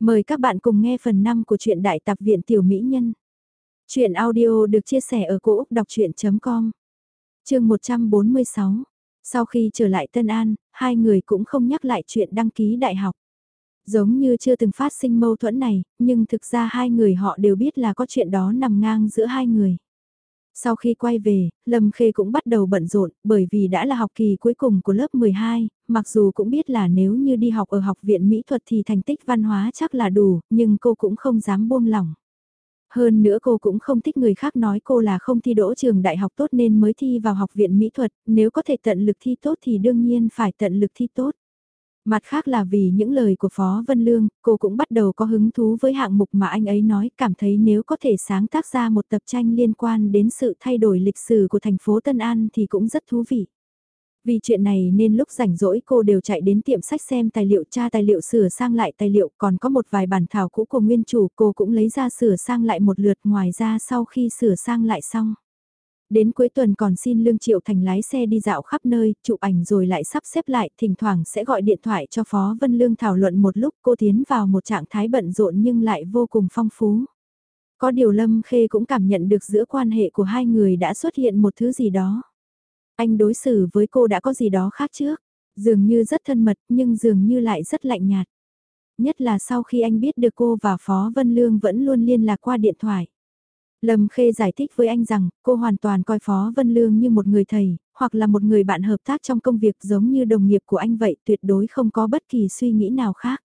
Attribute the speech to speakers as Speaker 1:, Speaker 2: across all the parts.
Speaker 1: Mời các bạn cùng nghe phần 5 của truyện Đại Tạp Viện Tiểu Mỹ Nhân. Chuyện audio được chia sẻ ở cỗ đọc chuyện.com Trường 146 Sau khi trở lại Tân An, hai người cũng không nhắc lại chuyện đăng ký đại học. Giống như chưa từng phát sinh mâu thuẫn này, nhưng thực ra hai người họ đều biết là có chuyện đó nằm ngang giữa hai người. Sau khi quay về, Lâm Khê cũng bắt đầu bận rộn, bởi vì đã là học kỳ cuối cùng của lớp 12, mặc dù cũng biết là nếu như đi học ở học viện mỹ thuật thì thành tích văn hóa chắc là đủ, nhưng cô cũng không dám buông lỏng. Hơn nữa cô cũng không thích người khác nói cô là không thi đỗ trường đại học tốt nên mới thi vào học viện mỹ thuật, nếu có thể tận lực thi tốt thì đương nhiên phải tận lực thi tốt. Mặt khác là vì những lời của Phó Vân Lương, cô cũng bắt đầu có hứng thú với hạng mục mà anh ấy nói, cảm thấy nếu có thể sáng tác ra một tập tranh liên quan đến sự thay đổi lịch sử của thành phố Tân An thì cũng rất thú vị. Vì chuyện này nên lúc rảnh rỗi cô đều chạy đến tiệm sách xem tài liệu tra tài liệu sửa sang lại tài liệu còn có một vài bản thảo cũ của nguyên chủ cô cũng lấy ra sửa sang lại một lượt ngoài ra sau khi sửa sang lại xong. Đến cuối tuần còn xin Lương Triệu Thành lái xe đi dạo khắp nơi, chụp ảnh rồi lại sắp xếp lại, thỉnh thoảng sẽ gọi điện thoại cho Phó Vân Lương thảo luận một lúc cô tiến vào một trạng thái bận rộn nhưng lại vô cùng phong phú. Có điều Lâm Khê cũng cảm nhận được giữa quan hệ của hai người đã xuất hiện một thứ gì đó. Anh đối xử với cô đã có gì đó khác trước, dường như rất thân mật nhưng dường như lại rất lạnh nhạt. Nhất là sau khi anh biết được cô và Phó Vân Lương vẫn luôn liên lạc qua điện thoại. Lâm Khê giải thích với anh rằng, cô hoàn toàn coi Phó Vân Lương như một người thầy, hoặc là một người bạn hợp tác trong công việc giống như đồng nghiệp của anh vậy, tuyệt đối không có bất kỳ suy nghĩ nào khác.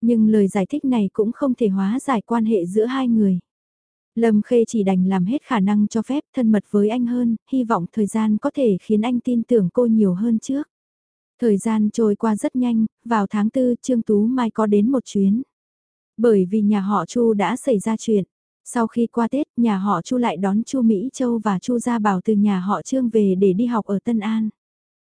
Speaker 1: Nhưng lời giải thích này cũng không thể hóa giải quan hệ giữa hai người. Lâm Khê chỉ đành làm hết khả năng cho phép thân mật với anh hơn, hy vọng thời gian có thể khiến anh tin tưởng cô nhiều hơn trước. Thời gian trôi qua rất nhanh, vào tháng 4 Trương Tú Mai có đến một chuyến. Bởi vì nhà họ Chu đã xảy ra chuyện. Sau khi qua Tết, nhà họ Chu lại đón Chu Mỹ Châu và Chu Gia Bảo từ nhà họ Trương về để đi học ở Tân An.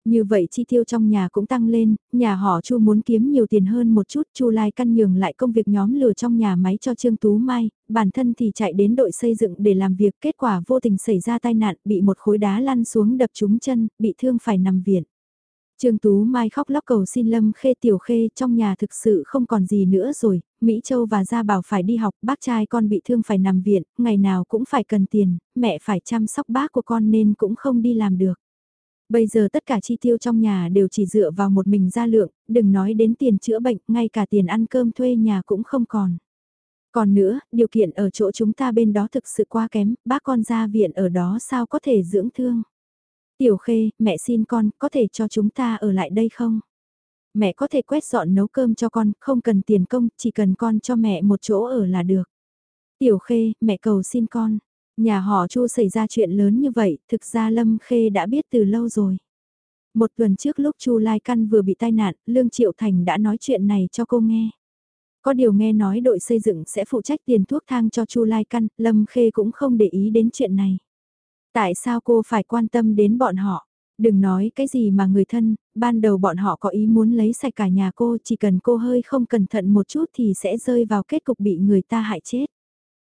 Speaker 1: Như vậy chi tiêu trong nhà cũng tăng lên, nhà họ Chu muốn kiếm nhiều tiền hơn một chút, Chu Lai căn nhường lại công việc nhóm lừa trong nhà máy cho Trương Tú Mai, bản thân thì chạy đến đội xây dựng để làm việc, kết quả vô tình xảy ra tai nạn, bị một khối đá lăn xuống đập trúng chân, bị thương phải nằm viện. Trương Tú Mai khóc lóc cầu xin Lâm Khê Tiểu Khê trong nhà thực sự không còn gì nữa rồi, Mỹ Châu và Gia Bảo phải đi học, bác trai con bị thương phải nằm viện, ngày nào cũng phải cần tiền, mẹ phải chăm sóc bác của con nên cũng không đi làm được. Bây giờ tất cả chi tiêu trong nhà đều chỉ dựa vào một mình gia lượng, đừng nói đến tiền chữa bệnh, ngay cả tiền ăn cơm thuê nhà cũng không còn. Còn nữa, điều kiện ở chỗ chúng ta bên đó thực sự quá kém, bác con ra viện ở đó sao có thể dưỡng thương. Tiểu Khê, mẹ xin con, có thể cho chúng ta ở lại đây không? Mẹ có thể quét dọn nấu cơm cho con, không cần tiền công, chỉ cần con cho mẹ một chỗ ở là được. Tiểu Khê, mẹ cầu xin con. Nhà họ Chu xảy ra chuyện lớn như vậy, thực ra Lâm Khê đã biết từ lâu rồi. Một tuần trước lúc Chu Lai Căn vừa bị tai nạn, Lương Triệu Thành đã nói chuyện này cho cô nghe. Có điều nghe nói đội xây dựng sẽ phụ trách tiền thuốc thang cho Chu Lai Căn, Lâm Khê cũng không để ý đến chuyện này. Tại sao cô phải quan tâm đến bọn họ? Đừng nói cái gì mà người thân, ban đầu bọn họ có ý muốn lấy sạch cả nhà cô, chỉ cần cô hơi không cẩn thận một chút thì sẽ rơi vào kết cục bị người ta hại chết.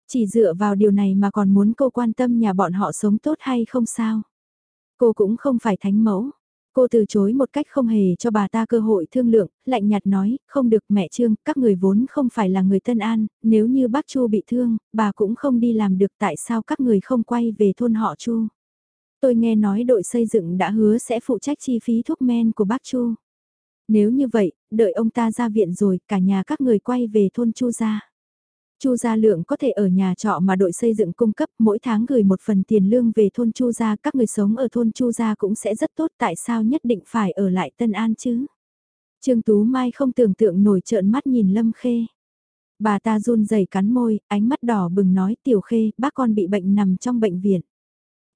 Speaker 1: Chỉ dựa vào điều này mà còn muốn cô quan tâm nhà bọn họ sống tốt hay không sao? Cô cũng không phải thánh mẫu. Cô từ chối một cách không hề cho bà ta cơ hội thương lượng, lạnh nhạt nói, không được mẹ Trương, các người vốn không phải là người Tân An, nếu như bác Chu bị thương, bà cũng không đi làm được tại sao các người không quay về thôn họ Chu. Tôi nghe nói đội xây dựng đã hứa sẽ phụ trách chi phí thuốc men của bác Chu. Nếu như vậy, đợi ông ta ra viện rồi, cả nhà các người quay về thôn Chu ra. Chu Gia Lượng có thể ở nhà trọ mà đội xây dựng cung cấp mỗi tháng gửi một phần tiền lương về thôn Chu Gia, các người sống ở thôn Chu Gia cũng sẽ rất tốt tại sao nhất định phải ở lại Tân An chứ? Trương Tú Mai không tưởng tượng nổi trợn mắt nhìn Lâm Khê. Bà ta run rẩy cắn môi, ánh mắt đỏ bừng nói Tiểu Khê, bác con bị bệnh nằm trong bệnh viện.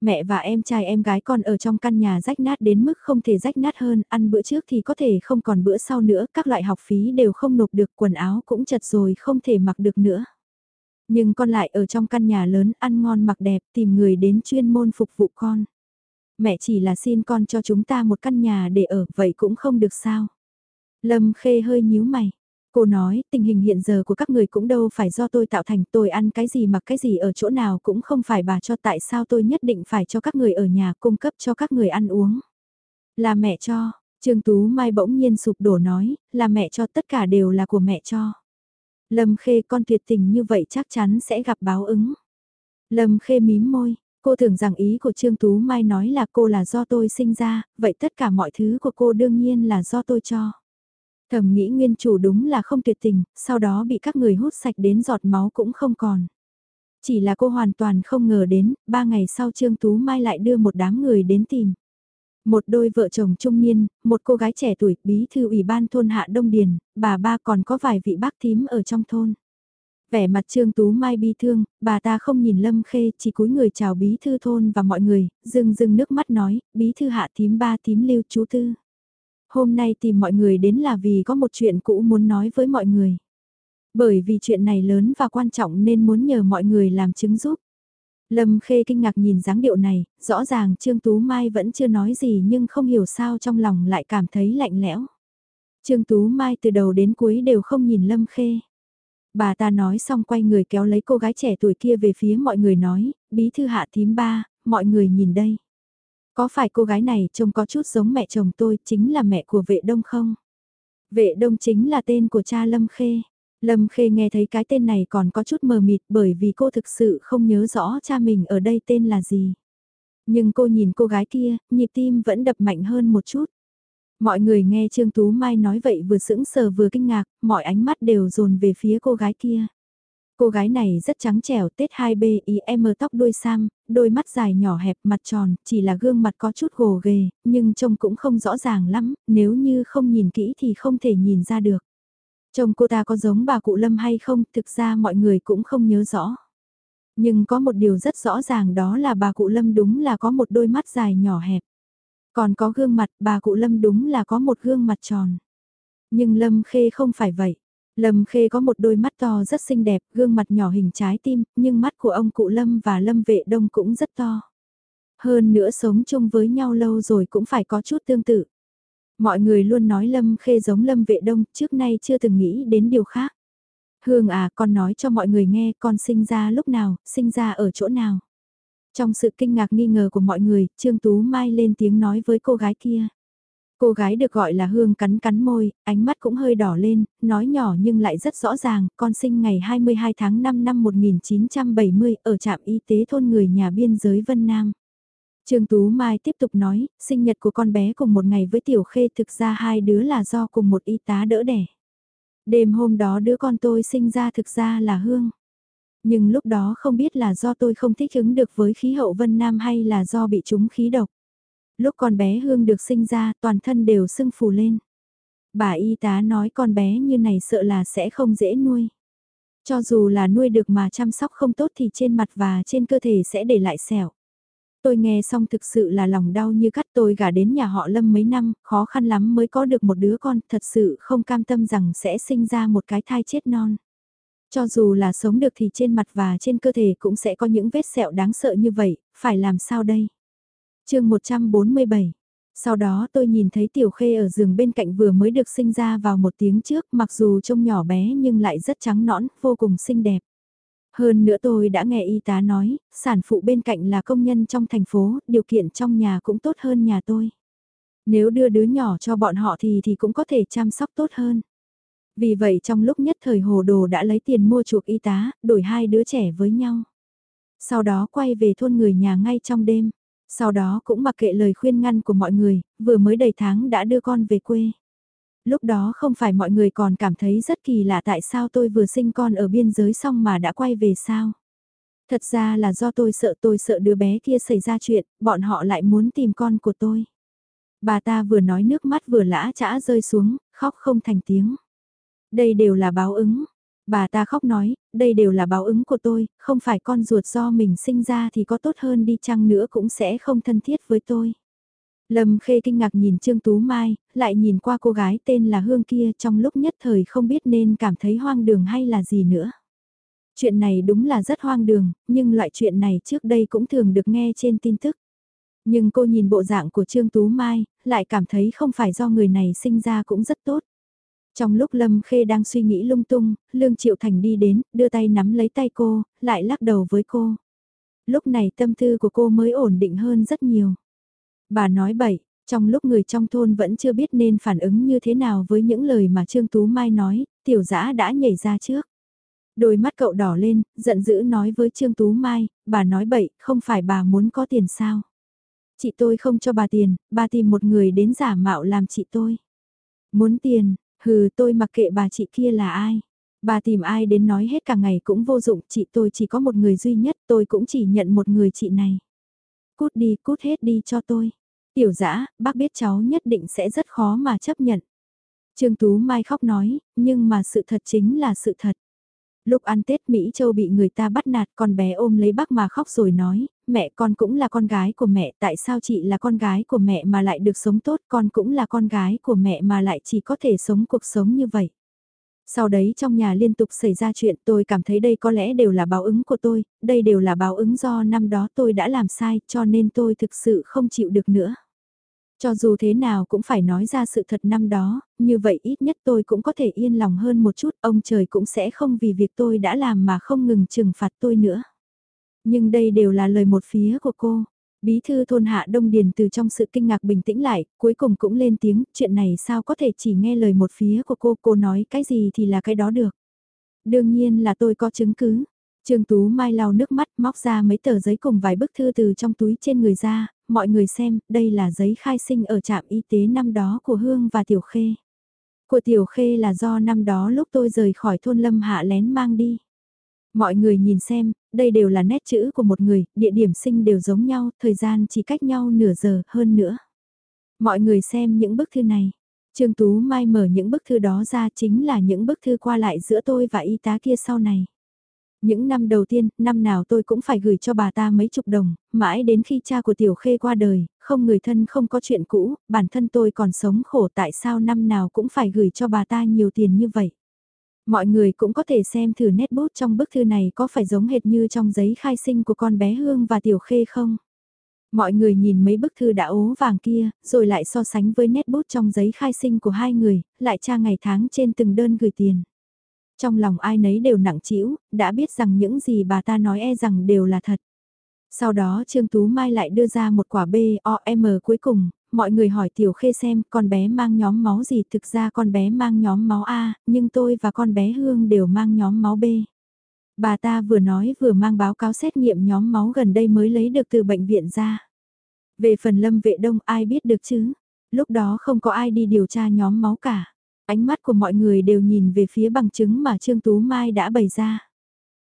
Speaker 1: Mẹ và em trai em gái con ở trong căn nhà rách nát đến mức không thể rách nát hơn, ăn bữa trước thì có thể không còn bữa sau nữa, các loại học phí đều không nộp được, quần áo cũng chật rồi không thể mặc được nữa. Nhưng con lại ở trong căn nhà lớn ăn ngon mặc đẹp tìm người đến chuyên môn phục vụ con. Mẹ chỉ là xin con cho chúng ta một căn nhà để ở vậy cũng không được sao. Lâm Khê hơi nhíu mày. Cô nói tình hình hiện giờ của các người cũng đâu phải do tôi tạo thành tôi ăn cái gì mặc cái gì ở chỗ nào cũng không phải bà cho tại sao tôi nhất định phải cho các người ở nhà cung cấp cho các người ăn uống. Là mẹ cho, Trương Tú Mai bỗng nhiên sụp đổ nói, là mẹ cho tất cả đều là của mẹ cho. Lâm Khê con tuyệt tình như vậy chắc chắn sẽ gặp báo ứng. Lâm Khê mím môi, cô tưởng rằng ý của Trương Tú Mai nói là cô là do tôi sinh ra, vậy tất cả mọi thứ của cô đương nhiên là do tôi cho. Thầm nghĩ nguyên chủ đúng là không tuyệt tình, sau đó bị các người hút sạch đến giọt máu cũng không còn. Chỉ là cô hoàn toàn không ngờ đến, ba ngày sau Trương Tú Mai lại đưa một đám người đến tìm. Một đôi vợ chồng trung niên, một cô gái trẻ tuổi, bí thư ủy ban thôn Hạ Đông Điền, bà ba còn có vài vị bác thím ở trong thôn. Vẻ mặt Trương Tú Mai bi thương, bà ta không nhìn Lâm Khê, chỉ cúi người chào bí thư thôn và mọi người, dưng dưng nước mắt nói, bí thư hạ thím ba thím lưu chú tư. Hôm nay tìm mọi người đến là vì có một chuyện cũ muốn nói với mọi người. Bởi vì chuyện này lớn và quan trọng nên muốn nhờ mọi người làm chứng giúp. Lâm Khê kinh ngạc nhìn dáng điệu này, rõ ràng Trương Tú Mai vẫn chưa nói gì nhưng không hiểu sao trong lòng lại cảm thấy lạnh lẽo. Trương Tú Mai từ đầu đến cuối đều không nhìn Lâm Khê. Bà ta nói xong quay người kéo lấy cô gái trẻ tuổi kia về phía mọi người nói, bí thư hạ thím ba, mọi người nhìn đây. Có phải cô gái này trông có chút giống mẹ chồng tôi, chính là mẹ của vệ đông không? Vệ đông chính là tên của cha Lâm Khê. Lâm Khê nghe thấy cái tên này còn có chút mờ mịt bởi vì cô thực sự không nhớ rõ cha mình ở đây tên là gì. Nhưng cô nhìn cô gái kia, nhịp tim vẫn đập mạnh hơn một chút. Mọi người nghe Trương Tú Mai nói vậy vừa sững sờ vừa kinh ngạc, mọi ánh mắt đều dồn về phía cô gái kia. Cô gái này rất trắng trẻo, tết 2BIM tóc đuôi sam, đôi mắt dài nhỏ hẹp mặt tròn, chỉ là gương mặt có chút gồ ghề, nhưng trông cũng không rõ ràng lắm, nếu như không nhìn kỹ thì không thể nhìn ra được. Trông cô ta có giống bà cụ Lâm hay không, thực ra mọi người cũng không nhớ rõ. Nhưng có một điều rất rõ ràng đó là bà cụ Lâm đúng là có một đôi mắt dài nhỏ hẹp. Còn có gương mặt, bà cụ Lâm đúng là có một gương mặt tròn. Nhưng Lâm Khê không phải vậy. Lâm Khê có một đôi mắt to rất xinh đẹp, gương mặt nhỏ hình trái tim, nhưng mắt của ông cụ Lâm và Lâm Vệ Đông cũng rất to. Hơn nữa sống chung với nhau lâu rồi cũng phải có chút tương tự. Mọi người luôn nói Lâm Khê giống Lâm Vệ Đông, trước nay chưa từng nghĩ đến điều khác. Hương à, con nói cho mọi người nghe con sinh ra lúc nào, sinh ra ở chỗ nào. Trong sự kinh ngạc nghi ngờ của mọi người, Trương Tú Mai lên tiếng nói với cô gái kia. Cô gái được gọi là Hương cắn cắn môi, ánh mắt cũng hơi đỏ lên, nói nhỏ nhưng lại rất rõ ràng, con sinh ngày 22 tháng 5 năm 1970 ở trạm y tế thôn người nhà biên giới Vân Nam. Trương Tú Mai tiếp tục nói, sinh nhật của con bé cùng một ngày với Tiểu Khê thực ra hai đứa là do cùng một y tá đỡ đẻ. Đêm hôm đó đứa con tôi sinh ra thực ra là Hương. Nhưng lúc đó không biết là do tôi không thích ứng được với khí hậu Vân Nam hay là do bị trúng khí độc. Lúc con bé Hương được sinh ra toàn thân đều sưng phù lên. Bà y tá nói con bé như này sợ là sẽ không dễ nuôi. Cho dù là nuôi được mà chăm sóc không tốt thì trên mặt và trên cơ thể sẽ để lại sẹo. Tôi nghe xong thực sự là lòng đau như cắt tôi gả đến nhà họ Lâm mấy năm, khó khăn lắm mới có được một đứa con, thật sự không cam tâm rằng sẽ sinh ra một cái thai chết non. Cho dù là sống được thì trên mặt và trên cơ thể cũng sẽ có những vết sẹo đáng sợ như vậy, phải làm sao đây? chương 147 Sau đó tôi nhìn thấy Tiểu Khê ở giường bên cạnh vừa mới được sinh ra vào một tiếng trước mặc dù trông nhỏ bé nhưng lại rất trắng nõn, vô cùng xinh đẹp. Hơn nữa tôi đã nghe y tá nói, sản phụ bên cạnh là công nhân trong thành phố, điều kiện trong nhà cũng tốt hơn nhà tôi. Nếu đưa đứa nhỏ cho bọn họ thì thì cũng có thể chăm sóc tốt hơn. Vì vậy trong lúc nhất thời hồ đồ đã lấy tiền mua chuộc y tá, đổi hai đứa trẻ với nhau. Sau đó quay về thôn người nhà ngay trong đêm. Sau đó cũng mặc kệ lời khuyên ngăn của mọi người, vừa mới đầy tháng đã đưa con về quê. Lúc đó không phải mọi người còn cảm thấy rất kỳ lạ tại sao tôi vừa sinh con ở biên giới xong mà đã quay về sao. Thật ra là do tôi sợ tôi sợ đứa bé kia xảy ra chuyện, bọn họ lại muốn tìm con của tôi. Bà ta vừa nói nước mắt vừa lã chã rơi xuống, khóc không thành tiếng. Đây đều là báo ứng. Bà ta khóc nói, đây đều là báo ứng của tôi, không phải con ruột do mình sinh ra thì có tốt hơn đi chăng nữa cũng sẽ không thân thiết với tôi. Lâm Khê kinh ngạc nhìn Trương Tú Mai, lại nhìn qua cô gái tên là Hương kia trong lúc nhất thời không biết nên cảm thấy hoang đường hay là gì nữa. Chuyện này đúng là rất hoang đường, nhưng loại chuyện này trước đây cũng thường được nghe trên tin tức. Nhưng cô nhìn bộ dạng của Trương Tú Mai, lại cảm thấy không phải do người này sinh ra cũng rất tốt. Trong lúc Lâm Khê đang suy nghĩ lung tung, Lương Triệu Thành đi đến, đưa tay nắm lấy tay cô, lại lắc đầu với cô. Lúc này tâm tư của cô mới ổn định hơn rất nhiều. Bà nói bậy, trong lúc người trong thôn vẫn chưa biết nên phản ứng như thế nào với những lời mà Trương Tú Mai nói, tiểu dã đã nhảy ra trước. Đôi mắt cậu đỏ lên, giận dữ nói với Trương Tú Mai, bà nói bậy, không phải bà muốn có tiền sao. Chị tôi không cho bà tiền, bà tìm một người đến giả mạo làm chị tôi. Muốn tiền, hừ tôi mặc kệ bà chị kia là ai. Bà tìm ai đến nói hết cả ngày cũng vô dụng, chị tôi chỉ có một người duy nhất, tôi cũng chỉ nhận một người chị này. Cút đi, cút hết đi cho tôi. Tiểu dã bác biết cháu nhất định sẽ rất khó mà chấp nhận. Trương Tú Mai khóc nói, nhưng mà sự thật chính là sự thật. Lúc ăn Tết Mỹ Châu bị người ta bắt nạt con bé ôm lấy bác mà khóc rồi nói, mẹ con cũng là con gái của mẹ, tại sao chị là con gái của mẹ mà lại được sống tốt, con cũng là con gái của mẹ mà lại chỉ có thể sống cuộc sống như vậy. Sau đấy trong nhà liên tục xảy ra chuyện tôi cảm thấy đây có lẽ đều là báo ứng của tôi, đây đều là báo ứng do năm đó tôi đã làm sai cho nên tôi thực sự không chịu được nữa. Cho dù thế nào cũng phải nói ra sự thật năm đó, như vậy ít nhất tôi cũng có thể yên lòng hơn một chút, ông trời cũng sẽ không vì việc tôi đã làm mà không ngừng trừng phạt tôi nữa. Nhưng đây đều là lời một phía của cô. Bí thư thôn hạ Đông Điền từ trong sự kinh ngạc bình tĩnh lại, cuối cùng cũng lên tiếng, chuyện này sao có thể chỉ nghe lời một phía của cô, cô nói cái gì thì là cái đó được. Đương nhiên là tôi có chứng cứ. Trương Tú Mai lau nước mắt móc ra mấy tờ giấy cùng vài bức thư từ trong túi trên người ra, mọi người xem, đây là giấy khai sinh ở trạm y tế năm đó của Hương và Tiểu Khê. Của Tiểu Khê là do năm đó lúc tôi rời khỏi thôn Lâm Hạ lén mang đi. Mọi người nhìn xem, đây đều là nét chữ của một người, địa điểm sinh đều giống nhau, thời gian chỉ cách nhau nửa giờ hơn nữa. Mọi người xem những bức thư này. Trương Tú Mai mở những bức thư đó ra chính là những bức thư qua lại giữa tôi và y tá kia sau này. Những năm đầu tiên, năm nào tôi cũng phải gửi cho bà ta mấy chục đồng, mãi đến khi cha của Tiểu Khê qua đời, không người thân không có chuyện cũ, bản thân tôi còn sống khổ tại sao năm nào cũng phải gửi cho bà ta nhiều tiền như vậy. Mọi người cũng có thể xem thử nét bút trong bức thư này có phải giống hệt như trong giấy khai sinh của con bé Hương và Tiểu Khê không? Mọi người nhìn mấy bức thư đã ố vàng kia, rồi lại so sánh với nét bút trong giấy khai sinh của hai người, lại tra ngày tháng trên từng đơn gửi tiền. Trong lòng ai nấy đều nặng trĩu, đã biết rằng những gì bà ta nói e rằng đều là thật. Sau đó Trương Tú Mai lại đưa ra một quả B, O, M cuối cùng, mọi người hỏi Tiểu Khê xem con bé mang nhóm máu gì thực ra con bé mang nhóm máu A, nhưng tôi và con bé Hương đều mang nhóm máu B. Bà ta vừa nói vừa mang báo cáo xét nghiệm nhóm máu gần đây mới lấy được từ bệnh viện ra. Về phần lâm vệ đông ai biết được chứ? Lúc đó không có ai đi điều tra nhóm máu cả. Ánh mắt của mọi người đều nhìn về phía bằng chứng mà Trương Tú Mai đã bày ra.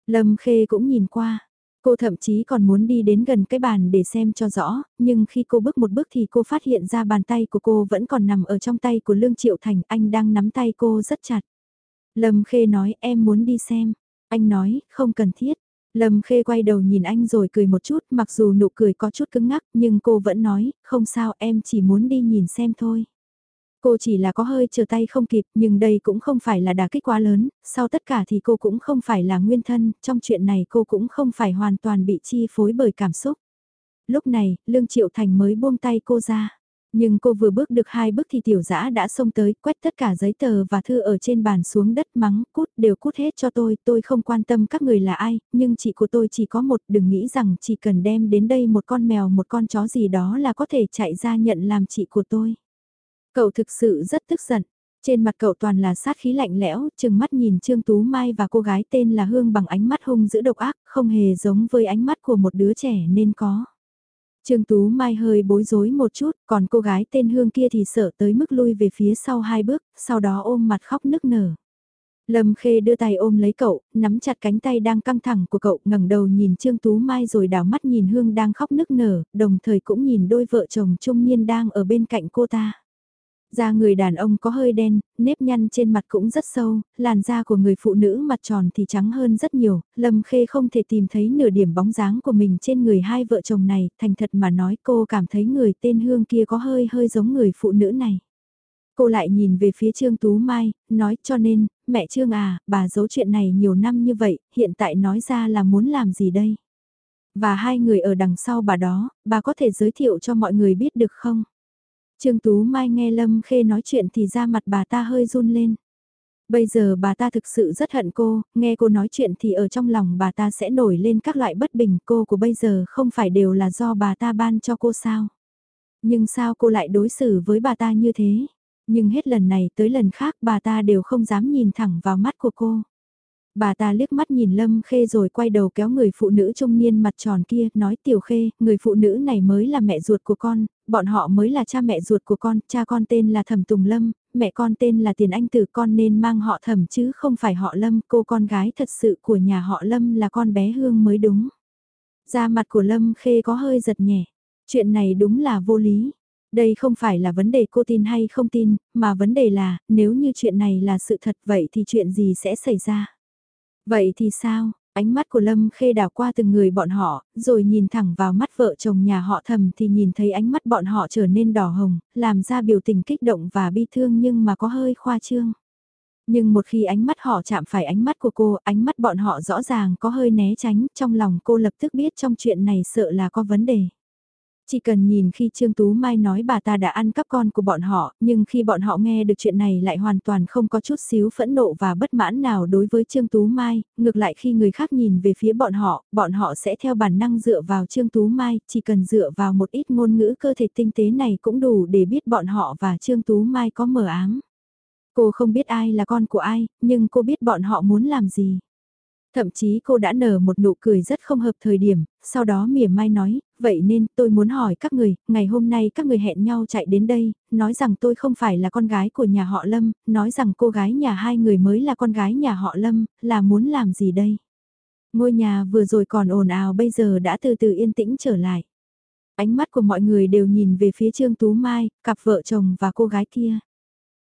Speaker 1: Lâm Khê cũng nhìn qua. Cô thậm chí còn muốn đi đến gần cái bàn để xem cho rõ, nhưng khi cô bước một bước thì cô phát hiện ra bàn tay của cô vẫn còn nằm ở trong tay của Lương Triệu Thành, anh đang nắm tay cô rất chặt. Lâm Khê nói em muốn đi xem. Anh nói, không cần thiết. Lâm Khê quay đầu nhìn anh rồi cười một chút, mặc dù nụ cười có chút cứng ngắc, nhưng cô vẫn nói, không sao em chỉ muốn đi nhìn xem thôi. Cô chỉ là có hơi chờ tay không kịp nhưng đây cũng không phải là đả kích quá lớn, sau tất cả thì cô cũng không phải là nguyên thân, trong chuyện này cô cũng không phải hoàn toàn bị chi phối bởi cảm xúc. Lúc này, Lương Triệu Thành mới buông tay cô ra. Nhưng cô vừa bước được hai bước thì tiểu dã đã xông tới, quét tất cả giấy tờ và thư ở trên bàn xuống đất mắng, cút, đều cút hết cho tôi, tôi không quan tâm các người là ai, nhưng chị của tôi chỉ có một, đừng nghĩ rằng chỉ cần đem đến đây một con mèo một con chó gì đó là có thể chạy ra nhận làm chị của tôi. Cậu thực sự rất tức giận. Trên mặt cậu toàn là sát khí lạnh lẽo, chừng mắt nhìn Trương Tú Mai và cô gái tên là Hương bằng ánh mắt hung dữ độc ác, không hề giống với ánh mắt của một đứa trẻ nên có. Trương Tú Mai hơi bối rối một chút, còn cô gái tên Hương kia thì sợ tới mức lui về phía sau hai bước, sau đó ôm mặt khóc nức nở. Lâm Khê đưa tay ôm lấy cậu, nắm chặt cánh tay đang căng thẳng của cậu, ngẩng đầu nhìn Trương Tú Mai rồi đảo mắt nhìn Hương đang khóc nức nở, đồng thời cũng nhìn đôi vợ chồng trung niên đang ở bên cạnh cô ta. Da người đàn ông có hơi đen, nếp nhăn trên mặt cũng rất sâu, làn da của người phụ nữ mặt tròn thì trắng hơn rất nhiều, Lâm Khê không thể tìm thấy nửa điểm bóng dáng của mình trên người hai vợ chồng này, thành thật mà nói cô cảm thấy người tên Hương kia có hơi hơi giống người phụ nữ này. Cô lại nhìn về phía Trương Tú Mai, nói cho nên, mẹ Trương à, bà giấu chuyện này nhiều năm như vậy, hiện tại nói ra là muốn làm gì đây? Và hai người ở đằng sau bà đó, bà có thể giới thiệu cho mọi người biết được không? Trương Tú Mai nghe Lâm Khê nói chuyện thì ra mặt bà ta hơi run lên. Bây giờ bà ta thực sự rất hận cô, nghe cô nói chuyện thì ở trong lòng bà ta sẽ nổi lên các loại bất bình cô của bây giờ không phải đều là do bà ta ban cho cô sao. Nhưng sao cô lại đối xử với bà ta như thế? Nhưng hết lần này tới lần khác bà ta đều không dám nhìn thẳng vào mắt của cô. Bà ta liếc mắt nhìn Lâm Khê rồi quay đầu kéo người phụ nữ trung niên mặt tròn kia, nói Tiểu Khê, người phụ nữ này mới là mẹ ruột của con, bọn họ mới là cha mẹ ruột của con, cha con tên là Thẩm Tùng Lâm, mẹ con tên là Tiền Anh Tử con nên mang họ Thẩm chứ không phải họ Lâm, cô con gái thật sự của nhà họ Lâm là con bé Hương mới đúng. Da mặt của Lâm Khê có hơi giật nhẹ, chuyện này đúng là vô lý. Đây không phải là vấn đề cô tin hay không tin, mà vấn đề là, nếu như chuyện này là sự thật vậy thì chuyện gì sẽ xảy ra? Vậy thì sao? Ánh mắt của Lâm Khê đảo qua từng người bọn họ, rồi nhìn thẳng vào mắt vợ chồng nhà họ thầm thì nhìn thấy ánh mắt bọn họ trở nên đỏ hồng, làm ra biểu tình kích động và bi thương nhưng mà có hơi khoa trương. Nhưng một khi ánh mắt họ chạm phải ánh mắt của cô, ánh mắt bọn họ rõ ràng có hơi né tránh, trong lòng cô lập tức biết trong chuyện này sợ là có vấn đề. Chỉ cần nhìn khi Trương Tú Mai nói bà ta đã ăn cắp con của bọn họ, nhưng khi bọn họ nghe được chuyện này lại hoàn toàn không có chút xíu phẫn nộ và bất mãn nào đối với Trương Tú Mai, ngược lại khi người khác nhìn về phía bọn họ, bọn họ sẽ theo bản năng dựa vào Trương Tú Mai, chỉ cần dựa vào một ít ngôn ngữ cơ thể tinh tế này cũng đủ để biết bọn họ và Trương Tú Mai có mở ám. Cô không biết ai là con của ai, nhưng cô biết bọn họ muốn làm gì. Thậm chí cô đã nở một nụ cười rất không hợp thời điểm, sau đó mỉa mai nói, vậy nên tôi muốn hỏi các người, ngày hôm nay các người hẹn nhau chạy đến đây, nói rằng tôi không phải là con gái của nhà họ Lâm, nói rằng cô gái nhà hai người mới là con gái nhà họ Lâm, là muốn làm gì đây? Ngôi nhà vừa rồi còn ồn ào bây giờ đã từ từ yên tĩnh trở lại. Ánh mắt của mọi người đều nhìn về phía Trương Tú Mai, cặp vợ chồng và cô gái kia.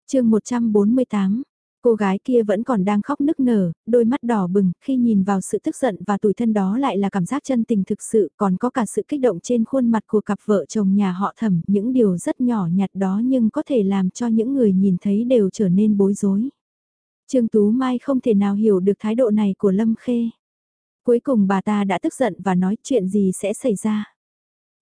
Speaker 1: chương 148 Cô gái kia vẫn còn đang khóc nức nở, đôi mắt đỏ bừng, khi nhìn vào sự tức giận và tủi thân đó lại là cảm giác chân tình thực sự, còn có cả sự kích động trên khuôn mặt của cặp vợ chồng nhà họ thẩm, những điều rất nhỏ nhặt đó nhưng có thể làm cho những người nhìn thấy đều trở nên bối rối. Trương Tú Mai không thể nào hiểu được thái độ này của Lâm Khê. Cuối cùng bà ta đã tức giận và nói chuyện gì sẽ xảy ra.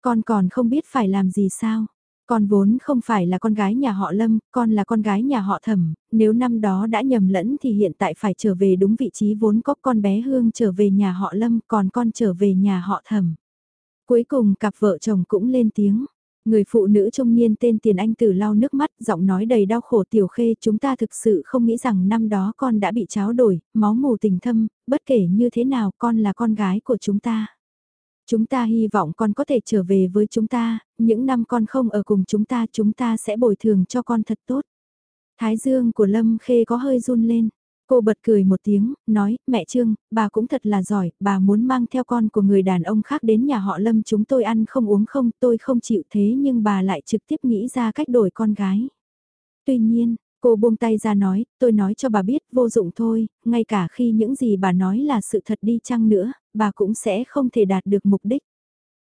Speaker 1: Con còn không biết phải làm gì sao. Con vốn không phải là con gái nhà họ Lâm, con là con gái nhà họ Thẩm, nếu năm đó đã nhầm lẫn thì hiện tại phải trở về đúng vị trí vốn có con bé Hương trở về nhà họ Lâm, còn con trở về nhà họ Thẩm. Cuối cùng cặp vợ chồng cũng lên tiếng. Người phụ nữ trung niên tên Tiền Anh Tử lau nước mắt, giọng nói đầy đau khổ tiểu khê chúng ta thực sự không nghĩ rằng năm đó con đã bị cháo đổi, máu mù tình thâm, bất kể như thế nào con là con gái của chúng ta. Chúng ta hy vọng con có thể trở về với chúng ta, những năm con không ở cùng chúng ta chúng ta sẽ bồi thường cho con thật tốt. Thái dương của Lâm Khê có hơi run lên. Cô bật cười một tiếng, nói, mẹ Trương, bà cũng thật là giỏi, bà muốn mang theo con của người đàn ông khác đến nhà họ Lâm chúng tôi ăn không uống không, tôi không chịu thế nhưng bà lại trực tiếp nghĩ ra cách đổi con gái. Tuy nhiên, cô buông tay ra nói, tôi nói cho bà biết vô dụng thôi, ngay cả khi những gì bà nói là sự thật đi chăng nữa, bà cũng sẽ không thể đạt được mục đích.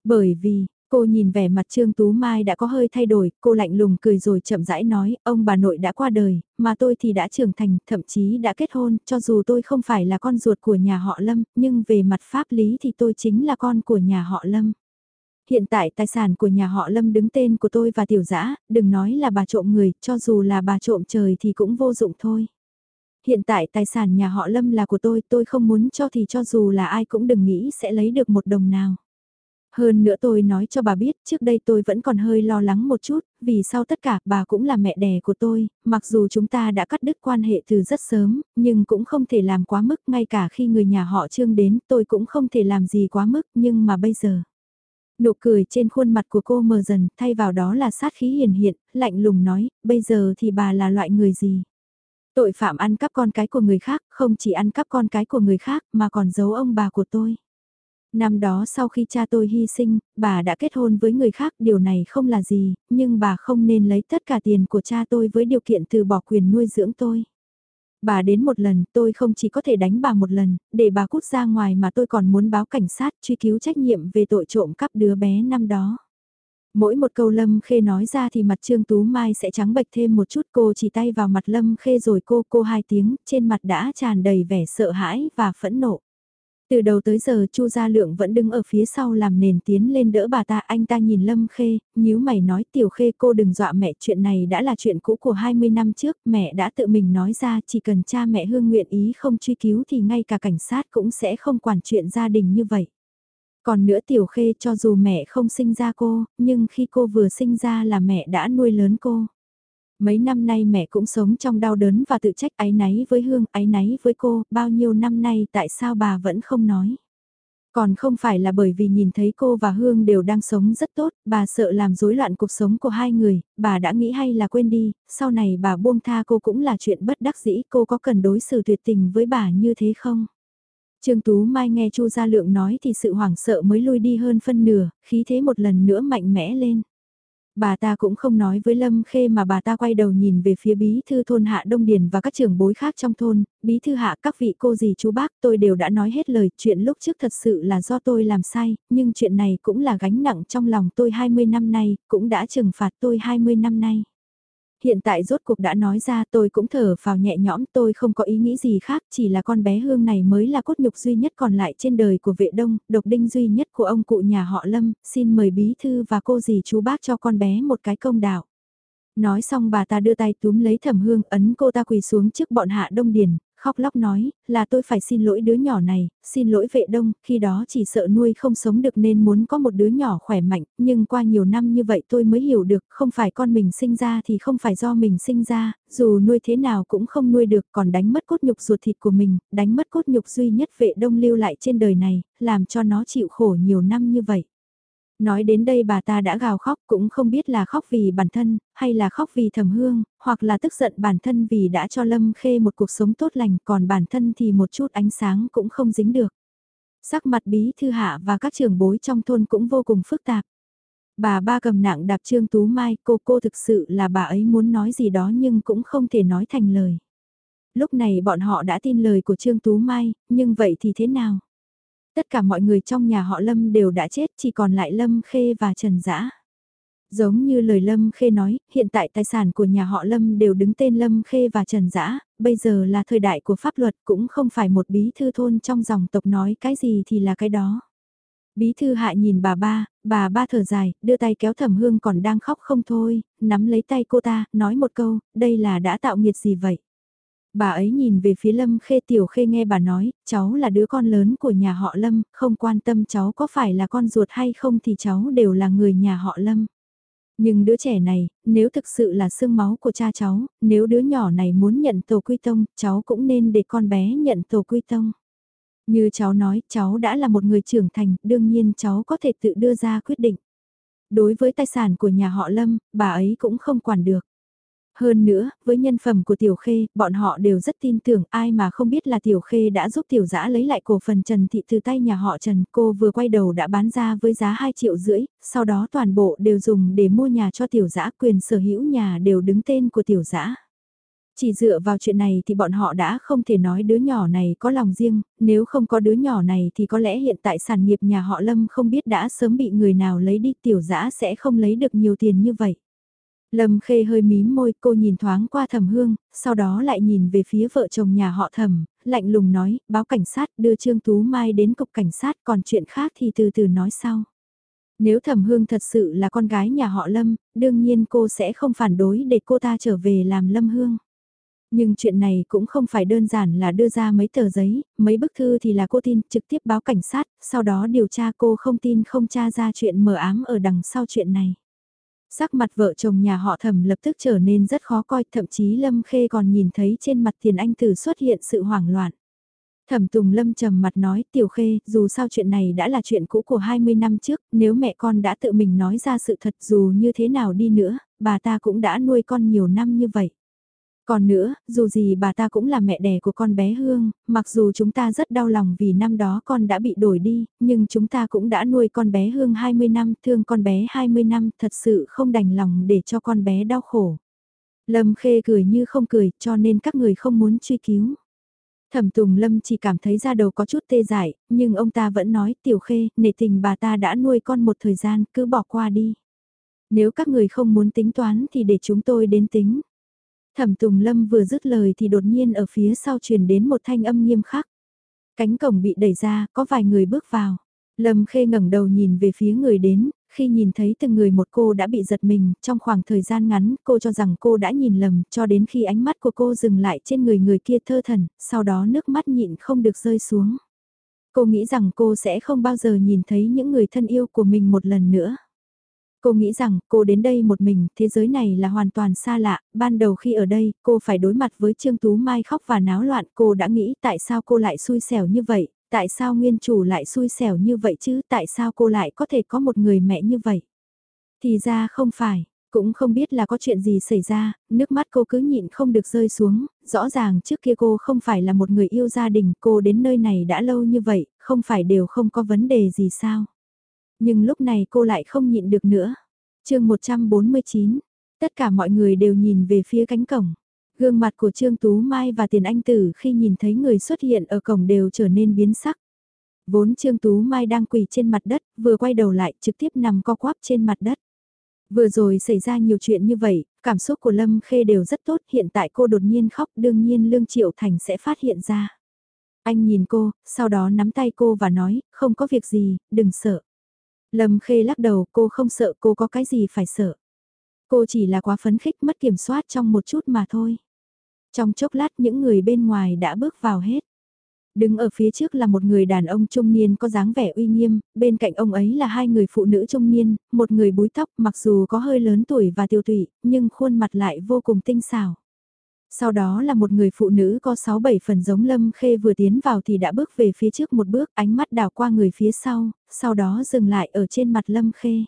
Speaker 1: Bởi vì, cô nhìn vẻ mặt Trương Tú Mai đã có hơi thay đổi, cô lạnh lùng cười rồi chậm rãi nói, ông bà nội đã qua đời, mà tôi thì đã trưởng thành, thậm chí đã kết hôn, cho dù tôi không phải là con ruột của nhà họ Lâm, nhưng về mặt pháp lý thì tôi chính là con của nhà họ Lâm. Hiện tại tài sản của nhà họ Lâm đứng tên của tôi và tiểu dã đừng nói là bà trộm người, cho dù là bà trộm trời thì cũng vô dụng thôi hiện tại tài sản nhà họ Lâm là của tôi, tôi không muốn cho thì cho dù là ai cũng đừng nghĩ sẽ lấy được một đồng nào. Hơn nữa tôi nói cho bà biết, trước đây tôi vẫn còn hơi lo lắng một chút, vì sau tất cả bà cũng là mẹ đẻ của tôi, mặc dù chúng ta đã cắt đứt quan hệ từ rất sớm, nhưng cũng không thể làm quá mức, ngay cả khi người nhà họ trương đến tôi cũng không thể làm gì quá mức, nhưng mà bây giờ. Nụ cười trên khuôn mặt của cô mờ dần, thay vào đó là sát khí hiền hiện, lạnh lùng nói, bây giờ thì bà là loại người gì? Tội phạm ăn cắp con cái của người khác, không chỉ ăn cắp con cái của người khác mà còn giấu ông bà của tôi. Năm đó sau khi cha tôi hy sinh, bà đã kết hôn với người khác, điều này không là gì, nhưng bà không nên lấy tất cả tiền của cha tôi với điều kiện từ bỏ quyền nuôi dưỡng tôi. Bà đến một lần, tôi không chỉ có thể đánh bà một lần, để bà cút ra ngoài mà tôi còn muốn báo cảnh sát truy cứu trách nhiệm về tội trộm cắp đứa bé năm đó. Mỗi một câu Lâm Khê nói ra thì mặt Trương Tú Mai sẽ trắng bệch thêm một chút cô chỉ tay vào mặt Lâm Khê rồi cô cô hai tiếng, trên mặt đã tràn đầy vẻ sợ hãi và phẫn nộ. Từ đầu tới giờ Chu Gia Lượng vẫn đứng ở phía sau làm nền tiến lên đỡ bà ta, anh ta nhìn Lâm Khê, nhíu mày nói tiểu Khê cô đừng dọa mẹ, chuyện này đã là chuyện cũ của 20 năm trước, mẹ đã tự mình nói ra chỉ cần cha mẹ hương nguyện ý không truy cứu thì ngay cả cảnh sát cũng sẽ không quản chuyện gia đình như vậy. Còn nữa tiểu khê cho dù mẹ không sinh ra cô, nhưng khi cô vừa sinh ra là mẹ đã nuôi lớn cô. Mấy năm nay mẹ cũng sống trong đau đớn và tự trách áy náy với Hương, áy náy với cô, bao nhiêu năm nay tại sao bà vẫn không nói. Còn không phải là bởi vì nhìn thấy cô và Hương đều đang sống rất tốt, bà sợ làm rối loạn cuộc sống của hai người, bà đã nghĩ hay là quên đi, sau này bà buông tha cô cũng là chuyện bất đắc dĩ, cô có cần đối xử tuyệt tình với bà như thế không? Trương Tú Mai nghe Chu Gia Lượng nói thì sự hoảng sợ mới lui đi hơn phân nửa, khí thế một lần nữa mạnh mẽ lên. Bà ta cũng không nói với Lâm Khê mà bà ta quay đầu nhìn về phía bí thư thôn Hạ Đông Điền và các trưởng bối khác trong thôn, bí thư hạ các vị cô dì chú bác tôi đều đã nói hết lời chuyện lúc trước thật sự là do tôi làm sai, nhưng chuyện này cũng là gánh nặng trong lòng tôi 20 năm nay, cũng đã trừng phạt tôi 20 năm nay hiện tại rốt cuộc đã nói ra tôi cũng thở vào nhẹ nhõm tôi không có ý nghĩ gì khác chỉ là con bé hương này mới là cốt nhục duy nhất còn lại trên đời của vệ đông, độc đinh duy nhất của ông cụ nhà họ Lâm, xin mời bí thư và cô dì chú bác cho con bé một cái công đạo. Nói xong bà ta đưa tay túm lấy thẩm hương ấn cô ta quỳ xuống trước bọn hạ đông điền, khóc lóc nói, là tôi phải xin lỗi đứa nhỏ này, xin lỗi vệ đông, khi đó chỉ sợ nuôi không sống được nên muốn có một đứa nhỏ khỏe mạnh, nhưng qua nhiều năm như vậy tôi mới hiểu được, không phải con mình sinh ra thì không phải do mình sinh ra, dù nuôi thế nào cũng không nuôi được còn đánh mất cốt nhục ruột thịt của mình, đánh mất cốt nhục duy nhất vệ đông lưu lại trên đời này, làm cho nó chịu khổ nhiều năm như vậy. Nói đến đây bà ta đã gào khóc cũng không biết là khóc vì bản thân, hay là khóc vì thầm hương, hoặc là tức giận bản thân vì đã cho Lâm Khê một cuộc sống tốt lành còn bản thân thì một chút ánh sáng cũng không dính được. Sắc mặt bí thư hạ và các trường bối trong thôn cũng vô cùng phức tạp. Bà ba cầm nặng đạp Trương Tú Mai cô cô thực sự là bà ấy muốn nói gì đó nhưng cũng không thể nói thành lời. Lúc này bọn họ đã tin lời của Trương Tú Mai, nhưng vậy thì thế nào? Tất cả mọi người trong nhà họ Lâm đều đã chết chỉ còn lại Lâm Khê và Trần Dã. Giống như lời Lâm Khê nói, hiện tại tài sản của nhà họ Lâm đều đứng tên Lâm Khê và Trần Dã, bây giờ là thời đại của pháp luật cũng không phải một bí thư thôn trong dòng tộc nói cái gì thì là cái đó. Bí thư hại nhìn bà ba, bà ba thở dài, đưa tay kéo thẩm hương còn đang khóc không thôi, nắm lấy tay cô ta, nói một câu, đây là đã tạo nghiệt gì vậy? Bà ấy nhìn về phía Lâm Khê Tiểu Khê nghe bà nói, cháu là đứa con lớn của nhà họ Lâm, không quan tâm cháu có phải là con ruột hay không thì cháu đều là người nhà họ Lâm. Nhưng đứa trẻ này, nếu thực sự là xương máu của cha cháu, nếu đứa nhỏ này muốn nhận tổ quy tông, cháu cũng nên để con bé nhận tổ quy tông. Như cháu nói, cháu đã là một người trưởng thành, đương nhiên cháu có thể tự đưa ra quyết định. Đối với tài sản của nhà họ Lâm, bà ấy cũng không quản được. Hơn nữa, với nhân phẩm của Tiểu Khê, bọn họ đều rất tin tưởng ai mà không biết là Tiểu Khê đã giúp Tiểu Dã lấy lại cổ phần Trần Thị từ tay nhà họ Trần. Cô vừa quay đầu đã bán ra với giá 2 triệu rưỡi, sau đó toàn bộ đều dùng để mua nhà cho Tiểu Dã quyền sở hữu nhà đều đứng tên của Tiểu Dã. Chỉ dựa vào chuyện này thì bọn họ đã không thể nói đứa nhỏ này có lòng riêng, nếu không có đứa nhỏ này thì có lẽ hiện tại sản nghiệp nhà họ Lâm không biết đã sớm bị người nào lấy đi tiểu dã sẽ không lấy được nhiều tiền như vậy. Lâm Khê hơi mím môi, cô nhìn thoáng qua thẩm hương, sau đó lại nhìn về phía vợ chồng nhà họ thẩm, lạnh lùng nói, báo cảnh sát đưa Trương Tú Mai đến cục cảnh sát còn chuyện khác thì từ từ nói sau. Nếu thẩm hương thật sự là con gái nhà họ Lâm, đương nhiên cô sẽ không phản đối để cô ta trở về làm Lâm Hương. Nhưng chuyện này cũng không phải đơn giản là đưa ra mấy tờ giấy, mấy bức thư thì là cô tin trực tiếp báo cảnh sát, sau đó điều tra cô không tin không tra ra chuyện mờ ám ở đằng sau chuyện này. Sắc mặt vợ chồng nhà họ thẩm lập tức trở nên rất khó coi, thậm chí Lâm Khê còn nhìn thấy trên mặt tiền anh tử xuất hiện sự hoảng loạn. Thẩm Tùng Lâm trầm mặt nói, Tiểu Khê, dù sao chuyện này đã là chuyện cũ của 20 năm trước, nếu mẹ con đã tự mình nói ra sự thật dù như thế nào đi nữa, bà ta cũng đã nuôi con nhiều năm như vậy. Còn nữa, dù gì bà ta cũng là mẹ đẻ của con bé Hương, mặc dù chúng ta rất đau lòng vì năm đó con đã bị đổi đi, nhưng chúng ta cũng đã nuôi con bé Hương 20 năm, thương con bé 20 năm, thật sự không đành lòng để cho con bé đau khổ. Lâm Khê cười như không cười, cho nên các người không muốn truy cứu. Thẩm Tùng Lâm chỉ cảm thấy da đầu có chút tê dại, nhưng ông ta vẫn nói, Tiểu Khê, nể tình bà ta đã nuôi con một thời gian, cứ bỏ qua đi. Nếu các người không muốn tính toán thì để chúng tôi đến tính. Thẩm Tùng Lâm vừa dứt lời thì đột nhiên ở phía sau truyền đến một thanh âm nghiêm khắc. Cánh cổng bị đẩy ra, có vài người bước vào. Lâm Khê ngẩng đầu nhìn về phía người đến, khi nhìn thấy từng người một cô đã bị giật mình, trong khoảng thời gian ngắn cô cho rằng cô đã nhìn lầm, cho đến khi ánh mắt của cô dừng lại trên người người kia thơ thần, sau đó nước mắt nhịn không được rơi xuống. Cô nghĩ rằng cô sẽ không bao giờ nhìn thấy những người thân yêu của mình một lần nữa. Cô nghĩ rằng cô đến đây một mình, thế giới này là hoàn toàn xa lạ, ban đầu khi ở đây, cô phải đối mặt với Trương Tú Mai khóc và náo loạn, cô đã nghĩ tại sao cô lại xui xẻo như vậy, tại sao nguyên chủ lại xui xẻo như vậy chứ, tại sao cô lại có thể có một người mẹ như vậy. Thì ra không phải, cũng không biết là có chuyện gì xảy ra, nước mắt cô cứ nhịn không được rơi xuống, rõ ràng trước kia cô không phải là một người yêu gia đình, cô đến nơi này đã lâu như vậy, không phải đều không có vấn đề gì sao. Nhưng lúc này cô lại không nhịn được nữa. chương 149, tất cả mọi người đều nhìn về phía cánh cổng. Gương mặt của Trương Tú Mai và Tiền Anh Tử khi nhìn thấy người xuất hiện ở cổng đều trở nên biến sắc. Vốn Trương Tú Mai đang quỳ trên mặt đất, vừa quay đầu lại trực tiếp nằm co quắp trên mặt đất. Vừa rồi xảy ra nhiều chuyện như vậy, cảm xúc của Lâm Khê đều rất tốt, hiện tại cô đột nhiên khóc đương nhiên Lương Triệu Thành sẽ phát hiện ra. Anh nhìn cô, sau đó nắm tay cô và nói, không có việc gì, đừng sợ. Lâm Khê lắc đầu, cô không sợ, cô có cái gì phải sợ. Cô chỉ là quá phấn khích mất kiểm soát trong một chút mà thôi. Trong chốc lát những người bên ngoài đã bước vào hết. Đứng ở phía trước là một người đàn ông trung niên có dáng vẻ uy nghiêm, bên cạnh ông ấy là hai người phụ nữ trung niên, một người búi tóc mặc dù có hơi lớn tuổi và tiêu tụy, nhưng khuôn mặt lại vô cùng tinh xảo. Sau đó là một người phụ nữ có 6-7 phần giống Lâm Khê vừa tiến vào thì đã bước về phía trước một bước ánh mắt đào qua người phía sau, sau đó dừng lại ở trên mặt Lâm Khê.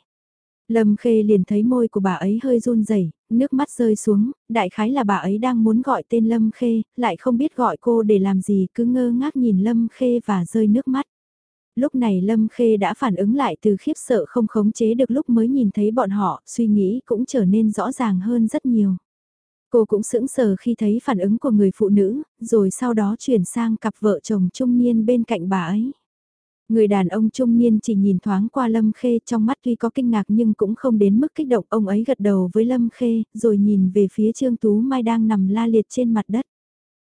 Speaker 1: Lâm Khê liền thấy môi của bà ấy hơi run rẩy, nước mắt rơi xuống, đại khái là bà ấy đang muốn gọi tên Lâm Khê, lại không biết gọi cô để làm gì, cứ ngơ ngác nhìn Lâm Khê và rơi nước mắt. Lúc này Lâm Khê đã phản ứng lại từ khiếp sợ không khống chế được lúc mới nhìn thấy bọn họ, suy nghĩ cũng trở nên rõ ràng hơn rất nhiều. Cô cũng sững sờ khi thấy phản ứng của người phụ nữ, rồi sau đó chuyển sang cặp vợ chồng trung niên bên cạnh bà ấy. Người đàn ông trung niên chỉ nhìn thoáng qua Lâm Khê trong mắt tuy có kinh ngạc nhưng cũng không đến mức kích động. Ông ấy gật đầu với Lâm Khê, rồi nhìn về phía Trương Tú Mai đang nằm la liệt trên mặt đất.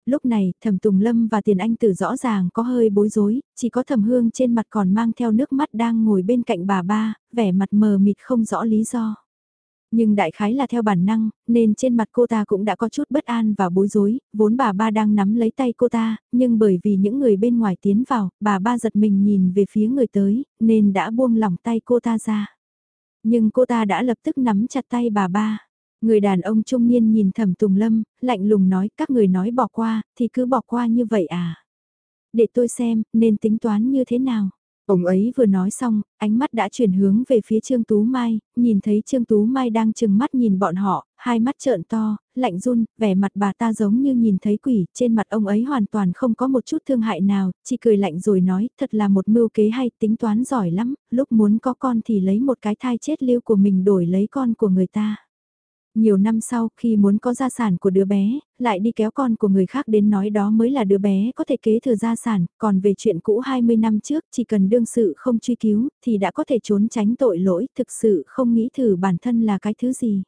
Speaker 1: Lúc này, Thẩm Tùng Lâm và Tiền Anh Tử rõ ràng có hơi bối rối, chỉ có Thẩm Hương trên mặt còn mang theo nước mắt đang ngồi bên cạnh bà ba, vẻ mặt mờ mịt không rõ lý do. Nhưng đại khái là theo bản năng, nên trên mặt cô ta cũng đã có chút bất an và bối rối, vốn bà ba đang nắm lấy tay cô ta, nhưng bởi vì những người bên ngoài tiến vào, bà ba giật mình nhìn về phía người tới, nên đã buông lỏng tay cô ta ra. Nhưng cô ta đã lập tức nắm chặt tay bà ba. Người đàn ông trung niên nhìn thẩm Tùng Lâm, lạnh lùng nói các người nói bỏ qua, thì cứ bỏ qua như vậy à. Để tôi xem, nên tính toán như thế nào. Ông ấy vừa nói xong, ánh mắt đã chuyển hướng về phía Trương Tú Mai, nhìn thấy Trương Tú Mai đang chừng mắt nhìn bọn họ, hai mắt trợn to, lạnh run, vẻ mặt bà ta giống như nhìn thấy quỷ, trên mặt ông ấy hoàn toàn không có một chút thương hại nào, chỉ cười lạnh rồi nói, thật là một mưu kế hay tính toán giỏi lắm, lúc muốn có con thì lấy một cái thai chết lưu của mình đổi lấy con của người ta. Nhiều năm sau, khi muốn có gia sản của đứa bé, lại đi kéo con của người khác đến nói đó mới là đứa bé có thể kế thừa gia sản, còn về chuyện cũ 20 năm trước, chỉ cần đương sự không truy cứu, thì đã có thể trốn tránh tội lỗi, thực sự không nghĩ thử bản thân là cái thứ gì.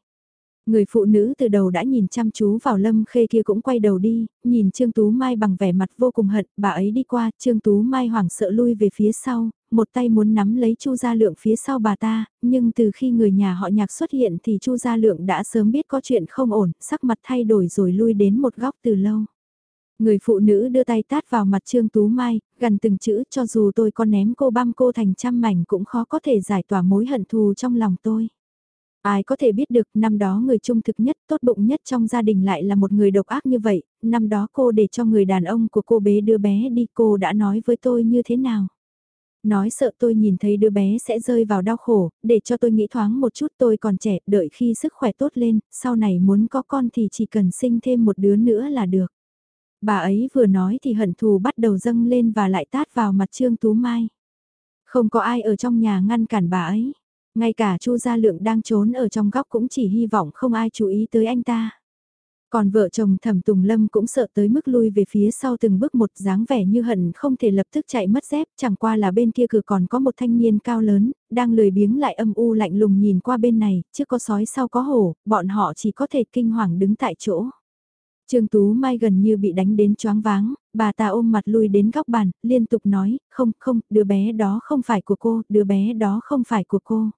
Speaker 1: Người phụ nữ từ đầu đã nhìn chăm chú vào Lâm Khê kia cũng quay đầu đi, nhìn Trương Tú Mai bằng vẻ mặt vô cùng hận, bà ấy đi qua, Trương Tú Mai hoảng sợ lui về phía sau, một tay muốn nắm lấy Chu Gia Lượng phía sau bà ta, nhưng từ khi người nhà họ nhạc xuất hiện thì Chu Gia Lượng đã sớm biết có chuyện không ổn, sắc mặt thay đổi rồi lui đến một góc từ lâu. Người phụ nữ đưa tay tát vào mặt Trương Tú Mai, gần từng chữ cho dù tôi có ném cô băm cô thành trăm mảnh cũng khó có thể giải tỏa mối hận thù trong lòng tôi. Ai có thể biết được năm đó người trung thực nhất, tốt bụng nhất trong gia đình lại là một người độc ác như vậy, năm đó cô để cho người đàn ông của cô bé đưa bé đi cô đã nói với tôi như thế nào. Nói sợ tôi nhìn thấy đứa bé sẽ rơi vào đau khổ, để cho tôi nghĩ thoáng một chút tôi còn trẻ, đợi khi sức khỏe tốt lên, sau này muốn có con thì chỉ cần sinh thêm một đứa nữa là được. Bà ấy vừa nói thì hận thù bắt đầu dâng lên và lại tát vào mặt Trương Tú Mai. Không có ai ở trong nhà ngăn cản bà ấy. Ngay cả Chu Gia Lượng đang trốn ở trong góc cũng chỉ hy vọng không ai chú ý tới anh ta. Còn vợ chồng Thẩm Tùng Lâm cũng sợ tới mức lui về phía sau từng bước một dáng vẻ như hận không thể lập tức chạy mất dép, chẳng qua là bên kia cửa còn có một thanh niên cao lớn, đang lười biếng lại âm u lạnh lùng nhìn qua bên này, chứ có sói sau có hổ, bọn họ chỉ có thể kinh hoàng đứng tại chỗ. Trương Tú Mai gần như bị đánh đến choáng váng, bà ta ôm mặt lui đến góc bàn, liên tục nói, không, không, đứa bé đó không phải của cô, đứa bé đó không phải của cô.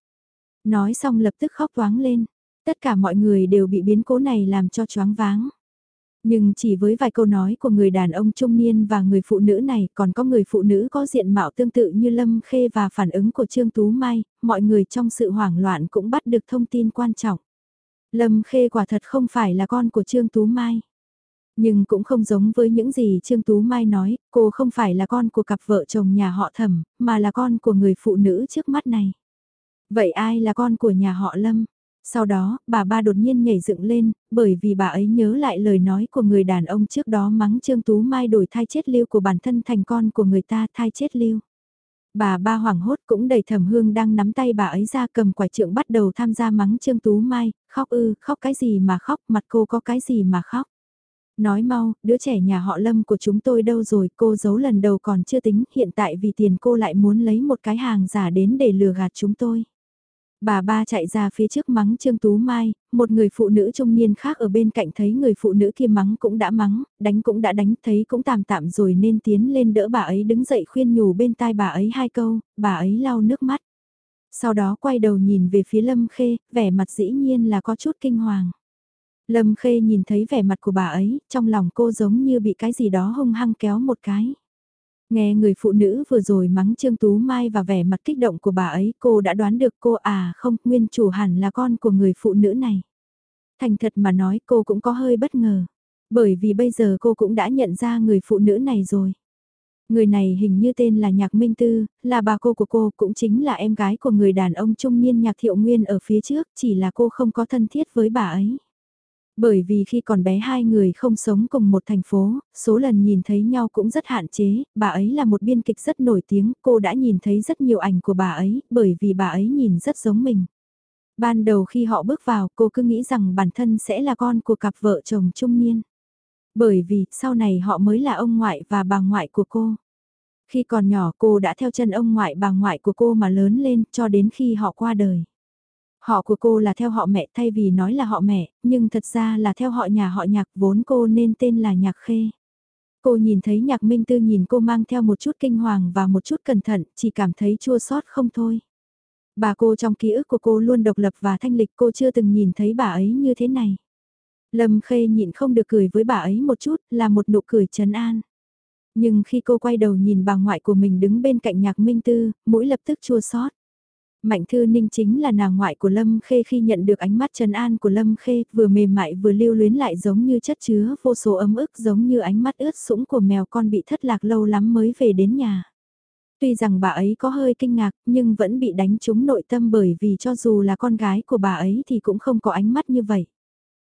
Speaker 1: Nói xong lập tức khóc toáng lên. Tất cả mọi người đều bị biến cố này làm cho choáng váng. Nhưng chỉ với vài câu nói của người đàn ông trung niên và người phụ nữ này còn có người phụ nữ có diện mạo tương tự như Lâm Khê và phản ứng của Trương Tú Mai, mọi người trong sự hoảng loạn cũng bắt được thông tin quan trọng. Lâm Khê quả thật không phải là con của Trương Tú Mai. Nhưng cũng không giống với những gì Trương Tú Mai nói, cô không phải là con của cặp vợ chồng nhà họ thẩm, mà là con của người phụ nữ trước mắt này. Vậy ai là con của nhà họ Lâm? Sau đó, bà ba đột nhiên nhảy dựng lên, bởi vì bà ấy nhớ lại lời nói của người đàn ông trước đó mắng Trương Tú Mai đổi thai chết lưu của bản thân thành con của người ta thai chết lưu. Bà ba hoảng hốt cũng đầy thầm hương đang nắm tay bà ấy ra cầm quải trượng bắt đầu tham gia mắng Trương Tú Mai, khóc ư, khóc cái gì mà khóc, mặt cô có cái gì mà khóc. Nói mau, đứa trẻ nhà họ Lâm của chúng tôi đâu rồi, cô giấu lần đầu còn chưa tính, hiện tại vì tiền cô lại muốn lấy một cái hàng giả đến để lừa gạt chúng tôi. Bà ba chạy ra phía trước mắng Trương Tú Mai, một người phụ nữ trung niên khác ở bên cạnh thấy người phụ nữ kia mắng cũng đã mắng, đánh cũng đã đánh, thấy cũng tạm tạm rồi nên tiến lên đỡ bà ấy đứng dậy khuyên nhủ bên tai bà ấy hai câu, bà ấy lau nước mắt. Sau đó quay đầu nhìn về phía Lâm Khê, vẻ mặt dĩ nhiên là có chút kinh hoàng. Lâm Khê nhìn thấy vẻ mặt của bà ấy, trong lòng cô giống như bị cái gì đó hung hăng kéo một cái. Nghe người phụ nữ vừa rồi mắng Trương Tú Mai và vẻ mặt kích động của bà ấy cô đã đoán được cô à không, nguyên chủ hẳn là con của người phụ nữ này. Thành thật mà nói cô cũng có hơi bất ngờ, bởi vì bây giờ cô cũng đã nhận ra người phụ nữ này rồi. Người này hình như tên là Nhạc Minh Tư, là bà cô của cô cũng chính là em gái của người đàn ông trung niên Nhạc Thiệu Nguyên ở phía trước, chỉ là cô không có thân thiết với bà ấy. Bởi vì khi còn bé hai người không sống cùng một thành phố, số lần nhìn thấy nhau cũng rất hạn chế, bà ấy là một biên kịch rất nổi tiếng, cô đã nhìn thấy rất nhiều ảnh của bà ấy, bởi vì bà ấy nhìn rất giống mình. Ban đầu khi họ bước vào, cô cứ nghĩ rằng bản thân sẽ là con của cặp vợ chồng trung niên. Bởi vì, sau này họ mới là ông ngoại và bà ngoại của cô. Khi còn nhỏ cô đã theo chân ông ngoại bà ngoại của cô mà lớn lên cho đến khi họ qua đời. Họ của cô là theo họ mẹ thay vì nói là họ mẹ, nhưng thật ra là theo họ nhà họ nhạc vốn cô nên tên là nhạc khê. Cô nhìn thấy nhạc minh tư nhìn cô mang theo một chút kinh hoàng và một chút cẩn thận, chỉ cảm thấy chua xót không thôi. Bà cô trong ký ức của cô luôn độc lập và thanh lịch cô chưa từng nhìn thấy bà ấy như thế này. Lâm khê nhịn không được cười với bà ấy một chút là một nụ cười trấn an. Nhưng khi cô quay đầu nhìn bà ngoại của mình đứng bên cạnh nhạc minh tư, mũi lập tức chua xót. Mạnh Thư Ninh chính là nàng ngoại của Lâm Khê khi nhận được ánh mắt Trần an của Lâm Khê, vừa mềm mại vừa lưu luyến lại giống như chất chứa vô số ấm ức giống như ánh mắt ướt sũng của mèo con bị thất lạc lâu lắm mới về đến nhà. Tuy rằng bà ấy có hơi kinh ngạc nhưng vẫn bị đánh trúng nội tâm bởi vì cho dù là con gái của bà ấy thì cũng không có ánh mắt như vậy.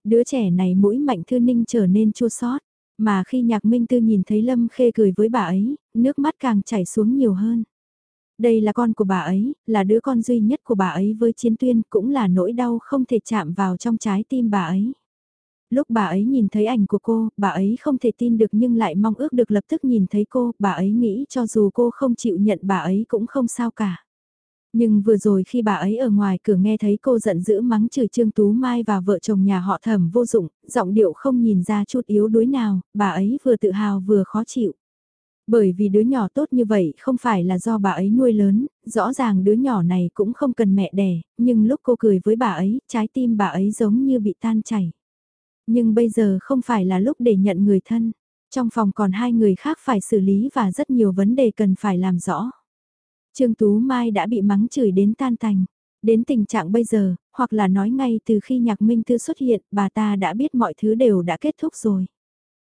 Speaker 1: Đứa trẻ này mũi Mạnh Thư Ninh trở nên chua xót mà khi nhạc minh tư nhìn thấy Lâm Khê cười với bà ấy, nước mắt càng chảy xuống nhiều hơn. Đây là con của bà ấy, là đứa con duy nhất của bà ấy với chiến tuyên cũng là nỗi đau không thể chạm vào trong trái tim bà ấy. Lúc bà ấy nhìn thấy ảnh của cô, bà ấy không thể tin được nhưng lại mong ước được lập tức nhìn thấy cô, bà ấy nghĩ cho dù cô không chịu nhận bà ấy cũng không sao cả. Nhưng vừa rồi khi bà ấy ở ngoài cửa nghe thấy cô giận dữ mắng chửi Trương Tú Mai và vợ chồng nhà họ thẩm vô dụng, giọng điệu không nhìn ra chút yếu đuối nào, bà ấy vừa tự hào vừa khó chịu. Bởi vì đứa nhỏ tốt như vậy không phải là do bà ấy nuôi lớn, rõ ràng đứa nhỏ này cũng không cần mẹ đẻ, nhưng lúc cô cười với bà ấy, trái tim bà ấy giống như bị tan chảy. Nhưng bây giờ không phải là lúc để nhận người thân. Trong phòng còn hai người khác phải xử lý và rất nhiều vấn đề cần phải làm rõ. Trương Tú Mai đã bị mắng chửi đến tan tành. Đến tình trạng bây giờ, hoặc là nói ngay từ khi nhạc minh tư xuất hiện, bà ta đã biết mọi thứ đều đã kết thúc rồi.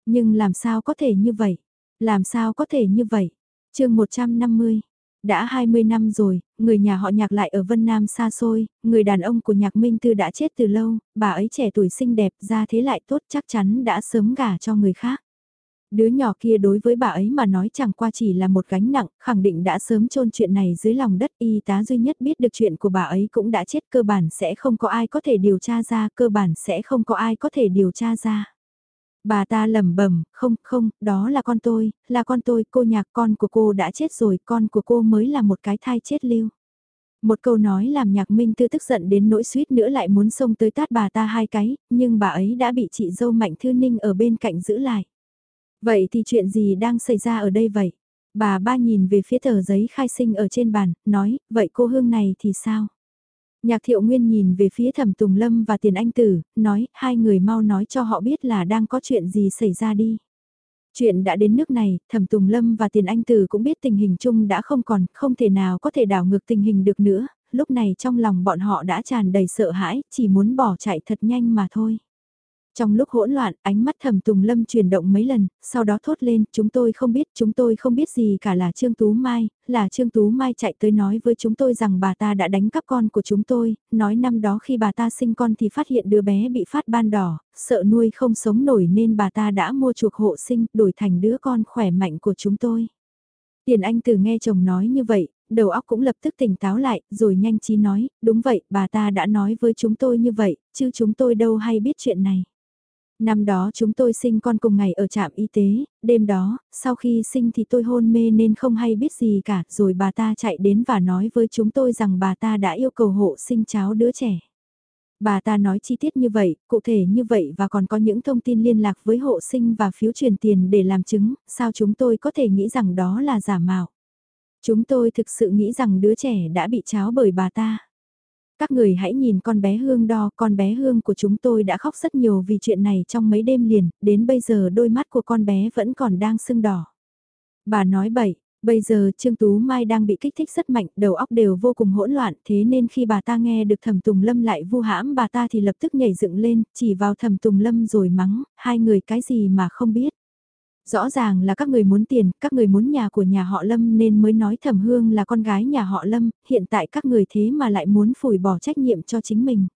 Speaker 1: Nhưng làm sao có thể như vậy? Làm sao có thể như vậy? chương 150. Đã 20 năm rồi, người nhà họ nhạc lại ở Vân Nam xa xôi, người đàn ông của nhạc Minh Tư đã chết từ lâu, bà ấy trẻ tuổi xinh đẹp ra thế lại tốt chắc chắn đã sớm gả cho người khác. Đứa nhỏ kia đối với bà ấy mà nói chẳng qua chỉ là một gánh nặng, khẳng định đã sớm chôn chuyện này dưới lòng đất y tá duy nhất biết được chuyện của bà ấy cũng đã chết cơ bản sẽ không có ai có thể điều tra ra, cơ bản sẽ không có ai có thể điều tra ra. Bà ta lẩm bẩm, không, không, đó là con tôi, là con tôi, cô nhạc con của cô đã chết rồi, con của cô mới là một cái thai chết lưu. Một câu nói làm nhạc minh tư tức giận đến nỗi suýt nữa lại muốn xông tới tát bà ta hai cái, nhưng bà ấy đã bị chị dâu Mạnh Thư Ninh ở bên cạnh giữ lại. Vậy thì chuyện gì đang xảy ra ở đây vậy? Bà ba nhìn về phía tờ giấy khai sinh ở trên bàn, nói, vậy cô Hương này thì sao? Nhạc thiệu nguyên nhìn về phía thẩm Tùng Lâm và Tiền Anh Tử, nói, hai người mau nói cho họ biết là đang có chuyện gì xảy ra đi. Chuyện đã đến nước này, Thẩm Tùng Lâm và Tiền Anh Tử cũng biết tình hình chung đã không còn, không thể nào có thể đảo ngược tình hình được nữa, lúc này trong lòng bọn họ đã tràn đầy sợ hãi, chỉ muốn bỏ chạy thật nhanh mà thôi. Trong lúc hỗn loạn, ánh mắt thẩm tùng lâm chuyển động mấy lần, sau đó thốt lên, chúng tôi không biết, chúng tôi không biết gì cả là Trương Tú Mai, là Trương Tú Mai chạy tới nói với chúng tôi rằng bà ta đã đánh cắp con của chúng tôi, nói năm đó khi bà ta sinh con thì phát hiện đứa bé bị phát ban đỏ, sợ nuôi không sống nổi nên bà ta đã mua chuộc hộ sinh, đổi thành đứa con khỏe mạnh của chúng tôi. Tiền Anh từ nghe chồng nói như vậy, đầu óc cũng lập tức tỉnh táo lại, rồi nhanh trí nói, đúng vậy, bà ta đã nói với chúng tôi như vậy, chứ chúng tôi đâu hay biết chuyện này. Năm đó chúng tôi sinh con cùng ngày ở trạm y tế, đêm đó, sau khi sinh thì tôi hôn mê nên không hay biết gì cả, rồi bà ta chạy đến và nói với chúng tôi rằng bà ta đã yêu cầu hộ sinh cháu đứa trẻ. Bà ta nói chi tiết như vậy, cụ thể như vậy và còn có những thông tin liên lạc với hộ sinh và phiếu truyền tiền để làm chứng, sao chúng tôi có thể nghĩ rằng đó là giả mạo. Chúng tôi thực sự nghĩ rằng đứa trẻ đã bị cháo bởi bà ta. Các người hãy nhìn con bé Hương đo, con bé Hương của chúng tôi đã khóc rất nhiều vì chuyện này trong mấy đêm liền, đến bây giờ đôi mắt của con bé vẫn còn đang sưng đỏ. Bà nói bậy, bây giờ Trương Tú Mai đang bị kích thích rất mạnh, đầu óc đều vô cùng hỗn loạn, thế nên khi bà ta nghe được Thẩm Tùng Lâm lại vu hãm bà ta thì lập tức nhảy dựng lên, chỉ vào Thẩm Tùng Lâm rồi mắng, hai người cái gì mà không biết. Rõ ràng là các người muốn tiền, các người muốn nhà của nhà họ Lâm nên mới nói Thẩm Hương là con gái nhà họ Lâm, hiện tại các người thế mà lại muốn phủi bỏ trách nhiệm cho chính mình.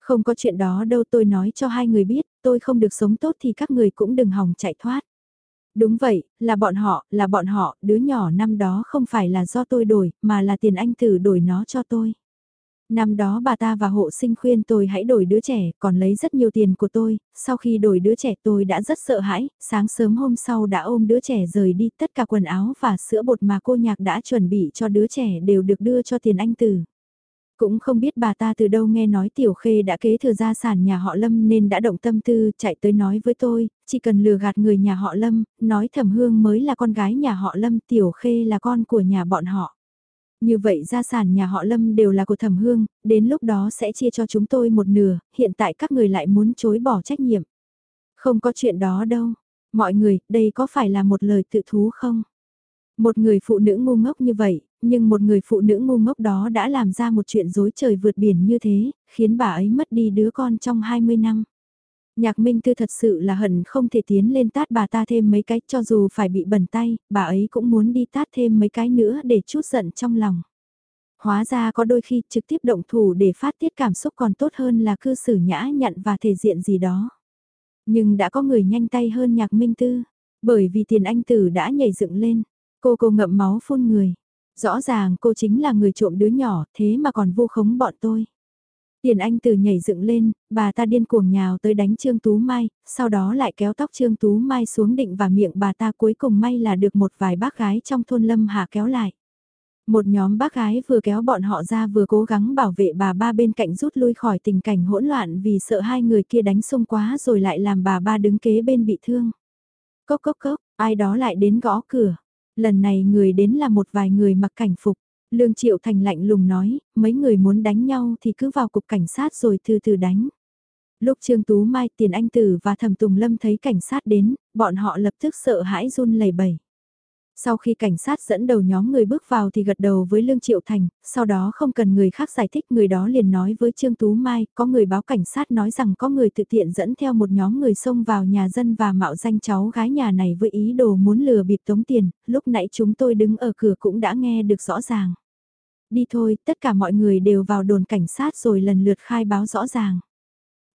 Speaker 1: Không có chuyện đó đâu tôi nói cho hai người biết, tôi không được sống tốt thì các người cũng đừng hòng chạy thoát. Đúng vậy, là bọn họ, là bọn họ, đứa nhỏ năm đó không phải là do tôi đổi, mà là tiền anh tử đổi nó cho tôi. Năm đó bà ta và hộ sinh khuyên tôi hãy đổi đứa trẻ, còn lấy rất nhiều tiền của tôi, sau khi đổi đứa trẻ tôi đã rất sợ hãi, sáng sớm hôm sau đã ôm đứa trẻ rời đi, tất cả quần áo và sữa bột mà cô nhạc đã chuẩn bị cho đứa trẻ đều được đưa cho tiền anh tử. Cũng không biết bà ta từ đâu nghe nói Tiểu Khê đã kế thừa gia sản nhà họ Lâm nên đã động tâm tư chạy tới nói với tôi, chỉ cần lừa gạt người nhà họ Lâm, nói thẩm hương mới là con gái nhà họ Lâm, Tiểu Khê là con của nhà bọn họ. Như vậy gia sản nhà họ Lâm đều là của thẩm hương, đến lúc đó sẽ chia cho chúng tôi một nửa, hiện tại các người lại muốn chối bỏ trách nhiệm. Không có chuyện đó đâu. Mọi người, đây có phải là một lời tự thú không? Một người phụ nữ ngu ngốc như vậy, nhưng một người phụ nữ ngu ngốc đó đã làm ra một chuyện dối trời vượt biển như thế, khiến bà ấy mất đi đứa con trong 20 năm. Nhạc Minh Tư thật sự là hận không thể tiến lên tát bà ta thêm mấy cái cho dù phải bị bẩn tay, bà ấy cũng muốn đi tát thêm mấy cái nữa để chút giận trong lòng. Hóa ra có đôi khi trực tiếp động thủ để phát tiết cảm xúc còn tốt hơn là cư xử nhã nhặn và thể diện gì đó. Nhưng đã có người nhanh tay hơn Nhạc Minh Tư, bởi vì tiền anh tử đã nhảy dựng lên, cô cô ngậm máu phun người. Rõ ràng cô chính là người trộm đứa nhỏ thế mà còn vu khống bọn tôi. Tiền Anh từ nhảy dựng lên, bà ta điên cuồng nhào tới đánh Trương Tú Mai, sau đó lại kéo tóc Trương Tú Mai xuống định và miệng bà ta cuối cùng may là được một vài bác gái trong thôn Lâm Hà kéo lại. Một nhóm bác gái vừa kéo bọn họ ra vừa cố gắng bảo vệ bà ba bên cạnh rút lui khỏi tình cảnh hỗn loạn vì sợ hai người kia đánh xung quá rồi lại làm bà ba đứng kế bên bị thương. Cốc cốc cốc, ai đó lại đến gõ cửa. Lần này người đến là một vài người mặc cảnh phục. Lương Triệu Thành lạnh lùng nói, mấy người muốn đánh nhau thì cứ vào cục cảnh sát rồi từ từ đánh. Lúc Trương Tú Mai, Tiền Anh Tử và Thẩm Tùng Lâm thấy cảnh sát đến, bọn họ lập tức sợ hãi run lẩy bẩy. Sau khi cảnh sát dẫn đầu nhóm người bước vào thì gật đầu với Lương Triệu Thành, sau đó không cần người khác giải thích người đó liền nói với Trương Tú Mai, có người báo cảnh sát nói rằng có người tự tiện dẫn theo một nhóm người xông vào nhà dân và mạo danh cháu gái nhà này với ý đồ muốn lừa bịp tống tiền, lúc nãy chúng tôi đứng ở cửa cũng đã nghe được rõ ràng. Đi thôi, tất cả mọi người đều vào đồn cảnh sát rồi lần lượt khai báo rõ ràng.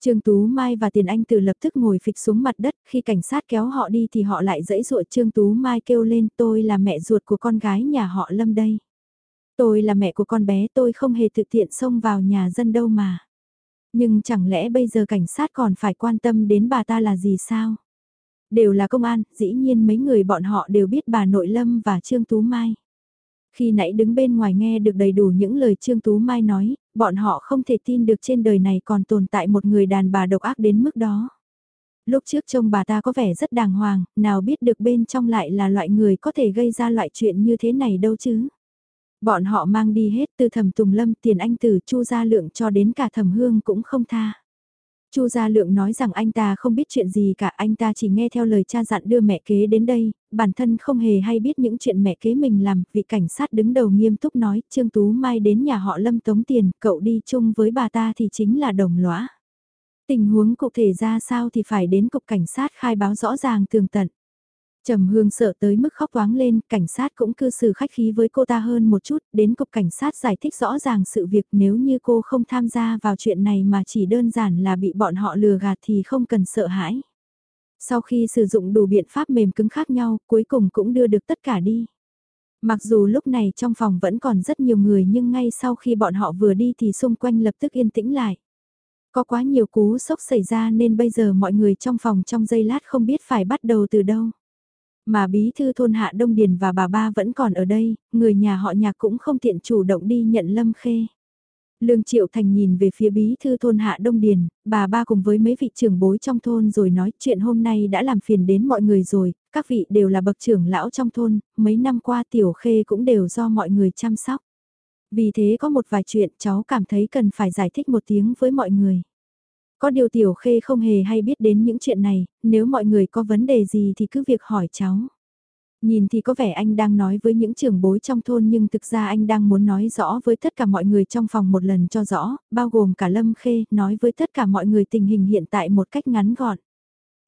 Speaker 1: Trương Tú Mai và Tiền Anh Tử lập tức ngồi phịch xuống mặt đất, khi cảnh sát kéo họ đi thì họ lại dẫy dụa Trương Tú Mai kêu lên tôi là mẹ ruột của con gái nhà họ Lâm đây. Tôi là mẹ của con bé tôi không hề tự tiện xông vào nhà dân đâu mà. Nhưng chẳng lẽ bây giờ cảnh sát còn phải quan tâm đến bà ta là gì sao? Đều là công an, dĩ nhiên mấy người bọn họ đều biết bà nội Lâm và Trương Tú Mai. Khi nãy đứng bên ngoài nghe được đầy đủ những lời Trương Tú Mai nói, bọn họ không thể tin được trên đời này còn tồn tại một người đàn bà độc ác đến mức đó. Lúc trước trông bà ta có vẻ rất đàng hoàng, nào biết được bên trong lại là loại người có thể gây ra loại chuyện như thế này đâu chứ. Bọn họ mang đi hết từ thẩm tùng lâm tiền anh tử chu gia lượng cho đến cả thẩm hương cũng không tha. Chu Gia Lượng nói rằng anh ta không biết chuyện gì cả, anh ta chỉ nghe theo lời cha dặn đưa mẹ kế đến đây, bản thân không hề hay biết những chuyện mẹ kế mình làm, vị cảnh sát đứng đầu nghiêm túc nói, Trương Tú Mai đến nhà họ Lâm tống tiền, cậu đi chung với bà ta thì chính là đồng lõa. Tình huống cụ thể ra sao thì phải đến cục cảnh sát khai báo rõ ràng tường tận. Trầm Hương sợ tới mức khóc toáng lên, cảnh sát cũng cư xử khách khí với cô ta hơn một chút, đến cục cảnh sát giải thích rõ ràng sự việc nếu như cô không tham gia vào chuyện này mà chỉ đơn giản là bị bọn họ lừa gạt thì không cần sợ hãi. Sau khi sử dụng đủ biện pháp mềm cứng khác nhau, cuối cùng cũng đưa được tất cả đi. Mặc dù lúc này trong phòng vẫn còn rất nhiều người nhưng ngay sau khi bọn họ vừa đi thì xung quanh lập tức yên tĩnh lại. Có quá nhiều cú sốc xảy ra nên bây giờ mọi người trong phòng trong giây lát không biết phải bắt đầu từ đâu. Mà bí thư thôn Hạ Đông Điền và bà ba vẫn còn ở đây, người nhà họ nhạc cũng không tiện chủ động đi nhận Lâm Khê. Lương Triệu Thành nhìn về phía bí thư thôn Hạ Đông Điền, bà ba cùng với mấy vị trưởng bối trong thôn rồi nói chuyện hôm nay đã làm phiền đến mọi người rồi, các vị đều là bậc trưởng lão trong thôn, mấy năm qua tiểu khê cũng đều do mọi người chăm sóc. Vì thế có một vài chuyện cháu cảm thấy cần phải giải thích một tiếng với mọi người. Có điều tiểu khê không hề hay biết đến những chuyện này, nếu mọi người có vấn đề gì thì cứ việc hỏi cháu. Nhìn thì có vẻ anh đang nói với những trưởng bối trong thôn nhưng thực ra anh đang muốn nói rõ với tất cả mọi người trong phòng một lần cho rõ, bao gồm cả Lâm Khê, nói với tất cả mọi người tình hình hiện tại một cách ngắn gọn.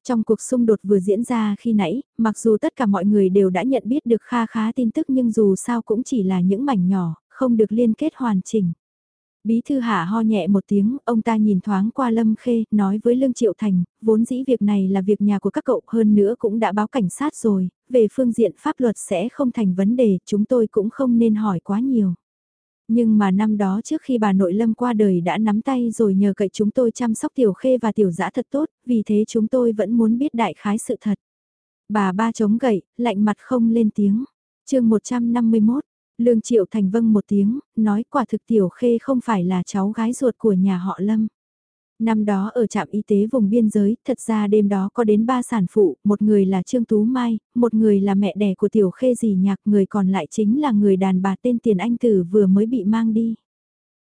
Speaker 1: Trong cuộc xung đột vừa diễn ra khi nãy, mặc dù tất cả mọi người đều đã nhận biết được kha khá tin tức nhưng dù sao cũng chỉ là những mảnh nhỏ, không được liên kết hoàn chỉnh. Bí thư hạ ho nhẹ một tiếng, ông ta nhìn thoáng qua Lâm Khê, nói với Lương Triệu Thành, vốn dĩ việc này là việc nhà của các cậu hơn nữa cũng đã báo cảnh sát rồi, về phương diện pháp luật sẽ không thành vấn đề, chúng tôi cũng không nên hỏi quá nhiều. Nhưng mà năm đó trước khi bà nội Lâm qua đời đã nắm tay rồi nhờ cậy chúng tôi chăm sóc Tiểu Khê và Tiểu Dã thật tốt, vì thế chúng tôi vẫn muốn biết đại khái sự thật. Bà ba chống gậy, lạnh mặt không lên tiếng. chương 151, Lương Triệu Thành vâng một tiếng, nói quả thực Tiểu Khê không phải là cháu gái ruột của nhà họ Lâm. Năm đó ở trạm y tế vùng biên giới, thật ra đêm đó có đến ba sản phụ, một người là Trương Tú Mai, một người là mẹ đẻ của Tiểu Khê dì nhạc, người còn lại chính là người đàn bà tên Tiền Anh Tử vừa mới bị mang đi.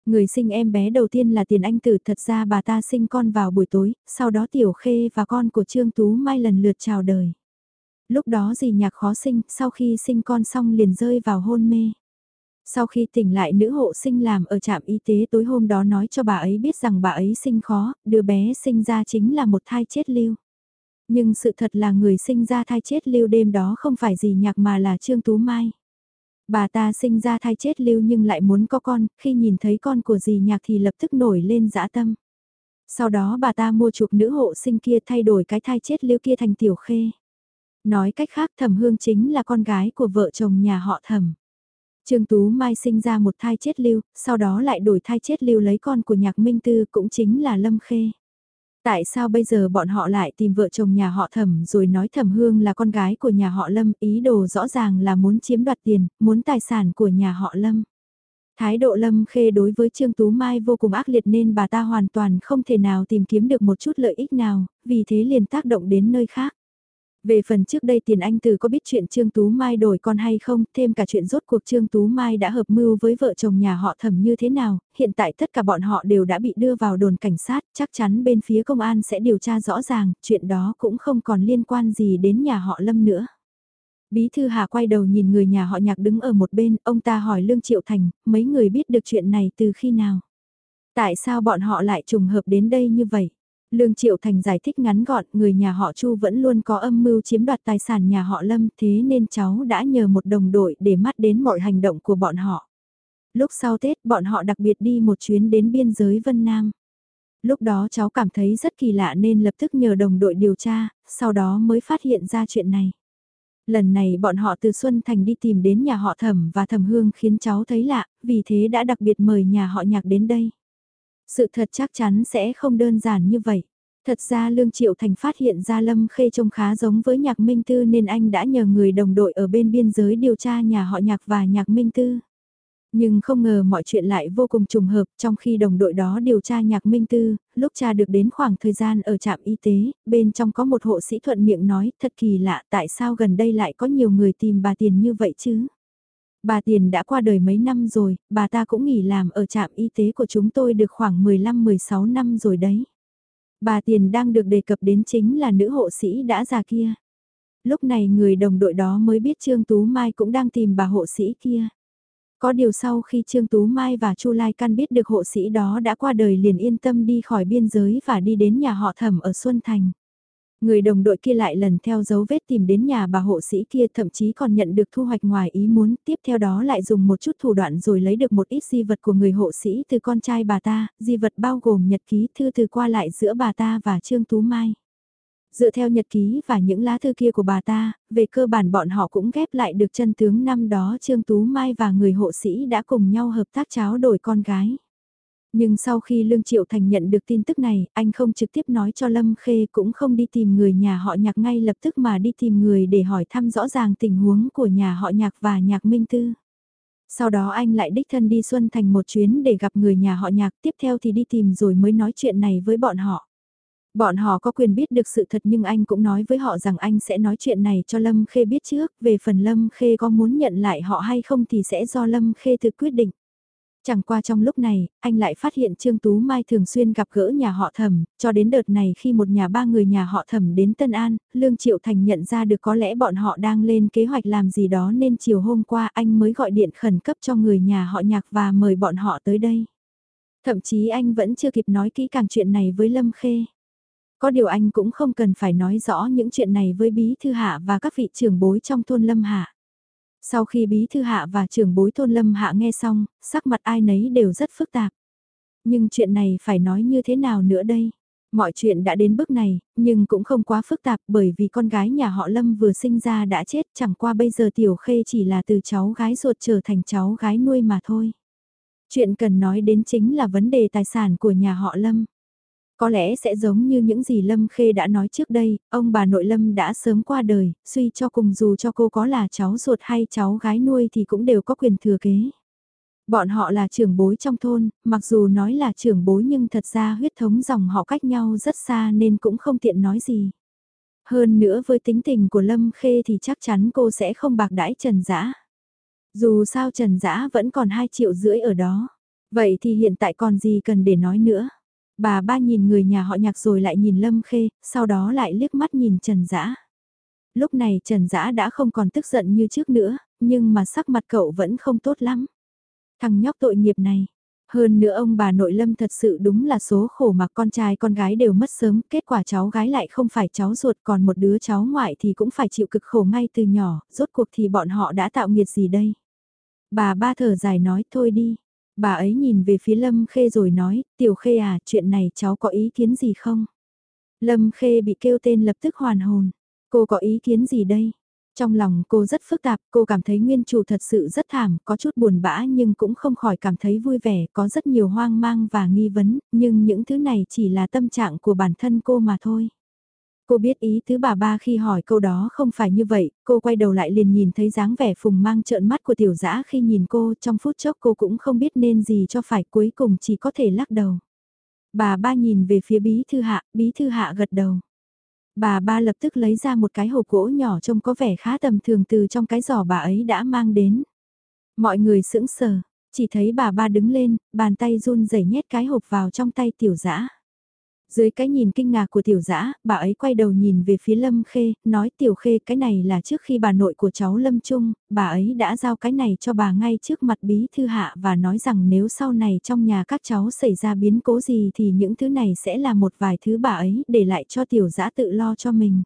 Speaker 1: Người sinh em bé đầu tiên là Tiền Anh Tử, thật ra bà ta sinh con vào buổi tối, sau đó Tiểu Khê và con của Trương Tú Mai lần lượt chào đời. Lúc đó dì nhạc khó sinh, sau khi sinh con xong liền rơi vào hôn mê. Sau khi tỉnh lại nữ hộ sinh làm ở trạm y tế tối hôm đó nói cho bà ấy biết rằng bà ấy sinh khó, đứa bé sinh ra chính là một thai chết lưu. Nhưng sự thật là người sinh ra thai chết lưu đêm đó không phải gì nhạc mà là Trương Tú Mai. Bà ta sinh ra thai chết lưu nhưng lại muốn có con, khi nhìn thấy con của dì nhạc thì lập tức nổi lên dã tâm. Sau đó bà ta mua chuộc nữ hộ sinh kia thay đổi cái thai chết lưu kia thành tiểu khê. Nói cách khác thẩm hương chính là con gái của vợ chồng nhà họ thẩm. Trương Tú Mai sinh ra một thai chết lưu, sau đó lại đổi thai chết lưu lấy con của nhạc minh tư cũng chính là Lâm Khê. Tại sao bây giờ bọn họ lại tìm vợ chồng nhà họ thẩm rồi nói thẩm hương là con gái của nhà họ Lâm, ý đồ rõ ràng là muốn chiếm đoạt tiền, muốn tài sản của nhà họ Lâm. Thái độ Lâm Khê đối với Trương Tú Mai vô cùng ác liệt nên bà ta hoàn toàn không thể nào tìm kiếm được một chút lợi ích nào, vì thế liền tác động đến nơi khác. Về phần trước đây Tiền Anh Từ có biết chuyện Trương Tú Mai đổi con hay không, thêm cả chuyện rốt cuộc Trương Tú Mai đã hợp mưu với vợ chồng nhà họ thẩm như thế nào, hiện tại tất cả bọn họ đều đã bị đưa vào đồn cảnh sát, chắc chắn bên phía công an sẽ điều tra rõ ràng, chuyện đó cũng không còn liên quan gì đến nhà họ Lâm nữa. Bí thư Hà quay đầu nhìn người nhà họ nhạc đứng ở một bên, ông ta hỏi Lương Triệu Thành, mấy người biết được chuyện này từ khi nào? Tại sao bọn họ lại trùng hợp đến đây như vậy? Lương Triệu Thành giải thích ngắn gọn, người nhà họ Chu vẫn luôn có âm mưu chiếm đoạt tài sản nhà họ Lâm, thế nên cháu đã nhờ một đồng đội để mắt đến mọi hành động của bọn họ. Lúc sau Tết, bọn họ đặc biệt đi một chuyến đến biên giới Vân Nam. Lúc đó cháu cảm thấy rất kỳ lạ nên lập tức nhờ đồng đội điều tra, sau đó mới phát hiện ra chuyện này. Lần này bọn họ từ Xuân Thành đi tìm đến nhà họ Thẩm và Thẩm Hương khiến cháu thấy lạ, vì thế đã đặc biệt mời nhà họ nhạc đến đây. Sự thật chắc chắn sẽ không đơn giản như vậy. Thật ra Lương Triệu Thành phát hiện ra Lâm Khê trông khá giống với Nhạc Minh Tư nên anh đã nhờ người đồng đội ở bên biên giới điều tra nhà họ Nhạc và Nhạc Minh Tư. Nhưng không ngờ mọi chuyện lại vô cùng trùng hợp trong khi đồng đội đó điều tra Nhạc Minh Tư, lúc cha được đến khoảng thời gian ở trạm y tế, bên trong có một hộ sĩ thuận miệng nói thật kỳ lạ tại sao gần đây lại có nhiều người tìm bà tiền như vậy chứ. Bà Tiền đã qua đời mấy năm rồi, bà ta cũng nghỉ làm ở trạm y tế của chúng tôi được khoảng 15-16 năm rồi đấy. Bà Tiền đang được đề cập đến chính là nữ hộ sĩ đã già kia. Lúc này người đồng đội đó mới biết Trương Tú Mai cũng đang tìm bà hộ sĩ kia. Có điều sau khi Trương Tú Mai và Chu Lai Căn biết được hộ sĩ đó đã qua đời liền yên tâm đi khỏi biên giới và đi đến nhà họ thẩm ở Xuân Thành. Người đồng đội kia lại lần theo dấu vết tìm đến nhà bà hộ sĩ kia thậm chí còn nhận được thu hoạch ngoài ý muốn, tiếp theo đó lại dùng một chút thủ đoạn rồi lấy được một ít di vật của người hộ sĩ từ con trai bà ta, di vật bao gồm nhật ký thư từ qua lại giữa bà ta và Trương Tú Mai. Dựa theo nhật ký và những lá thư kia của bà ta, về cơ bản bọn họ cũng ghép lại được chân tướng năm đó Trương Tú Mai và người hộ sĩ đã cùng nhau hợp tác cháo đổi con gái. Nhưng sau khi Lương Triệu Thành nhận được tin tức này, anh không trực tiếp nói cho Lâm Khê cũng không đi tìm người nhà họ nhạc ngay lập tức mà đi tìm người để hỏi thăm rõ ràng tình huống của nhà họ nhạc và nhạc Minh Tư. Sau đó anh lại đích thân đi Xuân Thành một chuyến để gặp người nhà họ nhạc tiếp theo thì đi tìm rồi mới nói chuyện này với bọn họ. Bọn họ có quyền biết được sự thật nhưng anh cũng nói với họ rằng anh sẽ nói chuyện này cho Lâm Khê biết trước, về phần Lâm Khê có muốn nhận lại họ hay không thì sẽ do Lâm Khê tự quyết định. Chẳng qua trong lúc này, anh lại phát hiện Trương Tú Mai thường xuyên gặp gỡ nhà họ thẩm, cho đến đợt này khi một nhà ba người nhà họ thẩm đến Tân An, Lương Triệu Thành nhận ra được có lẽ bọn họ đang lên kế hoạch làm gì đó nên chiều hôm qua anh mới gọi điện khẩn cấp cho người nhà họ nhạc và mời bọn họ tới đây. Thậm chí anh vẫn chưa kịp nói kỹ càng chuyện này với Lâm Khê. Có điều anh cũng không cần phải nói rõ những chuyện này với Bí Thư Hạ và các vị trưởng bối trong thôn Lâm Hạ. Sau khi Bí Thư Hạ và trưởng bối thôn Lâm Hạ nghe xong, sắc mặt ai nấy đều rất phức tạp. Nhưng chuyện này phải nói như thế nào nữa đây? Mọi chuyện đã đến bước này, nhưng cũng không quá phức tạp bởi vì con gái nhà họ Lâm vừa sinh ra đã chết chẳng qua bây giờ Tiểu Khê chỉ là từ cháu gái ruột trở thành cháu gái nuôi mà thôi. Chuyện cần nói đến chính là vấn đề tài sản của nhà họ Lâm. Có lẽ sẽ giống như những gì Lâm Khê đã nói trước đây, ông bà nội Lâm đã sớm qua đời, suy cho cùng dù cho cô có là cháu ruột hay cháu gái nuôi thì cũng đều có quyền thừa kế. Bọn họ là trưởng bối trong thôn, mặc dù nói là trưởng bối nhưng thật ra huyết thống dòng họ cách nhau rất xa nên cũng không tiện nói gì. Hơn nữa với tính tình của Lâm Khê thì chắc chắn cô sẽ không bạc đãi Trần Dã. Dù sao Trần Dã vẫn còn 2 triệu rưỡi ở đó. Vậy thì hiện tại còn gì cần để nói nữa. Bà ba nhìn người nhà họ nhạc rồi lại nhìn Lâm Khê, sau đó lại liếc mắt nhìn Trần Dã. Lúc này Trần Dã đã không còn tức giận như trước nữa, nhưng mà sắc mặt cậu vẫn không tốt lắm. Thằng nhóc tội nghiệp này. Hơn nữa ông bà nội Lâm thật sự đúng là số khổ mà con trai con gái đều mất sớm, kết quả cháu gái lại không phải cháu ruột còn một đứa cháu ngoại thì cũng phải chịu cực khổ ngay từ nhỏ, rốt cuộc thì bọn họ đã tạo nghiệt gì đây. Bà ba thở dài nói thôi đi, Bà ấy nhìn về phía Lâm Khê rồi nói, Tiểu Khê à, chuyện này cháu có ý kiến gì không? Lâm Khê bị kêu tên lập tức hoàn hồn. Cô có ý kiến gì đây? Trong lòng cô rất phức tạp, cô cảm thấy nguyên chủ thật sự rất thảm, có chút buồn bã nhưng cũng không khỏi cảm thấy vui vẻ, có rất nhiều hoang mang và nghi vấn, nhưng những thứ này chỉ là tâm trạng của bản thân cô mà thôi. Cô biết ý thứ bà ba khi hỏi câu đó không phải như vậy, cô quay đầu lại liền nhìn thấy dáng vẻ phùng mang trợn mắt của tiểu dã khi nhìn cô trong phút chốc cô cũng không biết nên gì cho phải cuối cùng chỉ có thể lắc đầu. Bà ba nhìn về phía bí thư hạ, bí thư hạ gật đầu. Bà ba lập tức lấy ra một cái hộp gỗ nhỏ trông có vẻ khá tầm thường từ trong cái giỏ bà ấy đã mang đến. Mọi người sững sờ, chỉ thấy bà ba đứng lên, bàn tay run rẩy nhét cái hộp vào trong tay tiểu dã dưới cái nhìn kinh ngạc của tiểu dã bà ấy quay đầu nhìn về phía Lâm Khê, nói tiểu Khê cái này là trước khi bà nội của cháu Lâm Trung, bà ấy đã giao cái này cho bà ngay trước mặt bí thư hạ và nói rằng nếu sau này trong nhà các cháu xảy ra biến cố gì thì những thứ này sẽ là một vài thứ bà ấy để lại cho tiểu dã tự lo cho mình.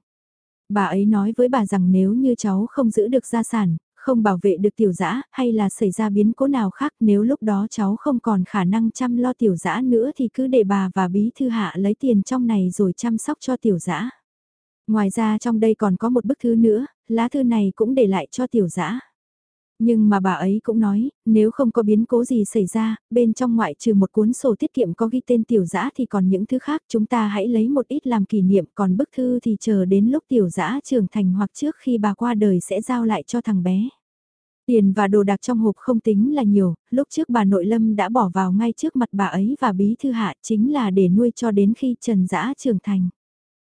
Speaker 1: Bà ấy nói với bà rằng nếu như cháu không giữ được gia sản, không bảo vệ được tiểu dã hay là xảy ra biến cố nào khác nếu lúc đó cháu không còn khả năng chăm lo tiểu dã nữa thì cứ để bà và bí thư hạ lấy tiền trong này rồi chăm sóc cho tiểu dã. Ngoài ra trong đây còn có một bức thư nữa, lá thư này cũng để lại cho tiểu dã. Nhưng mà bà ấy cũng nói, nếu không có biến cố gì xảy ra, bên trong ngoại trừ một cuốn sổ tiết kiệm có ghi tên tiểu dã thì còn những thứ khác chúng ta hãy lấy một ít làm kỷ niệm còn bức thư thì chờ đến lúc tiểu dã trưởng thành hoặc trước khi bà qua đời sẽ giao lại cho thằng bé. Tiền và đồ đạc trong hộp không tính là nhiều, lúc trước bà nội lâm đã bỏ vào ngay trước mặt bà ấy và bí thư hạ chính là để nuôi cho đến khi Trần Dã trưởng thành.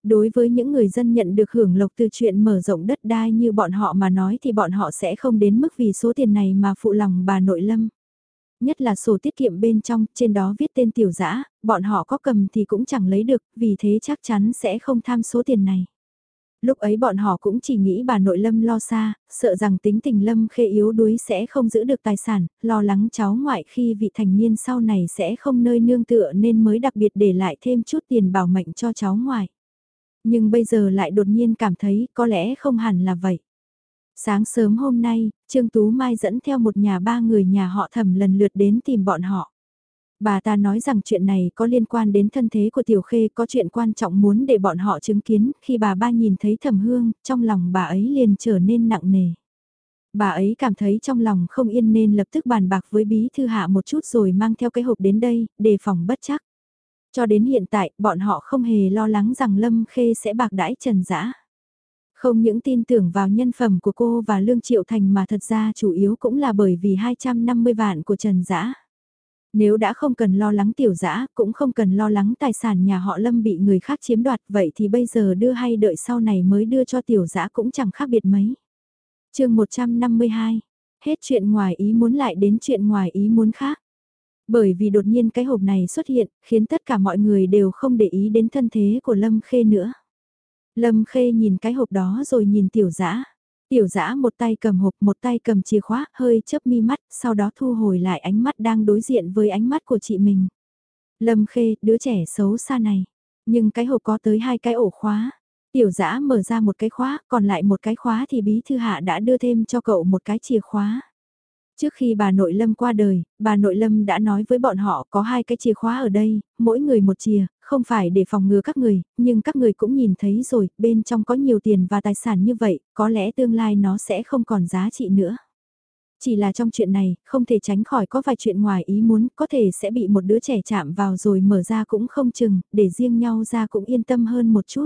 Speaker 1: Đối với những người dân nhận được hưởng lộc từ chuyện mở rộng đất đai như bọn họ mà nói thì bọn họ sẽ không đến mức vì số tiền này mà phụ lòng bà nội lâm. Nhất là sổ tiết kiệm bên trong, trên đó viết tên tiểu dã bọn họ có cầm thì cũng chẳng lấy được, vì thế chắc chắn sẽ không tham số tiền này. Lúc ấy bọn họ cũng chỉ nghĩ bà nội Lâm lo xa, sợ rằng tính tình Lâm khê yếu đuối sẽ không giữ được tài sản, lo lắng cháu ngoại khi vị thành niên sau này sẽ không nơi nương tựa nên mới đặc biệt để lại thêm chút tiền bảo mệnh cho cháu ngoại. Nhưng bây giờ lại đột nhiên cảm thấy có lẽ không hẳn là vậy. Sáng sớm hôm nay, Trương Tú Mai dẫn theo một nhà ba người nhà họ thẩm lần lượt đến tìm bọn họ. Bà ta nói rằng chuyện này có liên quan đến thân thế của Tiểu Khê có chuyện quan trọng muốn để bọn họ chứng kiến, khi bà ba nhìn thấy thẩm hương, trong lòng bà ấy liền trở nên nặng nề. Bà ấy cảm thấy trong lòng không yên nên lập tức bàn bạc với bí thư hạ một chút rồi mang theo cái hộp đến đây, đề phòng bất chắc. Cho đến hiện tại, bọn họ không hề lo lắng rằng Lâm Khê sẽ bạc đãi Trần Dã. Không những tin tưởng vào nhân phẩm của cô và Lương Triệu Thành mà thật ra chủ yếu cũng là bởi vì 250 vạn của Trần Dã. Nếu đã không cần lo lắng tiểu dã, cũng không cần lo lắng tài sản nhà họ Lâm bị người khác chiếm đoạt, vậy thì bây giờ đưa hay đợi sau này mới đưa cho tiểu dã cũng chẳng khác biệt mấy. chương 152, hết chuyện ngoài ý muốn lại đến chuyện ngoài ý muốn khác. Bởi vì đột nhiên cái hộp này xuất hiện, khiến tất cả mọi người đều không để ý đến thân thế của Lâm Khê nữa. Lâm Khê nhìn cái hộp đó rồi nhìn tiểu dã Tiểu dã một tay cầm hộp một tay cầm chìa khóa, hơi chớp mi mắt, sau đó thu hồi lại ánh mắt đang đối diện với ánh mắt của chị mình. Lâm Khê, đứa trẻ xấu xa này. Nhưng cái hộp có tới hai cái ổ khóa. Tiểu dã mở ra một cái khóa, còn lại một cái khóa thì bí thư hạ đã đưa thêm cho cậu một cái chìa khóa. Trước khi bà nội Lâm qua đời, bà nội Lâm đã nói với bọn họ có hai cái chìa khóa ở đây, mỗi người một chìa, không phải để phòng ngừa các người, nhưng các người cũng nhìn thấy rồi, bên trong có nhiều tiền và tài sản như vậy, có lẽ tương lai nó sẽ không còn giá trị nữa. Chỉ là trong chuyện này, không thể tránh khỏi có vài chuyện ngoài ý muốn, có thể sẽ bị một đứa trẻ chạm vào rồi mở ra cũng không chừng, để riêng nhau ra cũng yên tâm hơn một chút.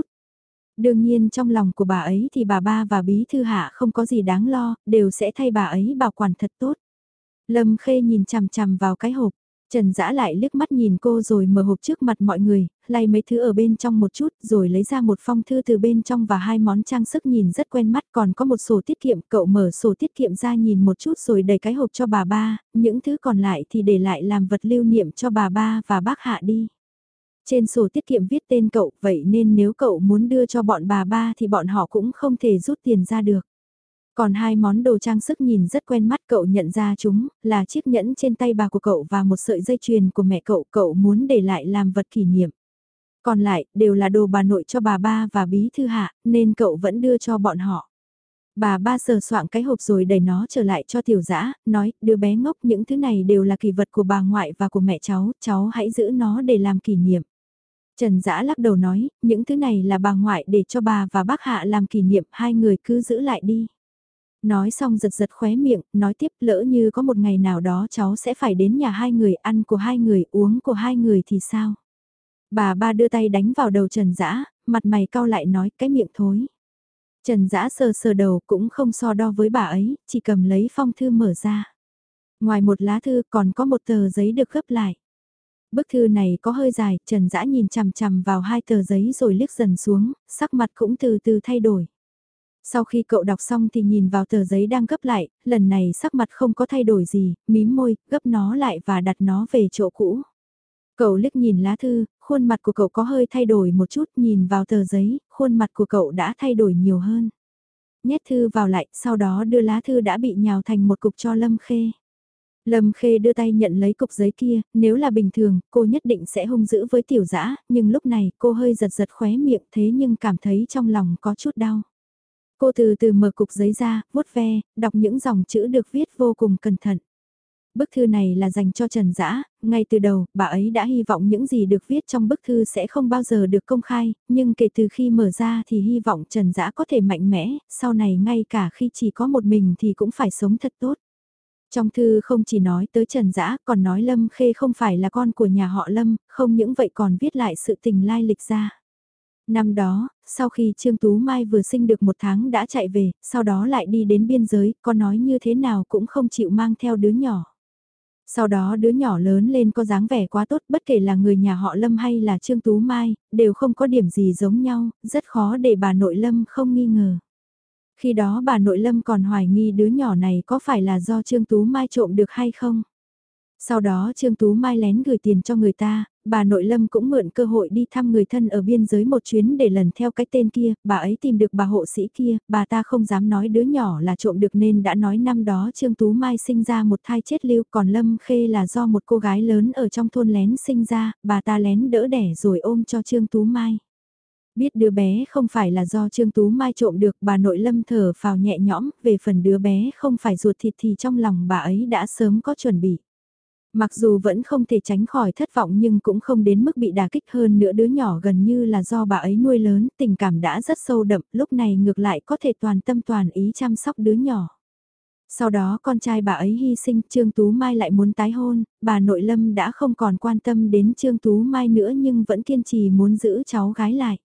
Speaker 1: Đương nhiên trong lòng của bà ấy thì bà ba và bí thư hạ không có gì đáng lo, đều sẽ thay bà ấy bảo quản thật tốt. Lâm Khê nhìn chằm chằm vào cái hộp, Trần Dã lại liếc mắt nhìn cô rồi mở hộp trước mặt mọi người, lay mấy thứ ở bên trong một chút rồi lấy ra một phong thư từ bên trong và hai món trang sức nhìn rất quen mắt còn có một sổ tiết kiệm cậu mở sổ tiết kiệm ra nhìn một chút rồi đầy cái hộp cho bà ba, những thứ còn lại thì để lại làm vật lưu niệm cho bà ba và bác hạ đi. Trên sổ tiết kiệm viết tên cậu vậy nên nếu cậu muốn đưa cho bọn bà ba thì bọn họ cũng không thể rút tiền ra được. Còn hai món đồ trang sức nhìn rất quen mắt cậu nhận ra chúng, là chiếc nhẫn trên tay bà của cậu và một sợi dây chuyền của mẹ cậu, cậu muốn để lại làm vật kỷ niệm. Còn lại, đều là đồ bà nội cho bà ba và bí thư hạ, nên cậu vẫn đưa cho bọn họ. Bà ba sờ soạn cái hộp rồi đẩy nó trở lại cho tiểu dã nói, đứa bé ngốc những thứ này đều là kỷ vật của bà ngoại và của mẹ cháu, cháu hãy giữ nó để làm kỷ niệm. Trần Dã lắc đầu nói, những thứ này là bà ngoại để cho bà và bác Hạ làm kỷ niệm, hai người cứ giữ lại đi. Nói xong giật giật khóe miệng, nói tiếp lỡ như có một ngày nào đó cháu sẽ phải đến nhà hai người ăn của hai người uống của hai người thì sao? Bà ba đưa tay đánh vào đầu Trần Dã, mặt mày cau lại nói cái miệng thối. Trần Dã sờ sờ đầu cũng không so đo với bà ấy, chỉ cầm lấy phong thư mở ra. Ngoài một lá thư còn có một tờ giấy được gấp lại. Bức thư này có hơi dài, Trần Dã nhìn chằm chằm vào hai tờ giấy rồi liếc dần xuống, sắc mặt cũng từ từ thay đổi. Sau khi cậu đọc xong thì nhìn vào tờ giấy đang gấp lại, lần này sắc mặt không có thay đổi gì, mím môi, gấp nó lại và đặt nó về chỗ cũ. Cậu liếc nhìn lá thư, khuôn mặt của cậu có hơi thay đổi một chút, nhìn vào tờ giấy, khuôn mặt của cậu đã thay đổi nhiều hơn. Nhét thư vào lại, sau đó đưa lá thư đã bị nhào thành một cục cho Lâm Khê. Lâm Khê đưa tay nhận lấy cục giấy kia, nếu là bình thường, cô nhất định sẽ hung dữ với tiểu dã nhưng lúc này cô hơi giật giật khóe miệng thế nhưng cảm thấy trong lòng có chút đau. Cô từ từ mở cục giấy ra, vuốt ve, đọc những dòng chữ được viết vô cùng cẩn thận. Bức thư này là dành cho Trần Dã, ngay từ đầu, bà ấy đã hy vọng những gì được viết trong bức thư sẽ không bao giờ được công khai, nhưng kể từ khi mở ra thì hy vọng Trần Dã có thể mạnh mẽ, sau này ngay cả khi chỉ có một mình thì cũng phải sống thật tốt. Trong thư không chỉ nói tới Trần Dã, còn nói Lâm Khê không phải là con của nhà họ Lâm, không những vậy còn viết lại sự tình lai lịch ra. Năm đó, sau khi Trương Tú Mai vừa sinh được một tháng đã chạy về, sau đó lại đi đến biên giới, con nói như thế nào cũng không chịu mang theo đứa nhỏ. Sau đó đứa nhỏ lớn lên có dáng vẻ quá tốt bất kể là người nhà họ Lâm hay là Trương Tú Mai, đều không có điểm gì giống nhau, rất khó để bà nội Lâm không nghi ngờ. Khi đó bà nội Lâm còn hoài nghi đứa nhỏ này có phải là do Trương Tú Mai trộm được hay không. Sau đó Trương Tú Mai lén gửi tiền cho người ta, bà nội Lâm cũng mượn cơ hội đi thăm người thân ở biên giới một chuyến để lần theo cái tên kia, bà ấy tìm được bà hộ sĩ kia, bà ta không dám nói đứa nhỏ là trộm được nên đã nói năm đó Trương Tú Mai sinh ra một thai chết lưu còn Lâm Khê là do một cô gái lớn ở trong thôn lén sinh ra, bà ta lén đỡ đẻ rồi ôm cho Trương Tú Mai. Biết đứa bé không phải là do Trương Tú Mai trộm được bà nội Lâm thở phào nhẹ nhõm, về phần đứa bé không phải ruột thịt thì trong lòng bà ấy đã sớm có chuẩn bị. Mặc dù vẫn không thể tránh khỏi thất vọng nhưng cũng không đến mức bị đả kích hơn nữa đứa nhỏ gần như là do bà ấy nuôi lớn, tình cảm đã rất sâu đậm, lúc này ngược lại có thể toàn tâm toàn ý chăm sóc đứa nhỏ. Sau đó con trai bà ấy hy sinh, Trương Tú Mai lại muốn tái hôn, bà nội Lâm đã không còn quan tâm đến Trương Tú Mai nữa nhưng vẫn kiên trì muốn giữ cháu gái lại.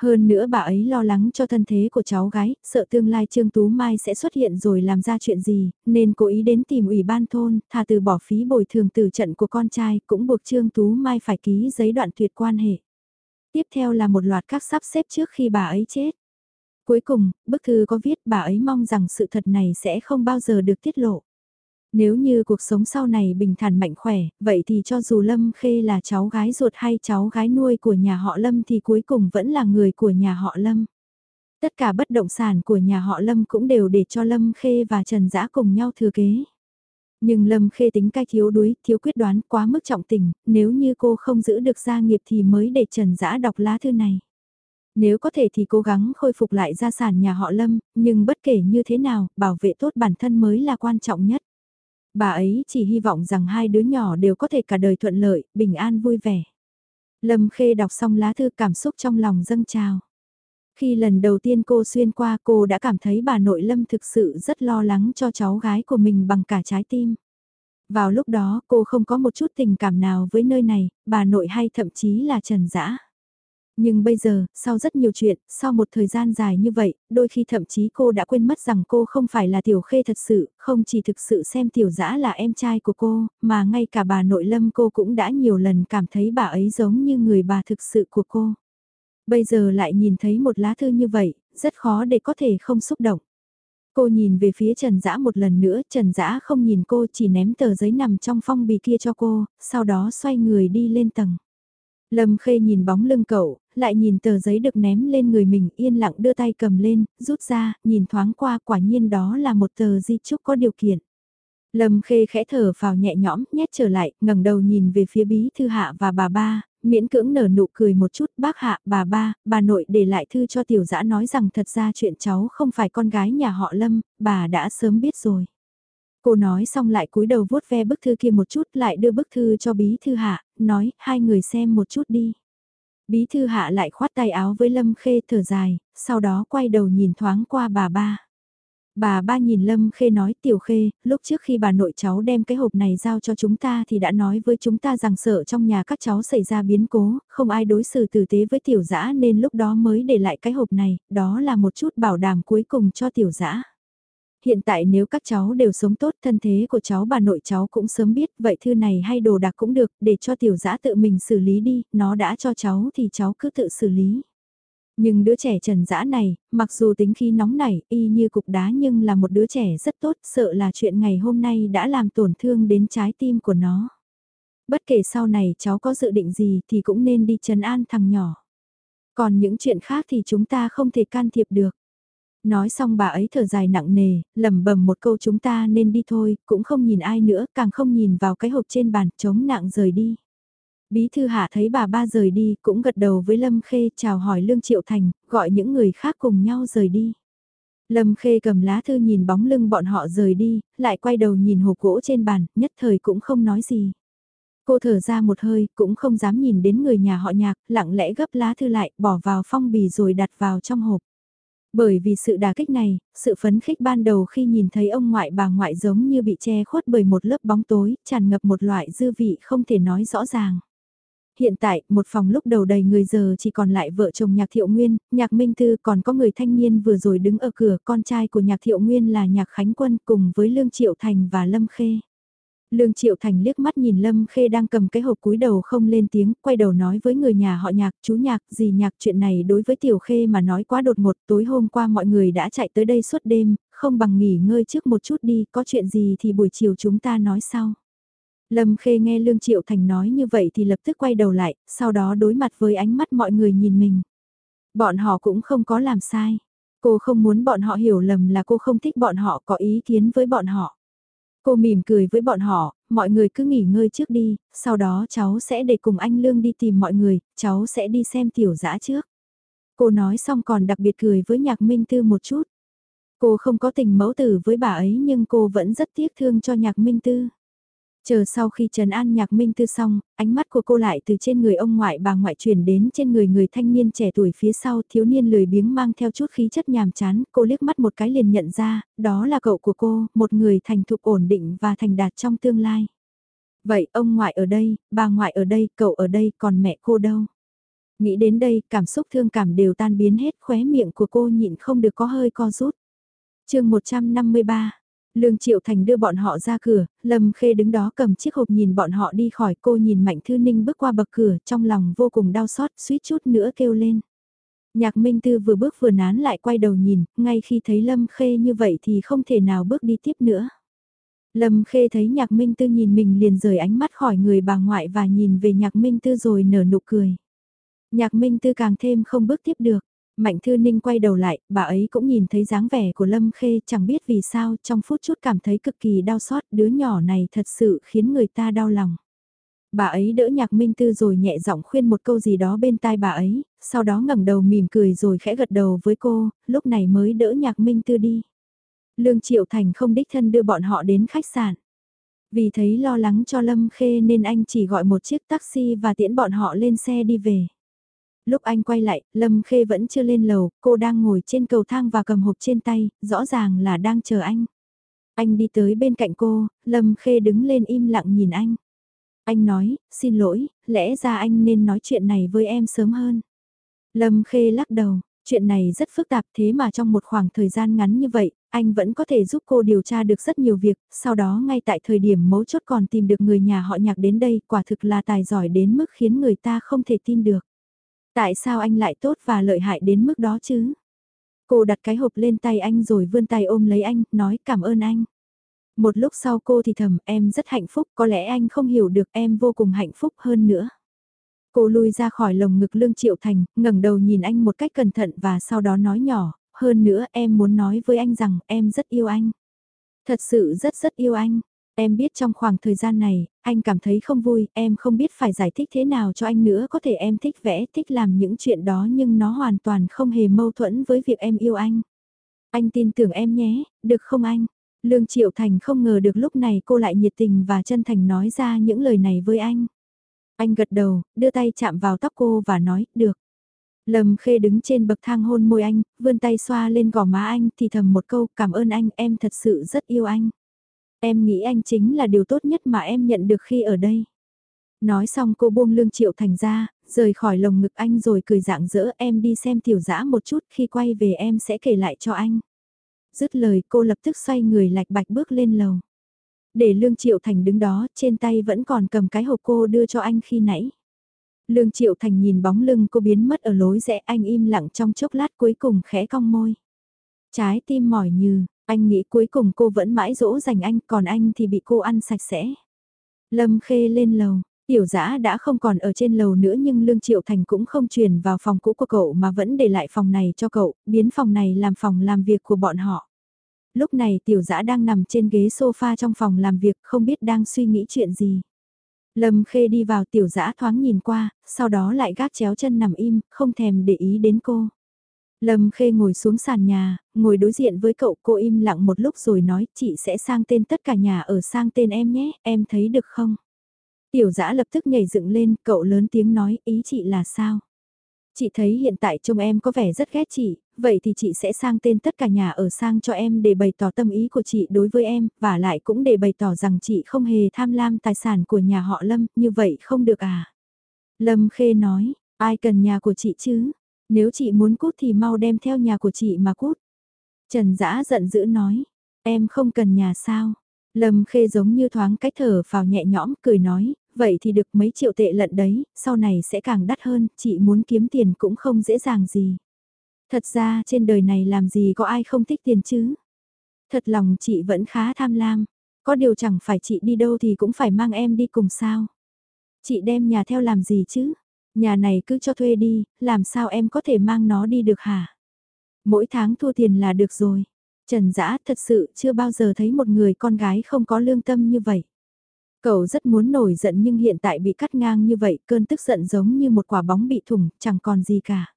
Speaker 1: Hơn nữa bà ấy lo lắng cho thân thế của cháu gái, sợ tương lai Trương Tú Mai sẽ xuất hiện rồi làm ra chuyện gì, nên cố ý đến tìm ủy ban thôn, thà từ bỏ phí bồi thường từ trận của con trai, cũng buộc Trương Tú Mai phải ký giấy đoạn tuyệt quan hệ. Tiếp theo là một loạt các sắp xếp trước khi bà ấy chết. Cuối cùng, bức thư có viết bà ấy mong rằng sự thật này sẽ không bao giờ được tiết lộ. Nếu như cuộc sống sau này bình thản mạnh khỏe, vậy thì cho dù Lâm Khê là cháu gái ruột hay cháu gái nuôi của nhà họ Lâm thì cuối cùng vẫn là người của nhà họ Lâm. Tất cả bất động sản của nhà họ Lâm cũng đều để cho Lâm Khê và Trần Dã cùng nhau thừa kế. Nhưng Lâm Khê tính cai thiếu đuối, thiếu quyết đoán, quá mức trọng tình, nếu như cô không giữ được gia nghiệp thì mới để Trần Dã đọc lá thư này. Nếu có thể thì cố gắng khôi phục lại gia sản nhà họ Lâm, nhưng bất kể như thế nào, bảo vệ tốt bản thân mới là quan trọng nhất. Bà ấy chỉ hy vọng rằng hai đứa nhỏ đều có thể cả đời thuận lợi, bình an vui vẻ. Lâm Khê đọc xong lá thư cảm xúc trong lòng dâng trào. Khi lần đầu tiên cô xuyên qua cô đã cảm thấy bà nội Lâm thực sự rất lo lắng cho cháu gái của mình bằng cả trái tim. Vào lúc đó cô không có một chút tình cảm nào với nơi này, bà nội hay thậm chí là Trần Dã. Nhưng bây giờ, sau rất nhiều chuyện, sau một thời gian dài như vậy, đôi khi thậm chí cô đã quên mất rằng cô không phải là tiểu khê thật sự, không chỉ thực sự xem tiểu dã là em trai của cô, mà ngay cả bà nội lâm cô cũng đã nhiều lần cảm thấy bà ấy giống như người bà thực sự của cô. Bây giờ lại nhìn thấy một lá thư như vậy, rất khó để có thể không xúc động. Cô nhìn về phía Trần Dã một lần nữa, Trần Dã không nhìn cô chỉ ném tờ giấy nằm trong phong bì kia cho cô, sau đó xoay người đi lên tầng. Lâm Khê nhìn bóng lưng cậu, lại nhìn tờ giấy được ném lên người mình yên lặng đưa tay cầm lên, rút ra, nhìn thoáng qua quả nhiên đó là một tờ di chúc có điều kiện. Lâm Khê khẽ thở vào nhẹ nhõm, nhét trở lại, ngẩng đầu nhìn về phía bí thư hạ và bà ba, miễn cưỡng nở nụ cười một chút, bác hạ, bà ba, bà nội để lại thư cho tiểu dã nói rằng thật ra chuyện cháu không phải con gái nhà họ Lâm, bà đã sớm biết rồi. Cô nói xong lại cúi đầu vuốt ve bức thư kia một chút lại đưa bức thư cho bí thư hạ, nói hai người xem một chút đi. Bí thư hạ lại khoát tay áo với Lâm Khê thở dài, sau đó quay đầu nhìn thoáng qua bà ba. Bà ba nhìn Lâm Khê nói tiểu khê, lúc trước khi bà nội cháu đem cái hộp này giao cho chúng ta thì đã nói với chúng ta rằng sợ trong nhà các cháu xảy ra biến cố, không ai đối xử tử tế với tiểu dã nên lúc đó mới để lại cái hộp này, đó là một chút bảo đảm cuối cùng cho tiểu dã hiện tại nếu các cháu đều sống tốt thân thế của cháu bà nội cháu cũng sớm biết vậy thư này hay đồ đạc cũng được để cho tiểu dã tự mình xử lý đi, nó đã cho cháu thì cháu cứ tự xử lý. Nhưng đứa trẻ trần dã này, mặc dù tính khi nóng nảy, y như cục đá nhưng là một đứa trẻ rất tốt, sợ là chuyện ngày hôm nay đã làm tổn thương đến trái tim của nó. Bất kể sau này cháu có dự định gì thì cũng nên đi trấn an thằng nhỏ. Còn những chuyện khác thì chúng ta không thể can thiệp được. Nói xong bà ấy thở dài nặng nề, lẩm bẩm một câu chúng ta nên đi thôi, cũng không nhìn ai nữa, càng không nhìn vào cái hộp trên bàn, chống nặng rời đi. Bí thư hạ thấy bà ba rời đi, cũng gật đầu với Lâm Khê chào hỏi Lương Triệu Thành, gọi những người khác cùng nhau rời đi. Lâm Khê cầm lá thư nhìn bóng lưng bọn họ rời đi, lại quay đầu nhìn hộp gỗ trên bàn, nhất thời cũng không nói gì. Cô thở ra một hơi, cũng không dám nhìn đến người nhà họ nhạc, lặng lẽ gấp lá thư lại, bỏ vào phong bì rồi đặt vào trong hộp. Bởi vì sự đà kích này, sự phấn khích ban đầu khi nhìn thấy ông ngoại bà ngoại giống như bị che khuất bởi một lớp bóng tối, tràn ngập một loại dư vị không thể nói rõ ràng. Hiện tại, một phòng lúc đầu đầy người giờ chỉ còn lại vợ chồng Nhạc Thiệu Nguyên, Nhạc Minh thư còn có người thanh niên vừa rồi đứng ở cửa, con trai của Nhạc Thiệu Nguyên là Nhạc Khánh Quân cùng với Lương Triệu Thành và Lâm Khê. Lương Triệu Thành liếc mắt nhìn Lâm Khê đang cầm cái hộp cúi đầu không lên tiếng, quay đầu nói với người nhà họ nhạc, chú nhạc, gì nhạc chuyện này đối với Tiểu Khê mà nói quá đột ngột, tối hôm qua mọi người đã chạy tới đây suốt đêm, không bằng nghỉ ngơi trước một chút đi, có chuyện gì thì buổi chiều chúng ta nói sau. Lâm Khê nghe Lương Triệu Thành nói như vậy thì lập tức quay đầu lại, sau đó đối mặt với ánh mắt mọi người nhìn mình. Bọn họ cũng không có làm sai. Cô không muốn bọn họ hiểu lầm là cô không thích bọn họ có ý kiến với bọn họ. Cô mỉm cười với bọn họ, mọi người cứ nghỉ ngơi trước đi, sau đó cháu sẽ để cùng anh Lương đi tìm mọi người, cháu sẽ đi xem tiểu dã trước. Cô nói xong còn đặc biệt cười với nhạc minh tư một chút. Cô không có tình mẫu tử với bà ấy nhưng cô vẫn rất tiếc thương cho nhạc minh tư. Chờ sau khi Trần An nhạc minh tư xong, ánh mắt của cô lại từ trên người ông ngoại bà ngoại chuyển đến trên người người thanh niên trẻ tuổi phía sau thiếu niên lười biếng mang theo chút khí chất nhàm chán, cô liếc mắt một cái liền nhận ra, đó là cậu của cô, một người thành thục ổn định và thành đạt trong tương lai. Vậy ông ngoại ở đây, bà ngoại ở đây, cậu ở đây, còn mẹ cô đâu? Nghĩ đến đây, cảm xúc thương cảm đều tan biến hết khóe miệng của cô nhịn không được có hơi co rút. chương 153 Lương Triệu Thành đưa bọn họ ra cửa, Lâm Khê đứng đó cầm chiếc hộp nhìn bọn họ đi khỏi cô nhìn Mạnh Thư Ninh bước qua bậc cửa trong lòng vô cùng đau xót suýt chút nữa kêu lên. Nhạc Minh Tư vừa bước vừa nán lại quay đầu nhìn, ngay khi thấy Lâm Khê như vậy thì không thể nào bước đi tiếp nữa. Lâm Khê thấy Nhạc Minh Tư nhìn mình liền rời ánh mắt khỏi người bà ngoại và nhìn về Nhạc Minh Tư rồi nở nụ cười. Nhạc Minh Tư càng thêm không bước tiếp được. Mạnh Thư Ninh quay đầu lại, bà ấy cũng nhìn thấy dáng vẻ của Lâm Khê chẳng biết vì sao trong phút chút cảm thấy cực kỳ đau xót đứa nhỏ này thật sự khiến người ta đau lòng. Bà ấy đỡ nhạc minh tư rồi nhẹ giọng khuyên một câu gì đó bên tai bà ấy, sau đó ngẩng đầu mỉm cười rồi khẽ gật đầu với cô, lúc này mới đỡ nhạc minh tư đi. Lương Triệu Thành không đích thân đưa bọn họ đến khách sạn. Vì thấy lo lắng cho Lâm Khê nên anh chỉ gọi một chiếc taxi và tiễn bọn họ lên xe đi về. Lúc anh quay lại, Lâm Khê vẫn chưa lên lầu, cô đang ngồi trên cầu thang và cầm hộp trên tay, rõ ràng là đang chờ anh. Anh đi tới bên cạnh cô, Lâm Khê đứng lên im lặng nhìn anh. Anh nói, xin lỗi, lẽ ra anh nên nói chuyện này với em sớm hơn. Lâm Khê lắc đầu, chuyện này rất phức tạp thế mà trong một khoảng thời gian ngắn như vậy, anh vẫn có thể giúp cô điều tra được rất nhiều việc, sau đó ngay tại thời điểm mấu chốt còn tìm được người nhà họ nhạc đến đây, quả thực là tài giỏi đến mức khiến người ta không thể tin được. Tại sao anh lại tốt và lợi hại đến mức đó chứ? Cô đặt cái hộp lên tay anh rồi vươn tay ôm lấy anh, nói cảm ơn anh. Một lúc sau cô thì thầm em rất hạnh phúc, có lẽ anh không hiểu được em vô cùng hạnh phúc hơn nữa. Cô lui ra khỏi lồng ngực Lương Triệu Thành, ngẩng đầu nhìn anh một cách cẩn thận và sau đó nói nhỏ, hơn nữa em muốn nói với anh rằng em rất yêu anh. Thật sự rất rất yêu anh. Em biết trong khoảng thời gian này, anh cảm thấy không vui, em không biết phải giải thích thế nào cho anh nữa có thể em thích vẽ, thích làm những chuyện đó nhưng nó hoàn toàn không hề mâu thuẫn với việc em yêu anh. Anh tin tưởng em nhé, được không anh? Lương Triệu Thành không ngờ được lúc này cô lại nhiệt tình và chân thành nói ra những lời này với anh. Anh gật đầu, đưa tay chạm vào tóc cô và nói, được. Lâm Khê đứng trên bậc thang hôn môi anh, vươn tay xoa lên gò má anh thì thầm một câu cảm ơn anh, em thật sự rất yêu anh. Em nghĩ anh chính là điều tốt nhất mà em nhận được khi ở đây. Nói xong cô buông lương triệu thành ra, rời khỏi lồng ngực anh rồi cười dạng dỡ em đi xem tiểu dã một chút khi quay về em sẽ kể lại cho anh. Dứt lời cô lập tức xoay người lạch bạch bước lên lầu. Để lương triệu thành đứng đó trên tay vẫn còn cầm cái hộp cô đưa cho anh khi nãy. Lương Triệu Thành nhìn bóng lưng cô biến mất ở lối rẽ anh im lặng trong chốc lát cuối cùng khẽ cong môi. Trái tim mỏi như, anh nghĩ cuối cùng cô vẫn mãi dỗ dành anh còn anh thì bị cô ăn sạch sẽ. Lâm Khê lên lầu, tiểu dã đã không còn ở trên lầu nữa nhưng Lương Triệu Thành cũng không chuyển vào phòng cũ của cậu mà vẫn để lại phòng này cho cậu, biến phòng này làm phòng làm việc của bọn họ. Lúc này tiểu dã đang nằm trên ghế sofa trong phòng làm việc không biết đang suy nghĩ chuyện gì. Lâm Khê đi vào tiểu dã thoáng nhìn qua, sau đó lại gác chéo chân nằm im, không thèm để ý đến cô. Lâm Khê ngồi xuống sàn nhà, ngồi đối diện với cậu cô im lặng một lúc rồi nói chị sẽ sang tên tất cả nhà ở sang tên em nhé, em thấy được không? Tiểu dã lập tức nhảy dựng lên, cậu lớn tiếng nói ý chị là sao? Chị thấy hiện tại trông em có vẻ rất ghét chị, vậy thì chị sẽ sang tên tất cả nhà ở sang cho em để bày tỏ tâm ý của chị đối với em, và lại cũng để bày tỏ rằng chị không hề tham lam tài sản của nhà họ Lâm, như vậy không được à? Lâm Khê nói, ai cần nhà của chị chứ? Nếu chị muốn cút thì mau đem theo nhà của chị mà cút. Trần Dã giận dữ nói, em không cần nhà sao? Lâm Khê giống như thoáng cách thở vào nhẹ nhõm, cười nói, vậy thì được mấy triệu tệ lận đấy, sau này sẽ càng đắt hơn, chị muốn kiếm tiền cũng không dễ dàng gì. Thật ra trên đời này làm gì có ai không thích tiền chứ. Thật lòng chị vẫn khá tham lam, có điều chẳng phải chị đi đâu thì cũng phải mang em đi cùng sao. Chị đem nhà theo làm gì chứ? Nhà này cứ cho thuê đi, làm sao em có thể mang nó đi được hả? Mỗi tháng thua tiền là được rồi. Trần Dã thật sự chưa bao giờ thấy một người con gái không có lương tâm như vậy. Cậu rất muốn nổi giận nhưng hiện tại bị cắt ngang như vậy, cơn tức giận giống như một quả bóng bị thủng, chẳng còn gì cả.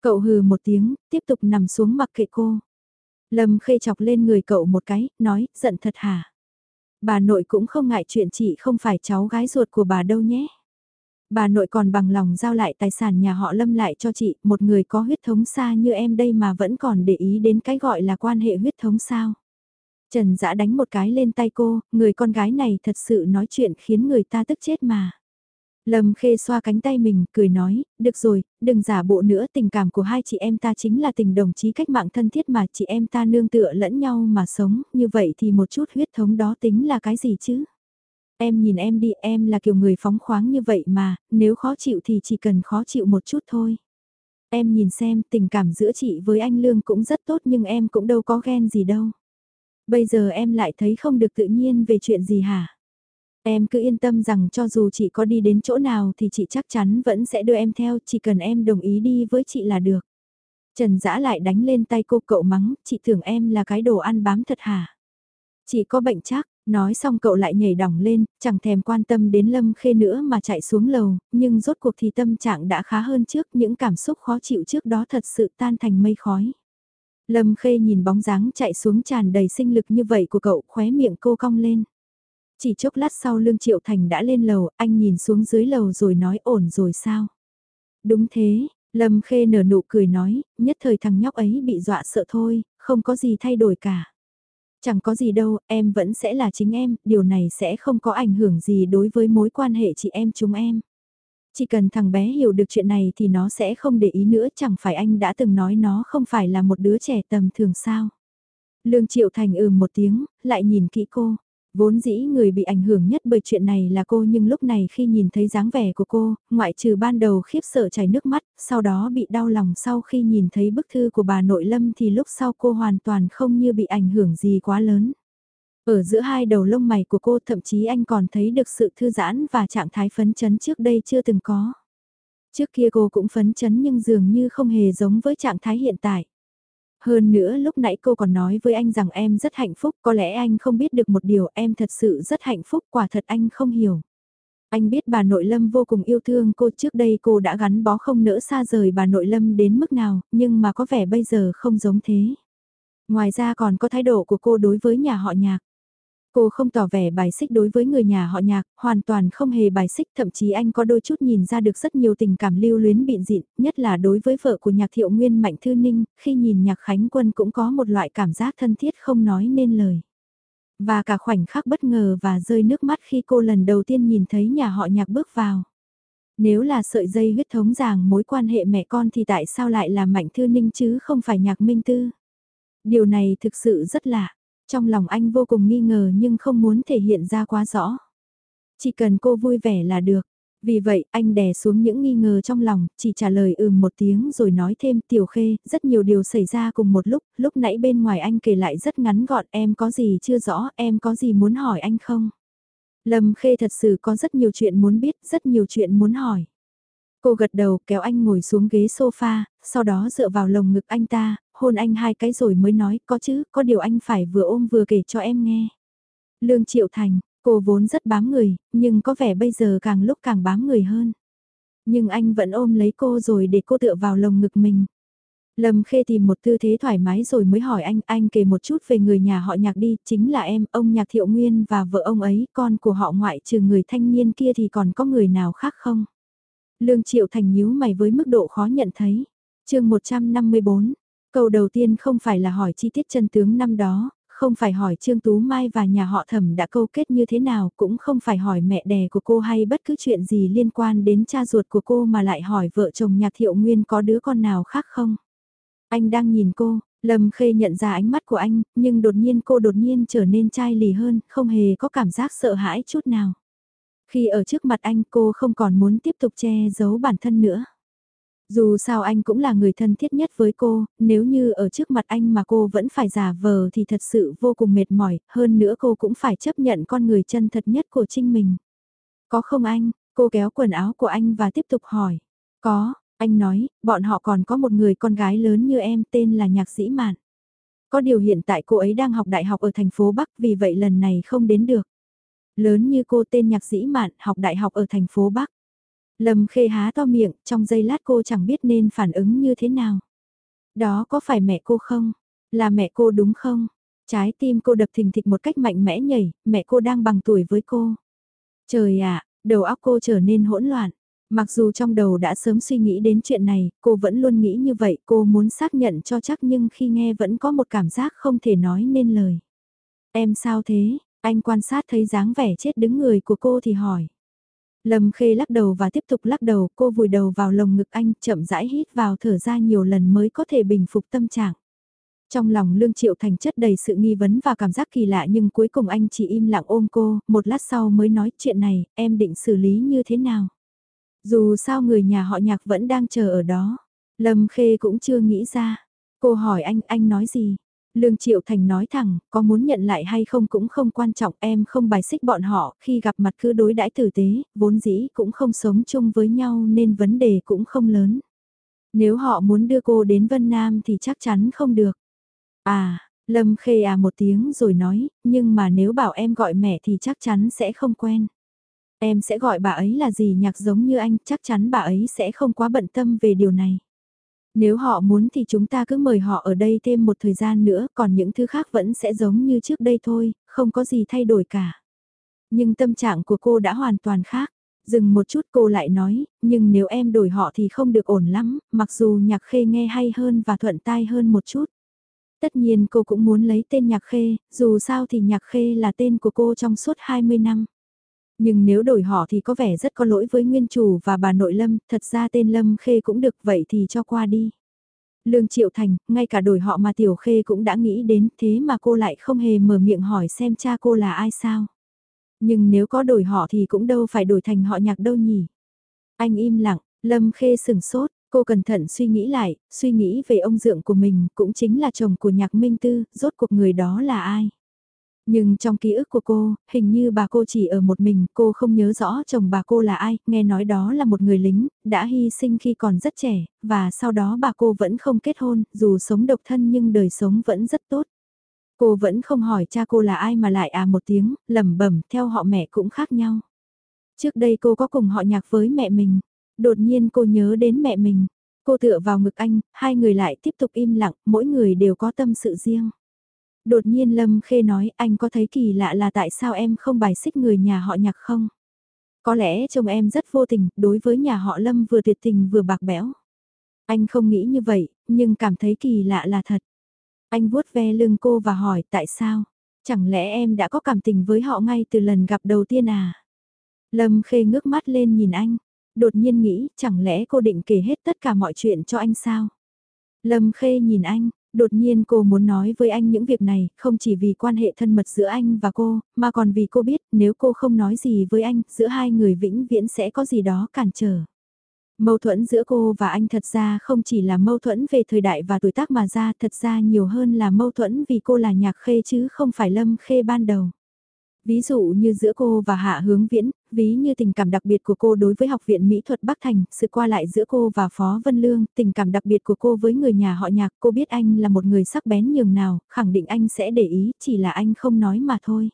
Speaker 1: Cậu hừ một tiếng, tiếp tục nằm xuống mặc kệ cô. Lâm khê chọc lên người cậu một cái, nói, giận thật hả? Bà nội cũng không ngại chuyện chị không phải cháu gái ruột của bà đâu nhé. Bà nội còn bằng lòng giao lại tài sản nhà họ Lâm lại cho chị, một người có huyết thống xa như em đây mà vẫn còn để ý đến cái gọi là quan hệ huyết thống sao. Trần Dã đánh một cái lên tay cô, người con gái này thật sự nói chuyện khiến người ta tức chết mà. Lâm Khê xoa cánh tay mình, cười nói, được rồi, đừng giả bộ nữa, tình cảm của hai chị em ta chính là tình đồng chí cách mạng thân thiết mà chị em ta nương tựa lẫn nhau mà sống, như vậy thì một chút huyết thống đó tính là cái gì chứ? Em nhìn em đi, em là kiểu người phóng khoáng như vậy mà, nếu khó chịu thì chỉ cần khó chịu một chút thôi. Em nhìn xem, tình cảm giữa chị với anh Lương cũng rất tốt nhưng em cũng đâu có ghen gì đâu. Bây giờ em lại thấy không được tự nhiên về chuyện gì hả? Em cứ yên tâm rằng cho dù chị có đi đến chỗ nào thì chị chắc chắn vẫn sẽ đưa em theo, chỉ cần em đồng ý đi với chị là được. Trần Dã lại đánh lên tay cô cậu mắng, chị tưởng em là cái đồ ăn bám thật hả? Chị có bệnh chắc, nói xong cậu lại nhảy đỏng lên, chẳng thèm quan tâm đến Lâm Khê nữa mà chạy xuống lầu, nhưng rốt cuộc thì tâm trạng đã khá hơn trước, những cảm xúc khó chịu trước đó thật sự tan thành mây khói. Lâm Khê nhìn bóng dáng chạy xuống tràn đầy sinh lực như vậy của cậu khóe miệng cô cong lên. Chỉ chốc lát sau Lương Triệu Thành đã lên lầu, anh nhìn xuống dưới lầu rồi nói ổn rồi sao? Đúng thế, Lâm Khê nở nụ cười nói, nhất thời thằng nhóc ấy bị dọa sợ thôi, không có gì thay đổi cả. Chẳng có gì đâu, em vẫn sẽ là chính em, điều này sẽ không có ảnh hưởng gì đối với mối quan hệ chị em chúng em. Chỉ cần thằng bé hiểu được chuyện này thì nó sẽ không để ý nữa chẳng phải anh đã từng nói nó không phải là một đứa trẻ tầm thường sao. Lương Triệu Thành ừm một tiếng, lại nhìn kỹ cô. Vốn dĩ người bị ảnh hưởng nhất bởi chuyện này là cô nhưng lúc này khi nhìn thấy dáng vẻ của cô, ngoại trừ ban đầu khiếp sợ chảy nước mắt, sau đó bị đau lòng sau khi nhìn thấy bức thư của bà nội lâm thì lúc sau cô hoàn toàn không như bị ảnh hưởng gì quá lớn. Ở giữa hai đầu lông mày của cô thậm chí anh còn thấy được sự thư giãn và trạng thái phấn chấn trước đây chưa từng có. Trước kia cô cũng phấn chấn nhưng dường như không hề giống với trạng thái hiện tại. Hơn nữa lúc nãy cô còn nói với anh rằng em rất hạnh phúc, có lẽ anh không biết được một điều em thật sự rất hạnh phúc, quả thật anh không hiểu. Anh biết bà nội Lâm vô cùng yêu thương cô trước đây cô đã gắn bó không nỡ xa rời bà nội Lâm đến mức nào, nhưng mà có vẻ bây giờ không giống thế. Ngoài ra còn có thái độ của cô đối với nhà họ nhạc. Cô không tỏ vẻ bài xích đối với người nhà họ nhạc, hoàn toàn không hề bài xích, thậm chí anh có đôi chút nhìn ra được rất nhiều tình cảm lưu luyến bịn dịn, nhất là đối với vợ của nhạc thiệu nguyên Mạnh Thư Ninh, khi nhìn nhạc Khánh Quân cũng có một loại cảm giác thân thiết không nói nên lời. Và cả khoảnh khắc bất ngờ và rơi nước mắt khi cô lần đầu tiên nhìn thấy nhà họ nhạc bước vào. Nếu là sợi dây huyết thống ràng mối quan hệ mẹ con thì tại sao lại là Mạnh Thư Ninh chứ không phải nhạc Minh Tư? Điều này thực sự rất lạ. Trong lòng anh vô cùng nghi ngờ nhưng không muốn thể hiện ra quá rõ. Chỉ cần cô vui vẻ là được. Vì vậy, anh đè xuống những nghi ngờ trong lòng, chỉ trả lời ừm một tiếng rồi nói thêm tiểu khê, rất nhiều điều xảy ra cùng một lúc, lúc nãy bên ngoài anh kể lại rất ngắn gọn em có gì chưa rõ, em có gì muốn hỏi anh không? Lâm khê thật sự có rất nhiều chuyện muốn biết, rất nhiều chuyện muốn hỏi. Cô gật đầu kéo anh ngồi xuống ghế sofa, sau đó dựa vào lồng ngực anh ta, hôn anh hai cái rồi mới nói, có chứ, có điều anh phải vừa ôm vừa kể cho em nghe. Lương Triệu Thành, cô vốn rất bám người, nhưng có vẻ bây giờ càng lúc càng bám người hơn. Nhưng anh vẫn ôm lấy cô rồi để cô tựa vào lồng ngực mình. Lâm Khê tìm một tư thế thoải mái rồi mới hỏi anh, anh kể một chút về người nhà họ nhạc đi, chính là em, ông nhạc thiệu nguyên và vợ ông ấy, con của họ ngoại trừ người thanh niên kia thì còn có người nào khác không? Lương Triệu Thành nhíu mày với mức độ khó nhận thấy. chương 154, câu đầu tiên không phải là hỏi chi tiết chân tướng năm đó, không phải hỏi Trương Tú Mai và nhà họ thẩm đã câu kết như thế nào, cũng không phải hỏi mẹ đẻ của cô hay bất cứ chuyện gì liên quan đến cha ruột của cô mà lại hỏi vợ chồng nhạc thiệu nguyên có đứa con nào khác không. Anh đang nhìn cô, Lâm Khê nhận ra ánh mắt của anh, nhưng đột nhiên cô đột nhiên trở nên chai lì hơn, không hề có cảm giác sợ hãi chút nào. Khi ở trước mặt anh cô không còn muốn tiếp tục che giấu bản thân nữa. Dù sao anh cũng là người thân thiết nhất với cô, nếu như ở trước mặt anh mà cô vẫn phải giả vờ thì thật sự vô cùng mệt mỏi, hơn nữa cô cũng phải chấp nhận con người chân thật nhất của Trinh mình. Có không anh? Cô kéo quần áo của anh và tiếp tục hỏi. Có, anh nói, bọn họ còn có một người con gái lớn như em tên là Nhạc sĩ Mạn. Có điều hiện tại cô ấy đang học đại học ở thành phố Bắc vì vậy lần này không đến được. Lớn như cô tên Nhạc sĩ Mạn học đại học ở thành phố Bắc. Lâm khê há to miệng, trong giây lát cô chẳng biết nên phản ứng như thế nào. Đó có phải mẹ cô không? Là mẹ cô đúng không? Trái tim cô đập thình thịch một cách mạnh mẽ nhảy, mẹ cô đang bằng tuổi với cô. Trời ạ, đầu óc cô trở nên hỗn loạn. Mặc dù trong đầu đã sớm suy nghĩ đến chuyện này, cô vẫn luôn nghĩ như vậy, cô muốn xác nhận cho chắc nhưng khi nghe vẫn có một cảm giác không thể nói nên lời. Em sao thế? Anh quan sát thấy dáng vẻ chết đứng người của cô thì hỏi. Lâm Khê lắc đầu và tiếp tục lắc đầu, cô vùi đầu vào lồng ngực anh, chậm rãi hít vào thở ra nhiều lần mới có thể bình phục tâm trạng. Trong lòng Lương Triệu Thành chất đầy sự nghi vấn và cảm giác kỳ lạ nhưng cuối cùng anh chỉ im lặng ôm cô, một lát sau mới nói chuyện này, em định xử lý như thế nào. Dù sao người nhà họ nhạc vẫn đang chờ ở đó, Lâm Khê cũng chưa nghĩ ra. Cô hỏi anh, anh nói gì? Lương Triệu Thành nói thẳng, có muốn nhận lại hay không cũng không quan trọng em không bài xích bọn họ, khi gặp mặt cứ đối đãi tử tế, vốn dĩ cũng không sống chung với nhau nên vấn đề cũng không lớn. Nếu họ muốn đưa cô đến Vân Nam thì chắc chắn không được. À, Lâm Khê à một tiếng rồi nói, nhưng mà nếu bảo em gọi mẹ thì chắc chắn sẽ không quen. Em sẽ gọi bà ấy là gì nhạc giống như anh, chắc chắn bà ấy sẽ không quá bận tâm về điều này. Nếu họ muốn thì chúng ta cứ mời họ ở đây thêm một thời gian nữa, còn những thứ khác vẫn sẽ giống như trước đây thôi, không có gì thay đổi cả. Nhưng tâm trạng của cô đã hoàn toàn khác. Dừng một chút cô lại nói, nhưng nếu em đổi họ thì không được ổn lắm, mặc dù nhạc khê nghe hay hơn và thuận tai hơn một chút. Tất nhiên cô cũng muốn lấy tên nhạc khê, dù sao thì nhạc khê là tên của cô trong suốt 20 năm. Nhưng nếu đổi họ thì có vẻ rất có lỗi với nguyên chủ và bà nội Lâm, thật ra tên Lâm Khê cũng được vậy thì cho qua đi. Lương Triệu Thành, ngay cả đổi họ mà Tiểu Khê cũng đã nghĩ đến thế mà cô lại không hề mở miệng hỏi xem cha cô là ai sao. Nhưng nếu có đổi họ thì cũng đâu phải đổi thành họ nhạc đâu nhỉ. Anh im lặng, Lâm Khê sừng sốt, cô cẩn thận suy nghĩ lại, suy nghĩ về ông dượng của mình cũng chính là chồng của nhạc Minh Tư, rốt cuộc người đó là ai. Nhưng trong ký ức của cô, hình như bà cô chỉ ở một mình, cô không nhớ rõ chồng bà cô là ai, nghe nói đó là một người lính, đã hy sinh khi còn rất trẻ, và sau đó bà cô vẫn không kết hôn, dù sống độc thân nhưng đời sống vẫn rất tốt. Cô vẫn không hỏi cha cô là ai mà lại à một tiếng, lẩm bẩm theo họ mẹ cũng khác nhau. Trước đây cô có cùng họ nhạc với mẹ mình, đột nhiên cô nhớ đến mẹ mình. Cô tựa vào ngực anh, hai người lại tiếp tục im lặng, mỗi người đều có tâm sự riêng. Đột nhiên Lâm Khê nói anh có thấy kỳ lạ là tại sao em không bài xích người nhà họ nhạc không? Có lẽ chồng em rất vô tình, đối với nhà họ Lâm vừa tuyệt tình vừa bạc bẽo. Anh không nghĩ như vậy, nhưng cảm thấy kỳ lạ là thật. Anh vuốt ve lưng cô và hỏi tại sao? Chẳng lẽ em đã có cảm tình với họ ngay từ lần gặp đầu tiên à? Lâm Khê ngước mắt lên nhìn anh, đột nhiên nghĩ chẳng lẽ cô định kể hết tất cả mọi chuyện cho anh sao? Lâm Khê nhìn anh, Đột nhiên cô muốn nói với anh những việc này, không chỉ vì quan hệ thân mật giữa anh và cô, mà còn vì cô biết nếu cô không nói gì với anh, giữa hai người vĩnh viễn sẽ có gì đó cản trở. Mâu thuẫn giữa cô và anh thật ra không chỉ là mâu thuẫn về thời đại và tuổi tác mà ra, thật ra nhiều hơn là mâu thuẫn vì cô là nhạc khê chứ không phải lâm khê ban đầu. Ví dụ như giữa cô và Hạ Hướng Viễn, ví như tình cảm đặc biệt của cô đối với Học viện Mỹ thuật Bắc Thành, sự qua lại giữa cô và Phó Vân Lương, tình cảm đặc biệt của cô với người nhà họ nhạc, cô biết anh là một người sắc bén nhường nào, khẳng định anh sẽ để ý, chỉ là anh không nói mà thôi.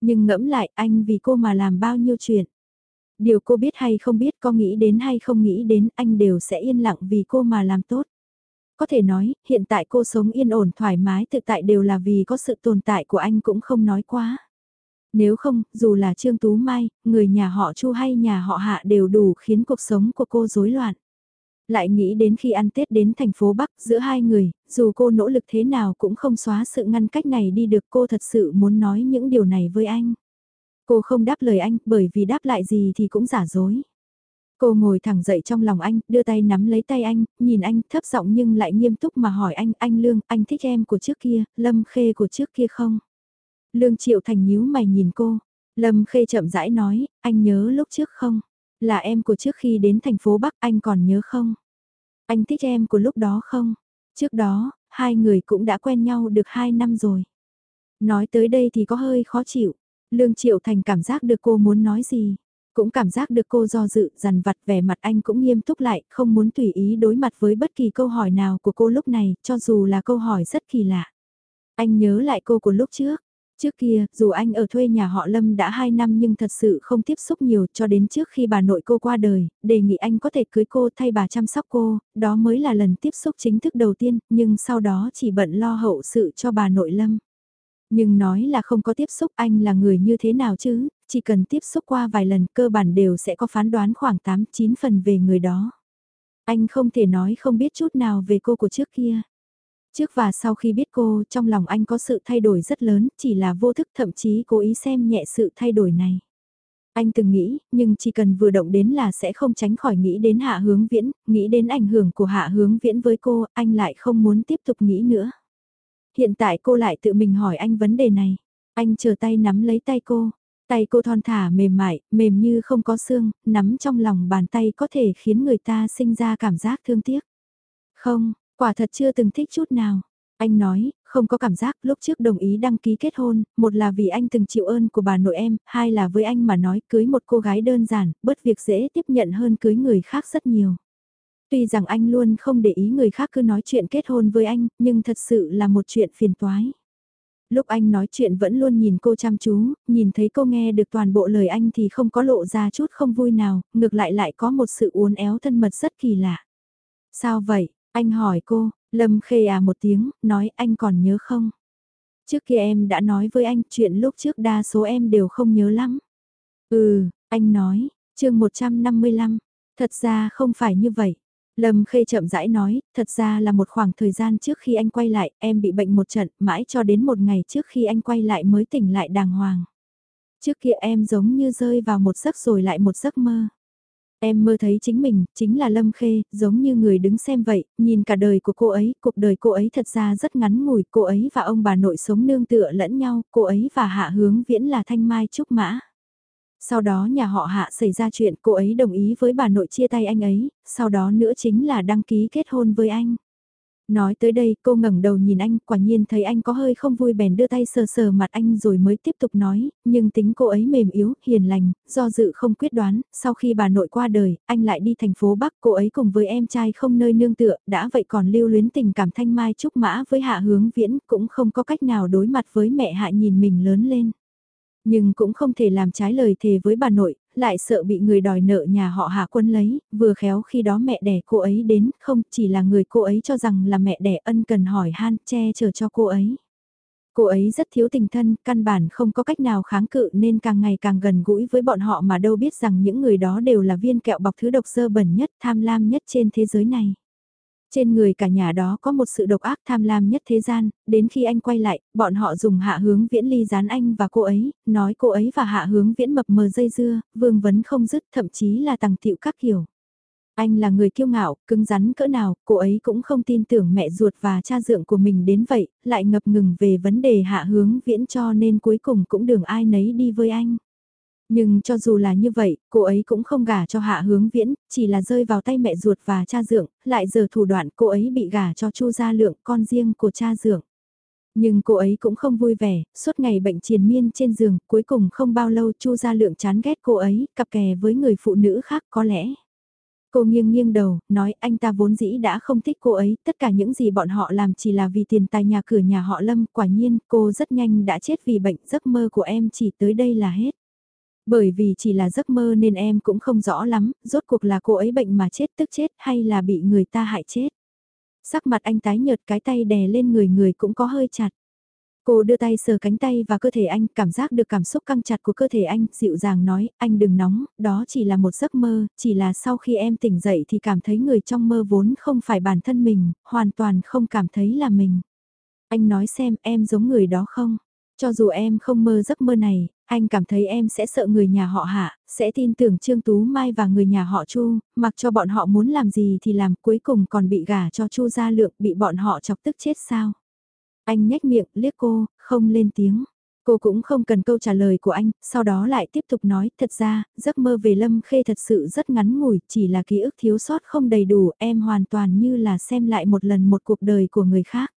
Speaker 1: Nhưng ngẫm lại anh vì cô mà làm bao nhiêu chuyện. Điều cô biết hay không biết, có nghĩ đến hay không nghĩ đến, anh đều sẽ yên lặng vì cô mà làm tốt. Có thể nói, hiện tại cô sống yên ổn thoải mái thực tại đều là vì có sự tồn tại của anh cũng không nói quá. Nếu không, dù là Trương Tú Mai, người nhà họ Chu hay nhà họ Hạ đều đủ khiến cuộc sống của cô rối loạn. Lại nghĩ đến khi ăn Tết đến thành phố Bắc giữa hai người, dù cô nỗ lực thế nào cũng không xóa sự ngăn cách này đi được cô thật sự muốn nói những điều này với anh. Cô không đáp lời anh bởi vì đáp lại gì thì cũng giả dối. Cô ngồi thẳng dậy trong lòng anh, đưa tay nắm lấy tay anh, nhìn anh thấp giọng nhưng lại nghiêm túc mà hỏi anh, anh Lương, anh thích em của trước kia, Lâm Khê của trước kia không? Lương Triệu Thành nhíu mày nhìn cô, Lâm Khê chậm rãi nói, anh nhớ lúc trước không? Là em của trước khi đến thành phố Bắc anh còn nhớ không? Anh thích em của lúc đó không? Trước đó, hai người cũng đã quen nhau được hai năm rồi. Nói tới đây thì có hơi khó chịu. Lương Triệu Thành cảm giác được cô muốn nói gì. Cũng cảm giác được cô do dự, dằn vặt vẻ mặt anh cũng nghiêm túc lại, không muốn tùy ý đối mặt với bất kỳ câu hỏi nào của cô lúc này, cho dù là câu hỏi rất kỳ lạ. Anh nhớ lại cô của lúc trước. Trước kia, dù anh ở thuê nhà họ Lâm đã 2 năm nhưng thật sự không tiếp xúc nhiều cho đến trước khi bà nội cô qua đời, đề nghị anh có thể cưới cô thay bà chăm sóc cô, đó mới là lần tiếp xúc chính thức đầu tiên, nhưng sau đó chỉ bận lo hậu sự cho bà nội Lâm. Nhưng nói là không có tiếp xúc anh là người như thế nào chứ, chỉ cần tiếp xúc qua vài lần cơ bản đều sẽ có phán đoán khoảng 8-9 phần về người đó. Anh không thể nói không biết chút nào về cô của trước kia. Trước và sau khi biết cô, trong lòng anh có sự thay đổi rất lớn, chỉ là vô thức thậm chí cố ý xem nhẹ sự thay đổi này. Anh từng nghĩ, nhưng chỉ cần vừa động đến là sẽ không tránh khỏi nghĩ đến hạ hướng viễn, nghĩ đến ảnh hưởng của hạ hướng viễn với cô, anh lại không muốn tiếp tục nghĩ nữa. Hiện tại cô lại tự mình hỏi anh vấn đề này. Anh chờ tay nắm lấy tay cô. Tay cô thon thả mềm mại, mềm như không có xương, nắm trong lòng bàn tay có thể khiến người ta sinh ra cảm giác thương tiếc. Không, quả thật chưa từng thích chút nào. Anh nói, không có cảm giác lúc trước đồng ý đăng ký kết hôn, một là vì anh từng chịu ơn của bà nội em, hai là với anh mà nói cưới một cô gái đơn giản, bớt việc dễ tiếp nhận hơn cưới người khác rất nhiều. Tuy rằng anh luôn không để ý người khác cứ nói chuyện kết hôn với anh, nhưng thật sự là một chuyện phiền toái. Lúc anh nói chuyện vẫn luôn nhìn cô chăm chú, nhìn thấy cô nghe được toàn bộ lời anh thì không có lộ ra chút không vui nào, ngược lại lại có một sự uốn éo thân mật rất kỳ lạ. Sao vậy? Anh hỏi cô, Lâm khê à một tiếng, nói anh còn nhớ không? Trước kia em đã nói với anh chuyện lúc trước đa số em đều không nhớ lắm. Ừ, anh nói, chương 155, thật ra không phải như vậy. Lâm Khê chậm rãi nói, thật ra là một khoảng thời gian trước khi anh quay lại, em bị bệnh một trận, mãi cho đến một ngày trước khi anh quay lại mới tỉnh lại đàng hoàng. Trước kia em giống như rơi vào một giấc rồi lại một giấc mơ. Em mơ thấy chính mình, chính là Lâm Khê, giống như người đứng xem vậy, nhìn cả đời của cô ấy, cuộc đời cô ấy thật ra rất ngắn ngủi, cô ấy và ông bà nội sống nương tựa lẫn nhau, cô ấy và Hạ Hướng Viễn là thanh mai trúc mã. Sau đó nhà họ hạ xảy ra chuyện cô ấy đồng ý với bà nội chia tay anh ấy, sau đó nữa chính là đăng ký kết hôn với anh. Nói tới đây cô ngẩng đầu nhìn anh quả nhiên thấy anh có hơi không vui bèn đưa tay sờ sờ mặt anh rồi mới tiếp tục nói, nhưng tính cô ấy mềm yếu, hiền lành, do dự không quyết đoán, sau khi bà nội qua đời, anh lại đi thành phố Bắc cô ấy cùng với em trai không nơi nương tựa, đã vậy còn lưu luyến tình cảm thanh mai trúc mã với hạ hướng viễn cũng không có cách nào đối mặt với mẹ hạ nhìn mình lớn lên. Nhưng cũng không thể làm trái lời thề với bà nội, lại sợ bị người đòi nợ nhà họ hạ quân lấy, vừa khéo khi đó mẹ đẻ cô ấy đến, không chỉ là người cô ấy cho rằng là mẹ đẻ ân cần hỏi han che chở cho cô ấy. Cô ấy rất thiếu tình thân, căn bản không có cách nào kháng cự nên càng ngày càng gần gũi với bọn họ mà đâu biết rằng những người đó đều là viên kẹo bọc thứ độc sơ bẩn nhất, tham lam nhất trên thế giới này. Trên người cả nhà đó có một sự độc ác tham lam nhất thế gian, đến khi anh quay lại, bọn họ dùng hạ hướng viễn ly gián anh và cô ấy, nói cô ấy và hạ hướng viễn mập mờ dây dưa, vương vấn không dứt, thậm chí là tàng tiệu các kiểu. Anh là người kiêu ngạo, cứng rắn cỡ nào, cô ấy cũng không tin tưởng mẹ ruột và cha dượng của mình đến vậy, lại ngập ngừng về vấn đề hạ hướng viễn cho nên cuối cùng cũng đường ai nấy đi với anh. Nhưng cho dù là như vậy, cô ấy cũng không gả cho hạ hướng viễn, chỉ là rơi vào tay mẹ ruột và cha dượng, lại giờ thủ đoạn cô ấy bị gả cho chu gia lượng con riêng của cha dượng. Nhưng cô ấy cũng không vui vẻ, suốt ngày bệnh triền miên trên giường, cuối cùng không bao lâu chu gia lượng chán ghét cô ấy, cặp kè với người phụ nữ khác có lẽ. Cô nghiêng nghiêng đầu, nói anh ta vốn dĩ đã không thích cô ấy, tất cả những gì bọn họ làm chỉ là vì tiền tài nhà cửa nhà họ Lâm, quả nhiên cô rất nhanh đã chết vì bệnh, giấc mơ của em chỉ tới đây là hết. Bởi vì chỉ là giấc mơ nên em cũng không rõ lắm, rốt cuộc là cô ấy bệnh mà chết tức chết hay là bị người ta hại chết. Sắc mặt anh tái nhợt cái tay đè lên người người cũng có hơi chặt. Cô đưa tay sờ cánh tay và cơ thể anh, cảm giác được cảm xúc căng chặt của cơ thể anh, dịu dàng nói, anh đừng nóng, đó chỉ là một giấc mơ, chỉ là sau khi em tỉnh dậy thì cảm thấy người trong mơ vốn không phải bản thân mình, hoàn toàn không cảm thấy là mình. Anh nói xem em giống người đó không? Cho dù em không mơ giấc mơ này, anh cảm thấy em sẽ sợ người nhà họ hạ, sẽ tin tưởng Trương Tú Mai và người nhà họ Chu, mặc cho bọn họ muốn làm gì thì làm cuối cùng còn bị gả cho Chu gia lượng bị bọn họ chọc tức chết sao. Anh nhếch miệng liếc cô, không lên tiếng. Cô cũng không cần câu trả lời của anh, sau đó lại tiếp tục nói, thật ra, giấc mơ về Lâm Khê thật sự rất ngắn ngủi, chỉ là ký ức thiếu sót không đầy đủ, em hoàn toàn như là xem lại một lần một cuộc đời của người khác.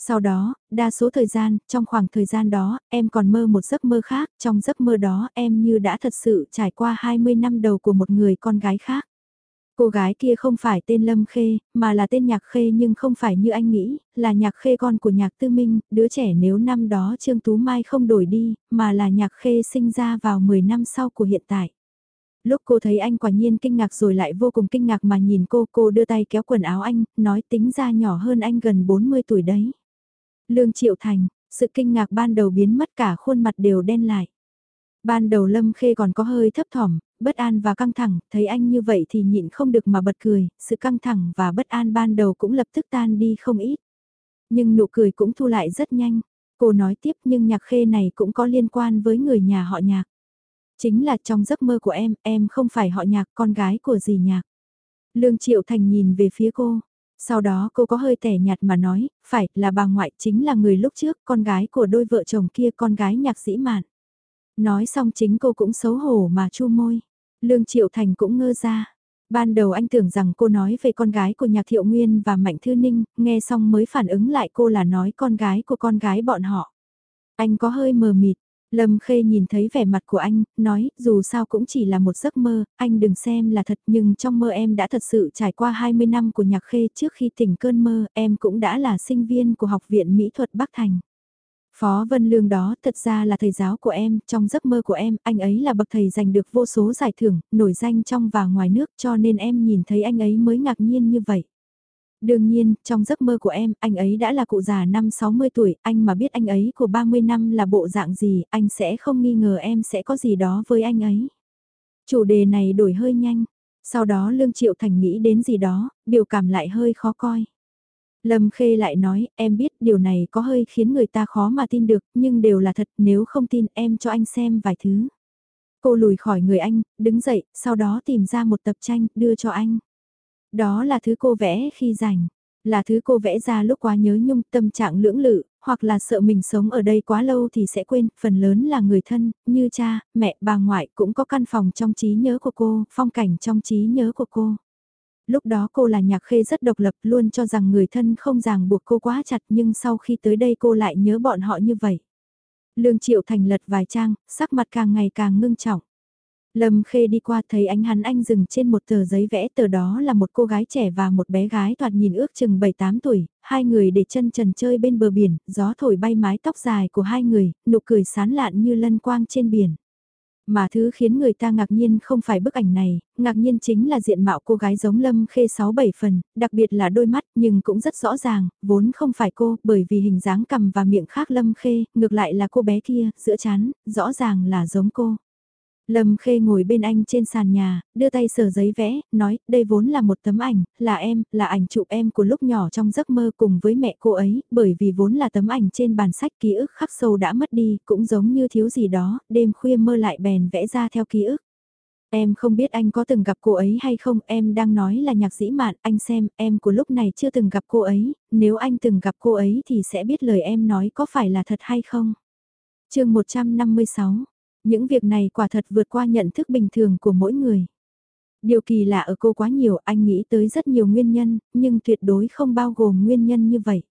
Speaker 1: Sau đó, đa số thời gian, trong khoảng thời gian đó, em còn mơ một giấc mơ khác, trong giấc mơ đó em như đã thật sự trải qua 20 năm đầu của một người con gái khác. Cô gái kia không phải tên Lâm Khê, mà là tên Nhạc Khê nhưng không phải như anh nghĩ, là Nhạc Khê con của Nhạc Tư Minh, đứa trẻ nếu năm đó Trương Tú Mai không đổi đi, mà là Nhạc Khê sinh ra vào 10 năm sau của hiện tại. Lúc cô thấy anh quả nhiên kinh ngạc rồi lại vô cùng kinh ngạc mà nhìn cô, cô đưa tay kéo quần áo anh, nói tính ra nhỏ hơn anh gần 40 tuổi đấy. Lương Triệu Thành, sự kinh ngạc ban đầu biến mất cả khuôn mặt đều đen lại. Ban đầu Lâm Khê còn có hơi thấp thỏm, bất an và căng thẳng, thấy anh như vậy thì nhịn không được mà bật cười, sự căng thẳng và bất an ban đầu cũng lập tức tan đi không ít. Nhưng nụ cười cũng thu lại rất nhanh. Cô nói tiếp nhưng nhạc khê này cũng có liên quan với người nhà họ nhạc. Chính là trong giấc mơ của em, em không phải họ nhạc con gái của dì nhạc. Lương Triệu Thành nhìn về phía cô. Sau đó cô có hơi tẻ nhạt mà nói, phải là bà ngoại chính là người lúc trước, con gái của đôi vợ chồng kia con gái nhạc sĩ mạn. Nói xong chính cô cũng xấu hổ mà chu môi. Lương Triệu Thành cũng ngơ ra. Ban đầu anh tưởng rằng cô nói về con gái của Nhạc Thiệu Nguyên và Mạnh Thư Ninh, nghe xong mới phản ứng lại cô là nói con gái của con gái bọn họ. Anh có hơi mờ mịt, Lâm Khê nhìn thấy vẻ mặt của anh, nói, dù sao cũng chỉ là một giấc mơ, anh đừng xem là thật nhưng trong mơ em đã thật sự trải qua 20 năm của Nhạc Khê trước khi tỉnh cơn mơ, em cũng đã là sinh viên của Học viện Mỹ thuật Bắc Thành. Phó Vân Lương đó thật ra là thầy giáo của em, trong giấc mơ của em, anh ấy là bậc thầy giành được vô số giải thưởng, nổi danh trong và ngoài nước cho nên em nhìn thấy anh ấy mới ngạc nhiên như vậy. Đương nhiên, trong giấc mơ của em, anh ấy đã là cụ già năm 60 tuổi, anh mà biết anh ấy của 30 năm là bộ dạng gì, anh sẽ không nghi ngờ em sẽ có gì đó với anh ấy. Chủ đề này đổi hơi nhanh, sau đó Lương Triệu Thành nghĩ đến gì đó, biểu cảm lại hơi khó coi. Lâm Khê lại nói, em biết điều này có hơi khiến người ta khó mà tin được, nhưng đều là thật, nếu không tin em cho anh xem vài thứ. Cô lùi khỏi người anh, đứng dậy, sau đó tìm ra một tập tranh, đưa cho anh. Đó là thứ cô vẽ khi rảnh, là thứ cô vẽ ra lúc quá nhớ nhung tâm trạng lưỡng lự, hoặc là sợ mình sống ở đây quá lâu thì sẽ quên, phần lớn là người thân, như cha, mẹ, bà ngoại cũng có căn phòng trong trí nhớ của cô, phong cảnh trong trí nhớ của cô lúc đó cô là nhạc khê rất độc lập luôn cho rằng người thân không ràng buộc cô quá chặt nhưng sau khi tới đây cô lại nhớ bọn họ như vậy. Lương Triệu Thành lật vài trang, sắc mặt càng ngày càng ngưng trọng. Lâm Khê đi qua thấy ánh hắn anh dừng trên một tờ giấy vẽ tờ đó là một cô gái trẻ và một bé gái thoạt nhìn ước chừng 7-8 tuổi, hai người để chân trần chơi bên bờ biển, gió thổi bay mái tóc dài của hai người, nụ cười sán lạn như lân quang trên biển. Mà thứ khiến người ta ngạc nhiên không phải bức ảnh này, ngạc nhiên chính là diện mạo cô gái giống Lâm Khê 6-7 phần, đặc biệt là đôi mắt nhưng cũng rất rõ ràng, vốn không phải cô bởi vì hình dáng cầm và miệng khác Lâm Khê, ngược lại là cô bé kia, giữa chán, rõ ràng là giống cô. Lâm Khê ngồi bên anh trên sàn nhà, đưa tay sờ giấy vẽ, nói, đây vốn là một tấm ảnh, là em, là ảnh chụp em của lúc nhỏ trong giấc mơ cùng với mẹ cô ấy, bởi vì vốn là tấm ảnh trên bàn sách ký ức khắc sâu đã mất đi, cũng giống như thiếu gì đó, đêm khuya mơ lại bèn vẽ ra theo ký ức. Em không biết anh có từng gặp cô ấy hay không, em đang nói là nhạc sĩ mạn, anh xem, em của lúc này chưa từng gặp cô ấy, nếu anh từng gặp cô ấy thì sẽ biết lời em nói có phải là thật hay không. chương 156 những việc này quả thật vượt qua nhận thức bình thường của mỗi người. Điều kỳ lạ ở cô quá nhiều, anh nghĩ tới rất nhiều nguyên nhân, nhưng tuyệt đối không bao gồm nguyên nhân như vậy.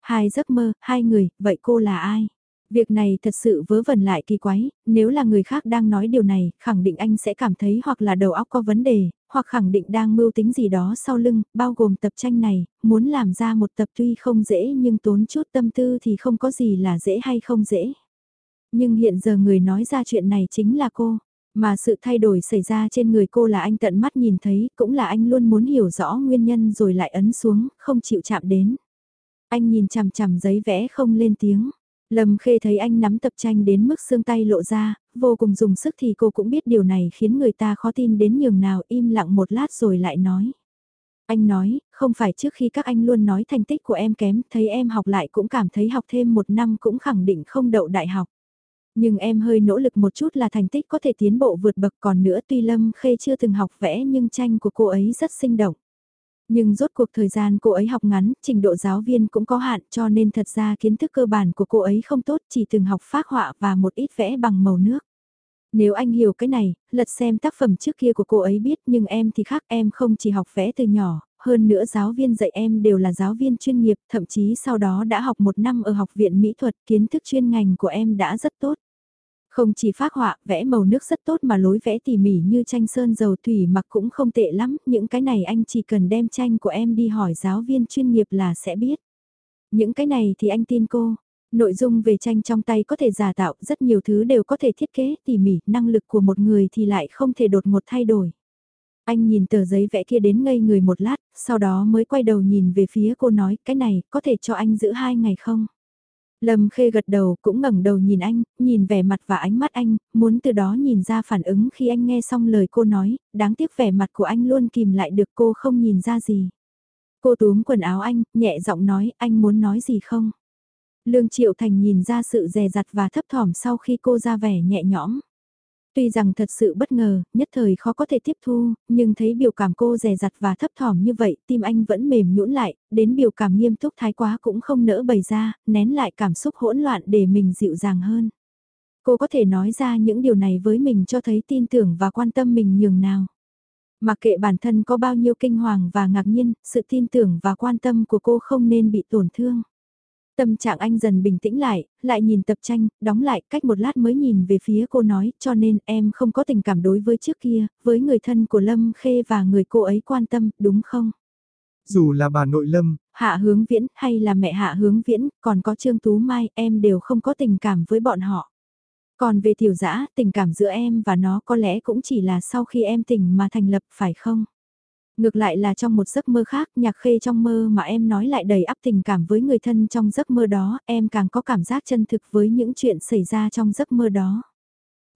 Speaker 1: Hai giấc mơ, hai người, vậy cô là ai? Việc này thật sự vớ vẩn lại kỳ quái, nếu là người khác đang nói điều này, khẳng định anh sẽ cảm thấy hoặc là đầu óc có vấn đề, hoặc khẳng định đang mưu tính gì đó sau lưng, bao gồm tập tranh này, muốn làm ra một tập tuy không dễ nhưng tốn chút tâm tư thì không có gì là dễ hay không dễ. Nhưng hiện giờ người nói ra chuyện này chính là cô. Mà sự thay đổi xảy ra trên người cô là anh tận mắt nhìn thấy, cũng là anh luôn muốn hiểu rõ nguyên nhân rồi lại ấn xuống, không chịu chạm đến. Anh nhìn chằm chằm giấy vẽ không lên tiếng. Lâm Khê thấy anh nắm tập tranh đến mức xương tay lộ ra, vô cùng dùng sức thì cô cũng biết điều này khiến người ta khó tin đến nhường nào im lặng một lát rồi lại nói. Anh nói, không phải trước khi các anh luôn nói thành tích của em kém, thấy em học lại cũng cảm thấy học thêm một năm cũng khẳng định không đậu đại học. Nhưng em hơi nỗ lực một chút là thành tích có thể tiến bộ vượt bậc còn nữa tuy Lâm Khê chưa từng học vẽ nhưng tranh của cô ấy rất sinh động. Nhưng rốt cuộc thời gian cô ấy học ngắn, trình độ giáo viên cũng có hạn cho nên thật ra kiến thức cơ bản của cô ấy không tốt chỉ từng học phác họa và một ít vẽ bằng màu nước. Nếu anh hiểu cái này, lật xem tác phẩm trước kia của cô ấy biết nhưng em thì khác em không chỉ học vẽ từ nhỏ, hơn nữa giáo viên dạy em đều là giáo viên chuyên nghiệp, thậm chí sau đó đã học một năm ở học viện mỹ thuật, kiến thức chuyên ngành của em đã rất tốt. Không chỉ phác họa, vẽ màu nước rất tốt mà lối vẽ tỉ mỉ như tranh sơn dầu thủy mặc cũng không tệ lắm, những cái này anh chỉ cần đem tranh của em đi hỏi giáo viên chuyên nghiệp là sẽ biết. Những cái này thì anh tin cô. Nội dung về tranh trong tay có thể giả tạo, rất nhiều thứ đều có thể thiết kế tỉ mỉ, năng lực của một người thì lại không thể đột ngột thay đổi. Anh nhìn tờ giấy vẽ kia đến ngây người một lát, sau đó mới quay đầu nhìn về phía cô nói, cái này, có thể cho anh giữ hai ngày không? Lâm Khê gật đầu cũng ngẩng đầu nhìn anh, nhìn vẻ mặt và ánh mắt anh, muốn từ đó nhìn ra phản ứng khi anh nghe xong lời cô nói, đáng tiếc vẻ mặt của anh luôn kìm lại được cô không nhìn ra gì. Cô túm quần áo anh, nhẹ giọng nói, anh muốn nói gì không? Lương Triệu Thành nhìn ra sự dè dặt và thấp thỏm sau khi cô ra vẻ nhẹ nhõm. Tuy rằng thật sự bất ngờ, nhất thời khó có thể tiếp thu, nhưng thấy biểu cảm cô rè rặt và thấp thỏm như vậy, tim anh vẫn mềm nhũn lại, đến biểu cảm nghiêm túc thái quá cũng không nỡ bày ra, nén lại cảm xúc hỗn loạn để mình dịu dàng hơn. Cô có thể nói ra những điều này với mình cho thấy tin tưởng và quan tâm mình nhường nào. Mặc kệ bản thân có bao nhiêu kinh hoàng và ngạc nhiên, sự tin tưởng và quan tâm của cô không nên bị tổn thương. Tâm trạng anh dần bình tĩnh lại, lại nhìn tập tranh, đóng lại cách một lát mới nhìn về phía cô nói cho nên em không có tình cảm đối với trước kia, với người thân của Lâm Khê và người cô ấy quan tâm, đúng không?
Speaker 2: Dù là bà nội Lâm,
Speaker 1: Hạ hướng viễn hay là mẹ hạ hướng viễn, còn có Trương Tú Mai, em đều không có tình cảm với bọn họ. Còn về tiểu dã tình cảm giữa em và nó có lẽ cũng chỉ là sau khi em tỉnh mà thành lập phải không? Ngược lại là trong một giấc mơ khác, nhạc khê trong mơ mà em nói lại đầy áp tình cảm với người thân trong giấc mơ đó, em càng có cảm giác chân thực với những chuyện xảy ra trong giấc mơ đó.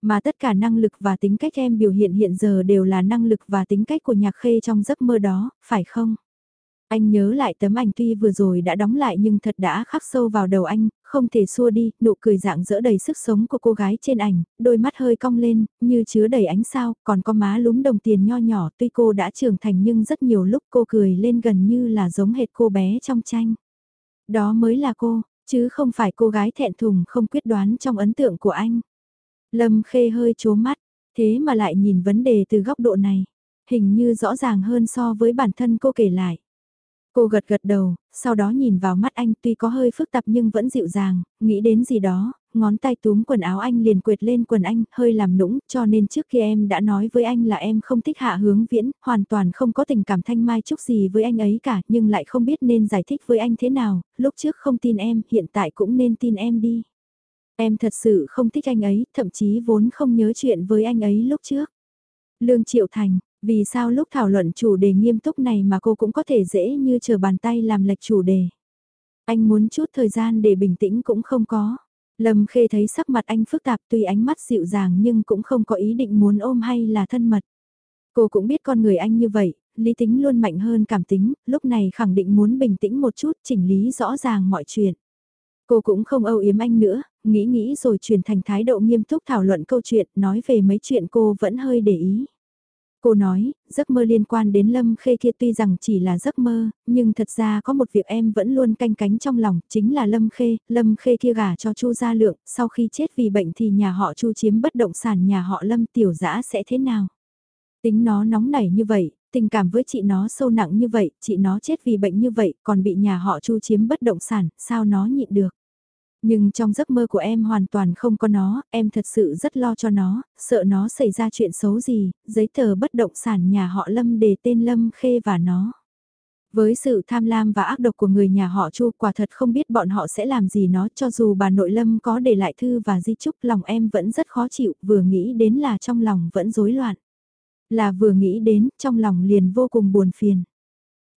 Speaker 1: Mà tất cả năng lực và tính cách em biểu hiện hiện giờ đều là năng lực và tính cách của nhạc khê trong giấc mơ đó, phải không? Anh nhớ lại tấm ảnh tuy vừa rồi đã đóng lại nhưng thật đã khắc sâu vào đầu anh, không thể xua đi, nụ cười dạng dỡ đầy sức sống của cô gái trên ảnh, đôi mắt hơi cong lên, như chứa đầy ánh sao, còn có má lúm đồng tiền nho nhỏ tuy cô đã trưởng thành nhưng rất nhiều lúc cô cười lên gần như là giống hệt cô bé trong tranh. Đó mới là cô, chứ không phải cô gái thẹn thùng không quyết đoán trong ấn tượng của anh. Lâm Khê hơi chố mắt, thế mà lại nhìn vấn đề từ góc độ này, hình như rõ ràng hơn so với bản thân cô kể lại. Cô gật gật đầu, sau đó nhìn vào mắt anh tuy có hơi phức tạp nhưng vẫn dịu dàng, nghĩ đến gì đó, ngón tay túm quần áo anh liền quệt lên quần anh, hơi làm nũng, cho nên trước khi em đã nói với anh là em không thích hạ hướng viễn, hoàn toàn không có tình cảm thanh mai chúc gì với anh ấy cả, nhưng lại không biết nên giải thích với anh thế nào, lúc trước không tin em, hiện tại cũng nên tin em đi. Em thật sự không thích anh ấy, thậm chí vốn không nhớ chuyện với anh ấy lúc trước. Lương Triệu Thành, vì sao lúc thảo luận chủ đề nghiêm túc này mà cô cũng có thể dễ như chờ bàn tay làm lệch chủ đề. Anh muốn chút thời gian để bình tĩnh cũng không có. Lâm Khê thấy sắc mặt anh phức tạp tuy ánh mắt dịu dàng nhưng cũng không có ý định muốn ôm hay là thân mật. Cô cũng biết con người anh như vậy, lý tính luôn mạnh hơn cảm tính, lúc này khẳng định muốn bình tĩnh một chút chỉnh lý rõ ràng mọi chuyện. Cô cũng không âu yếm anh nữa, nghĩ nghĩ rồi chuyển thành thái độ nghiêm túc thảo luận câu chuyện, nói về mấy chuyện cô vẫn hơi để ý. Cô nói, giấc mơ liên quan đến Lâm Khê kia tuy rằng chỉ là giấc mơ, nhưng thật ra có một việc em vẫn luôn canh cánh trong lòng, chính là Lâm Khê, Lâm Khê kia gả cho Chu Gia Lượng, sau khi chết vì bệnh thì nhà họ Chu chiếm bất động sản nhà họ Lâm tiểu dã sẽ thế nào? Tính nó nóng nảy như vậy, tình cảm với chị nó sâu nặng như vậy, chị nó chết vì bệnh như vậy, còn bị nhà họ Chu chiếm bất động sản, sao nó nhịn được? Nhưng trong giấc mơ của em hoàn toàn không có nó, em thật sự rất lo cho nó, sợ nó xảy ra chuyện xấu gì, giấy tờ bất động sản nhà họ Lâm để tên Lâm Khê và nó. Với sự tham lam và ác độc của người nhà họ Chu quả thật không biết bọn họ sẽ làm gì nó cho dù bà nội Lâm có để lại thư và di chúc lòng em vẫn rất khó chịu, vừa nghĩ đến là trong lòng vẫn rối loạn. Là vừa nghĩ đến, trong lòng liền vô cùng buồn phiền.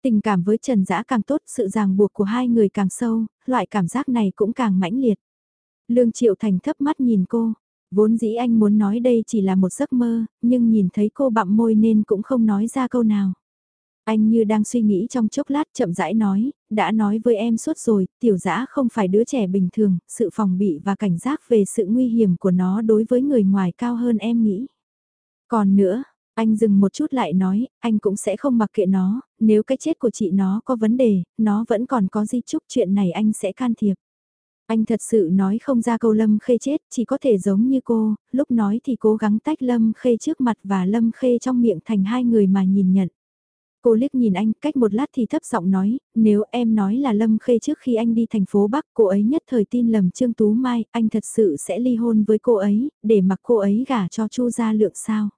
Speaker 1: Tình cảm với Trần Dã càng tốt, sự ràng buộc của hai người càng sâu, loại cảm giác này cũng càng mãnh liệt. Lương Triệu Thành thấp mắt nhìn cô, vốn dĩ anh muốn nói đây chỉ là một giấc mơ, nhưng nhìn thấy cô bặm môi nên cũng không nói ra câu nào. Anh như đang suy nghĩ trong chốc lát chậm rãi nói, đã nói với em suốt rồi, tiểu dã không phải đứa trẻ bình thường, sự phòng bị và cảnh giác về sự nguy hiểm của nó đối với người ngoài cao hơn em nghĩ. Còn nữa, anh dừng một chút lại nói, anh cũng sẽ không mặc kệ nó, nếu cái chết của chị nó có vấn đề, nó vẫn còn có di chúc chuyện này anh sẽ can thiệp. Anh thật sự nói không ra câu Lâm Khê chết, chỉ có thể giống như cô, lúc nói thì cố gắng tách Lâm Khê trước mặt và Lâm Khê trong miệng thành hai người mà nhìn nhận. Cô liếc nhìn anh, cách một lát thì thấp giọng nói, nếu em nói là Lâm Khê trước khi anh đi thành phố Bắc, cô ấy nhất thời tin lầm Trương Tú Mai, anh thật sự sẽ ly hôn với cô ấy, để mặc cô ấy gả cho Chu gia lượng sao.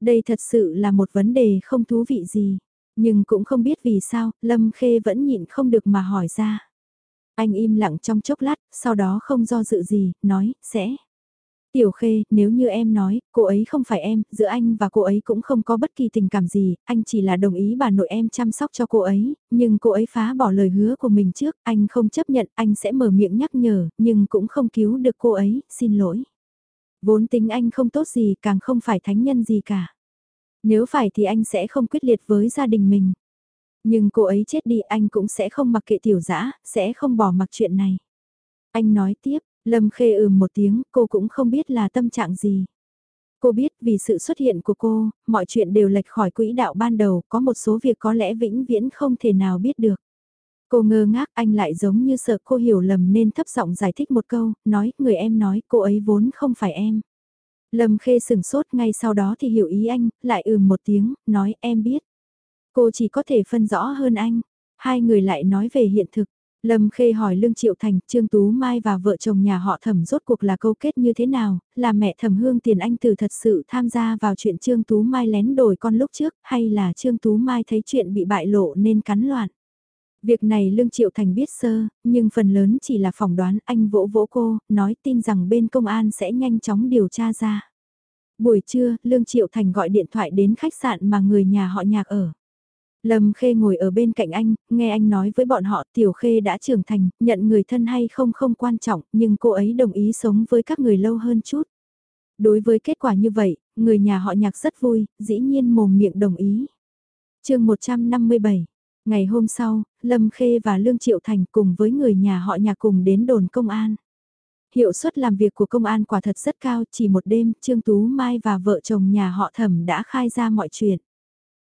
Speaker 1: Đây thật sự là một vấn đề không thú vị gì, nhưng cũng không biết vì sao, Lâm Khê vẫn nhịn không được mà hỏi ra. Anh im lặng trong chốc lát, sau đó không do dự gì, nói, sẽ. Tiểu Khê, nếu như em nói, cô ấy không phải em, giữa anh và cô ấy cũng không có bất kỳ tình cảm gì, anh chỉ là đồng ý bà nội em chăm sóc cho cô ấy, nhưng cô ấy phá bỏ lời hứa của mình trước, anh không chấp nhận, anh sẽ mở miệng nhắc nhở, nhưng cũng không cứu được cô ấy, xin lỗi. Vốn tính anh không tốt gì, càng không phải thánh nhân gì cả. Nếu phải thì anh sẽ không quyết liệt với gia đình mình. Nhưng cô ấy chết đi anh cũng sẽ không mặc kệ tiểu dã sẽ không bỏ mặc chuyện này. Anh nói tiếp, Lâm Khê ừm một tiếng, cô cũng không biết là tâm trạng gì. Cô biết vì sự xuất hiện của cô, mọi chuyện đều lệch khỏi quỹ đạo ban đầu, có một số việc có lẽ vĩnh viễn không thể nào biết được. Cô ngơ ngác anh lại giống như sợ cô hiểu lầm nên thấp giọng giải thích một câu, nói, người em nói cô ấy vốn không phải em. Lâm Khê sừng sốt ngay sau đó thì hiểu ý anh, lại ừm một tiếng, nói em biết. Cô chỉ có thể phân rõ hơn anh. Hai người lại nói về hiện thực. Lâm Khê hỏi Lương Triệu Thành, Trương Tú Mai và vợ chồng nhà họ thẩm rốt cuộc là câu kết như thế nào, là mẹ thẩm hương tiền anh từ thật sự tham gia vào chuyện Trương Tú Mai lén đổi con lúc trước, hay là Trương Tú Mai thấy chuyện bị bại lộ nên cắn loạn. Việc này Lương Triệu Thành biết sơ, nhưng phần lớn chỉ là phỏng đoán anh vỗ vỗ cô, nói tin rằng bên công an sẽ nhanh chóng điều tra ra. Buổi trưa, Lương Triệu Thành gọi điện thoại đến khách sạn mà người nhà họ nhạc ở. Lâm Khê ngồi ở bên cạnh anh, nghe anh nói với bọn họ Tiểu Khê đã trưởng thành, nhận người thân hay không không quan trọng, nhưng cô ấy đồng ý sống với các người lâu hơn chút. Đối với kết quả như vậy, người nhà họ nhạc rất vui, dĩ nhiên mồm miệng đồng ý. chương 157 Ngày hôm sau, Lâm Khê và Lương Triệu Thành cùng với người nhà họ nhà cùng đến đồn công an. Hiệu suất làm việc của công an quả thật rất cao, chỉ một đêm, Trương Tú Mai và vợ chồng nhà họ thẩm đã khai ra mọi chuyện.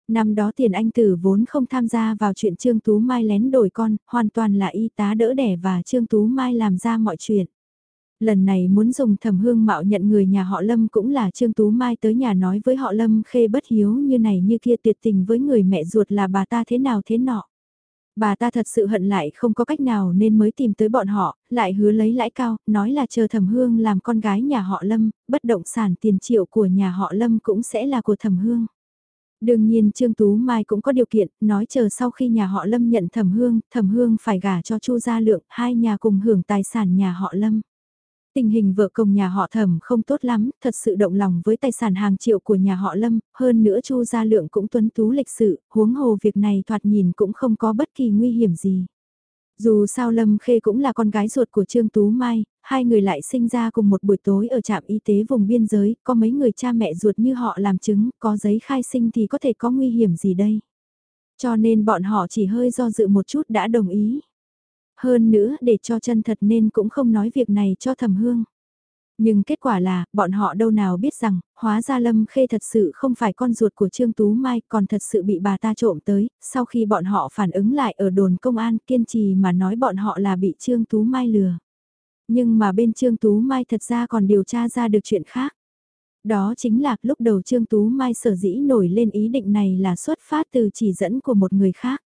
Speaker 1: Năm đó tiền anh tử vốn không tham gia vào chuyện Trương Tú Mai lén đổi con, hoàn toàn là y tá đỡ đẻ và Trương Tú Mai làm ra mọi chuyện. Lần này muốn dùng thẩm hương mạo nhận người nhà họ Lâm cũng là Trương Tú Mai tới nhà nói với họ Lâm khê bất hiếu như này như kia tuyệt tình với người mẹ ruột là bà ta thế nào thế nọ. Bà ta thật sự hận lại không có cách nào nên mới tìm tới bọn họ, lại hứa lấy lãi cao, nói là chờ thẩm hương làm con gái nhà họ Lâm, bất động sản tiền triệu của nhà họ Lâm cũng sẽ là của thẩm hương. Đương nhiên Trương Tú Mai cũng có điều kiện, nói chờ sau khi nhà họ Lâm nhận thẩm hương, thẩm hương phải gả cho Chu Gia Lượng, hai nhà cùng hưởng tài sản nhà họ Lâm. Tình hình vợ chồng nhà họ thẩm không tốt lắm, thật sự động lòng với tài sản hàng triệu của nhà họ Lâm, hơn nữa Chu Gia Lượng cũng tuấn tú lịch sự, huống hồ việc này thoạt nhìn cũng không có bất kỳ nguy hiểm gì. Dù sao Lâm Khê cũng là con gái ruột của Trương Tú Mai, hai người lại sinh ra cùng một buổi tối ở trạm y tế vùng biên giới, có mấy người cha mẹ ruột như họ làm chứng, có giấy khai sinh thì có thể có nguy hiểm gì đây. Cho nên bọn họ chỉ hơi do dự một chút đã đồng ý. Hơn nữa để cho chân thật nên cũng không nói việc này cho thầm hương. Nhưng kết quả là, bọn họ đâu nào biết rằng, hóa ra Lâm Khê thật sự không phải con ruột của Trương Tú Mai, còn thật sự bị bà ta trộm tới, sau khi bọn họ phản ứng lại ở đồn công an kiên trì mà nói bọn họ là bị Trương Tú Mai lừa. Nhưng mà bên Trương Tú Mai thật ra còn điều tra ra được chuyện khác. Đó chính là lúc đầu Trương Tú Mai sở dĩ nổi lên ý định này là xuất phát từ chỉ dẫn của một người khác.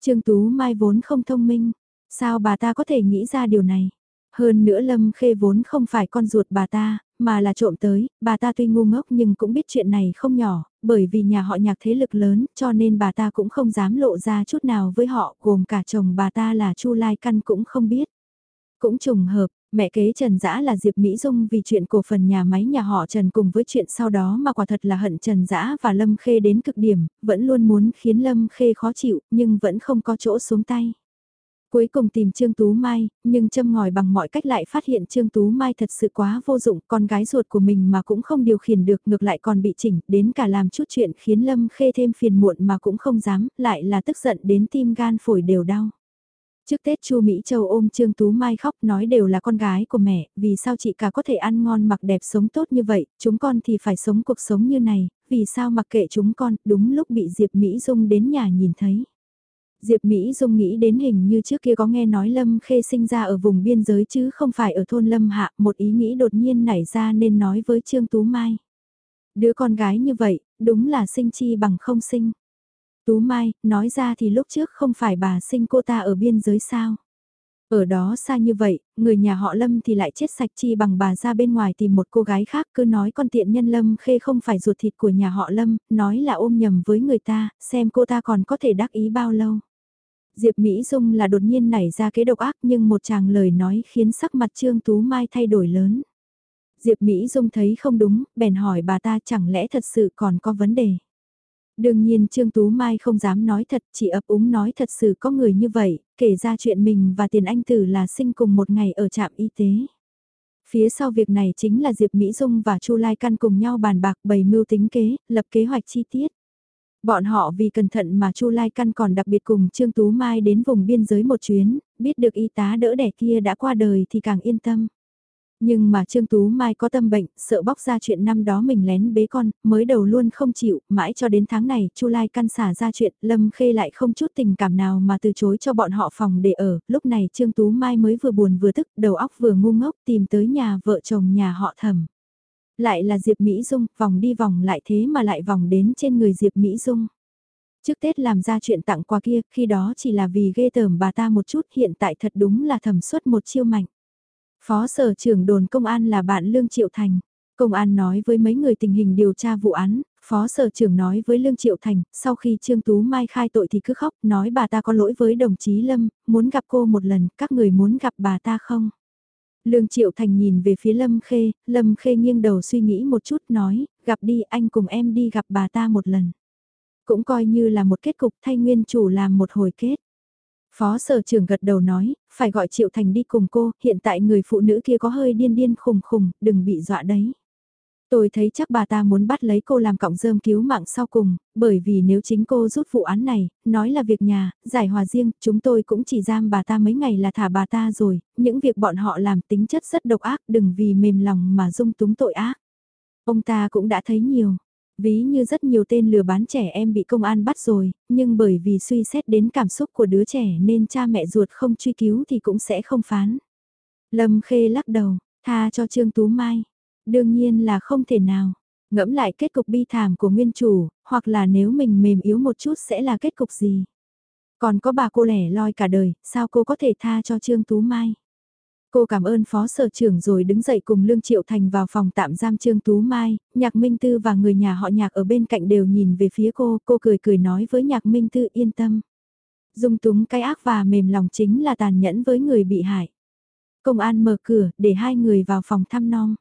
Speaker 1: Trương Tú Mai vốn không thông minh, sao bà ta có thể nghĩ ra điều này? Hơn nữa Lâm Khê vốn không phải con ruột bà ta, mà là trộm tới, bà ta tuy ngu ngốc nhưng cũng biết chuyện này không nhỏ, bởi vì nhà họ nhạc thế lực lớn cho nên bà ta cũng không dám lộ ra chút nào với họ, gồm cả chồng bà ta là Chu Lai Căn cũng không biết. Cũng trùng hợp, mẹ kế Trần Dã là Diệp Mỹ Dung vì chuyện cổ phần nhà máy nhà họ Trần cùng với chuyện sau đó mà quả thật là hận Trần Dã và Lâm Khê đến cực điểm, vẫn luôn muốn khiến Lâm Khê khó chịu nhưng vẫn không có chỗ xuống tay. Cuối cùng tìm Trương Tú Mai, nhưng châm ngòi bằng mọi cách lại phát hiện Trương Tú Mai thật sự quá vô dụng, con gái ruột của mình mà cũng không điều khiển được ngược lại còn bị chỉnh, đến cả làm chút chuyện khiến Lâm Khê thêm phiền muộn mà cũng không dám, lại là tức giận đến tim gan phổi đều đau. Trước Tết Chu Mỹ Châu ôm Trương Tú Mai khóc nói đều là con gái của mẹ, vì sao chị cả có thể ăn ngon mặc đẹp sống tốt như vậy, chúng con thì phải sống cuộc sống như này, vì sao mặc kệ chúng con, đúng lúc bị Diệp Mỹ Dung đến nhà nhìn thấy. Diệp Mỹ Dung nghĩ đến hình như trước kia có nghe nói Lâm Khê sinh ra ở vùng biên giới chứ không phải ở thôn Lâm Hạ, một ý nghĩ đột nhiên nảy ra nên nói với Trương Tú Mai. Đứa con gái như vậy, đúng là sinh chi bằng không sinh. Tú Mai, nói ra thì lúc trước không phải bà sinh cô ta ở biên giới sao. Ở đó xa như vậy, người nhà họ Lâm thì lại chết sạch chi bằng bà ra bên ngoài tìm một cô gái khác cứ nói con tiện nhân Lâm khê không phải ruột thịt của nhà họ Lâm, nói là ôm nhầm với người ta, xem cô ta còn có thể đắc ý bao lâu. Diệp Mỹ Dung là đột nhiên nảy ra kế độc ác nhưng một chàng lời nói khiến sắc mặt Trương Tú Mai thay đổi lớn. Diệp Mỹ Dung thấy không đúng, bèn hỏi bà ta chẳng lẽ thật sự còn có vấn đề. Đương nhiên Trương Tú Mai không dám nói thật, chỉ ấp úng nói thật sự có người như vậy, kể ra chuyện mình và tiền anh tử là sinh cùng một ngày ở trạm y tế. Phía sau việc này chính là Diệp Mỹ Dung và Chu Lai Căn cùng nhau bàn bạc bày mưu tính kế, lập kế hoạch chi tiết. Bọn họ vì cẩn thận mà Chu Lai Căn còn đặc biệt cùng Trương Tú Mai đến vùng biên giới một chuyến, biết được y tá đỡ đẻ kia đã qua đời thì càng yên tâm. Nhưng mà Trương Tú Mai có tâm bệnh, sợ bóc ra chuyện năm đó mình lén bế con, mới đầu luôn không chịu, mãi cho đến tháng này, Chu Lai căn xả ra chuyện, Lâm Khê lại không chút tình cảm nào mà từ chối cho bọn họ phòng để ở, lúc này Trương Tú Mai mới vừa buồn vừa tức, đầu óc vừa ngu ngốc tìm tới nhà vợ chồng nhà họ thẩm. Lại là Diệp Mỹ Dung, vòng đi vòng lại thế mà lại vòng đến trên người Diệp Mỹ Dung. Trước Tết làm ra chuyện tặng quà kia, khi đó chỉ là vì ghê tởm bà ta một chút, hiện tại thật đúng là thẩm suất một chiêu mạnh. Phó sở trưởng đồn công an là bạn Lương Triệu Thành. Công an nói với mấy người tình hình điều tra vụ án, Phó sở trưởng nói với Lương Triệu Thành, sau khi Trương Tú Mai khai tội thì cứ khóc, nói bà ta có lỗi với đồng chí Lâm, muốn gặp cô một lần, các người muốn gặp bà ta không? Lương Triệu Thành nhìn về phía Lâm Khê, Lâm Khê nghiêng đầu suy nghĩ một chút nói, gặp đi anh cùng em đi gặp bà ta một lần. Cũng coi như là một kết cục thay nguyên chủ làm một hồi kết. Phó sở trưởng gật đầu nói, phải gọi Triệu Thành đi cùng cô, hiện tại người phụ nữ kia có hơi điên điên khùng khùng, đừng bị dọa đấy. Tôi thấy chắc bà ta muốn bắt lấy cô làm cọng rơm cứu mạng sau cùng, bởi vì nếu chính cô rút vụ án này, nói là việc nhà, giải hòa riêng, chúng tôi cũng chỉ giam bà ta mấy ngày là thả bà ta rồi, những việc bọn họ làm tính chất rất độc ác, đừng vì mềm lòng mà dung túng tội ác. Ông ta cũng đã thấy nhiều, Ví như rất nhiều tên lừa bán trẻ em bị công an bắt rồi, nhưng bởi vì suy xét đến cảm xúc của đứa trẻ nên cha mẹ ruột không truy cứu thì cũng sẽ không phán. Lâm Khê lắc đầu, tha cho Trương Tú Mai. Đương nhiên là không thể nào. Ngẫm lại kết cục bi thảm của nguyên chủ, hoặc là nếu mình mềm yếu một chút sẽ là kết cục gì. Còn có bà cô lẻ loi cả đời, sao cô có thể tha cho Trương Tú Mai? Cô cảm ơn phó sở trưởng rồi đứng dậy cùng Lương Triệu Thành vào phòng tạm giam Trương Tú Mai, Nhạc Minh Tư và người nhà họ Nhạc ở bên cạnh đều nhìn về phía cô, cô cười cười nói với Nhạc Minh Tư yên tâm. Dung túng cái ác và mềm lòng chính là tàn nhẫn với người bị hại. Công an mở cửa để hai người vào phòng thăm nom.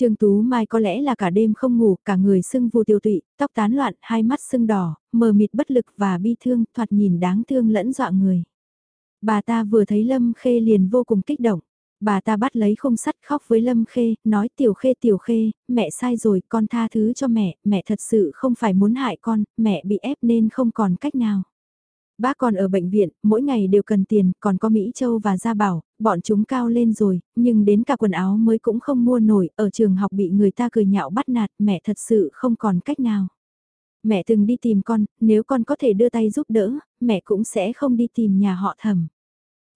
Speaker 1: Trương Tú Mai có lẽ là cả đêm không ngủ, cả người sưng vù tiêu tụy, tóc tán loạn, hai mắt sưng đỏ, mờ mịt bất lực và bi thương, thoạt nhìn đáng thương lẫn dọa người. Bà ta vừa thấy Lâm Khê liền vô cùng kích động. Bà ta bắt lấy khung sắt khóc với Lâm Khê, nói tiểu khê tiểu khê, mẹ sai rồi, con tha thứ cho mẹ, mẹ thật sự không phải muốn hại con, mẹ bị ép nên không còn cách nào. Bác còn ở bệnh viện, mỗi ngày đều cần tiền, còn có Mỹ Châu và Gia Bảo, bọn chúng cao lên rồi, nhưng đến cả quần áo mới cũng không mua nổi, ở trường học bị người ta cười nhạo bắt nạt, mẹ thật sự không còn cách nào. Mẹ từng đi tìm con, nếu con có thể đưa tay giúp đỡ, mẹ cũng sẽ không đi tìm nhà họ thẩm.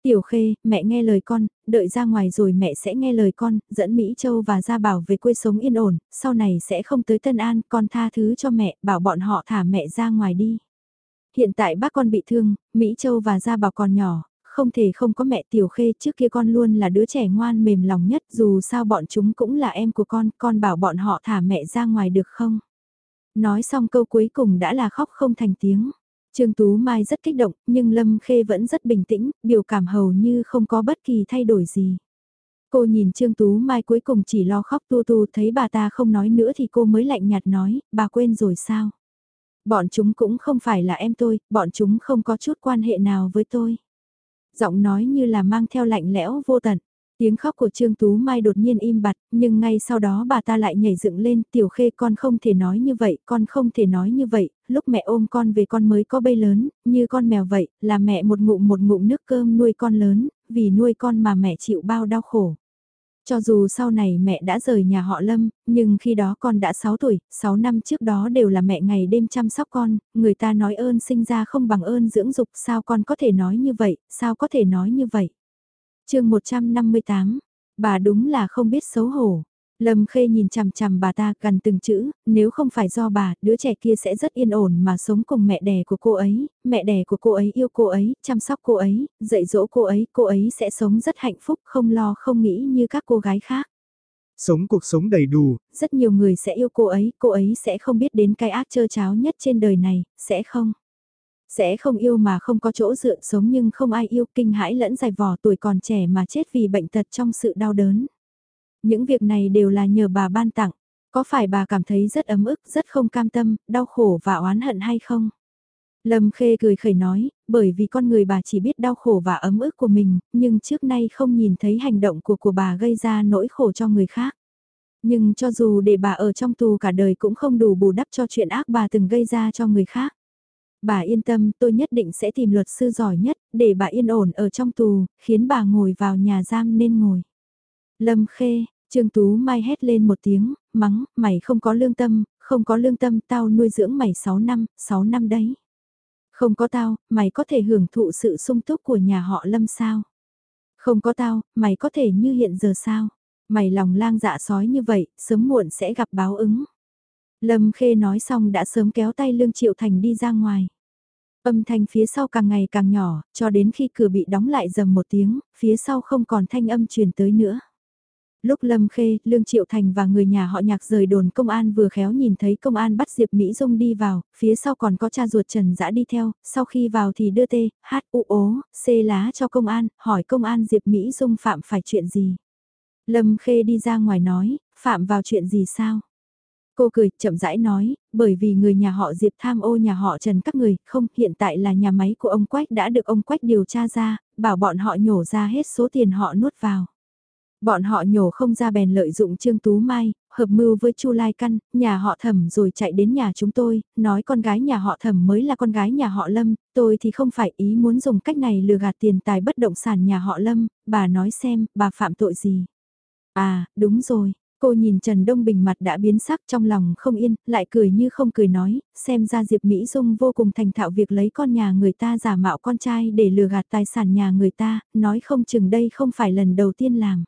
Speaker 1: Tiểu Khê, mẹ nghe lời con, đợi ra ngoài rồi mẹ sẽ nghe lời con, dẫn Mỹ Châu và Gia Bảo về quê sống yên ổn, sau này sẽ không tới Tân An, con tha thứ cho mẹ, bảo bọn họ thả mẹ ra ngoài đi. Hiện tại bác con bị thương, Mỹ Châu và Gia Bảo còn nhỏ, không thể không có mẹ Tiểu Khê trước kia con luôn là đứa trẻ ngoan mềm lòng nhất dù sao bọn chúng cũng là em của con, con bảo bọn họ thả mẹ ra ngoài được không? Nói xong câu cuối cùng đã là khóc không thành tiếng. Trương Tú Mai rất kích động, nhưng Lâm Khê vẫn rất bình tĩnh, biểu cảm hầu như không có bất kỳ thay đổi gì. Cô nhìn Trương Tú Mai cuối cùng chỉ lo khóc tu tu thấy bà ta không nói nữa thì cô mới lạnh nhạt nói, bà quên rồi sao? Bọn chúng cũng không phải là em tôi, bọn chúng không có chút quan hệ nào với tôi. Giọng nói như là mang theo lạnh lẽo vô tận. Tiếng khóc của Trương Tú Mai đột nhiên im bặt, nhưng ngay sau đó bà ta lại nhảy dựng lên, tiểu khê con không thể nói như vậy, con không thể nói như vậy, lúc mẹ ôm con về con mới có bê lớn, như con mèo vậy, là mẹ một ngụm một ngụm nước cơm nuôi con lớn, vì nuôi con mà mẹ chịu bao đau khổ. Cho dù sau này mẹ đã rời nhà họ Lâm, nhưng khi đó con đã 6 tuổi, 6 năm trước đó đều là mẹ ngày đêm chăm sóc con, người ta nói ơn sinh ra không bằng ơn dưỡng dục, sao con có thể nói như vậy, sao có thể nói như vậy. chương 158, bà đúng là không biết xấu hổ. Lâm Khê nhìn chằm chằm bà ta gần từng chữ, nếu không phải do bà, đứa trẻ kia sẽ rất yên ổn mà sống cùng mẹ đẻ của cô ấy, mẹ đẻ của cô ấy yêu cô ấy, chăm sóc cô ấy, dạy dỗ cô ấy, cô ấy sẽ sống rất hạnh phúc, không lo không nghĩ như các cô gái khác.
Speaker 2: Sống cuộc sống đầy đủ.
Speaker 1: Rất nhiều người sẽ yêu cô ấy, cô ấy sẽ không biết đến cái ác trơ cháo nhất trên đời này, sẽ không. Sẽ không yêu mà không có chỗ dựa sống nhưng không ai yêu kinh hãi lẫn dài vò tuổi còn trẻ mà chết vì bệnh tật trong sự đau đớn. Những việc này đều là nhờ bà ban tặng. Có phải bà cảm thấy rất ấm ức, rất không cam tâm, đau khổ và oán hận hay không? Lâm Khê cười khẩy nói, bởi vì con người bà chỉ biết đau khổ và ấm ức của mình, nhưng trước nay không nhìn thấy hành động của của bà gây ra nỗi khổ cho người khác. Nhưng cho dù để bà ở trong tù cả đời cũng không đủ bù đắp cho chuyện ác bà từng gây ra cho người khác. Bà yên tâm, tôi nhất định sẽ tìm luật sư giỏi nhất, để bà yên ổn ở trong tù, khiến bà ngồi vào nhà giam nên ngồi. Lâm Khê, Trương Tú Mai hét lên một tiếng, mắng, mày không có lương tâm, không có lương tâm tao nuôi dưỡng mày 6 năm, 6 năm đấy. Không có tao, mày có thể hưởng thụ sự sung túc của nhà họ Lâm sao? Không có tao, mày có thể như hiện giờ sao? Mày lòng lang dạ sói như vậy, sớm muộn sẽ gặp báo ứng. Lâm Khê nói xong đã sớm kéo tay Lương Triệu Thành đi ra ngoài. Âm thanh phía sau càng ngày càng nhỏ, cho đến khi cửa bị đóng lại dầm một tiếng, phía sau không còn thanh âm truyền tới nữa. Lúc Lâm Khê, Lương Triệu Thành và người nhà họ nhạc rời đồn công an vừa khéo nhìn thấy công an bắt Diệp Mỹ Dung đi vào, phía sau còn có cha ruột Trần Dã đi theo, sau khi vào thì đưa tê, hát u ố, xê lá cho công an, hỏi công an Diệp Mỹ Dung phạm phải chuyện gì. Lâm Khê đi ra ngoài nói, phạm vào chuyện gì sao? Cô cười, chậm rãi nói, bởi vì người nhà họ Diệp tham ô nhà họ Trần các người, không, hiện tại là nhà máy của ông Quách đã được ông Quách điều tra ra, bảo bọn họ nhổ ra hết số tiền họ nuốt vào. Bọn họ nhổ không ra bèn lợi dụng Trương Tú Mai, hợp mưu với Chu Lai Căn, nhà họ thẩm rồi chạy đến nhà chúng tôi, nói con gái nhà họ thẩm mới là con gái nhà họ Lâm, tôi thì không phải ý muốn dùng cách này lừa gạt tiền tài bất động sản nhà họ Lâm, bà nói xem, bà phạm tội gì. À, đúng rồi. Cô nhìn Trần Đông Bình mặt đã biến sắc trong lòng không yên, lại cười như không cười nói, xem ra Diệp Mỹ Dung vô cùng thành thạo việc lấy con nhà người ta giả mạo con trai để lừa gạt tài sản nhà người ta, nói không chừng đây không phải lần đầu tiên làm.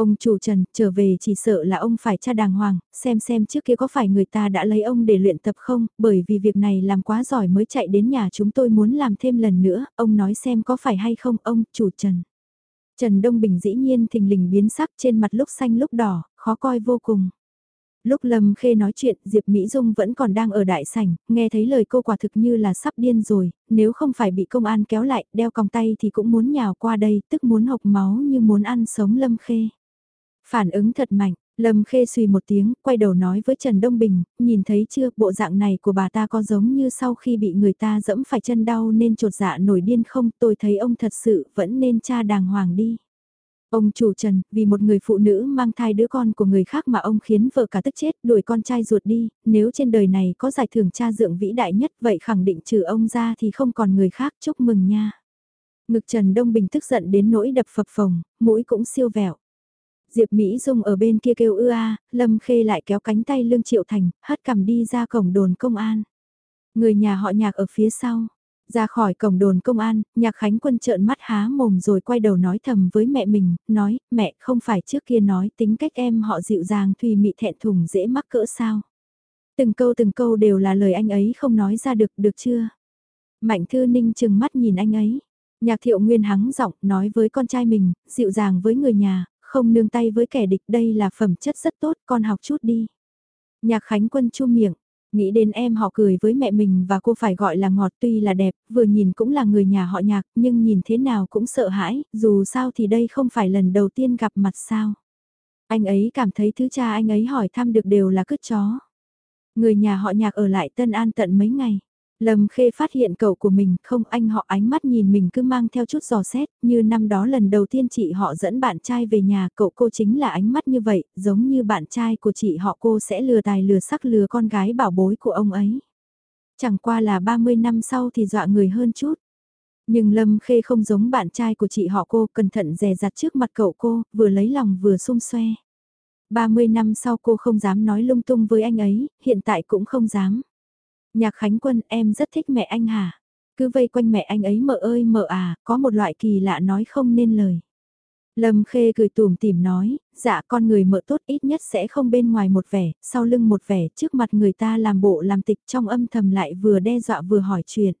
Speaker 1: Ông chủ Trần, trở về chỉ sợ là ông phải tra đàng hoàng, xem xem trước kia có phải người ta đã lấy ông để luyện tập không, bởi vì việc này làm quá giỏi mới chạy đến nhà chúng tôi muốn làm thêm lần nữa, ông nói xem có phải hay không, ông chủ Trần. Trần Đông Bình dĩ nhiên thình lình biến sắc trên mặt lúc xanh lúc đỏ, khó coi vô cùng. Lúc Lâm Khê nói chuyện, Diệp Mỹ Dung vẫn còn đang ở đại sảnh, nghe thấy lời cô quả thực như là sắp điên rồi, nếu không phải bị công an kéo lại, đeo còng tay thì cũng muốn nhào qua đây, tức muốn hộc máu như muốn ăn sống Lâm Khê. Phản ứng thật mạnh, Lâm Khê suy một tiếng, quay đầu nói với Trần Đông Bình, nhìn thấy chưa, bộ dạng này của bà ta có giống như sau khi bị người ta dẫm phải chân đau nên trột dạ nổi điên không, tôi thấy ông thật sự vẫn nên cha đàng hoàng đi. Ông chủ Trần, vì một người phụ nữ mang thai đứa con của người khác mà ông khiến vợ cả tức chết, đuổi con trai ruột đi, nếu trên đời này có giải thưởng cha dượng vĩ đại nhất vậy khẳng định trừ ông ra thì không còn người khác, chúc mừng nha. Ngực Trần Đông Bình tức giận đến nỗi đập phập phồng, mũi cũng siêu vẹo. Diệp Mỹ Dung ở bên kia kêu ư a, Lâm Khê lại kéo cánh tay Lương Triệu Thành, hất cầm đi ra cổng đồn công an. Người nhà họ nhạc ở phía sau. Ra khỏi cổng đồn công an, nhạc khánh quân trợn mắt há mồm rồi quay đầu nói thầm với mẹ mình, nói, mẹ không phải trước kia nói tính cách em họ dịu dàng thùy mị thẹn thùng dễ mắc cỡ sao. Từng câu từng câu đều là lời anh ấy không nói ra được, được chưa? Mạnh thư ninh chừng mắt nhìn anh ấy. Nhạc thiệu nguyên hắng giọng nói với con trai mình, dịu dàng với người nhà, không nương tay với kẻ địch đây là phẩm chất rất tốt, con học chút đi. Nhạc Khánh Quân chu miệng, nghĩ đến em họ cười với mẹ mình và cô phải gọi là ngọt tuy là đẹp, vừa nhìn cũng là người nhà họ nhạc, nhưng nhìn thế nào cũng sợ hãi, dù sao thì đây không phải lần đầu tiên gặp mặt sao. Anh ấy cảm thấy thứ cha anh ấy hỏi thăm được đều là cứt chó. Người nhà họ nhạc ở lại Tân An tận mấy ngày. Lâm Khê phát hiện cậu của mình không anh họ ánh mắt nhìn mình cứ mang theo chút giò xét, như năm đó lần đầu tiên chị họ dẫn bạn trai về nhà cậu cô chính là ánh mắt như vậy, giống như bạn trai của chị họ cô sẽ lừa tài lừa sắc lừa con gái bảo bối của ông ấy. Chẳng qua là 30 năm sau thì dọa người hơn chút. Nhưng Lâm Khê không giống bạn trai của chị họ cô, cẩn thận dè dặt trước mặt cậu cô, vừa lấy lòng vừa xung xoe. 30 năm sau cô không dám nói lung tung với anh ấy, hiện tại cũng không dám. Nhạc Khánh Quân em rất thích mẹ anh hả? Cứ vây quanh mẹ anh ấy mợ ơi mợ à, có một loại kỳ lạ nói không nên lời. Lâm Khê cười tùm tìm nói, dạ con người mợ tốt ít nhất sẽ không bên ngoài một vẻ, sau lưng một vẻ, trước mặt người ta làm bộ làm tịch trong âm thầm lại vừa đe dọa vừa hỏi chuyện.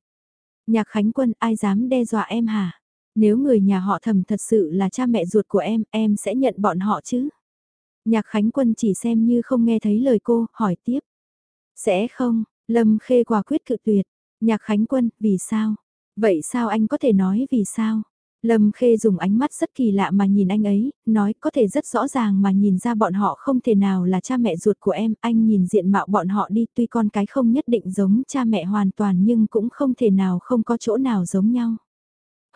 Speaker 1: Nhạc Khánh Quân ai dám đe dọa em hả? Nếu người nhà họ thầm thật sự là cha mẹ ruột của em, em sẽ nhận bọn họ chứ? Nhạc Khánh Quân chỉ xem như không nghe thấy lời cô, hỏi tiếp. Sẽ không, Lâm Khê quả quyết cự tuyệt. Nhạc Khánh Quân, vì sao? Vậy sao anh có thể nói vì sao? Lâm Khê dùng ánh mắt rất kỳ lạ mà nhìn anh ấy, nói có thể rất rõ ràng mà nhìn ra bọn họ không thể nào là cha mẹ ruột của em, anh nhìn diện mạo bọn họ đi tuy con cái không nhất định giống cha mẹ hoàn toàn nhưng cũng không thể nào không có chỗ nào giống nhau.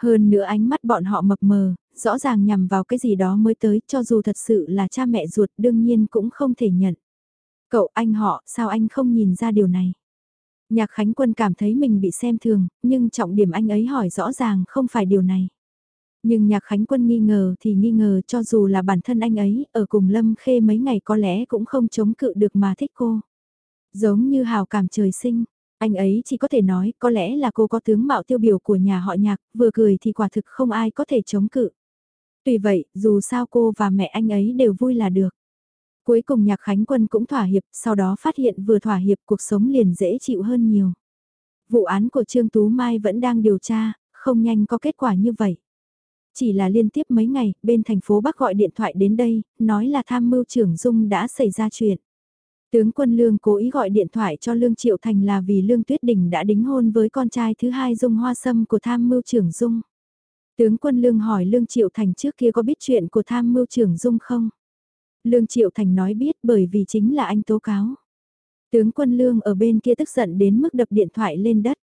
Speaker 1: Hơn nữa ánh mắt bọn họ mập mờ, rõ ràng nhằm vào cái gì đó mới tới cho dù thật sự là cha mẹ ruột đương nhiên cũng không thể nhận. Cậu anh họ, sao anh không nhìn ra điều này? Nhạc Khánh Quân cảm thấy mình bị xem thường, nhưng trọng điểm anh ấy hỏi rõ ràng không phải điều này. Nhưng Nhạc Khánh Quân nghi ngờ thì nghi ngờ cho dù là bản thân anh ấy ở cùng Lâm Khê mấy ngày có lẽ cũng không chống cự được mà thích cô. Giống như hào cảm trời sinh, anh ấy chỉ có thể nói có lẽ là cô có tướng mạo tiêu biểu của nhà họ nhạc, vừa cười thì quả thực không ai có thể chống cự. Tuy vậy, dù sao cô và mẹ anh ấy đều vui là được. Cuối cùng Nhạc Khánh Quân cũng thỏa hiệp, sau đó phát hiện vừa thỏa hiệp cuộc sống liền dễ chịu hơn nhiều. Vụ án của Trương Tú Mai vẫn đang điều tra, không nhanh có kết quả như vậy. Chỉ là liên tiếp mấy ngày, bên thành phố Bắc gọi điện thoại đến đây, nói là tham mưu trưởng Dung đã xảy ra chuyện. Tướng quân Lương cố ý gọi điện thoại cho Lương Triệu Thành là vì Lương Tuyết Đình đã đính hôn với con trai thứ hai Dung Hoa Sâm của tham mưu trưởng Dung. Tướng quân Lương hỏi Lương Triệu Thành trước kia có biết chuyện của tham mưu trưởng Dung không? Lương Triệu Thành nói biết bởi vì chính là anh tố cáo. Tướng quân Lương ở bên kia tức giận đến mức đập điện thoại lên đất.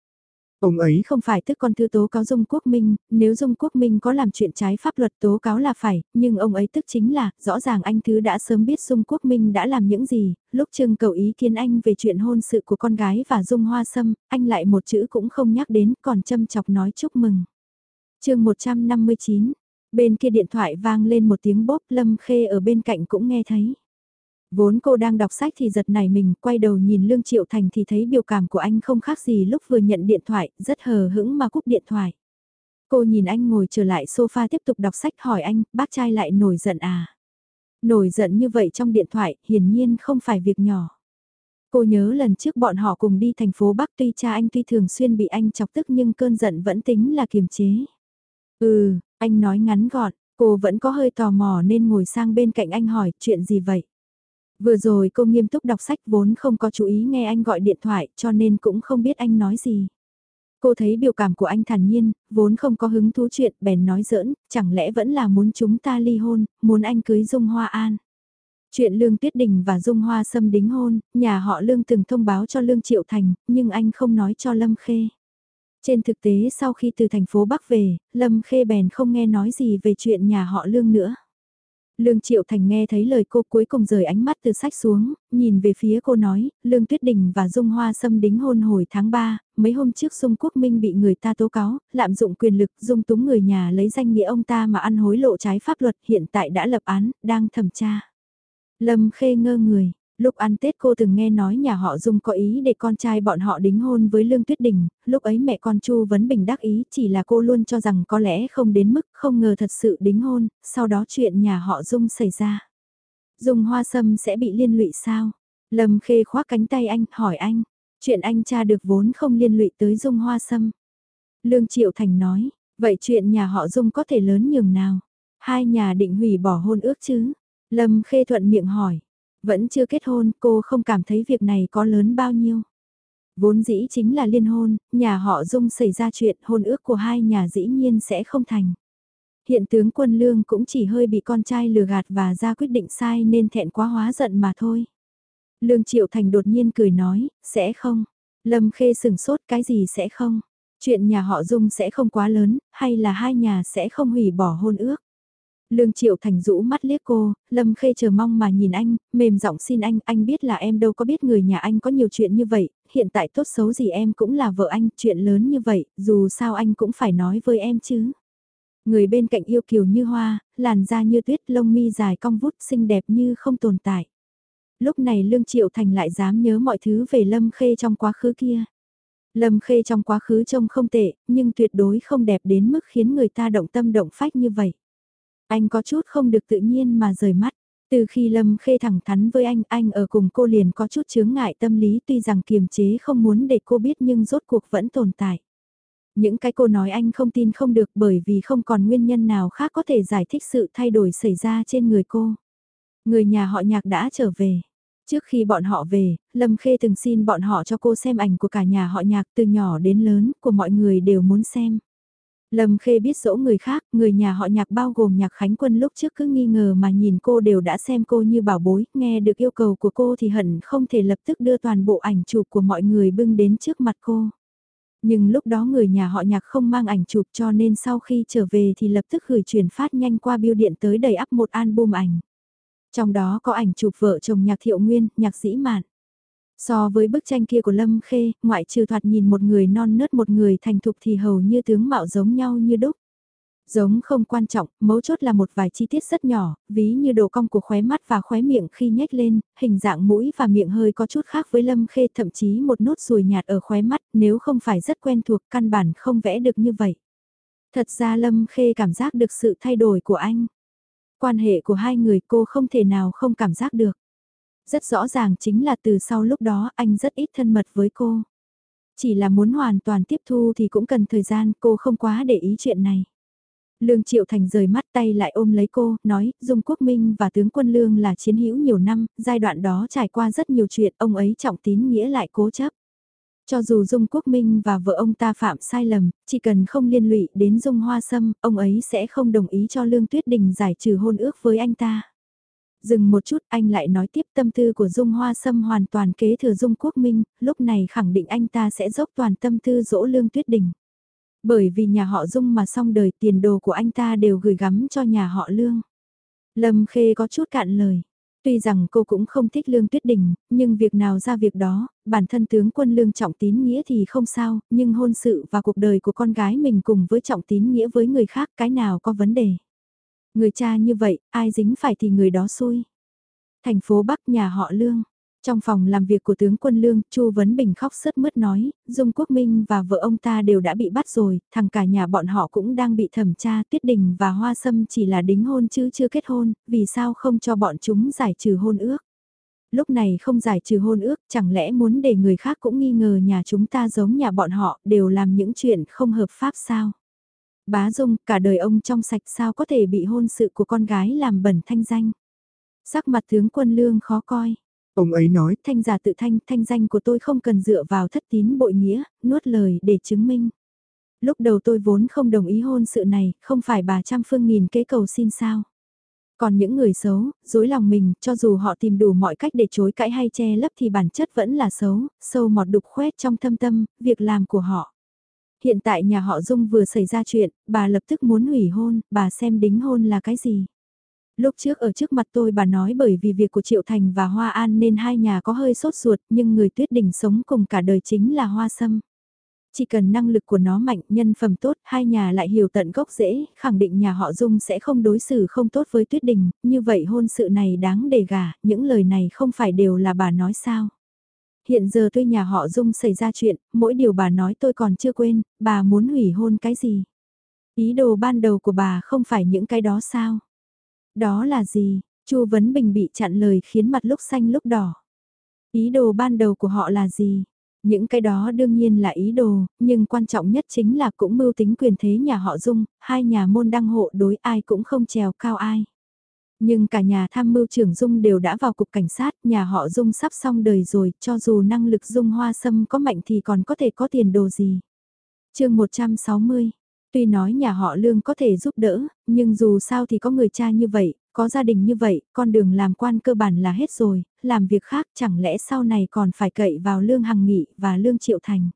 Speaker 1: Ông ấy không phải tức con thư tố cáo Dung Quốc Minh, nếu Dung Quốc Minh có làm chuyện trái pháp luật tố cáo là phải, nhưng ông ấy tức chính là, rõ ràng anh Thứ đã sớm biết Dung Quốc Minh đã làm những gì, lúc trưng cầu ý kiến anh về chuyện hôn sự của con gái và Dung Hoa Sâm, anh lại một chữ cũng không nhắc đến, còn châm chọc nói chúc mừng. chương 159, bên kia điện thoại vang lên một tiếng bóp Lâm Khê ở bên cạnh cũng nghe thấy. Vốn cô đang đọc sách thì giật này mình, quay đầu nhìn Lương Triệu Thành thì thấy biểu cảm của anh không khác gì lúc vừa nhận điện thoại, rất hờ hững mà cúp điện thoại. Cô nhìn anh ngồi trở lại sofa tiếp tục đọc sách hỏi anh, bác trai lại nổi giận à? Nổi giận như vậy trong điện thoại, hiển nhiên không phải việc nhỏ. Cô nhớ lần trước bọn họ cùng đi thành phố Bắc tuy cha anh tuy thường xuyên bị anh chọc tức nhưng cơn giận vẫn tính là kiềm chế. Ừ, anh nói ngắn gọn, cô vẫn có hơi tò mò nên ngồi sang bên cạnh anh hỏi chuyện gì vậy? Vừa rồi cô nghiêm túc đọc sách vốn không có chú ý nghe anh gọi điện thoại cho nên cũng không biết anh nói gì. Cô thấy biểu cảm của anh thản nhiên, vốn không có hứng thú chuyện, bèn nói giỡn, chẳng lẽ vẫn là muốn chúng ta ly hôn, muốn anh cưới Dung Hoa An. Chuyện Lương Tuyết Đình và Dung Hoa Sâm đính hôn, nhà họ Lương từng thông báo cho Lương Triệu Thành, nhưng anh không nói cho Lâm Khê. Trên thực tế sau khi từ thành phố Bắc về, Lâm Khê bèn không nghe nói gì về chuyện nhà họ Lương nữa. Lương Triệu Thành nghe thấy lời cô cuối cùng rời ánh mắt từ sách xuống, nhìn về phía cô nói, Lương Tuyết Đình và Dung Hoa xâm đính hôn hồi tháng 3, mấy hôm trước Dung Quốc Minh bị người ta tố cáo, lạm dụng quyền lực, dung túng người nhà lấy danh nghĩa ông ta mà ăn hối lộ trái pháp luật hiện tại đã lập án, đang thẩm tra. Lâm Khê ngơ người, Lúc ăn Tết cô từng nghe nói nhà họ Dung có ý để con trai bọn họ đính hôn với Lương Tuyết Đình, lúc ấy mẹ con Chu vấn bình đắc ý chỉ là cô luôn cho rằng có lẽ không đến mức không ngờ thật sự đính hôn, sau đó chuyện nhà họ Dung xảy ra. Dung hoa sâm sẽ bị liên lụy sao? Lâm khê khoác cánh tay anh, hỏi anh, chuyện anh cha được vốn không liên lụy tới Dung hoa sâm. Lương Triệu Thành nói, vậy chuyện nhà họ Dung có thể lớn nhường nào? Hai nhà định hủy bỏ hôn ước chứ? Lâm khê thuận miệng hỏi, vẫn chưa kết hôn, cô không cảm thấy việc này có lớn bao nhiêu. Vốn dĩ chính là liên hôn, nhà họ Dung xảy ra chuyện hôn ước của hai nhà dĩ nhiên sẽ không thành. Hiện tướng quân lương cũng chỉ hơi bị con trai lừa gạt và ra quyết định sai nên thẹn quá hóa giận mà thôi. Lương Triệu Thành đột nhiên cười nói, sẽ không. Lâm Khê sừng sốt cái gì sẽ không? Chuyện nhà họ Dung sẽ không quá lớn, hay là hai nhà sẽ không hủy bỏ hôn ước? Lương Triệu Thành rũ mắt liếc cô, Lâm Khê chờ mong mà nhìn anh, mềm giọng xin anh, anh biết là em đâu có biết người nhà anh có nhiều chuyện như vậy, hiện tại tốt xấu gì em cũng là vợ anh, chuyện lớn như vậy, dù sao anh cũng phải nói với em chứ. Người bên cạnh yêu kiều như hoa, làn da như tuyết, lông mi dài cong vút, xinh đẹp như không tồn tại. Lúc này Lương Triệu Thành lại dám nhớ mọi thứ về Lâm Khê trong quá khứ kia. Lâm Khê trong quá khứ trông không tệ, nhưng tuyệt đối không đẹp đến mức khiến người ta động tâm động phách như vậy. Anh có chút không được tự nhiên mà rời mắt. Từ khi Lâm Khê thẳng thắn với anh, anh ở cùng cô liền có chút chướng ngại tâm lý tuy rằng kiềm chế không muốn để cô biết nhưng rốt cuộc vẫn tồn tại. Những cái cô nói anh không tin không được bởi vì không còn nguyên nhân nào khác có thể giải thích sự thay đổi xảy ra trên người cô. Người nhà họ nhạc đã trở về. Trước khi bọn họ về, Lâm Khê từng xin bọn họ cho cô xem ảnh của cả nhà họ nhạc từ nhỏ đến lớn, của mọi người đều muốn xem. Lâm Khê biết dỗ người khác, người nhà họ nhạc bao gồm nhạc Khánh Quân lúc trước cứ nghi ngờ mà nhìn cô đều đã xem cô như bảo bối, nghe được yêu cầu của cô thì hận không thể lập tức đưa toàn bộ ảnh chụp của mọi người bưng đến trước mặt cô. Nhưng lúc đó người nhà họ nhạc không mang ảnh chụp cho nên sau khi trở về thì lập tức gửi chuyển phát nhanh qua biêu điện tới đầy ắp một album ảnh. Trong đó có ảnh chụp vợ chồng nhạc thiệu nguyên, nhạc sĩ mạn. So với bức tranh kia của Lâm Khê, ngoại trừ thoạt nhìn một người non nớt một người thành thục thì hầu như tướng mạo giống nhau như đúc. Giống không quan trọng, mấu chốt là một vài chi tiết rất nhỏ, ví như độ cong của khóe mắt và khóe miệng khi nhếch lên, hình dạng mũi và miệng hơi có chút khác với Lâm Khê thậm chí một nốt ruồi nhạt ở khóe mắt nếu không phải rất quen thuộc căn bản không vẽ được như vậy. Thật ra Lâm Khê cảm giác được sự thay đổi của anh. Quan hệ của hai người cô không thể nào không cảm giác được. Rất rõ ràng chính là từ sau lúc đó anh rất ít thân mật với cô. Chỉ là muốn hoàn toàn tiếp thu thì cũng cần thời gian cô không quá để ý chuyện này. Lương Triệu Thành rời mắt tay lại ôm lấy cô, nói, Dung Quốc Minh và tướng quân Lương là chiến hữu nhiều năm, giai đoạn đó trải qua rất nhiều chuyện, ông ấy trọng tín nghĩa lại cố chấp. Cho dù Dung Quốc Minh và vợ ông ta phạm sai lầm, chỉ cần không liên lụy đến Dung Hoa Sâm, ông ấy sẽ không đồng ý cho Lương Tuyết Đình giải trừ hôn ước với anh ta. Dừng một chút anh lại nói tiếp tâm tư của Dung Hoa Sâm hoàn toàn kế thừa Dung Quốc Minh, lúc này khẳng định anh ta sẽ dốc toàn tâm tư dỗ Lương Tuyết Đình. Bởi vì nhà họ Dung mà xong đời tiền đồ của anh ta đều gửi gắm cho nhà họ Lương. Lâm Khê có chút cạn lời. Tuy rằng cô cũng không thích Lương Tuyết Đình, nhưng việc nào ra việc đó, bản thân tướng quân Lương Trọng Tín Nghĩa thì không sao, nhưng hôn sự và cuộc đời của con gái mình cùng với Trọng Tín Nghĩa với người khác cái nào có vấn đề. Người cha như vậy, ai dính phải thì người đó xui. Thành phố Bắc nhà họ Lương. Trong phòng làm việc của tướng quân Lương, Chu Vấn Bình khóc sướt mướt nói, Dung Quốc Minh và vợ ông ta đều đã bị bắt rồi, thằng cả nhà bọn họ cũng đang bị thẩm tra, Tuyết Đình và Hoa Sâm chỉ là đính hôn chứ chưa kết hôn, vì sao không cho bọn chúng giải trừ hôn ước. Lúc này không giải trừ hôn ước, chẳng lẽ muốn để người khác cũng nghi ngờ nhà chúng ta giống nhà bọn họ, đều làm những chuyện không hợp pháp sao? Bá Dung, cả đời ông trong sạch sao có thể bị hôn sự của con gái làm bẩn thanh danh. Sắc mặt tướng quân lương khó coi.
Speaker 2: Ông ấy nói,
Speaker 1: thanh giả tự thanh, thanh danh của tôi không cần dựa vào thất tín bội nghĩa, nuốt lời để chứng minh. Lúc đầu tôi vốn không đồng ý hôn sự này, không phải bà trăm phương nghìn kế cầu xin sao. Còn những người xấu, dối lòng mình, cho dù họ tìm đủ mọi cách để chối cãi hay che lấp thì bản chất vẫn là xấu, sâu mọt đục khoét trong thâm tâm, việc làm của họ. Hiện tại nhà họ Dung vừa xảy ra chuyện, bà lập tức muốn hủy hôn, bà xem đính hôn là cái gì. Lúc trước ở trước mặt tôi bà nói bởi vì việc của Triệu Thành và Hoa An nên hai nhà có hơi sốt ruột nhưng người tuyết đỉnh sống cùng cả đời chính là Hoa Sâm. Chỉ cần năng lực của nó mạnh, nhân phẩm tốt, hai nhà lại hiểu tận gốc dễ khẳng định nhà họ Dung sẽ không đối xử không tốt với Tuyết Đình, như vậy hôn sự này đáng để gả, những lời này không phải đều là bà nói sao. Hiện giờ tuy nhà họ Dung xảy ra chuyện, mỗi điều bà nói tôi còn chưa quên, bà muốn hủy hôn cái gì. Ý đồ ban đầu của bà không phải những cái đó sao. Đó là gì? Chu Vấn Bình bị chặn lời khiến mặt lúc xanh lúc đỏ. Ý đồ ban đầu của họ là gì? Những cái đó đương nhiên là ý đồ, nhưng quan trọng nhất chính là cũng mưu tính quyền thế nhà họ Dung, hai nhà môn đăng hộ đối ai cũng không trèo cao ai. Nhưng cả nhà tham mưu trưởng Dung đều đã vào cục cảnh sát, nhà họ Dung sắp xong đời rồi, cho dù năng lực Dung hoa sâm có mạnh thì còn có thể có tiền đồ gì. chương 160, tuy nói nhà họ Lương có thể giúp đỡ, nhưng dù sao thì có người cha như vậy, có gia đình như vậy, con đường làm quan cơ bản là hết rồi, làm việc khác chẳng lẽ sau này còn phải cậy vào Lương Hằng Nghị và Lương Triệu Thành.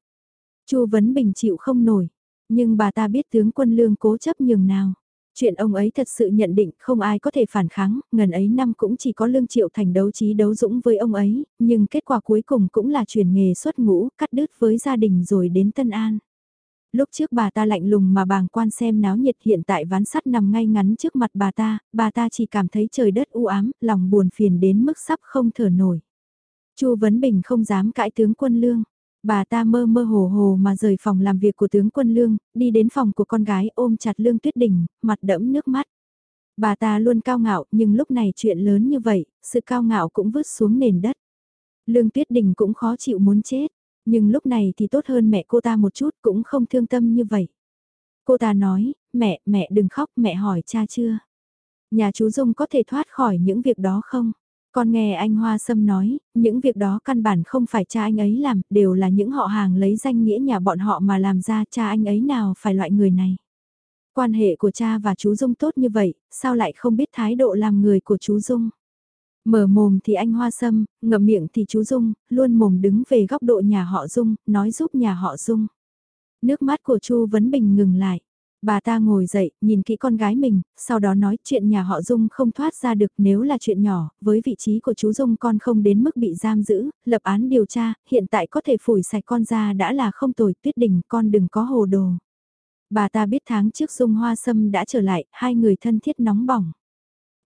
Speaker 1: Chu Vấn Bình chịu không nổi, nhưng bà ta biết tướng quân Lương cố chấp nhường nào. Chuyện ông ấy thật sự nhận định không ai có thể phản kháng, ngần ấy năm cũng chỉ có Lương Triệu Thành đấu trí đấu dũng với ông ấy, nhưng kết quả cuối cùng cũng là chuyển nghề xuất ngũ, cắt đứt với gia đình rồi đến Tân An. Lúc trước bà ta lạnh lùng mà bàng quan xem náo nhiệt hiện tại ván sắt nằm ngay ngắn trước mặt bà ta, bà ta chỉ cảm thấy trời đất u ám, lòng buồn phiền đến mức sắp không thở nổi. Chu Vấn Bình không dám cãi tướng quân lương. Bà ta mơ mơ hồ hồ mà rời phòng làm việc của tướng quân lương, đi đến phòng của con gái ôm chặt lương tuyết đình, mặt đẫm nước mắt. Bà ta luôn cao ngạo nhưng lúc này chuyện lớn như vậy, sự cao ngạo cũng vứt xuống nền đất. Lương tuyết đình cũng khó chịu muốn chết. Nhưng lúc này thì tốt hơn mẹ cô ta một chút cũng không thương tâm như vậy. Cô ta nói, mẹ, mẹ đừng khóc, mẹ hỏi cha chưa? Nhà chú Dung có thể thoát khỏi những việc đó không? Con nghe anh Hoa Sâm nói, những việc đó căn bản không phải cha anh ấy làm, đều là những họ hàng lấy danh nghĩa nhà bọn họ mà làm ra cha anh ấy nào phải loại người này. Quan hệ của cha và chú Dung tốt như vậy, sao lại không biết thái độ làm người của chú Dung? Mở mồm thì anh Hoa Sâm, ngậm miệng thì chú Dung, luôn mồm đứng về góc độ nhà họ Dung, nói giúp nhà họ Dung. Nước mắt của Chu Vấn Bình ngừng lại. Bà ta ngồi dậy, nhìn kỹ con gái mình, sau đó nói chuyện nhà họ Dung không thoát ra được nếu là chuyện nhỏ, với vị trí của chú Dung con không đến mức bị giam giữ, lập án điều tra, hiện tại có thể phủi sạch con ra đã là không tồi, tuyết đình con đừng có hồ đồ. Bà ta biết tháng trước Dung Hoa Sâm đã trở lại, hai người thân thiết nóng bỏng.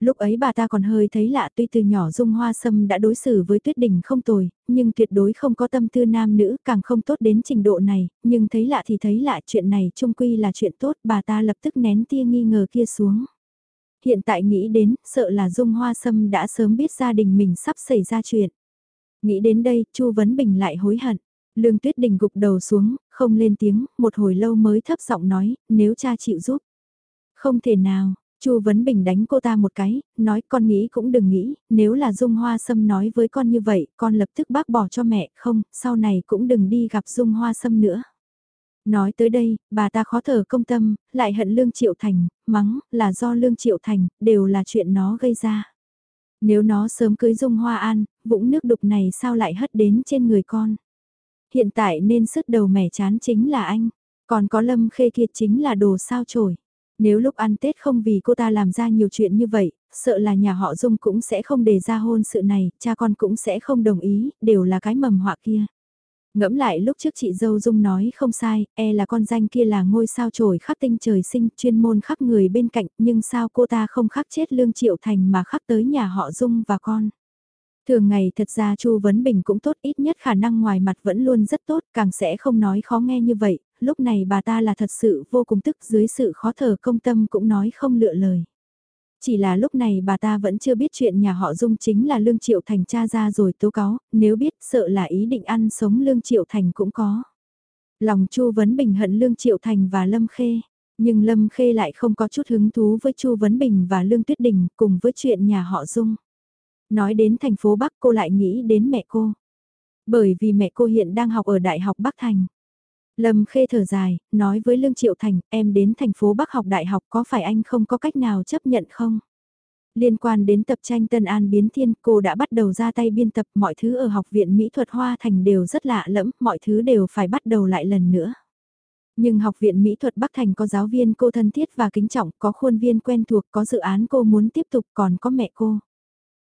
Speaker 1: Lúc ấy bà ta còn hơi thấy lạ tuy từ nhỏ Dung Hoa Sâm đã đối xử với Tuyết Đình không tồi, nhưng tuyệt đối không có tâm tư nam nữ càng không tốt đến trình độ này, nhưng thấy lạ thì thấy lạ chuyện này trung quy là chuyện tốt bà ta lập tức nén tia nghi ngờ kia xuống. Hiện tại nghĩ đến, sợ là Dung Hoa Sâm đã sớm biết gia đình mình sắp xảy ra chuyện. Nghĩ đến đây, Chu Vấn Bình lại hối hận. Lương Tuyết Đình gục đầu xuống, không lên tiếng, một hồi lâu mới thấp giọng nói, nếu cha chịu giúp. Không thể nào, Chu Vấn Bình đánh cô ta một cái, nói con nghĩ cũng đừng nghĩ, nếu là Dung Hoa Sâm nói với con như vậy, con lập tức bác bỏ cho mẹ, không, sau này cũng đừng đi gặp Dung Hoa Sâm nữa. Nói tới đây, bà ta khó thở công tâm, lại hận Lương Triệu Thành, mắng, là do Lương Triệu Thành, đều là chuyện nó gây ra. Nếu nó sớm cưới Dung Hoa An, vũng nước đục này sao lại hất đến trên người con. Hiện tại nên sứt đầu mẻ chán chính là anh, còn có Lâm Khê kia chính là đồ sao chổi. Nếu lúc ăn Tết không vì cô ta làm ra nhiều chuyện như vậy, sợ là nhà họ Dung cũng sẽ không đề ra hôn sự này, cha con cũng sẽ không đồng ý, đều là cái mầm họa kia. Ngẫm lại lúc trước chị dâu Dung nói không sai, e là con danh kia là ngôi sao trổi khắc tinh trời sinh, chuyên môn khắc người bên cạnh, nhưng sao cô ta không khắc chết Lương Triệu Thành mà khắc tới nhà họ Dung và con. Thường ngày thật ra Chu Vấn Bình cũng tốt ít nhất khả năng ngoài mặt vẫn luôn rất tốt, càng sẽ không nói khó nghe như vậy, lúc này bà ta là thật sự vô cùng tức dưới sự khó thở công tâm cũng nói không lựa lời. Chỉ là lúc này bà ta vẫn chưa biết chuyện nhà họ Dung chính là Lương Triệu Thành cha ra rồi tố cáo, nếu biết sợ là ý định ăn sống Lương Triệu Thành cũng có. Lòng Chu Vấn Bình hận Lương Triệu Thành và Lâm Khê, nhưng Lâm Khê lại không có chút hứng thú với Chu Vấn Bình và Lương Tuyết Đình cùng với chuyện nhà họ Dung. Nói đến thành phố Bắc cô lại nghĩ đến mẹ cô. Bởi vì mẹ cô hiện đang học ở Đại học Bắc Thành. Lâm Khê thở dài, nói với Lương Triệu Thành, em đến thành phố Bắc học đại học có phải anh không có cách nào chấp nhận không? Liên quan đến tập tranh Tân An Biến Thiên, cô đã bắt đầu ra tay biên tập mọi thứ ở Học viện Mỹ thuật Hoa Thành đều rất lạ lẫm, mọi thứ đều phải bắt đầu lại lần nữa. Nhưng Học viện Mỹ thuật Bắc Thành có giáo viên cô thân thiết và kính trọng, có khuôn viên quen thuộc, có dự án cô muốn tiếp tục còn có mẹ cô.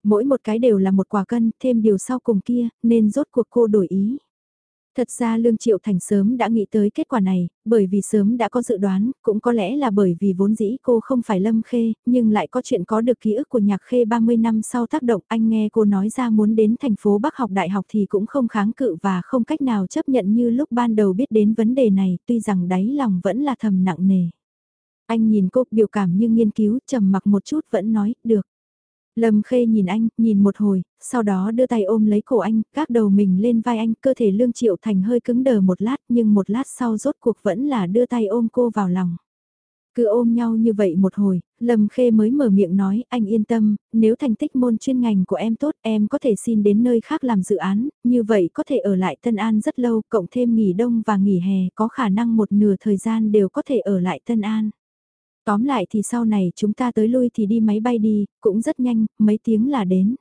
Speaker 1: Mỗi một cái đều là một quả cân, thêm điều sau cùng kia, nên rốt cuộc cô đổi ý. Thật ra Lương Triệu Thành sớm đã nghĩ tới kết quả này, bởi vì sớm đã có dự đoán, cũng có lẽ là bởi vì vốn dĩ cô không phải Lâm Khê, nhưng lại có chuyện có được ký ức của nhạc Khê 30 năm sau tác động. Anh nghe cô nói ra muốn đến thành phố Bắc học đại học thì cũng không kháng cự và không cách nào chấp nhận như lúc ban đầu biết đến vấn đề này, tuy rằng đáy lòng vẫn là thầm nặng nề. Anh nhìn cô biểu cảm như nghiên cứu, trầm mặc một chút vẫn nói, được. Lâm Khê nhìn anh, nhìn một hồi, sau đó đưa tay ôm lấy cổ anh, các đầu mình lên vai anh, cơ thể Lương Triệu Thành hơi cứng đờ một lát nhưng một lát sau rốt cuộc vẫn là đưa tay ôm cô vào lòng. Cứ ôm nhau như vậy một hồi, Lâm Khê mới mở miệng nói, anh yên tâm, nếu thành tích môn chuyên ngành của em tốt, em có thể xin đến nơi khác làm dự án, như vậy có thể ở lại Tân An rất lâu, cộng thêm nghỉ đông và nghỉ hè, có khả năng một nửa thời gian đều có thể ở lại Tân An. Tóm lại thì sau này chúng ta tới lui thì đi máy bay đi, cũng rất nhanh, mấy tiếng là đến.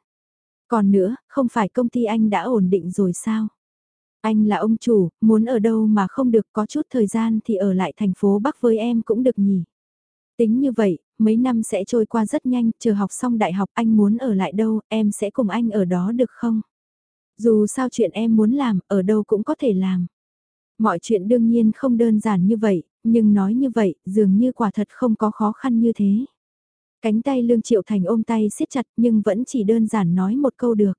Speaker 1: Còn nữa, không phải công ty anh đã ổn định rồi sao? Anh là ông chủ, muốn ở đâu mà không được có chút thời gian thì ở lại thành phố Bắc với em cũng được nhỉ. Tính như vậy, mấy năm sẽ trôi qua rất nhanh, chờ học xong đại học anh muốn ở lại đâu, em sẽ cùng anh ở đó được không? Dù sao chuyện em muốn làm, ở đâu cũng có thể làm. Mọi chuyện đương nhiên không đơn giản như vậy, nhưng nói như vậy, dường như quả thật không có khó khăn như thế. Cánh tay Lương Triệu Thành ôm tay siết chặt nhưng vẫn chỉ đơn giản nói một câu được.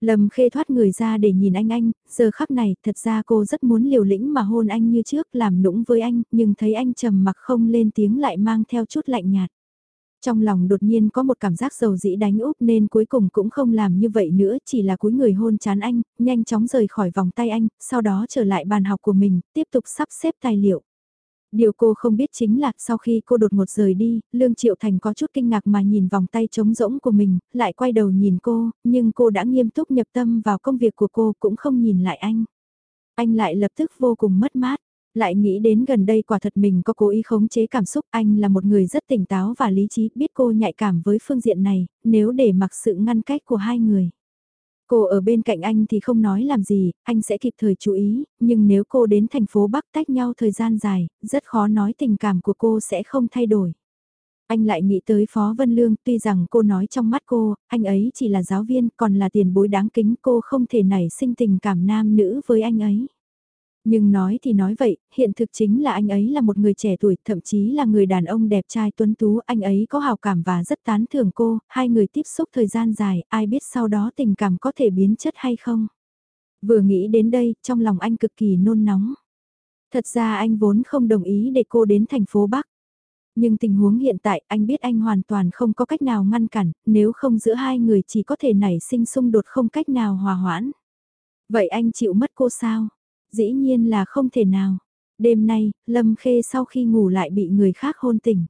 Speaker 1: Lâm khê thoát người ra để nhìn anh anh, giờ khắc này thật ra cô rất muốn liều lĩnh mà hôn anh như trước làm nũng với anh, nhưng thấy anh trầm mặc không lên tiếng lại mang theo chút lạnh nhạt. Trong lòng đột nhiên có một cảm giác dầu dĩ đánh úp nên cuối cùng cũng không làm như vậy nữa, chỉ là cúi người hôn chán anh, nhanh chóng rời khỏi vòng tay anh, sau đó trở lại bàn học của mình, tiếp tục sắp xếp tài liệu. Điều cô không biết chính là sau khi cô đột ngột rời đi, Lương Triệu Thành có chút kinh ngạc mà nhìn vòng tay trống rỗng của mình, lại quay đầu nhìn cô, nhưng cô đã nghiêm túc nhập tâm vào công việc của cô cũng không nhìn lại anh. Anh lại lập tức vô cùng mất mát. Lại nghĩ đến gần đây quả thật mình có cố ý khống chế cảm xúc anh là một người rất tỉnh táo và lý trí biết cô nhạy cảm với phương diện này, nếu để mặc sự ngăn cách của hai người. Cô ở bên cạnh anh thì không nói làm gì, anh sẽ kịp thời chú ý, nhưng nếu cô đến thành phố Bắc tách nhau thời gian dài, rất khó nói tình cảm của cô sẽ không thay đổi. Anh lại nghĩ tới Phó Vân Lương, tuy rằng cô nói trong mắt cô, anh ấy chỉ là giáo viên, còn là tiền bối đáng kính cô không thể nảy sinh tình cảm nam nữ với anh ấy. Nhưng nói thì nói vậy, hiện thực chính là anh ấy là một người trẻ tuổi, thậm chí là người đàn ông đẹp trai tuấn tú, anh ấy có hào cảm và rất tán thưởng cô, hai người tiếp xúc thời gian dài, ai biết sau đó tình cảm có thể biến chất hay không. Vừa nghĩ đến đây, trong lòng anh cực kỳ nôn nóng. Thật ra anh vốn không đồng ý để cô đến thành phố Bắc. Nhưng tình huống hiện tại anh biết anh hoàn toàn không có cách nào ngăn cản, nếu không giữa hai người chỉ có thể nảy sinh xung đột không cách nào hòa hoãn. Vậy anh chịu mất cô sao? Dĩ nhiên là không thể nào. Đêm nay, Lâm Khê sau khi ngủ lại bị người khác hôn tỉnh.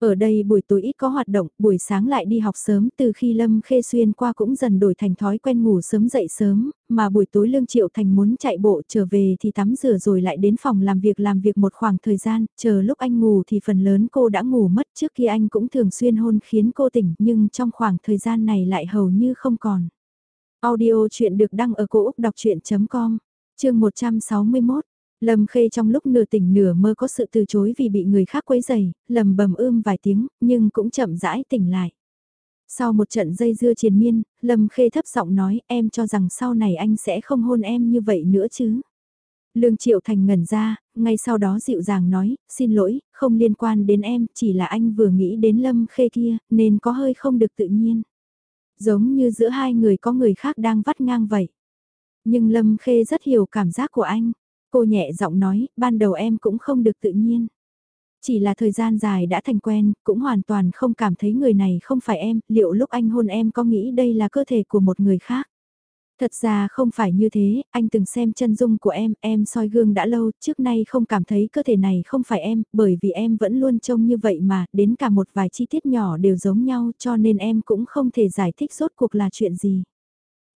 Speaker 1: Ở đây buổi tối ít có hoạt động, buổi sáng lại đi học sớm từ khi Lâm Khê xuyên qua cũng dần đổi thành thói quen ngủ sớm dậy sớm, mà buổi tối Lương Triệu Thành muốn chạy bộ trở về thì tắm rửa rồi lại đến phòng làm việc làm việc một khoảng thời gian, chờ lúc anh ngủ thì phần lớn cô đã ngủ mất trước khi anh cũng thường xuyên hôn khiến cô tỉnh nhưng trong khoảng thời gian này lại hầu như không còn. Audio chuyện được đăng ở cổ Úc đọc chuyện.com chương 161, Lâm Khê trong lúc nửa tỉnh nửa mơ có sự từ chối vì bị người khác quấy rầy, lầm bầm ưm vài tiếng, nhưng cũng chậm rãi tỉnh lại. Sau một trận dây dưa triền miên, Lâm Khê thấp giọng nói em cho rằng sau này anh sẽ không hôn em như vậy nữa chứ. Lương Triệu Thành ngẩn ra, ngay sau đó dịu dàng nói, xin lỗi, không liên quan đến em, chỉ là anh vừa nghĩ đến Lâm Khê kia, nên có hơi không được tự nhiên. Giống như giữa hai người có người khác đang vắt ngang vậy. Nhưng Lâm Khê rất hiểu cảm giác của anh. Cô nhẹ giọng nói, ban đầu em cũng không được tự nhiên. Chỉ là thời gian dài đã thành quen, cũng hoàn toàn không cảm thấy người này không phải em, liệu lúc anh hôn em có nghĩ đây là cơ thể của một người khác? Thật ra không phải như thế, anh từng xem chân dung của em, em soi gương đã lâu, trước nay không cảm thấy cơ thể này không phải em, bởi vì em vẫn luôn trông như vậy mà, đến cả một vài chi tiết nhỏ đều giống nhau cho nên em cũng không thể giải thích rốt cuộc là chuyện gì.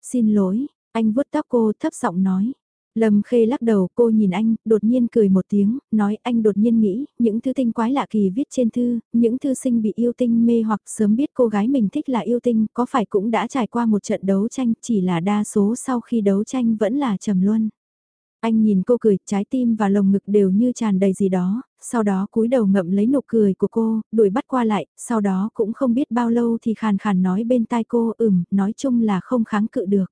Speaker 1: Xin lỗi, anh vuốt tóc cô thấp giọng nói. Lâm Khê lắc đầu cô nhìn anh, đột nhiên cười một tiếng, nói anh đột nhiên nghĩ, những thư tinh quái lạ kỳ viết trên thư, những thư sinh bị yêu tinh mê hoặc sớm biết cô gái mình thích là yêu tinh, có phải cũng đã trải qua một trận đấu tranh, chỉ là đa số sau khi đấu tranh vẫn là trầm luân. Anh nhìn cô cười, trái tim và lồng ngực đều như tràn đầy gì đó, sau đó cúi đầu ngậm lấy nụ cười của cô, đuổi bắt qua lại, sau đó cũng không biết bao lâu thì khàn khàn nói bên tai cô ừm, nói chung là không kháng cự được.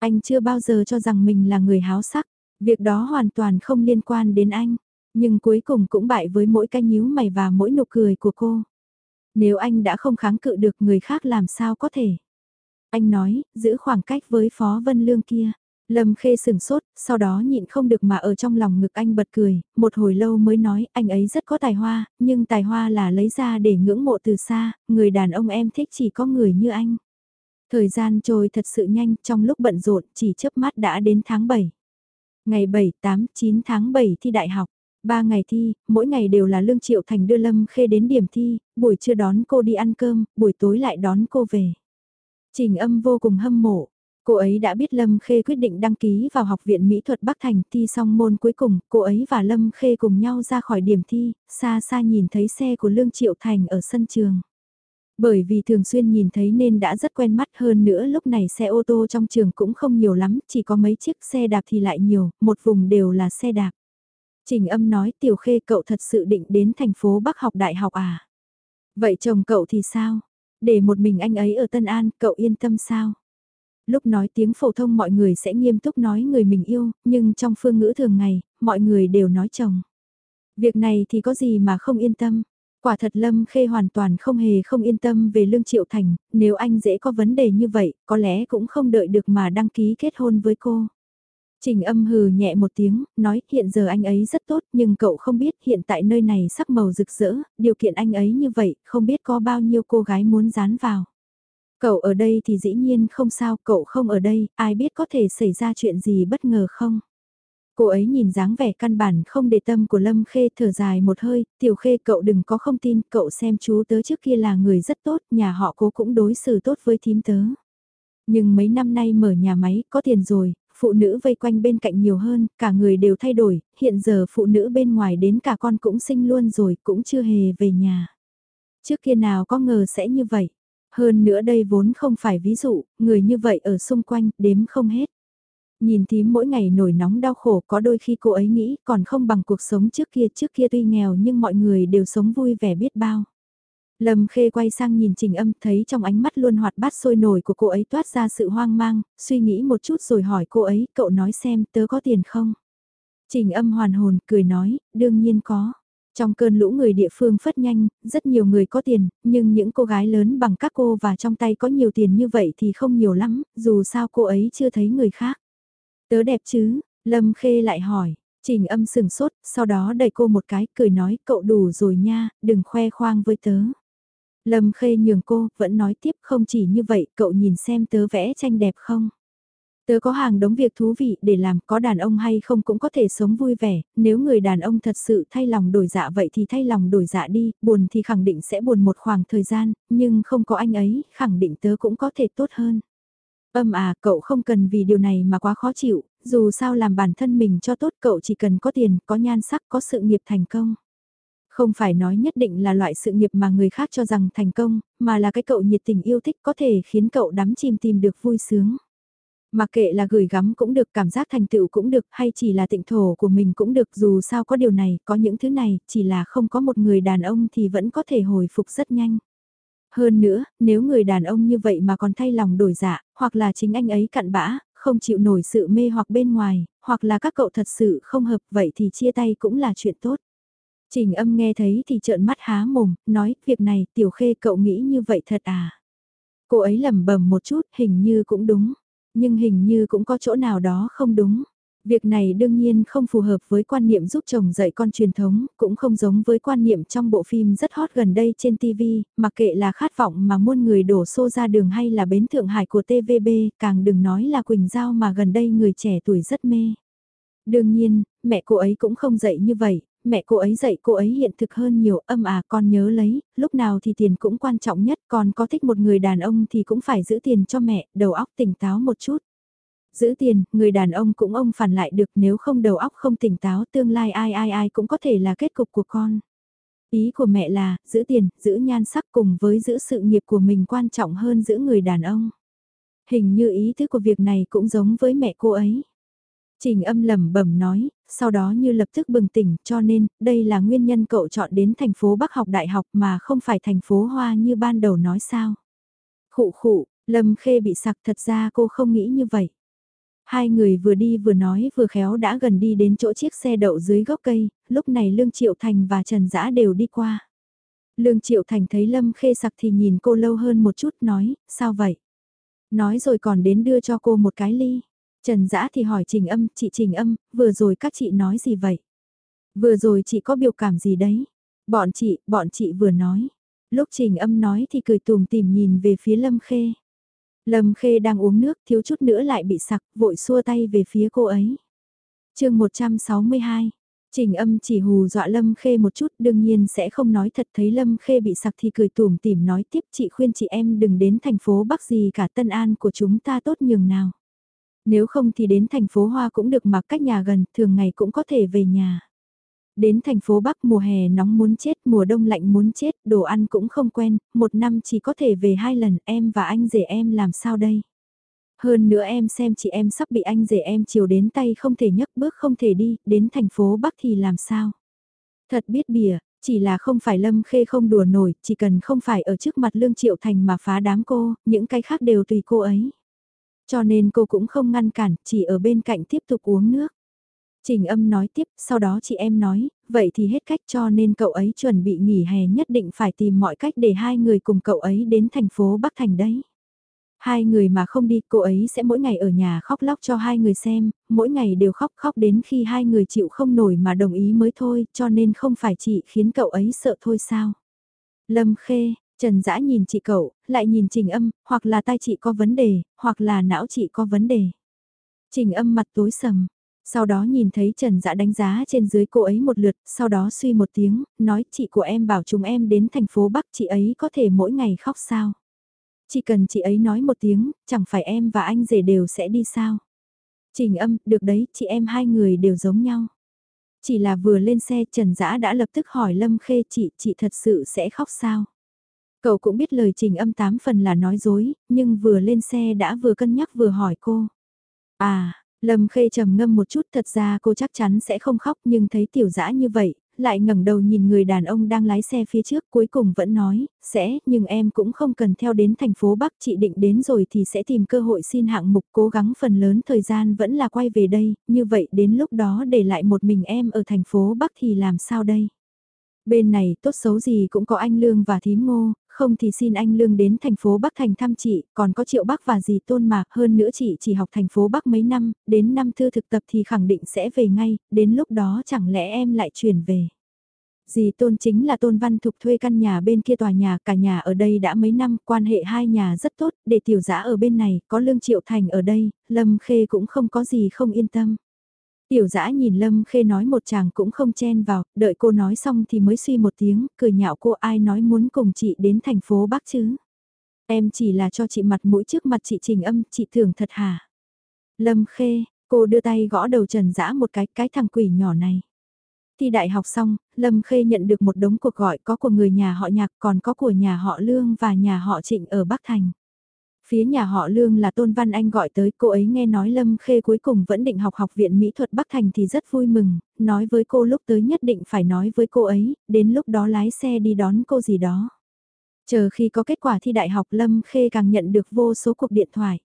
Speaker 1: Anh chưa bao giờ cho rằng mình là người háo sắc, việc đó hoàn toàn không liên quan đến anh, nhưng cuối cùng cũng bại với mỗi cái nhíu mày và mỗi nụ cười của cô. Nếu anh đã không kháng cự được người khác làm sao có thể. Anh nói, giữ khoảng cách với Phó Vân Lương kia. Lâm Khê sừng sốt, sau đó nhịn không được mà ở trong lòng ngực anh bật cười, một hồi lâu mới nói anh ấy rất có tài hoa, nhưng tài hoa là lấy ra để ngưỡng mộ từ xa, người đàn ông em thích chỉ có người như anh. Thời gian trôi thật sự nhanh, trong lúc bận rộn chỉ chớp mắt đã đến tháng 7. Ngày 7, 8, 9 tháng 7 thi đại học. Ba ngày thi, mỗi ngày đều là Lương Triệu Thành đưa Lâm Khê đến điểm thi, buổi trưa đón cô đi ăn cơm, buổi tối lại đón cô về. Trình âm vô cùng hâm mộ. Cô ấy đã biết Lâm Khê quyết định đăng ký vào Học viện Mỹ thuật Bắc Thành thi xong môn cuối cùng, cô ấy và Lâm Khê cùng nhau ra khỏi điểm thi, xa xa nhìn thấy xe của Lương Triệu Thành ở sân trường. Bởi vì thường xuyên nhìn thấy nên đã rất quen mắt hơn nữa lúc này xe ô tô trong trường cũng không nhiều lắm, chỉ có mấy chiếc xe đạp thì lại nhiều, một vùng đều là xe đạp. Trình âm nói tiểu khê cậu thật sự định đến thành phố Bắc học đại học à? Vậy chồng cậu thì sao? Để một mình anh ấy ở Tân An, cậu yên tâm sao? Lúc nói tiếng phổ thông mọi người sẽ nghiêm túc nói người mình yêu, nhưng trong phương ngữ thường ngày, mọi người đều nói chồng. Việc này thì có gì mà không yên tâm? Quả thật Lâm Khê hoàn toàn không hề không yên tâm về Lương Triệu Thành, nếu anh dễ có vấn đề như vậy, có lẽ cũng không đợi được mà đăng ký kết hôn với cô. Trình âm hừ nhẹ một tiếng, nói hiện giờ anh ấy rất tốt nhưng cậu không biết hiện tại nơi này sắc màu rực rỡ, điều kiện anh ấy như vậy, không biết có bao nhiêu cô gái muốn dán vào. Cậu ở đây thì dĩ nhiên không sao, cậu không ở đây, ai biết có thể xảy ra chuyện gì bất ngờ không? Cô ấy nhìn dáng vẻ căn bản không để tâm của Lâm Khê thở dài một hơi, tiểu khê cậu đừng có không tin, cậu xem chú tớ trước kia là người rất tốt, nhà họ cố cũng đối xử tốt với thím tớ. Nhưng mấy năm nay mở nhà máy, có tiền rồi, phụ nữ vây quanh bên cạnh nhiều hơn, cả người đều thay đổi, hiện giờ phụ nữ bên ngoài đến cả con cũng sinh luôn rồi, cũng chưa hề về nhà. Trước kia nào có ngờ sẽ như vậy. Hơn nữa đây vốn không phải ví dụ, người như vậy ở xung quanh, đếm không hết. Nhìn thím mỗi ngày nổi nóng đau khổ có đôi khi cô ấy nghĩ còn không bằng cuộc sống trước kia trước kia tuy nghèo nhưng mọi người đều sống vui vẻ biết bao. Lâm Khê quay sang nhìn Trình Âm thấy trong ánh mắt luôn hoạt bát sôi nổi của cô ấy toát ra sự hoang mang, suy nghĩ một chút rồi hỏi cô ấy, cậu nói xem tớ có tiền không? Trình Âm hoàn hồn, cười nói, đương nhiên có. Trong cơn lũ người địa phương phất nhanh, rất nhiều người có tiền, nhưng những cô gái lớn bằng các cô và trong tay có nhiều tiền như vậy thì không nhiều lắm, dù sao cô ấy chưa thấy người khác. Tớ đẹp chứ, Lâm Khê lại hỏi, Trình âm sừng sốt, sau đó đẩy cô một cái, cười nói cậu đủ rồi nha, đừng khoe khoang với tớ. Lâm Khê nhường cô, vẫn nói tiếp không chỉ như vậy, cậu nhìn xem tớ vẽ tranh đẹp không? Tớ có hàng đống việc thú vị để làm, có đàn ông hay không cũng có thể sống vui vẻ, nếu người đàn ông thật sự thay lòng đổi dạ vậy thì thay lòng đổi dạ đi, buồn thì khẳng định sẽ buồn một khoảng thời gian, nhưng không có anh ấy, khẳng định tớ cũng có thể tốt hơn. Âm à, cậu không cần vì điều này mà quá khó chịu, dù sao làm bản thân mình cho tốt cậu chỉ cần có tiền, có nhan sắc, có sự nghiệp thành công. Không phải nói nhất định là loại sự nghiệp mà người khác cho rằng thành công, mà là cái cậu nhiệt tình yêu thích có thể khiến cậu đắm chìm tìm được vui sướng. Mà kệ là gửi gắm cũng được, cảm giác thành tựu cũng được, hay chỉ là tịnh thổ của mình cũng được, dù sao có điều này, có những thứ này, chỉ là không có một người đàn ông thì vẫn có thể hồi phục rất nhanh. Hơn nữa, nếu người đàn ông như vậy mà còn thay lòng đổi dạ, hoặc là chính anh ấy cặn bã, không chịu nổi sự mê hoặc bên ngoài, hoặc là các cậu thật sự không hợp vậy thì chia tay cũng là chuyện tốt. Trình âm nghe thấy thì trợn mắt há mồm, nói, việc này tiểu khê cậu nghĩ như vậy thật à? Cô ấy lẩm bẩm một chút, hình như cũng đúng, nhưng hình như cũng có chỗ nào đó không đúng. Việc này đương nhiên không phù hợp với quan niệm giúp chồng dạy con truyền thống, cũng không giống với quan niệm trong bộ phim rất hot gần đây trên TV, mặc kệ là khát vọng mà muôn người đổ xô ra đường hay là bến Thượng Hải của TVB, càng đừng nói là Quỳnh Giao mà gần đây người trẻ tuổi rất mê. Đương nhiên, mẹ cô ấy cũng không dạy như vậy, mẹ cô ấy dạy cô ấy hiện thực hơn nhiều âm à con nhớ lấy, lúc nào thì tiền cũng quan trọng nhất còn có thích một người đàn ông thì cũng phải giữ tiền cho mẹ, đầu óc tỉnh táo một chút. Giữ tiền, người đàn ông cũng ông phản lại được nếu không đầu óc không tỉnh táo tương lai ai ai ai cũng có thể là kết cục của con. Ý của mẹ là, giữ tiền, giữ nhan sắc cùng với giữ sự nghiệp của mình quan trọng hơn giữ người đàn ông. Hình như ý thức của việc này cũng giống với mẹ cô ấy. Trình âm lẩm bẩm nói, sau đó như lập tức bừng tỉnh cho nên đây là nguyên nhân cậu chọn đến thành phố Bắc học đại học mà không phải thành phố Hoa như ban đầu nói sao. Khụ khụ, Lâm Khê bị sặc thật ra cô không nghĩ như vậy. Hai người vừa đi vừa nói vừa khéo đã gần đi đến chỗ chiếc xe đậu dưới gốc cây, lúc này Lương Triệu Thành và Trần Dã đều đi qua. Lương Triệu Thành thấy Lâm Khê sặc thì nhìn cô lâu hơn một chút nói, sao vậy? Nói rồi còn đến đưa cho cô một cái ly. Trần Dã thì hỏi Trình Âm, chị Trình Âm, vừa rồi các chị nói gì vậy? Vừa rồi chị có biểu cảm gì đấy? Bọn chị, bọn chị vừa nói. Lúc Trình Âm nói thì cười tùm tìm nhìn về phía Lâm Khê. Lâm Khê đang uống nước thiếu chút nữa lại bị sặc, vội xua tay về phía cô ấy. chương 162, Trình âm chỉ hù dọa Lâm Khê một chút đương nhiên sẽ không nói thật thấy Lâm Khê bị sặc thì cười tủm tỉm nói tiếp chị khuyên chị em đừng đến thành phố Bắc gì cả Tân An của chúng ta tốt nhường nào. Nếu không thì đến thành phố Hoa cũng được mà cách nhà gần, thường ngày cũng có thể về nhà. Đến thành phố Bắc mùa hè nóng muốn chết, mùa đông lạnh muốn chết, đồ ăn cũng không quen, một năm chỉ có thể về hai lần, em và anh rể em làm sao đây? Hơn nữa em xem chị em sắp bị anh rể em chiều đến tay không thể nhấc bước không thể đi, đến thành phố Bắc thì làm sao? Thật biết bìa, chỉ là không phải Lâm Khê không đùa nổi, chỉ cần không phải ở trước mặt Lương Triệu Thành mà phá đám cô, những cái khác đều tùy cô ấy. Cho nên cô cũng không ngăn cản, chỉ ở bên cạnh tiếp tục uống nước. Trình âm nói tiếp, sau đó chị em nói, vậy thì hết cách cho nên cậu ấy chuẩn bị nghỉ hè nhất định phải tìm mọi cách để hai người cùng cậu ấy đến thành phố Bắc Thành đấy. Hai người mà không đi, cô ấy sẽ mỗi ngày ở nhà khóc lóc cho hai người xem, mỗi ngày đều khóc khóc đến khi hai người chịu không nổi mà đồng ý mới thôi, cho nên không phải chị khiến cậu ấy sợ thôi sao. Lâm Khê, Trần Dã nhìn chị cậu, lại nhìn Trình Âm, hoặc là tai chị có vấn đề, hoặc là não chị có vấn đề. Trình Âm mặt tối sầm, sau đó nhìn thấy Trần Dã đánh giá trên dưới cô ấy một lượt, sau đó suy một tiếng, nói chị của em bảo chúng em đến thành phố Bắc chị ấy có thể mỗi ngày khóc sao. Chỉ cần chị ấy nói một tiếng, chẳng phải em và anh rể đều sẽ đi sao. Trình âm, được đấy, chị em hai người đều giống nhau. Chỉ là vừa lên xe Trần Dã đã lập tức hỏi Lâm Khê chị, chị thật sự sẽ khóc sao? Cậu cũng biết lời trình âm tám phần là nói dối, nhưng vừa lên xe đã vừa cân nhắc vừa hỏi cô. À, Lâm Khê trầm ngâm một chút thật ra cô chắc chắn sẽ không khóc nhưng thấy tiểu dã như vậy, lại ngẩng đầu nhìn người đàn ông đang lái xe phía trước cuối cùng vẫn nói, sẽ, nhưng em cũng không cần theo đến thành phố Bắc chị định đến rồi thì sẽ tìm cơ hội xin hạng mục cố gắng phần lớn thời gian vẫn là quay về đây, như vậy đến lúc đó để lại một mình em ở thành phố Bắc thì làm sao đây? Bên này tốt xấu gì cũng có anh Lương và thím ngô, không thì xin anh Lương đến thành phố Bắc Thành thăm chị, còn có Triệu Bắc và dì Tôn mà hơn nữa chị chỉ học thành phố Bắc mấy năm, đến năm thư thực tập thì khẳng định sẽ về ngay, đến lúc đó chẳng lẽ em lại chuyển về. Dì Tôn chính là Tôn Văn Thục thuê căn nhà bên kia tòa nhà, cả nhà ở đây đã mấy năm, quan hệ hai nhà rất tốt, để tiểu giã ở bên này, có Lương Triệu Thành ở đây, Lâm Khê cũng không có gì không yên tâm. Tiểu dã nhìn Lâm Khê nói một chàng cũng không chen vào, đợi cô nói xong thì mới suy một tiếng, cười nhạo cô ai nói muốn cùng chị đến thành phố Bắc chứ. Em chỉ là cho chị mặt mũi trước mặt chị Trình Âm, chị thường thật hả? Lâm Khê, cô đưa tay gõ đầu Trần Dã một cái, cái thằng quỷ nhỏ này. Thi đại học xong, Lâm Khê nhận được một đống cuộc gọi có của người nhà họ nhạc còn có của nhà họ Lương và nhà họ Trịnh ở Bắc Thành. Phía nhà họ Lương là Tôn Văn Anh gọi tới, cô ấy nghe nói Lâm Khê cuối cùng vẫn định học học viện mỹ thuật Bắc Thành thì rất vui mừng, nói với cô lúc tới nhất định phải nói với cô ấy, đến lúc đó lái xe đi đón cô gì đó. Chờ khi có kết quả thi đại học Lâm Khê càng nhận được vô số cuộc điện thoại.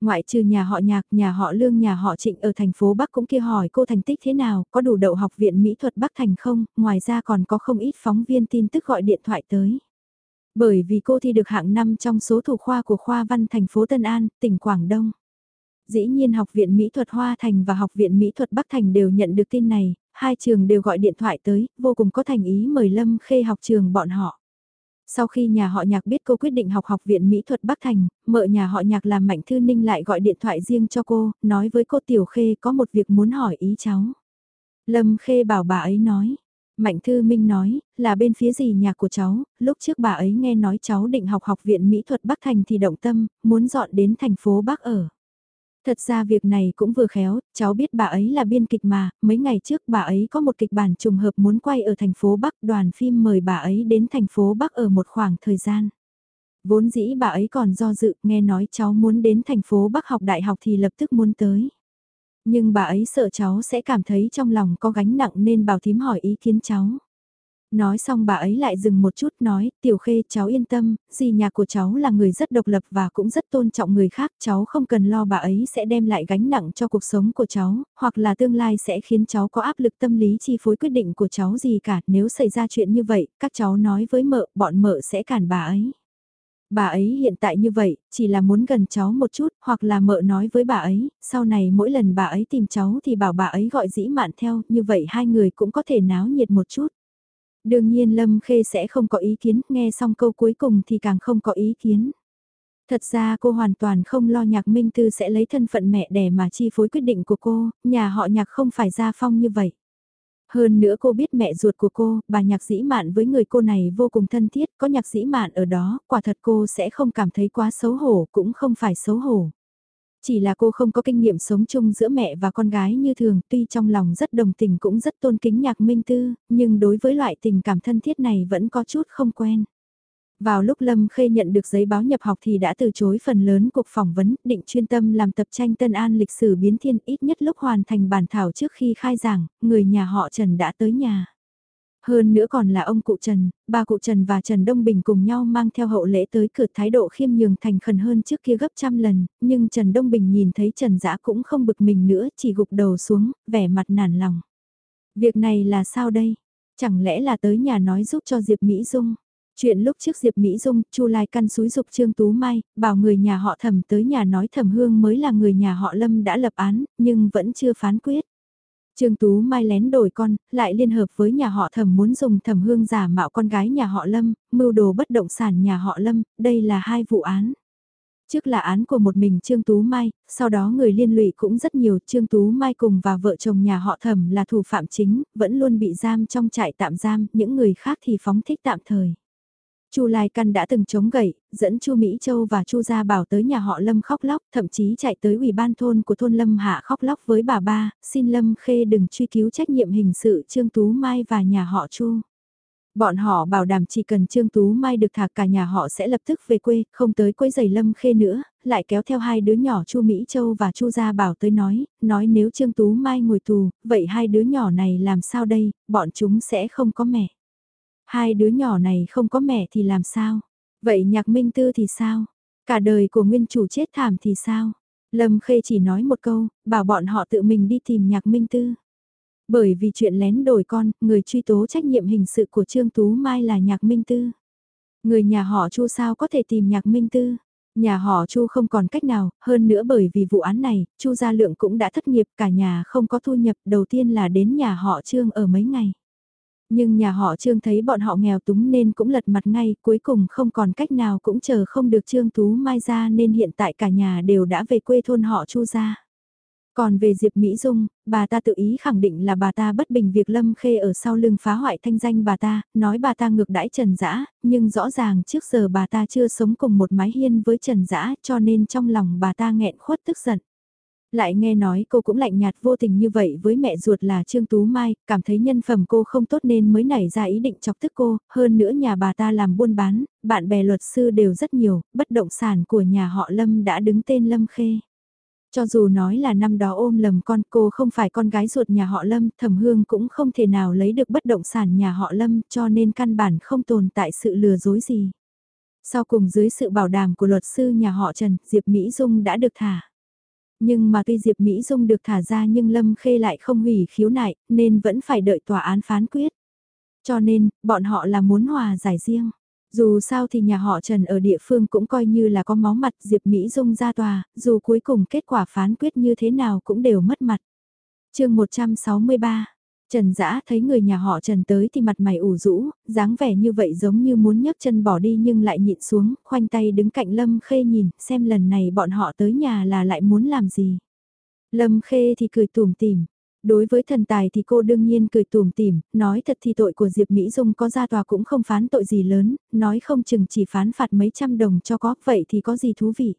Speaker 1: Ngoại trừ nhà họ nhạc, nhà họ lương, nhà họ trịnh ở thành phố Bắc cũng kia hỏi cô thành tích thế nào, có đủ đậu học viện mỹ thuật Bắc Thành không, ngoài ra còn có không ít phóng viên tin tức gọi điện thoại tới. Bởi vì cô thi được hạng 5 trong số thủ khoa của khoa văn thành phố Tân An, tỉnh Quảng Đông. Dĩ nhiên Học viện Mỹ thuật Hoa Thành và Học viện Mỹ thuật Bắc Thành đều nhận được tin này, hai trường đều gọi điện thoại tới, vô cùng có thành ý mời Lâm Khê học trường bọn họ. Sau khi nhà họ nhạc biết cô quyết định học học viện Mỹ thuật Bắc Thành, mợ nhà họ nhạc làm Mạnh Thư Ninh lại gọi điện thoại riêng cho cô, nói với cô Tiểu Khê có một việc muốn hỏi ý cháu. Lâm Khê bảo bà ấy nói, Mạnh Thư Minh nói, là bên phía gì nhà của cháu, lúc trước bà ấy nghe nói cháu định học học viện mỹ thuật Bắc Thành thì động tâm, muốn dọn đến thành phố Bắc ở. Thật ra việc này cũng vừa khéo, cháu biết bà ấy là biên kịch mà, mấy ngày trước bà ấy có một kịch bản trùng hợp muốn quay ở thành phố Bắc, đoàn phim mời bà ấy đến thành phố Bắc ở một khoảng thời gian. Vốn dĩ bà ấy còn do dự, nghe nói cháu muốn đến thành phố Bắc học đại học thì lập tức muốn tới. Nhưng bà ấy sợ cháu sẽ cảm thấy trong lòng có gánh nặng nên bảo thím hỏi ý kiến cháu. Nói xong bà ấy lại dừng một chút nói, tiểu khê cháu yên tâm, dì nhà của cháu là người rất độc lập và cũng rất tôn trọng người khác, cháu không cần lo bà ấy sẽ đem lại gánh nặng cho cuộc sống của cháu, hoặc là tương lai sẽ khiến cháu có áp lực tâm lý chi phối quyết định của cháu gì cả, nếu xảy ra chuyện như vậy, các cháu nói với mợ, bọn mợ sẽ cản bà ấy. Bà ấy hiện tại như vậy, chỉ là muốn gần cháu một chút, hoặc là mợ nói với bà ấy, sau này mỗi lần bà ấy tìm cháu thì bảo bà ấy gọi dĩ mạn theo, như vậy hai người cũng có thể náo nhiệt một chút. Đương nhiên Lâm Khê sẽ không có ý kiến, nghe xong câu cuối cùng thì càng không có ý kiến. Thật ra cô hoàn toàn không lo nhạc Minh Tư sẽ lấy thân phận mẹ đẻ mà chi phối quyết định của cô, nhà họ nhạc không phải ra phong như vậy. Hơn nữa cô biết mẹ ruột của cô, bà nhạc sĩ mạn với người cô này vô cùng thân thiết, có nhạc sĩ mạn ở đó, quả thật cô sẽ không cảm thấy quá xấu hổ, cũng không phải xấu hổ. Chỉ là cô không có kinh nghiệm sống chung giữa mẹ và con gái như thường, tuy trong lòng rất đồng tình cũng rất tôn kính nhạc minh tư, nhưng đối với loại tình cảm thân thiết này vẫn có chút không quen. Vào lúc Lâm Khê nhận được giấy báo nhập học thì đã từ chối phần lớn cuộc phỏng vấn, định chuyên tâm làm tập tranh Tân An lịch sử biến thiên ít nhất lúc hoàn thành bản thảo trước khi khai giảng, người nhà họ Trần đã tới nhà. Hơn nữa còn là ông cụ Trần, ba cụ Trần và Trần Đông Bình cùng nhau mang theo hậu lễ tới cửa thái độ khiêm nhường thành khẩn hơn trước kia gấp trăm lần, nhưng Trần Đông Bình nhìn thấy Trần Dã cũng không bực mình nữa, chỉ gục đầu xuống, vẻ mặt nản lòng. Việc này là sao đây? Chẳng lẽ là tới nhà nói giúp cho Diệp Mỹ Dung? Chuyện lúc trước Diệp Mỹ Dung, Chu Lai căn xúi dục Trương Tú Mai, bảo người nhà họ thẩm tới nhà nói thẩm hương mới là người nhà họ Lâm đã lập án, nhưng vẫn chưa phán quyết. Trương Tú Mai lén đổi con, lại liên hợp với nhà họ thẩm muốn dùng thẩm hương giả mạo con gái nhà họ Lâm, mưu đồ bất động sản nhà họ Lâm, đây là hai vụ án. Trước là án của một mình Trương Tú Mai, sau đó người liên lụy cũng rất nhiều, Trương Tú Mai cùng và vợ chồng nhà họ thẩm là thủ phạm chính, vẫn luôn bị giam trong trại tạm giam, những người khác thì phóng thích tạm thời. Chu Lai Căn đã từng chống gậy, dẫn Chu Mỹ Châu và Chu Gia Bảo tới nhà họ Lâm khóc lóc, thậm chí chạy tới ủy ban thôn của thôn Lâm Hạ khóc lóc với bà ba, xin Lâm Khê đừng truy cứu trách nhiệm hình sự Trương Tú Mai và nhà họ Chu. Bọn họ bảo đảm chỉ cần Trương Tú Mai được thả cả nhà họ sẽ lập tức về quê, không tới quấy giày Lâm Khê nữa, lại kéo theo hai đứa nhỏ Chu Mỹ Châu và Chu Gia Bảo tới nói, nói nếu Trương Tú Mai ngồi tù, vậy hai đứa nhỏ này làm sao đây, bọn chúng sẽ không có mẹ. Hai đứa nhỏ này không có mẹ thì làm sao? Vậy nhạc minh tư thì sao? Cả đời của nguyên chủ chết thảm thì sao? Lâm Khê chỉ nói một câu, bảo bọn họ tự mình đi tìm nhạc minh tư. Bởi vì chuyện lén đổi con, người truy tố trách nhiệm hình sự của Trương Tú Mai là nhạc minh tư. Người nhà họ Chu sao có thể tìm nhạc minh tư? Nhà họ Chu không còn cách nào, hơn nữa bởi vì vụ án này, Chu Gia Lượng cũng đã thất nghiệp, cả nhà không có thu nhập, đầu tiên là đến nhà họ Trương ở mấy ngày. Nhưng nhà họ Trương thấy bọn họ nghèo túng nên cũng lật mặt ngay, cuối cùng không còn cách nào cũng chờ không được Trương Tú Mai ra nên hiện tại cả nhà đều đã về quê thôn họ Chu ra. Còn về Diệp Mỹ Dung, bà ta tự ý khẳng định là bà ta bất bình việc Lâm Khê ở sau lưng phá hoại thanh danh bà ta, nói bà ta ngược đãi Trần Dã, nhưng rõ ràng trước giờ bà ta chưa sống cùng một mái hiên với Trần Dã cho nên trong lòng bà ta nghẹn khuất tức giận. Lại nghe nói cô cũng lạnh nhạt vô tình như vậy với mẹ ruột là Trương Tú Mai, cảm thấy nhân phẩm cô không tốt nên mới nảy ra ý định chọc tức cô, hơn nữa nhà bà ta làm buôn bán, bạn bè luật sư đều rất nhiều, bất động sản của nhà họ Lâm đã đứng tên Lâm Khê. Cho dù nói là năm đó ôm lầm con cô không phải con gái ruột nhà họ Lâm, thẩm hương cũng không thể nào lấy được bất động sản nhà họ Lâm cho nên căn bản không tồn tại sự lừa dối gì. Sau cùng dưới sự bảo đảm của luật sư nhà họ Trần, Diệp Mỹ Dung đã được thả. Nhưng mà tuy Diệp Mỹ Dung được thả ra nhưng Lâm Khê lại không hủy khiếu nại, nên vẫn phải đợi tòa án phán quyết. Cho nên, bọn họ là muốn hòa giải riêng. Dù sao thì nhà họ Trần ở địa phương cũng coi như là có máu mặt Diệp Mỹ Dung ra tòa, dù cuối cùng kết quả phán quyết như thế nào cũng đều mất mặt. chương 163 Trần Dã thấy người nhà họ Trần tới thì mặt mày ủ rũ, dáng vẻ như vậy giống như muốn nhấc chân bỏ đi nhưng lại nhịn xuống, khoanh tay đứng cạnh Lâm Khê nhìn, xem lần này bọn họ tới nhà là lại muốn làm gì. Lâm Khê thì cười tủm tỉm. Đối với thần tài thì cô đương nhiên cười tủm tìm, nói thật thì tội của Diệp Mỹ Dung có ra tòa cũng không phán tội gì lớn, nói không chừng chỉ phán phạt mấy trăm đồng cho có, vậy thì có gì thú vị.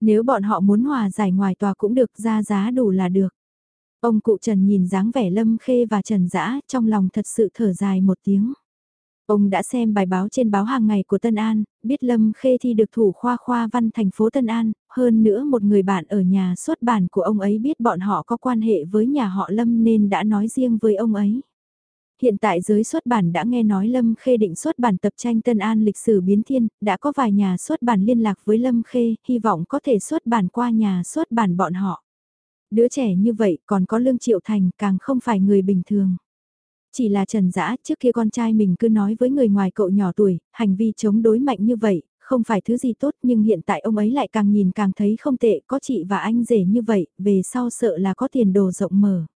Speaker 1: Nếu bọn họ muốn hòa giải ngoài tòa cũng được ra giá đủ là được. Ông cụ Trần nhìn dáng vẻ Lâm Khê và Trần Dã trong lòng thật sự thở dài một tiếng. Ông đã xem bài báo trên báo hàng ngày của Tân An, biết Lâm Khê thi được thủ khoa khoa văn thành phố Tân An, hơn nữa một người bạn ở nhà xuất bản của ông ấy biết bọn họ có quan hệ với nhà họ Lâm nên đã nói riêng với ông ấy. Hiện tại giới xuất bản đã nghe nói Lâm Khê định xuất bản tập tranh Tân An lịch sử biến thiên, đã có vài nhà xuất bản liên lạc với Lâm Khê, hy vọng có thể xuất bản qua nhà xuất bản bọn họ. Đứa trẻ như vậy còn có Lương Triệu Thành càng không phải người bình thường. Chỉ là Trần Dã trước kia con trai mình cứ nói với người ngoài cậu nhỏ tuổi, hành vi chống đối mạnh như vậy, không phải thứ gì tốt nhưng hiện tại ông ấy lại càng nhìn càng thấy không tệ, có chị và anh rể như vậy, về sau sợ là có tiền đồ rộng mở.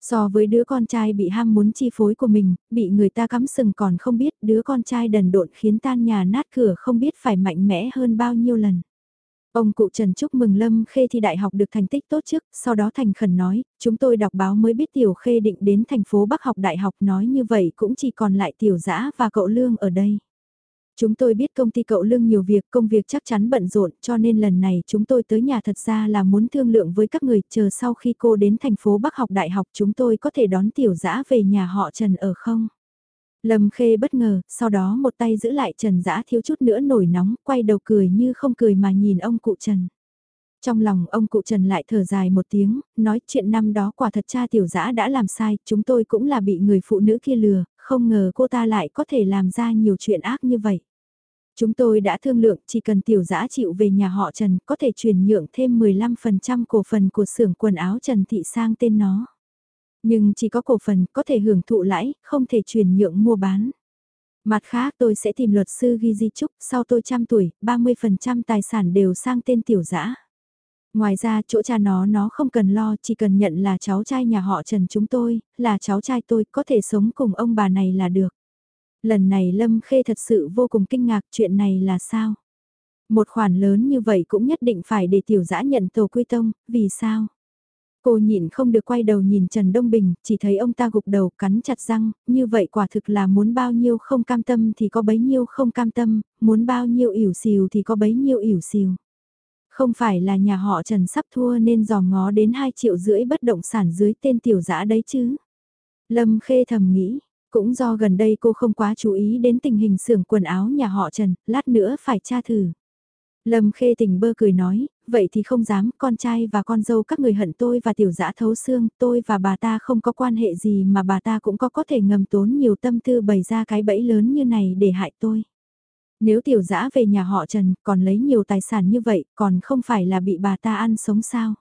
Speaker 1: So với đứa con trai bị ham muốn chi phối của mình, bị người ta cắm sừng còn không biết đứa con trai đần độn khiến tan nhà nát cửa không biết phải mạnh mẽ hơn bao nhiêu lần. Ông cụ Trần chúc mừng Lâm Khê thi đại học được thành tích tốt trước, sau đó thành khẩn nói, chúng tôi đọc báo mới biết Tiểu Khê định đến thành phố Bắc học đại học nói như vậy cũng chỉ còn lại Tiểu Giã và cậu Lương ở đây. Chúng tôi biết công ty cậu Lương nhiều việc, công việc chắc chắn bận rộn, cho nên lần này chúng tôi tới nhà thật ra là muốn thương lượng với các người, chờ sau khi cô đến thành phố Bắc học đại học chúng tôi có thể đón Tiểu Giã về nhà họ Trần ở không? Lâm Khê bất ngờ, sau đó một tay giữ lại Trần Dã thiếu chút nữa nổi nóng, quay đầu cười như không cười mà nhìn ông cụ Trần. Trong lòng ông cụ Trần lại thở dài một tiếng, nói chuyện năm đó quả thật cha tiểu dã đã làm sai, chúng tôi cũng là bị người phụ nữ kia lừa, không ngờ cô ta lại có thể làm ra nhiều chuyện ác như vậy. Chúng tôi đã thương lượng chỉ cần tiểu dã chịu về nhà họ Trần có thể chuyển nhượng thêm 15% cổ phần của xưởng quần áo Trần Thị sang tên nó. Nhưng chỉ có cổ phần có thể hưởng thụ lãi, không thể chuyển nhượng mua bán. Mặt khác tôi sẽ tìm luật sư ghi di trúc sau tôi trăm tuổi, 30% tài sản đều sang tên tiểu dã. Ngoài ra chỗ cha nó nó không cần lo, chỉ cần nhận là cháu trai nhà họ Trần chúng tôi, là cháu trai tôi, có thể sống cùng ông bà này là được. Lần này Lâm Khê thật sự vô cùng kinh ngạc chuyện này là sao? Một khoản lớn như vậy cũng nhất định phải để tiểu dã nhận tổ quy tông, vì sao? Cô nhịn không được quay đầu nhìn Trần Đông Bình, chỉ thấy ông ta gục đầu cắn chặt răng, như vậy quả thực là muốn bao nhiêu không cam tâm thì có bấy nhiêu không cam tâm, muốn bao nhiêu ỉu xìu thì có bấy nhiêu ỉu xìu. Không phải là nhà họ Trần sắp thua nên dòm ngó đến 2 triệu rưỡi bất động sản dưới tên tiểu dã đấy chứ. Lâm Khê thầm nghĩ, cũng do gần đây cô không quá chú ý đến tình hình xưởng quần áo nhà họ Trần, lát nữa phải tra thử. Lâm Khê tỉnh bơ cười nói, vậy thì không dám, con trai và con dâu các người hận tôi và tiểu dã thấu xương, tôi và bà ta không có quan hệ gì mà bà ta cũng có có thể ngầm tốn nhiều tâm tư bày ra cái bẫy lớn như này để hại tôi. Nếu tiểu dã về nhà họ Trần còn lấy nhiều tài sản như vậy còn không phải là bị bà ta ăn sống sao.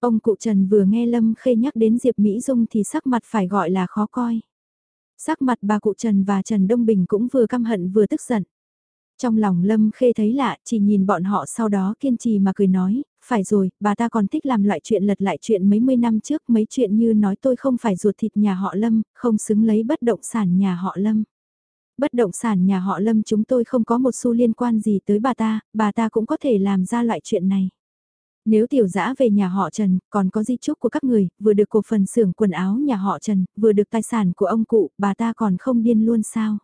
Speaker 1: Ông cụ Trần vừa nghe Lâm Khê nhắc đến Diệp Mỹ Dung thì sắc mặt phải gọi là khó coi. Sắc mặt bà cụ Trần và Trần Đông Bình cũng vừa căm hận vừa tức giận. Trong lòng Lâm Khê thấy lạ, chỉ nhìn bọn họ sau đó kiên trì mà cười nói, phải rồi, bà ta còn thích làm loại chuyện lật lại chuyện mấy mươi năm trước, mấy chuyện như nói tôi không phải ruột thịt nhà họ Lâm, không xứng lấy bất động sản nhà họ Lâm. Bất động sản nhà họ Lâm chúng tôi không có một xu liên quan gì tới bà ta, bà ta cũng có thể làm ra loại chuyện này. Nếu tiểu dã về nhà họ Trần, còn có di chúc của các người, vừa được cổ phần xưởng quần áo nhà họ Trần, vừa được tài sản của ông cụ, bà ta còn không điên luôn sao?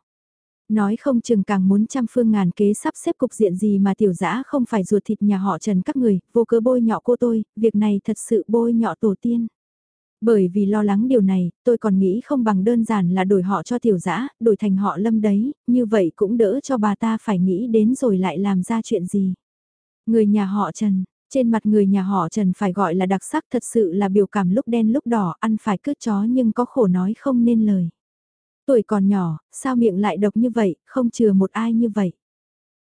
Speaker 1: Nói không chừng càng muốn trăm phương ngàn kế sắp xếp cục diện gì mà tiểu dã không phải ruột thịt nhà họ trần các người, vô cớ bôi nhọ cô tôi, việc này thật sự bôi nhọ tổ tiên. Bởi vì lo lắng điều này, tôi còn nghĩ không bằng đơn giản là đổi họ cho tiểu dã, đổi thành họ lâm đấy, như vậy cũng đỡ cho bà ta phải nghĩ đến rồi lại làm ra chuyện gì. Người nhà họ Trần, trên mặt người nhà họ Trần phải gọi là đặc sắc thật sự là biểu cảm lúc đen lúc đỏ, ăn phải cướp chó nhưng có khổ nói không nên lời. Tuổi còn nhỏ, sao miệng lại độc như vậy, không chừa một ai như vậy.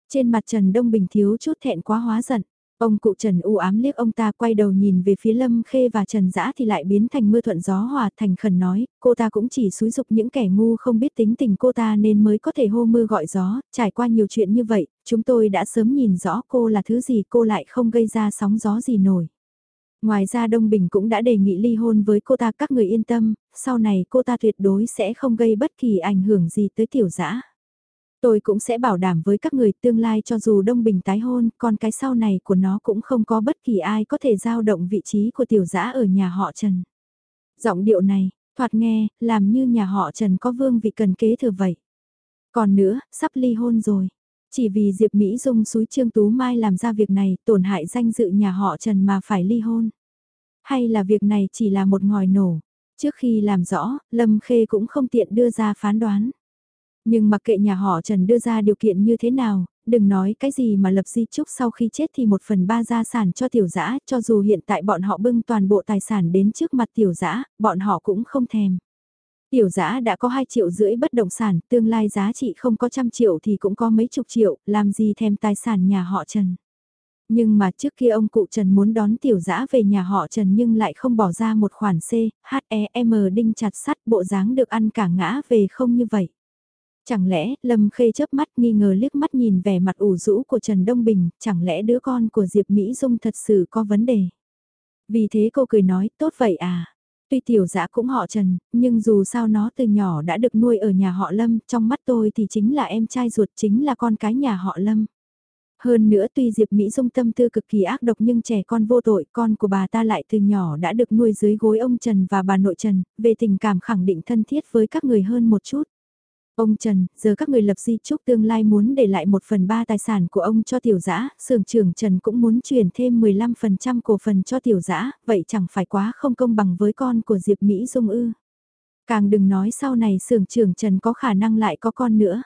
Speaker 1: Trên mặt Trần Đông Bình thiếu chút thẹn quá hóa giận. Ông cụ Trần u ám liếc ông ta quay đầu nhìn về phía Lâm Khê và Trần Dã thì lại biến thành mưa thuận gió hòa thành khẩn nói, cô ta cũng chỉ xúi dục những kẻ ngu không biết tính tình cô ta nên mới có thể hô mưa gọi gió, trải qua nhiều chuyện như vậy, chúng tôi đã sớm nhìn rõ cô là thứ gì cô lại không gây ra sóng gió gì nổi. Ngoài ra Đông Bình cũng đã đề nghị ly hôn với cô ta các người yên tâm, sau này cô ta tuyệt đối sẽ không gây bất kỳ ảnh hưởng gì tới tiểu dã. Tôi cũng sẽ bảo đảm với các người tương lai cho dù Đông Bình tái hôn, còn cái sau này của nó cũng không có bất kỳ ai có thể giao động vị trí của tiểu dã ở nhà họ Trần. Giọng điệu này, thoạt nghe, làm như nhà họ Trần có vương vị cần kế thừa vậy. Còn nữa, sắp ly hôn rồi. Chỉ vì Diệp Mỹ Dung suối Trương Tú Mai làm ra việc này tổn hại danh dự nhà họ Trần mà phải ly hôn. Hay là việc này chỉ là một ngòi nổ. Trước khi làm rõ, Lâm Khê cũng không tiện đưa ra phán đoán. Nhưng mặc kệ nhà họ Trần đưa ra điều kiện như thế nào, đừng nói cái gì mà lập di chúc sau khi chết thì một phần ba gia sản cho tiểu dã cho dù hiện tại bọn họ bưng toàn bộ tài sản đến trước mặt tiểu dã bọn họ cũng không thèm. Tiểu giã đã có 2 triệu rưỡi bất động sản, tương lai giá trị không có trăm triệu thì cũng có mấy chục triệu, làm gì thèm tài sản nhà họ Trần. Nhưng mà trước kia ông cụ Trần muốn đón tiểu giã về nhà họ Trần nhưng lại không bỏ ra một khoản C, H, E, M đinh chặt sắt bộ dáng được ăn cả ngã về không như vậy. Chẳng lẽ Lâm Khê chớp mắt nghi ngờ liếc mắt nhìn vẻ mặt ủ rũ của Trần Đông Bình, chẳng lẽ đứa con của Diệp Mỹ Dung thật sự có vấn đề. Vì thế cô cười nói, tốt vậy à. Tuy tiểu dã cũng họ Trần, nhưng dù sao nó từ nhỏ đã được nuôi ở nhà họ Lâm, trong mắt tôi thì chính là em trai ruột chính là con cái nhà họ Lâm. Hơn nữa tuy Diệp Mỹ Dung tâm tư cực kỳ ác độc nhưng trẻ con vô tội, con của bà ta lại từ nhỏ đã được nuôi dưới gối ông Trần và bà nội Trần, về tình cảm khẳng định thân thiết với các người hơn một chút. Ông Trần, giờ các người lập di chúc tương lai muốn để lại một phần ba tài sản của ông cho tiểu dã sưởng trưởng Trần cũng muốn chuyển thêm 15% cổ phần cho tiểu dã vậy chẳng phải quá không công bằng với con của Diệp Mỹ Dung ư. Càng đừng nói sau này sưởng trưởng Trần có khả năng lại có con nữa.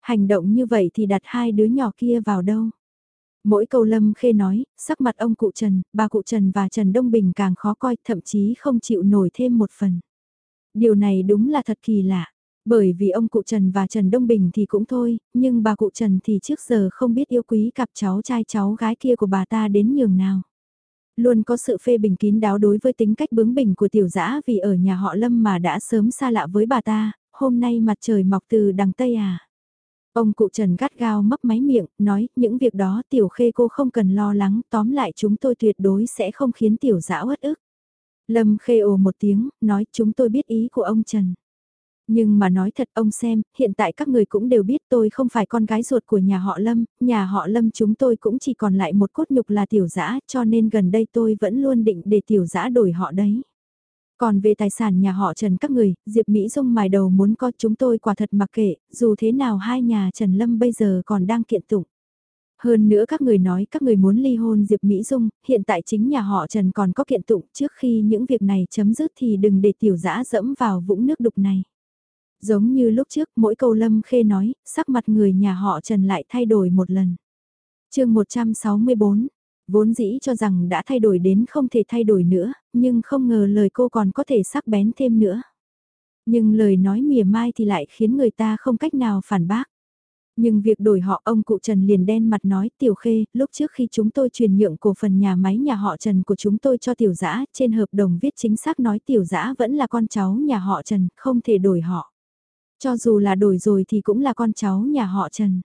Speaker 1: Hành động như vậy thì đặt hai đứa nhỏ kia vào đâu? Mỗi câu Lâm Khê nói, sắc mặt ông cụ Trần, bà cụ Trần và Trần Đông Bình càng khó coi, thậm chí không chịu nổi thêm một phần. Điều này đúng là thật kỳ lạ. Bởi vì ông cụ Trần và Trần Đông Bình thì cũng thôi, nhưng bà cụ Trần thì trước giờ không biết yêu quý cặp cháu trai cháu gái kia của bà ta đến nhường nào. Luôn có sự phê bình kín đáo đối với tính cách bướng bỉnh của tiểu dã vì ở nhà họ Lâm mà đã sớm xa lạ với bà ta, hôm nay mặt trời mọc từ đằng Tây à. Ông cụ Trần gắt gao mấp máy miệng, nói những việc đó tiểu khê cô không cần lo lắng, tóm lại chúng tôi tuyệt đối sẽ không khiến tiểu dã uất ức. Lâm khê ồ một tiếng, nói chúng tôi biết ý của ông Trần. Nhưng mà nói thật ông xem, hiện tại các người cũng đều biết tôi không phải con gái ruột của nhà họ Lâm, nhà họ Lâm chúng tôi cũng chỉ còn lại một cốt nhục là tiểu dã cho nên gần đây tôi vẫn luôn định để tiểu dã đổi họ đấy. Còn về tài sản nhà họ Trần các người, Diệp Mỹ Dung mài đầu muốn có chúng tôi quả thật mặc kệ, dù thế nào hai nhà Trần Lâm bây giờ còn đang kiện tụng. Hơn nữa các người nói các người muốn ly hôn Diệp Mỹ Dung, hiện tại chính nhà họ Trần còn có kiện tụng trước khi những việc này chấm dứt thì đừng để tiểu dã dẫm vào vũng nước đục này. Giống như lúc trước mỗi câu Lâm Khê nói, sắc mặt người nhà họ Trần lại thay đổi một lần. chương 164, vốn dĩ cho rằng đã thay đổi đến không thể thay đổi nữa, nhưng không ngờ lời cô còn có thể sắc bén thêm nữa. Nhưng lời nói mỉa mai thì lại khiến người ta không cách nào phản bác. Nhưng việc đổi họ ông cụ Trần liền đen mặt nói Tiểu Khê, lúc trước khi chúng tôi truyền nhượng cổ phần nhà máy nhà họ Trần của chúng tôi cho Tiểu Giã, trên hợp đồng viết chính xác nói Tiểu Giã vẫn là con cháu nhà họ Trần, không thể đổi họ. Cho dù là đổi rồi thì cũng là con cháu nhà họ Trần.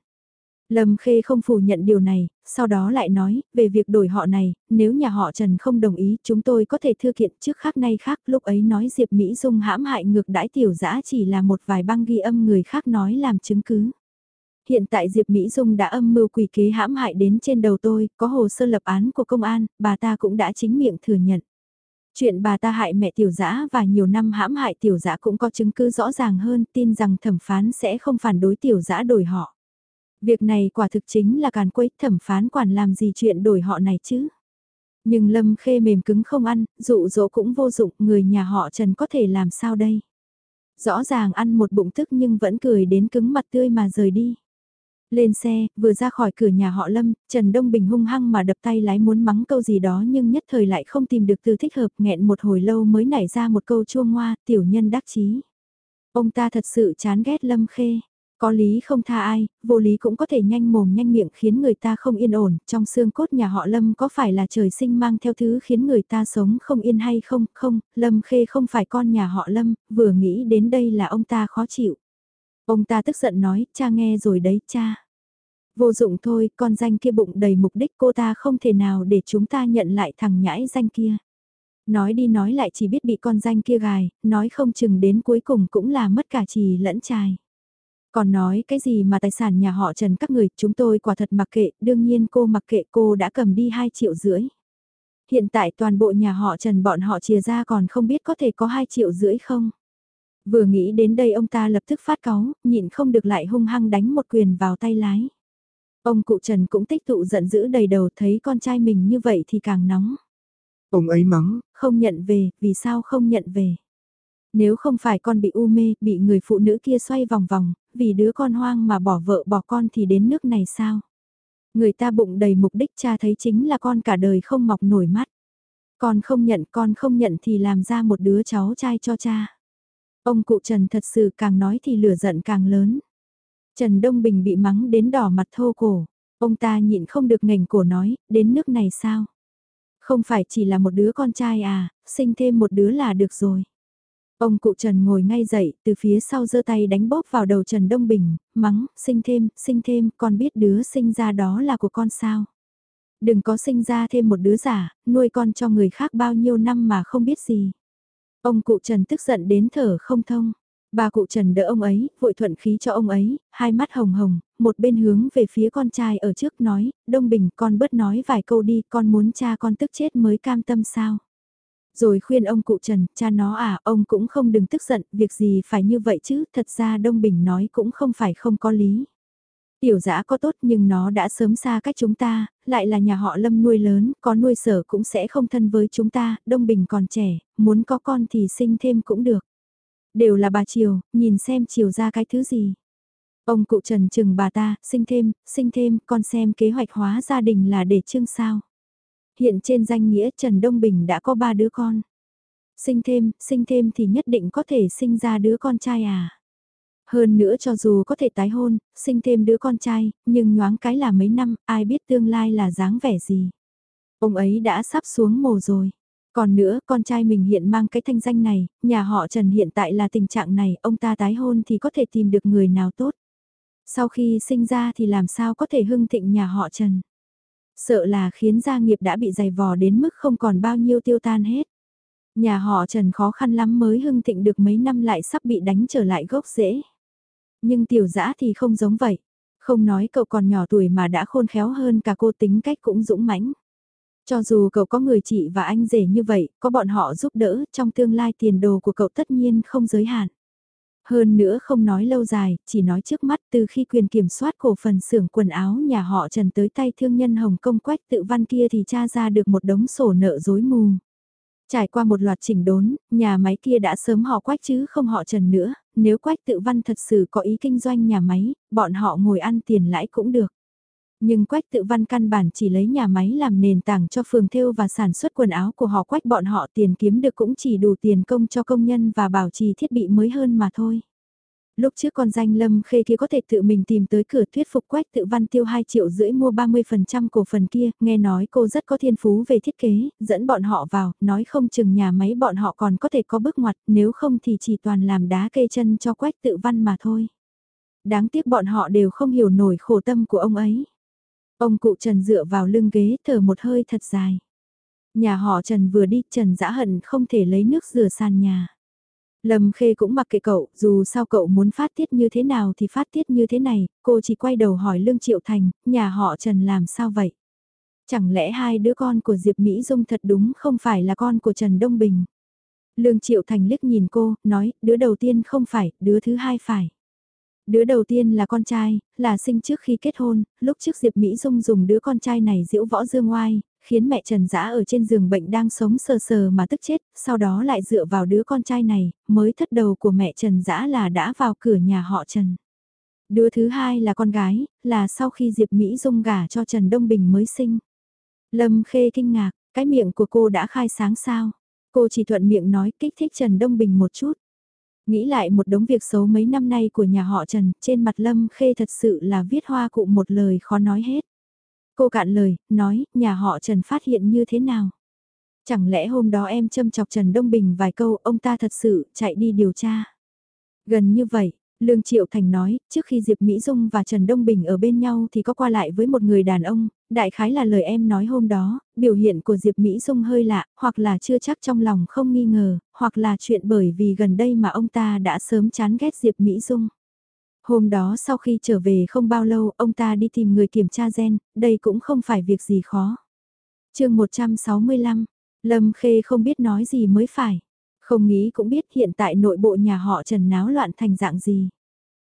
Speaker 1: Lâm Khê không phủ nhận điều này, sau đó lại nói, về việc đổi họ này, nếu nhà họ Trần không đồng ý, chúng tôi có thể thư kiện trước khác nay khác, lúc ấy nói Diệp Mỹ Dung hãm hại ngược đãi tiểu dã chỉ là một vài băng ghi âm người khác nói làm chứng cứ. Hiện tại Diệp Mỹ Dung đã âm mưu quỷ kế hãm hại đến trên đầu tôi, có hồ sơ lập án của công an, bà ta cũng đã chính miệng thừa nhận. Chuyện bà ta hại mẹ tiểu dã và nhiều năm hãm hại tiểu dã cũng có chứng cứ rõ ràng hơn, tin rằng thẩm phán sẽ không phản đối tiểu dã đổi họ. Việc này quả thực chính là càn quấy thẩm phán quản làm gì chuyện đổi họ này chứ. Nhưng Lâm Khê mềm cứng không ăn, dụ dỗ cũng vô dụng, người nhà họ Trần có thể làm sao đây? Rõ ràng ăn một bụng tức nhưng vẫn cười đến cứng mặt tươi mà rời đi. Lên xe, vừa ra khỏi cửa nhà họ Lâm, Trần Đông Bình hung hăng mà đập tay lái muốn mắng câu gì đó nhưng nhất thời lại không tìm được từ thích hợp nghẹn một hồi lâu mới nảy ra một câu chua ngoa, tiểu nhân đắc chí. Ông ta thật sự chán ghét Lâm Khê. Có lý không tha ai, vô lý cũng có thể nhanh mồm nhanh miệng khiến người ta không yên ổn, trong xương cốt nhà họ Lâm có phải là trời sinh mang theo thứ khiến người ta sống không yên hay không, không, Lâm Khê không phải con nhà họ Lâm, vừa nghĩ đến đây là ông ta khó chịu. Ông ta tức giận nói, cha nghe rồi đấy cha. Vô dụng thôi, con danh kia bụng đầy mục đích cô ta không thể nào để chúng ta nhận lại thằng nhãi danh kia. Nói đi nói lại chỉ biết bị con danh kia gài, nói không chừng đến cuối cùng cũng là mất cả trì lẫn trai. Còn nói cái gì mà tài sản nhà họ Trần các người, chúng tôi quả thật mặc kệ, đương nhiên cô mặc kệ cô đã cầm đi 2 triệu rưỡi. Hiện tại toàn bộ nhà họ Trần bọn họ chia ra còn không biết có thể có 2 triệu rưỡi không. Vừa nghĩ đến đây ông ta lập tức phát cáu, nhịn không được lại hung hăng đánh một quyền vào tay lái. Ông cụ Trần cũng tích tụ giận dữ đầy đầu thấy con trai mình như vậy thì càng nóng.
Speaker 2: Ông ấy mắng.
Speaker 1: Không nhận về, vì sao không nhận về? Nếu không phải con bị u mê, bị người phụ nữ kia xoay vòng vòng, vì đứa con hoang mà bỏ vợ bỏ con thì đến nước này sao? Người ta bụng đầy mục đích cha thấy chính là con cả đời không mọc nổi mắt. Con không nhận, con không nhận thì làm ra một đứa cháu trai cho cha. Ông cụ Trần thật sự càng nói thì lửa giận càng lớn. Trần Đông Bình bị mắng đến đỏ mặt thô cổ. Ông ta nhịn không được ngành cổ nói, đến nước này sao? Không phải chỉ là một đứa con trai à, sinh thêm một đứa là được rồi. Ông cụ Trần ngồi ngay dậy, từ phía sau giơ tay đánh bóp vào đầu Trần Đông Bình, mắng, sinh thêm, sinh thêm, con biết đứa sinh ra đó là của con sao. Đừng có sinh ra thêm một đứa giả, nuôi con cho người khác bao nhiêu năm mà không biết gì. Ông cụ Trần tức giận đến thở không thông. Bà cụ Trần đỡ ông ấy, vội thuận khí cho ông ấy, hai mắt hồng hồng, một bên hướng về phía con trai ở trước nói, Đông Bình con bớt nói vài câu đi, con muốn cha con tức chết mới cam tâm sao. Rồi khuyên ông cụ Trần, cha nó à, ông cũng không đừng tức giận, việc gì phải như vậy chứ, thật ra Đông Bình nói cũng không phải không có lý. Tiểu giã có tốt nhưng nó đã sớm xa cách chúng ta, lại là nhà họ lâm nuôi lớn, có nuôi sở cũng sẽ không thân với chúng ta, Đông Bình còn trẻ, muốn có con thì sinh thêm cũng được. Đều là bà Triều, nhìn xem Triều ra cái thứ gì. Ông cụ Trần chừng bà ta, sinh thêm, sinh thêm, con xem kế hoạch hóa gia đình là để chương sao. Hiện trên danh nghĩa Trần Đông Bình đã có ba đứa con. Sinh thêm, sinh thêm thì nhất định có thể sinh ra đứa con trai à. Hơn nữa cho dù có thể tái hôn, sinh thêm đứa con trai, nhưng nhoáng cái là mấy năm, ai biết tương lai là dáng vẻ gì. Ông ấy đã sắp xuống mồ rồi. Còn nữa, con trai mình hiện mang cái thanh danh này, nhà họ Trần hiện tại là tình trạng này, ông ta tái hôn thì có thể tìm được người nào tốt. Sau khi sinh ra thì làm sao có thể hưng thịnh nhà họ Trần. Sợ là khiến gia nghiệp đã bị dày vò đến mức không còn bao nhiêu tiêu tan hết. Nhà họ Trần khó khăn lắm mới hưng thịnh được mấy năm lại sắp bị đánh trở lại gốc rễ. Nhưng tiểu dã thì không giống vậy. Không nói cậu còn nhỏ tuổi mà đã khôn khéo hơn cả cô tính cách cũng dũng mãnh. Cho dù cậu có người chị và anh rể như vậy, có bọn họ giúp đỡ, trong tương lai tiền đồ của cậu tất nhiên không giới hạn. Hơn nữa không nói lâu dài, chỉ nói trước mắt từ khi quyền kiểm soát cổ phần xưởng quần áo nhà họ Trần tới tay thương nhân Hồng Kông Quách tự văn kia thì tra ra được một đống sổ nợ dối mù. Trải qua một loạt chỉnh đốn, nhà máy kia đã sớm họ Quách chứ không họ Trần nữa, nếu Quách tự văn thật sự có ý kinh doanh nhà máy, bọn họ ngồi ăn tiền lãi cũng được. Nhưng Quách tự văn căn bản chỉ lấy nhà máy làm nền tảng cho phường thêu và sản xuất quần áo của họ Quách bọn họ tiền kiếm được cũng chỉ đủ tiền công cho công nhân và bảo trì thiết bị mới hơn mà thôi. Lúc trước con danh lâm khê kia có thể tự mình tìm tới cửa thuyết phục quách tự văn tiêu 2 triệu rưỡi mua 30% cổ phần kia, nghe nói cô rất có thiên phú về thiết kế, dẫn bọn họ vào, nói không chừng nhà máy bọn họ còn có thể có bước ngoặt, nếu không thì chỉ toàn làm đá cây chân cho quách tự văn mà thôi. Đáng tiếc bọn họ đều không hiểu nổi khổ tâm của ông ấy. Ông cụ Trần dựa vào lưng ghế thở một hơi thật dài. Nhà họ Trần vừa đi Trần dã hận không thể lấy nước rửa sàn nhà. Lâm Khê cũng mặc kệ cậu, dù sao cậu muốn phát tiết như thế nào thì phát tiết như thế này, cô chỉ quay đầu hỏi Lương Triệu Thành, nhà họ Trần làm sao vậy? Chẳng lẽ hai đứa con của Diệp Mỹ Dung thật đúng không phải là con của Trần Đông Bình? Lương Triệu Thành liếc nhìn cô, nói, đứa đầu tiên không phải, đứa thứ hai phải. Đứa đầu tiên là con trai, là sinh trước khi kết hôn, lúc trước Diệp Mỹ Dung dùng đứa con trai này diễu võ dương oai khiến mẹ Trần Dã ở trên giường bệnh đang sống sờ sờ mà tức chết, sau đó lại dựa vào đứa con trai này, mới thất đầu của mẹ Trần Dã là đã vào cửa nhà họ Trần. Đứa thứ hai là con gái, là sau khi Diệp Mỹ Dung gả cho Trần Đông Bình mới sinh. Lâm Khê kinh ngạc, cái miệng của cô đã khai sáng sao? Cô chỉ thuận miệng nói kích thích Trần Đông Bình một chút. Nghĩ lại một đống việc xấu mấy năm nay của nhà họ Trần, trên mặt Lâm Khê thật sự là viết hoa cụ một lời khó nói hết. Cô cạn lời, nói, nhà họ Trần phát hiện như thế nào? Chẳng lẽ hôm đó em châm chọc Trần Đông Bình vài câu, ông ta thật sự chạy đi điều tra? Gần như vậy, Lương Triệu Thành nói, trước khi Diệp Mỹ Dung và Trần Đông Bình ở bên nhau thì có qua lại với một người đàn ông, đại khái là lời em nói hôm đó, biểu hiện của Diệp Mỹ Dung hơi lạ, hoặc là chưa chắc trong lòng không nghi ngờ, hoặc là chuyện bởi vì gần đây mà ông ta đã sớm chán ghét Diệp Mỹ Dung. Hôm đó sau khi trở về không bao lâu ông ta đi tìm người kiểm tra gen, đây cũng không phải việc gì khó. chương 165, Lâm Khê không biết nói gì mới phải. Không nghĩ cũng biết hiện tại nội bộ nhà họ trần náo loạn thành dạng gì.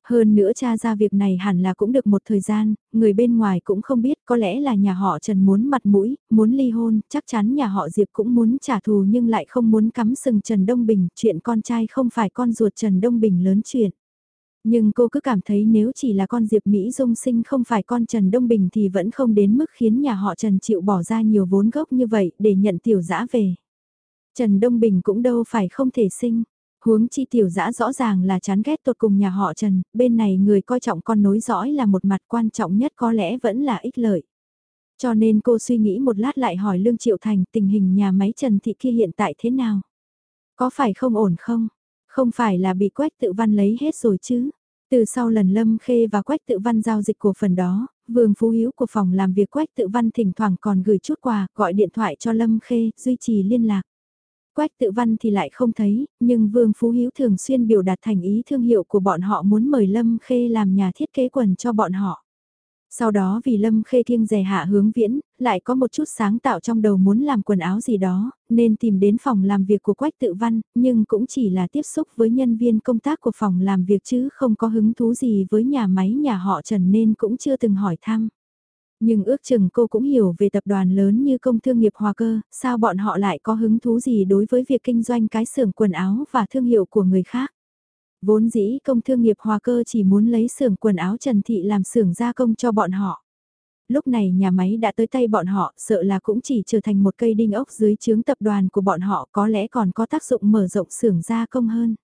Speaker 1: Hơn nữa cha ra việc này hẳn là cũng được một thời gian, người bên ngoài cũng không biết có lẽ là nhà họ Trần muốn mặt mũi, muốn ly hôn, chắc chắn nhà họ Diệp cũng muốn trả thù nhưng lại không muốn cắm sừng Trần Đông Bình, chuyện con trai không phải con ruột Trần Đông Bình lớn chuyện. Nhưng cô cứ cảm thấy nếu chỉ là con Diệp Mỹ Dung sinh không phải con Trần Đông Bình thì vẫn không đến mức khiến nhà họ Trần chịu bỏ ra nhiều vốn gốc như vậy để nhận tiểu dã về. Trần Đông Bình cũng đâu phải không thể sinh. Huống chi tiểu dã rõ ràng là chán ghét tột cùng nhà họ Trần, bên này người coi trọng con nối dõi là một mặt quan trọng nhất có lẽ vẫn là ích lợi. Cho nên cô suy nghĩ một lát lại hỏi Lương Triệu Thành tình hình nhà máy Trần Thị kia hiện tại thế nào? Có phải không ổn không? Không phải là bị Quách tự văn lấy hết rồi chứ? Từ sau lần Lâm Khê và Quách tự văn giao dịch cổ phần đó, Vương Phú Hiếu của phòng làm việc Quách tự văn thỉnh thoảng còn gửi chút quà, gọi điện thoại cho Lâm Khê, duy trì liên lạc. Quách tự văn thì lại không thấy, nhưng Vương Phú Hiếu thường xuyên biểu đạt thành ý thương hiệu của bọn họ muốn mời Lâm Khê làm nhà thiết kế quần cho bọn họ. Sau đó vì Lâm Khê thiêng rè hạ hướng viễn, lại có một chút sáng tạo trong đầu muốn làm quần áo gì đó, nên tìm đến phòng làm việc của Quách Tự Văn, nhưng cũng chỉ là tiếp xúc với nhân viên công tác của phòng làm việc chứ không có hứng thú gì với nhà máy nhà họ Trần nên cũng chưa từng hỏi thăm. Nhưng ước chừng cô cũng hiểu về tập đoàn lớn như công thương nghiệp Hòa Cơ, sao bọn họ lại có hứng thú gì đối với việc kinh doanh cái xưởng quần áo và thương hiệu của người khác. Vốn dĩ công thương nghiệp Hòa Cơ chỉ muốn lấy xưởng quần áo Trần Thị làm xưởng gia công cho bọn họ. Lúc này nhà máy đã tới tay bọn họ, sợ là cũng chỉ trở thành một cây đinh ốc dưới chướng tập đoàn của bọn họ có lẽ còn có tác dụng mở rộng xưởng gia công hơn.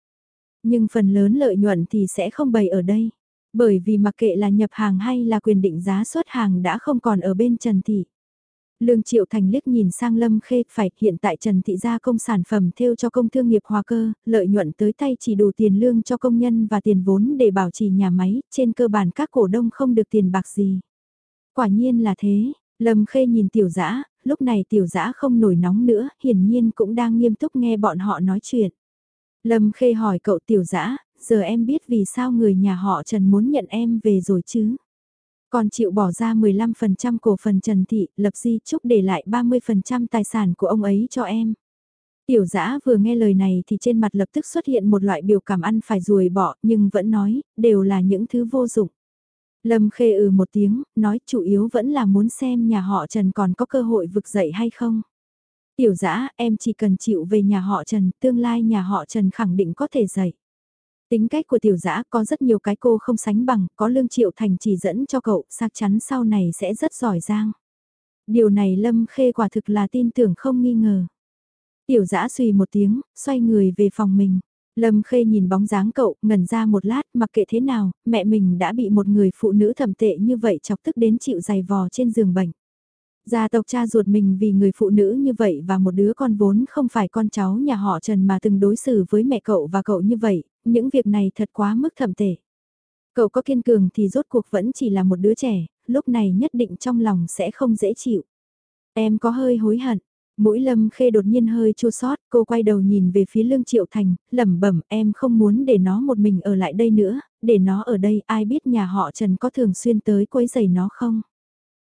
Speaker 1: Nhưng phần lớn lợi nhuận thì sẽ không bày ở đây. Bởi vì mặc kệ là nhập hàng hay là quyền định giá xuất hàng đã không còn ở bên Trần Thị. Lương Triệu Thành liếc nhìn sang Lâm Khê, phải hiện tại Trần Thị gia công sản phẩm theo cho công thương nghiệp hòa cơ, lợi nhuận tới tay chỉ đủ tiền lương cho công nhân và tiền vốn để bảo trì nhà máy, trên cơ bản các cổ đông không được tiền bạc gì. Quả nhiên là thế, Lâm Khê nhìn tiểu dã lúc này tiểu dã không nổi nóng nữa, hiển nhiên cũng đang nghiêm túc nghe bọn họ nói chuyện. Lâm Khê hỏi cậu tiểu dã giờ em biết vì sao người nhà họ Trần muốn nhận em về rồi chứ? Còn chịu bỏ ra 15% cổ phần Trần Thị, lập di chúc để lại 30% tài sản của ông ấy cho em. Tiểu dã vừa nghe lời này thì trên mặt lập tức xuất hiện một loại biểu cảm ăn phải ruồi bỏ, nhưng vẫn nói, đều là những thứ vô dụng. Lâm khê ừ một tiếng, nói chủ yếu vẫn là muốn xem nhà họ Trần còn có cơ hội vực dậy hay không. Tiểu dã em chỉ cần chịu về nhà họ Trần, tương lai nhà họ Trần khẳng định có thể dậy. Tính cách của tiểu dã có rất nhiều cái cô không sánh bằng, có lương triệu thành chỉ dẫn cho cậu, chắc chắn sau này sẽ rất giỏi giang. Điều này Lâm Khê quả thực là tin tưởng không nghi ngờ. Tiểu dã suy một tiếng, xoay người về phòng mình. Lâm Khê nhìn bóng dáng cậu, ngẩn ra một lát, mặc kệ thế nào, mẹ mình đã bị một người phụ nữ thầm tệ như vậy chọc tức đến chịu giày vò trên giường bệnh. Gia tộc cha ruột mình vì người phụ nữ như vậy và một đứa con vốn không phải con cháu nhà họ Trần mà từng đối xử với mẹ cậu và cậu như vậy, những việc này thật quá mức thẩm tệ. Cậu có kiên cường thì rốt cuộc vẫn chỉ là một đứa trẻ, lúc này nhất định trong lòng sẽ không dễ chịu. Em có hơi hối hận, mũi lâm khê đột nhiên hơi chua sót, cô quay đầu nhìn về phía lương triệu thành, lẩm bẩm em không muốn để nó một mình ở lại đây nữa, để nó ở đây ai biết nhà họ Trần có thường xuyên tới quấy giày nó không.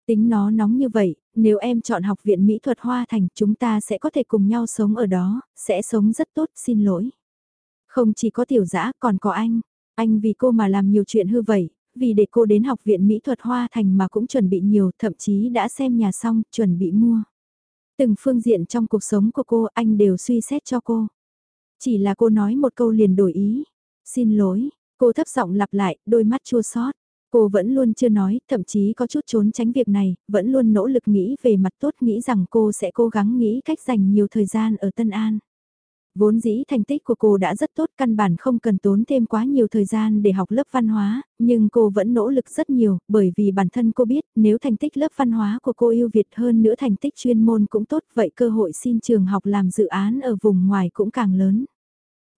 Speaker 1: Tính nó nóng như vậy, nếu em chọn học viện mỹ thuật Hoa Thành chúng ta sẽ có thể cùng nhau sống ở đó, sẽ sống rất tốt, xin lỗi. Không chỉ có tiểu dã còn có anh, anh vì cô mà làm nhiều chuyện hư vậy, vì để cô đến học viện mỹ thuật Hoa Thành mà cũng chuẩn bị nhiều, thậm chí đã xem nhà xong, chuẩn bị mua. Từng phương diện trong cuộc sống của cô anh đều suy xét cho cô. Chỉ là cô nói một câu liền đổi ý. Xin lỗi, cô thấp giọng lặp lại, đôi mắt chua xót. Cô vẫn luôn chưa nói, thậm chí có chút trốn tránh việc này, vẫn luôn nỗ lực nghĩ về mặt tốt nghĩ rằng cô sẽ cố gắng nghĩ cách dành nhiều thời gian ở Tân An. Vốn dĩ thành tích của cô đã rất tốt căn bản không cần tốn thêm quá nhiều thời gian để học lớp văn hóa, nhưng cô vẫn nỗ lực rất nhiều bởi vì bản thân cô biết nếu thành tích lớp văn hóa của cô yêu Việt hơn nữa thành tích chuyên môn cũng tốt vậy cơ hội xin trường học làm dự án ở vùng ngoài cũng càng lớn.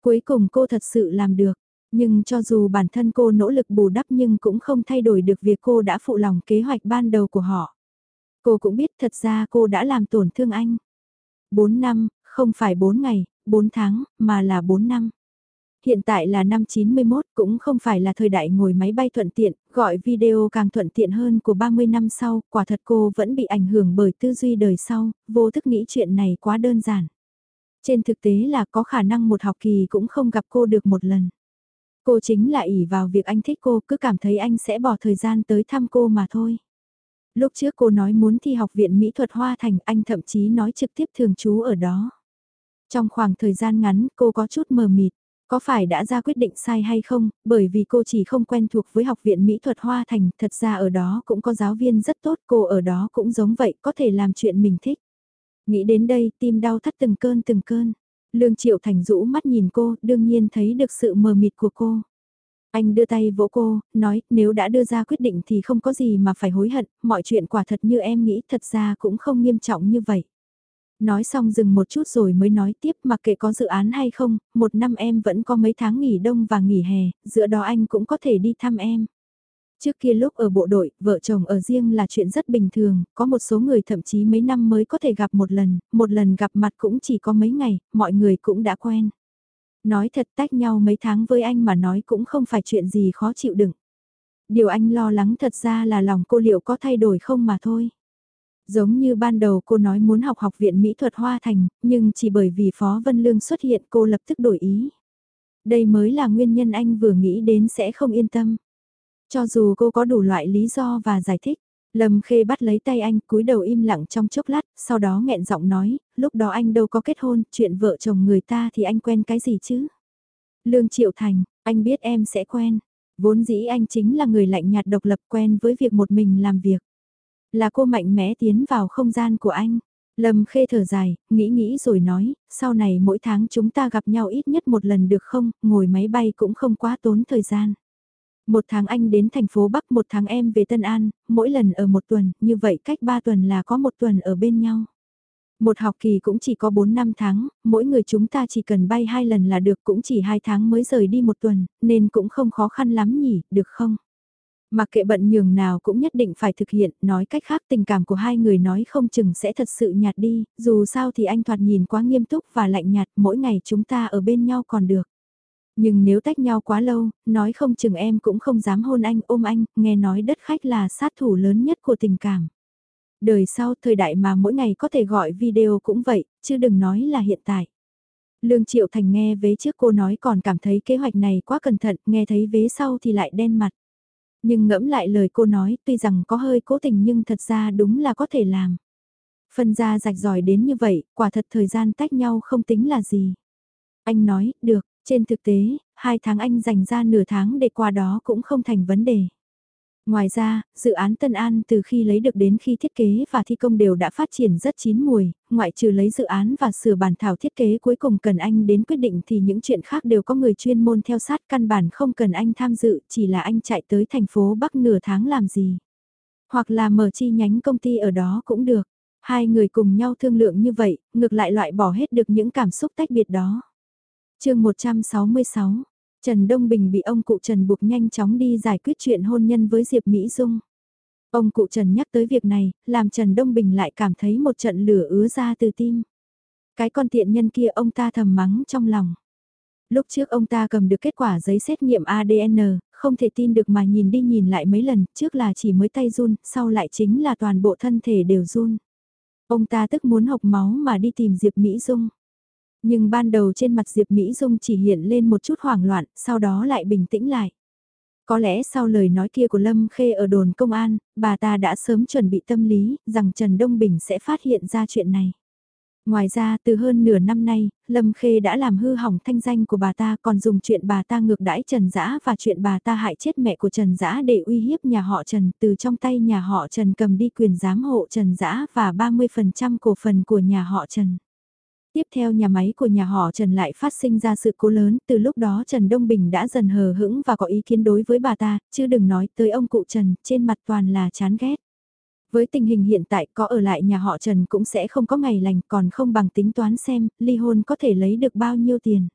Speaker 1: Cuối cùng cô thật sự làm được, nhưng cho dù bản thân cô nỗ lực bù đắp nhưng cũng không thay đổi được việc cô đã phụ lòng kế hoạch ban đầu của họ. Cô cũng biết thật ra cô đã làm tổn thương anh. 4 năm, không phải 4 ngày, 4 tháng, mà là 4 năm. Hiện tại là năm 91 cũng không phải là thời đại ngồi máy bay thuận tiện, gọi video càng thuận tiện hơn của 30 năm sau, quả thật cô vẫn bị ảnh hưởng bởi tư duy đời sau, vô thức nghĩ chuyện này quá đơn giản. Trên thực tế là có khả năng một học kỳ cũng không gặp cô được một lần. Cô chính là ỷ vào việc anh thích cô cứ cảm thấy anh sẽ bỏ thời gian tới thăm cô mà thôi. Lúc trước cô nói muốn thi học viện mỹ thuật Hoa Thành anh thậm chí nói trực tiếp thường trú ở đó. Trong khoảng thời gian ngắn cô có chút mờ mịt, có phải đã ra quyết định sai hay không, bởi vì cô chỉ không quen thuộc với học viện mỹ thuật Hoa Thành, thật ra ở đó cũng có giáo viên rất tốt, cô ở đó cũng giống vậy, có thể làm chuyện mình thích. Nghĩ đến đây, tim đau thắt từng cơn từng cơn. Lương Triệu Thành rũ mắt nhìn cô, đương nhiên thấy được sự mờ mịt của cô. Anh đưa tay vỗ cô, nói nếu đã đưa ra quyết định thì không có gì mà phải hối hận, mọi chuyện quả thật như em nghĩ thật ra cũng không nghiêm trọng như vậy. Nói xong dừng một chút rồi mới nói tiếp mặc kệ có dự án hay không, một năm em vẫn có mấy tháng nghỉ đông và nghỉ hè, giữa đó anh cũng có thể đi thăm em. Trước kia lúc ở bộ đội, vợ chồng ở riêng là chuyện rất bình thường, có một số người thậm chí mấy năm mới có thể gặp một lần, một lần gặp mặt cũng chỉ có mấy ngày, mọi người cũng đã quen. Nói thật tách nhau mấy tháng với anh mà nói cũng không phải chuyện gì khó chịu đựng. Điều anh lo lắng thật ra là lòng cô liệu có thay đổi không mà thôi. Giống như ban đầu cô nói muốn học học viện mỹ thuật Hoa Thành, nhưng chỉ bởi vì Phó Vân Lương xuất hiện cô lập tức đổi ý. Đây mới là nguyên nhân anh vừa nghĩ đến sẽ không yên tâm. Cho dù cô có đủ loại lý do và giải thích, Lâm Khê bắt lấy tay anh cúi đầu im lặng trong chốc lát, sau đó nghẹn giọng nói, lúc đó anh đâu có kết hôn, chuyện vợ chồng người ta thì anh quen cái gì chứ? Lương Triệu Thành, anh biết em sẽ quen. Vốn dĩ anh chính là người lạnh nhạt độc lập quen với việc một mình làm việc. Là cô mạnh mẽ tiến vào không gian của anh. Lâm Khê thở dài, nghĩ nghĩ rồi nói, sau này mỗi tháng chúng ta gặp nhau ít nhất một lần được không, ngồi máy bay cũng không quá tốn thời gian. Một tháng anh đến thành phố Bắc, một tháng em về Tân An, mỗi lần ở một tuần, như vậy cách ba tuần là có một tuần ở bên nhau. Một học kỳ cũng chỉ có 4 năm tháng, mỗi người chúng ta chỉ cần bay hai lần là được cũng chỉ hai tháng mới rời đi một tuần, nên cũng không khó khăn lắm nhỉ, được không? Mặc kệ bận nhường nào cũng nhất định phải thực hiện, nói cách khác tình cảm của hai người nói không chừng sẽ thật sự nhạt đi, dù sao thì anh thoạt nhìn quá nghiêm túc và lạnh nhạt, mỗi ngày chúng ta ở bên nhau còn được. Nhưng nếu tách nhau quá lâu, nói không chừng em cũng không dám hôn anh ôm anh, nghe nói đất khách là sát thủ lớn nhất của tình cảm. Đời sau thời đại mà mỗi ngày có thể gọi video cũng vậy, chứ đừng nói là hiện tại. Lương Triệu Thành nghe vế trước cô nói còn cảm thấy kế hoạch này quá cẩn thận, nghe thấy vế sau thì lại đen mặt. Nhưng ngẫm lại lời cô nói, tuy rằng có hơi cố tình nhưng thật ra đúng là có thể làm. Phân ra rạch giỏi đến như vậy, quả thật thời gian tách nhau không tính là gì. Anh nói, được, trên thực tế, hai tháng anh dành ra nửa tháng để qua đó cũng không thành vấn đề. Ngoài ra, dự án Tân An từ khi lấy được đến khi thiết kế và thi công đều đã phát triển rất chín mùi, ngoại trừ lấy dự án và sửa bản thảo thiết kế cuối cùng cần anh đến quyết định thì những chuyện khác đều có người chuyên môn theo sát căn bản không cần anh tham dự, chỉ là anh chạy tới thành phố Bắc nửa tháng làm gì. Hoặc là mở chi nhánh công ty ở đó cũng được. Hai người cùng nhau thương lượng như vậy, ngược lại loại bỏ hết được những cảm xúc tách biệt đó. chương 166 Trần Đông Bình bị ông cụ Trần buộc nhanh chóng đi giải quyết chuyện hôn nhân với Diệp Mỹ Dung. Ông cụ Trần nhắc tới việc này, làm Trần Đông Bình lại cảm thấy một trận lửa ứa ra từ tim. Cái con tiện nhân kia ông ta thầm mắng trong lòng. Lúc trước ông ta cầm được kết quả giấy xét nghiệm ADN, không thể tin được mà nhìn đi nhìn lại mấy lần, trước là chỉ mới tay run, sau lại chính là toàn bộ thân thể đều run. Ông ta tức muốn học máu mà đi tìm Diệp Mỹ Dung. Nhưng ban đầu trên mặt Diệp Mỹ Dung chỉ hiện lên một chút hoảng loạn, sau đó lại bình tĩnh lại. Có lẽ sau lời nói kia của Lâm Khê ở đồn công an, bà ta đã sớm chuẩn bị tâm lý, rằng Trần Đông Bình sẽ phát hiện ra chuyện này. Ngoài ra, từ hơn nửa năm nay, Lâm Khê đã làm hư hỏng thanh danh của bà ta còn dùng chuyện bà ta ngược đãi Trần Dã và chuyện bà ta hại chết mẹ của Trần Dã để uy hiếp nhà họ Trần từ trong tay nhà họ Trần cầm đi quyền giám hộ Trần Dã và 30% cổ phần của nhà họ Trần. Tiếp theo nhà máy của nhà họ Trần lại phát sinh ra sự cố lớn, từ lúc đó Trần Đông Bình đã dần hờ hững và có ý kiến đối với bà ta, chứ đừng nói tới ông cụ Trần, trên mặt toàn là chán ghét. Với tình hình hiện tại có ở lại nhà họ Trần cũng sẽ không có ngày lành còn không bằng tính toán xem ly hôn có thể lấy được bao nhiêu tiền.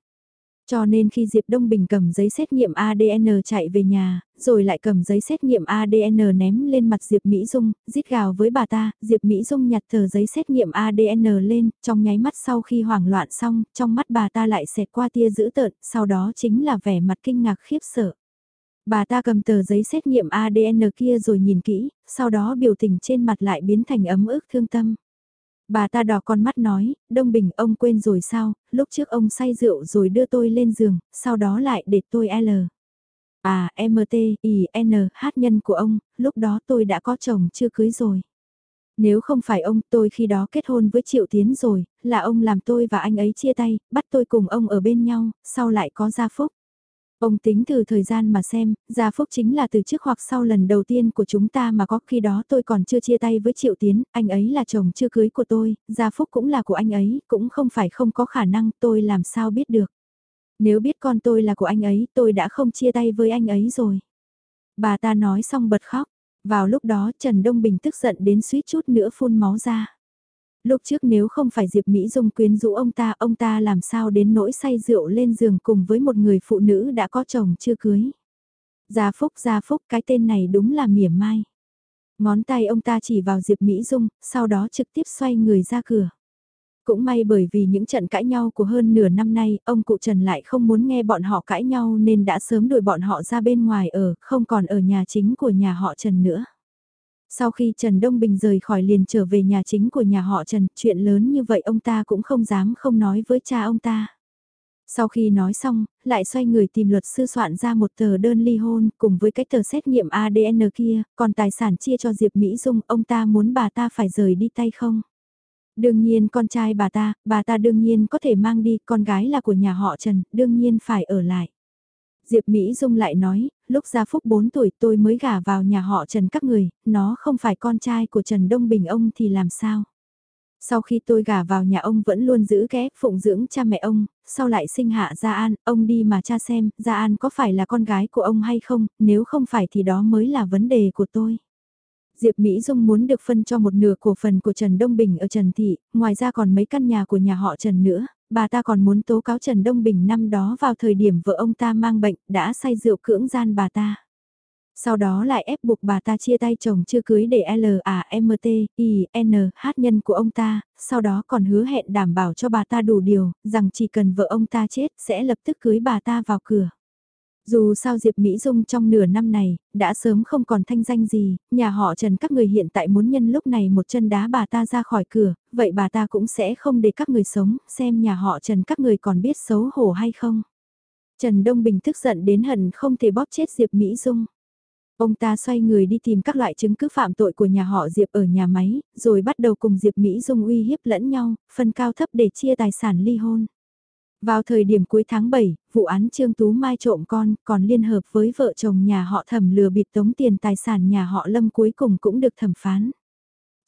Speaker 1: Cho nên khi Diệp Đông Bình cầm giấy xét nghiệm ADN chạy về nhà, rồi lại cầm giấy xét nghiệm ADN ném lên mặt Diệp Mỹ Dung, rít gào với bà ta, Diệp Mỹ Dung nhặt tờ giấy xét nghiệm ADN lên, trong nháy mắt sau khi hoảng loạn xong, trong mắt bà ta lại xẹt qua tia dữ tợn, sau đó chính là vẻ mặt kinh ngạc khiếp sợ. Bà ta cầm tờ giấy xét nghiệm ADN kia rồi nhìn kỹ, sau đó biểu tình trên mặt lại biến thành ấm ức thương tâm. Bà ta đỏ con mắt nói, Đông Bình ông quên rồi sao, lúc trước ông say rượu rồi đưa tôi lên giường, sau đó lại để tôi L. À, MT, I, N, hát nhân của ông, lúc đó tôi đã có chồng chưa cưới rồi. Nếu không phải ông tôi khi đó kết hôn với Triệu Tiến rồi, là ông làm tôi và anh ấy chia tay, bắt tôi cùng ông ở bên nhau, sau lại có gia phúc. Ông tính từ thời gian mà xem, Gia Phúc chính là từ trước hoặc sau lần đầu tiên của chúng ta mà có khi đó tôi còn chưa chia tay với Triệu Tiến, anh ấy là chồng chưa cưới của tôi, Gia Phúc cũng là của anh ấy, cũng không phải không có khả năng tôi làm sao biết được. Nếu biết con tôi là của anh ấy, tôi đã không chia tay với anh ấy rồi. Bà ta nói xong bật khóc, vào lúc đó Trần Đông Bình tức giận đến suýt chút nữa phun máu ra. Lúc trước nếu không phải Diệp Mỹ Dung quyến rũ ông ta, ông ta làm sao đến nỗi say rượu lên giường cùng với một người phụ nữ đã có chồng chưa cưới. Gia Phúc Gia Phúc cái tên này đúng là mỉa mai. Ngón tay ông ta chỉ vào Diệp Mỹ Dung, sau đó trực tiếp xoay người ra cửa. Cũng may bởi vì những trận cãi nhau của hơn nửa năm nay, ông cụ Trần lại không muốn nghe bọn họ cãi nhau nên đã sớm đuổi bọn họ ra bên ngoài ở, không còn ở nhà chính của nhà họ Trần nữa. Sau khi Trần Đông Bình rời khỏi liền trở về nhà chính của nhà họ Trần, chuyện lớn như vậy ông ta cũng không dám không nói với cha ông ta. Sau khi nói xong, lại xoay người tìm luật sư soạn ra một tờ đơn ly hôn cùng với cái tờ xét nghiệm ADN kia, còn tài sản chia cho Diệp Mỹ Dung, ông ta muốn bà ta phải rời đi tay không? Đương nhiên con trai bà ta, bà ta đương nhiên có thể mang đi, con gái là của nhà họ Trần, đương nhiên phải ở lại. Diệp Mỹ Dung lại nói, lúc gia phúc 4 tuổi tôi mới gả vào nhà họ Trần các người, nó không phải con trai của Trần Đông Bình ông thì làm sao? Sau khi tôi gả vào nhà ông vẫn luôn giữ ké, phụng dưỡng cha mẹ ông, sau lại sinh hạ Gia An, ông đi mà cha xem, Gia An có phải là con gái của ông hay không, nếu không phải thì đó mới là vấn đề của tôi. Diệp Mỹ Dung muốn được phân cho một nửa cổ phần của Trần Đông Bình ở Trần Thị, ngoài ra còn mấy căn nhà của nhà họ Trần nữa, bà ta còn muốn tố cáo Trần Đông Bình năm đó vào thời điểm vợ ông ta mang bệnh, đã say rượu cưỡng gian bà ta. Sau đó lại ép buộc bà ta chia tay chồng chưa cưới để L A M T I N H nhân của ông ta, sau đó còn hứa hẹn đảm bảo cho bà ta đủ điều, rằng chỉ cần vợ ông ta chết sẽ lập tức cưới bà ta vào cửa. Dù sao Diệp Mỹ Dung trong nửa năm này, đã sớm không còn thanh danh gì, nhà họ Trần các người hiện tại muốn nhân lúc này một chân đá bà ta ra khỏi cửa, vậy bà ta cũng sẽ không để các người sống, xem nhà họ Trần các người còn biết xấu hổ hay không. Trần Đông Bình tức giận đến hận không thể bóp chết Diệp Mỹ Dung. Ông ta xoay người đi tìm các loại chứng cứ phạm tội của nhà họ Diệp ở nhà máy, rồi bắt đầu cùng Diệp Mỹ Dung uy hiếp lẫn nhau, phân cao thấp để chia tài sản ly hôn. Vào thời điểm cuối tháng 7, vụ án Trương Tú Mai trộm con còn liên hợp với vợ chồng nhà họ thẩm lừa bịp tống tiền tài sản nhà họ Lâm cuối cùng cũng được thẩm phán.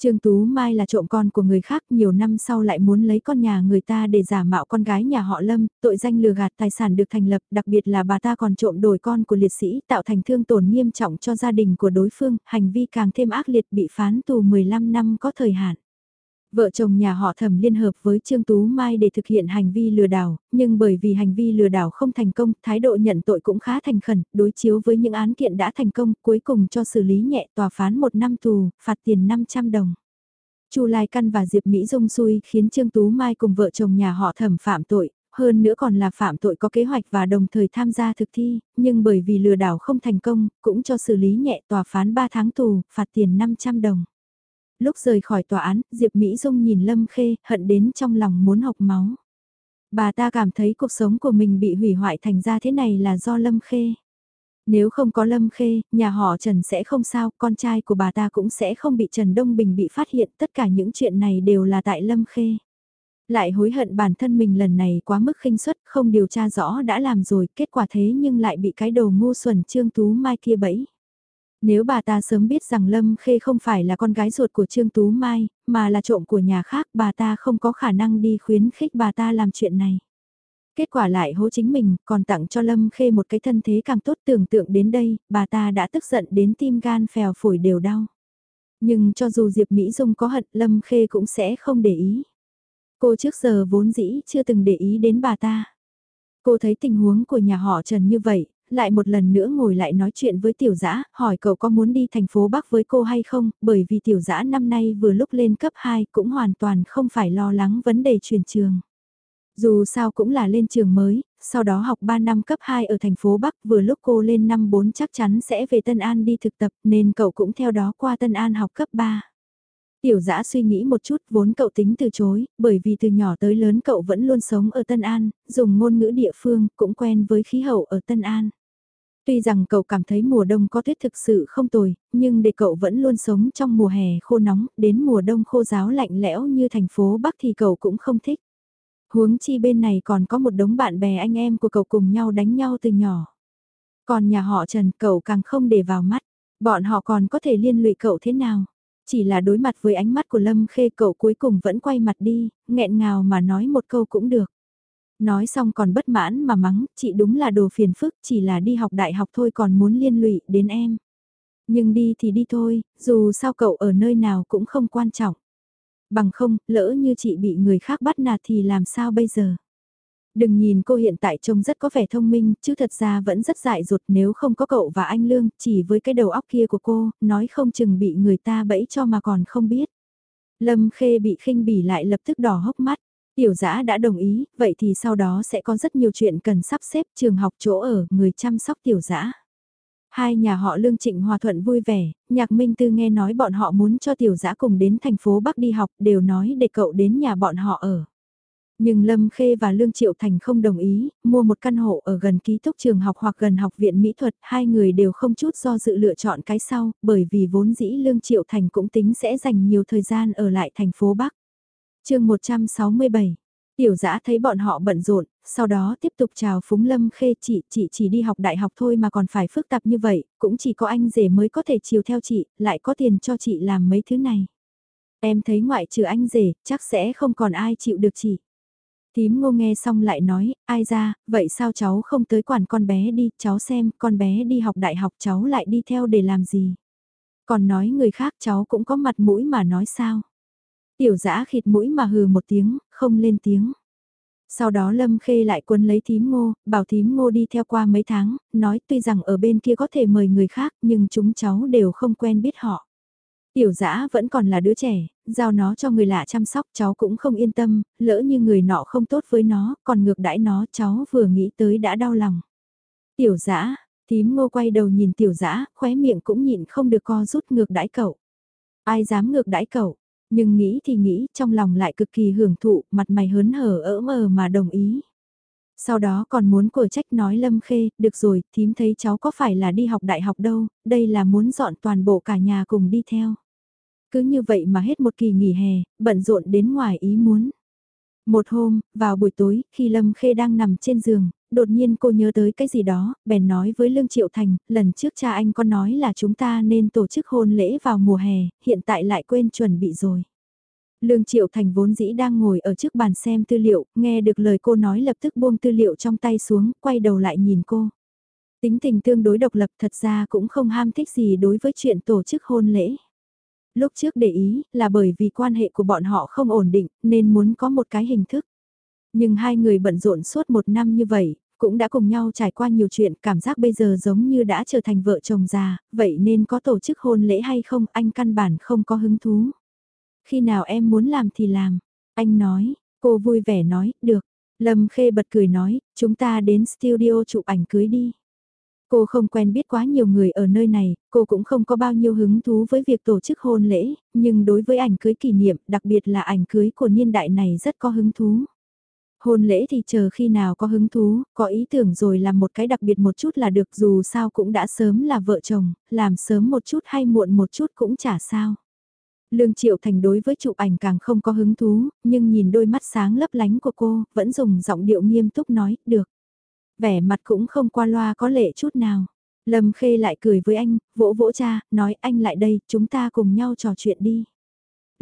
Speaker 1: Trương Tú Mai là trộm con của người khác nhiều năm sau lại muốn lấy con nhà người ta để giả mạo con gái nhà họ Lâm, tội danh lừa gạt tài sản được thành lập, đặc biệt là bà ta còn trộm đổi con của liệt sĩ tạo thành thương tổn nghiêm trọng cho gia đình của đối phương, hành vi càng thêm ác liệt bị phán tù 15 năm có thời hạn. Vợ chồng nhà họ thẩm liên hợp với Trương Tú Mai để thực hiện hành vi lừa đảo, nhưng bởi vì hành vi lừa đảo không thành công, thái độ nhận tội cũng khá thành khẩn, đối chiếu với những án kiện đã thành công, cuối cùng cho xử lý nhẹ tòa phán một năm tù, phạt tiền 500 đồng. Chu Lai Căn và Diệp Mỹ Dung xui khiến Trương Tú Mai cùng vợ chồng nhà họ thẩm phạm tội, hơn nữa còn là phạm tội có kế hoạch và đồng thời tham gia thực thi, nhưng bởi vì lừa đảo không thành công, cũng cho xử lý nhẹ tòa phán 3 tháng tù, phạt tiền 500 đồng. Lúc rời khỏi tòa án, Diệp Mỹ Dung nhìn Lâm Khê, hận đến trong lòng muốn học máu. Bà ta cảm thấy cuộc sống của mình bị hủy hoại thành ra thế này là do Lâm Khê. Nếu không có Lâm Khê, nhà họ Trần sẽ không sao, con trai của bà ta cũng sẽ không bị Trần Đông Bình bị phát hiện, tất cả những chuyện này đều là tại Lâm Khê. Lại hối hận bản thân mình lần này quá mức khinh suất, không điều tra rõ đã làm rồi, kết quả thế nhưng lại bị cái đầu ngu xuẩn Trương Tú Mai kia bẫy. Nếu bà ta sớm biết rằng Lâm Khê không phải là con gái ruột của Trương Tú Mai, mà là trộm của nhà khác, bà ta không có khả năng đi khuyến khích bà ta làm chuyện này. Kết quả lại hố chính mình, còn tặng cho Lâm Khê một cái thân thế càng tốt tưởng tượng đến đây, bà ta đã tức giận đến tim gan phèo phổi đều đau. Nhưng cho dù Diệp Mỹ Dung có hận, Lâm Khê cũng sẽ không để ý. Cô trước giờ vốn dĩ chưa từng để ý đến bà ta. Cô thấy tình huống của nhà họ Trần như vậy, lại một lần nữa ngồi lại nói chuyện với tiểu dã hỏi cậu có muốn đi thành phố Bắc với cô hay không, bởi vì tiểu dã năm nay vừa lúc lên cấp 2 cũng hoàn toàn không phải lo lắng vấn đề chuyển trường. Dù sao cũng là lên trường mới, sau đó học 3 năm cấp 2 ở thành phố Bắc vừa lúc cô lên năm 4 chắc chắn sẽ về Tân An đi thực tập nên cậu cũng theo đó qua Tân An học cấp 3. Tiểu dã suy nghĩ một chút vốn cậu tính từ chối, bởi vì từ nhỏ tới lớn cậu vẫn luôn sống ở Tân An, dùng ngôn ngữ địa phương, cũng quen với khí hậu ở Tân An. Tuy rằng cậu cảm thấy mùa đông có tuyết thực sự không tồi, nhưng để cậu vẫn luôn sống trong mùa hè khô nóng, đến mùa đông khô giáo lạnh lẽo như thành phố Bắc thì cậu cũng không thích. Huống chi bên này còn có một đống bạn bè anh em của cậu cùng nhau đánh nhau từ nhỏ. Còn nhà họ Trần cậu càng không để vào mắt, bọn họ còn có thể liên lụy cậu thế nào? Chỉ là đối mặt với ánh mắt của Lâm Khê cậu cuối cùng vẫn quay mặt đi, nghẹn ngào mà nói một câu cũng được. Nói xong còn bất mãn mà mắng, chị đúng là đồ phiền phức, chỉ là đi học đại học thôi còn muốn liên lụy đến em. Nhưng đi thì đi thôi, dù sao cậu ở nơi nào cũng không quan trọng. Bằng không, lỡ như chị bị người khác bắt nạt thì làm sao bây giờ? Đừng nhìn cô hiện tại trông rất có vẻ thông minh, chứ thật ra vẫn rất dại dột nếu không có cậu và anh Lương, chỉ với cái đầu óc kia của cô, nói không chừng bị người ta bẫy cho mà còn không biết. Lâm Khê bị khinh bỉ lại lập tức đỏ hốc mắt. Tiểu giã đã đồng ý, vậy thì sau đó sẽ có rất nhiều chuyện cần sắp xếp trường học chỗ ở, người chăm sóc tiểu giã. Hai nhà họ Lương Trịnh Hòa Thuận vui vẻ, Nhạc Minh Tư nghe nói bọn họ muốn cho tiểu giã cùng đến thành phố Bắc đi học đều nói để cậu đến nhà bọn họ ở. Nhưng Lâm Khê và Lương Triệu Thành không đồng ý, mua một căn hộ ở gần ký túc trường học hoặc gần học viện mỹ thuật, hai người đều không chút do dự lựa chọn cái sau, bởi vì vốn dĩ Lương Triệu Thành cũng tính sẽ dành nhiều thời gian ở lại thành phố Bắc chương 167 Tiểu dã thấy bọn họ bận rộn, sau đó tiếp tục chào Phúng Lâm Khê chị, chị chỉ đi học đại học thôi mà còn phải phức tạp như vậy, cũng chỉ có anh rể mới có thể chiều theo chị, lại có tiền cho chị làm mấy thứ này. Em thấy ngoại trừ anh rể, chắc sẽ không còn ai chịu được chị. Tím ngô nghe xong lại nói, ai ra, vậy sao cháu không tới quản con bé đi, cháu xem, con bé đi học đại học cháu lại đi theo để làm gì. Còn nói người khác cháu cũng có mặt mũi mà nói sao. Tiểu giã khịt mũi mà hừ một tiếng, không lên tiếng. Sau đó Lâm Khê lại quân lấy thím ngô, bảo thím ngô đi theo qua mấy tháng, nói tuy rằng ở bên kia có thể mời người khác nhưng chúng cháu đều không quen biết họ. Tiểu dã vẫn còn là đứa trẻ, giao nó cho người lạ chăm sóc cháu cũng không yên tâm, lỡ như người nọ không tốt với nó, còn ngược đãi nó cháu vừa nghĩ tới đã đau lòng. Tiểu dã thím ngô quay đầu nhìn tiểu dã khóe miệng cũng nhịn không được co rút ngược đãi cậu. Ai dám ngược đãi cậu, nhưng nghĩ thì nghĩ trong lòng lại cực kỳ hưởng thụ, mặt mày hớn hở ỡ mờ mà đồng ý. Sau đó còn muốn của trách nói Lâm Khê, được rồi, thím thấy cháu có phải là đi học đại học đâu, đây là muốn dọn toàn bộ cả nhà cùng đi theo. Cứ như vậy mà hết một kỳ nghỉ hè, bận rộn đến ngoài ý muốn. Một hôm, vào buổi tối, khi Lâm Khê đang nằm trên giường, đột nhiên cô nhớ tới cái gì đó, bèn nói với Lương Triệu Thành, lần trước cha anh có nói là chúng ta nên tổ chức hôn lễ vào mùa hè, hiện tại lại quên chuẩn bị rồi. Lương Triệu Thành vốn dĩ đang ngồi ở trước bàn xem tư liệu, nghe được lời cô nói lập tức buông tư liệu trong tay xuống, quay đầu lại nhìn cô. Tính tình tương đối độc lập thật ra cũng không ham thích gì đối với chuyện tổ chức hôn lễ lúc trước để ý là bởi vì quan hệ của bọn họ không ổn định nên muốn có một cái hình thức. Nhưng hai người bận rộn suốt một năm như vậy, cũng đã cùng nhau trải qua nhiều chuyện, cảm giác bây giờ giống như đã trở thành vợ chồng già, vậy nên có tổ chức hôn lễ hay không, anh căn bản không có hứng thú. Khi nào em muốn làm thì làm, anh nói, cô vui vẻ nói, được. Lâm Khê bật cười nói, chúng ta đến studio chụp ảnh cưới đi. Cô không quen biết quá nhiều người ở nơi này, cô cũng không có bao nhiêu hứng thú với việc tổ chức hôn lễ, nhưng đối với ảnh cưới kỷ niệm, đặc biệt là ảnh cưới của niên đại này rất có hứng thú. Hôn lễ thì chờ khi nào có hứng thú, có ý tưởng rồi làm một cái đặc biệt một chút là được dù sao cũng đã sớm là vợ chồng, làm sớm một chút hay muộn một chút cũng chả sao. Lương Triệu Thành đối với chụp ảnh càng không có hứng thú, nhưng nhìn đôi mắt sáng lấp lánh của cô, vẫn dùng giọng điệu nghiêm túc nói, được. Vẻ mặt cũng không qua loa có lệ chút nào. Lâm Khê lại cười với anh, vỗ vỗ cha, nói anh lại đây, chúng ta cùng nhau trò chuyện đi.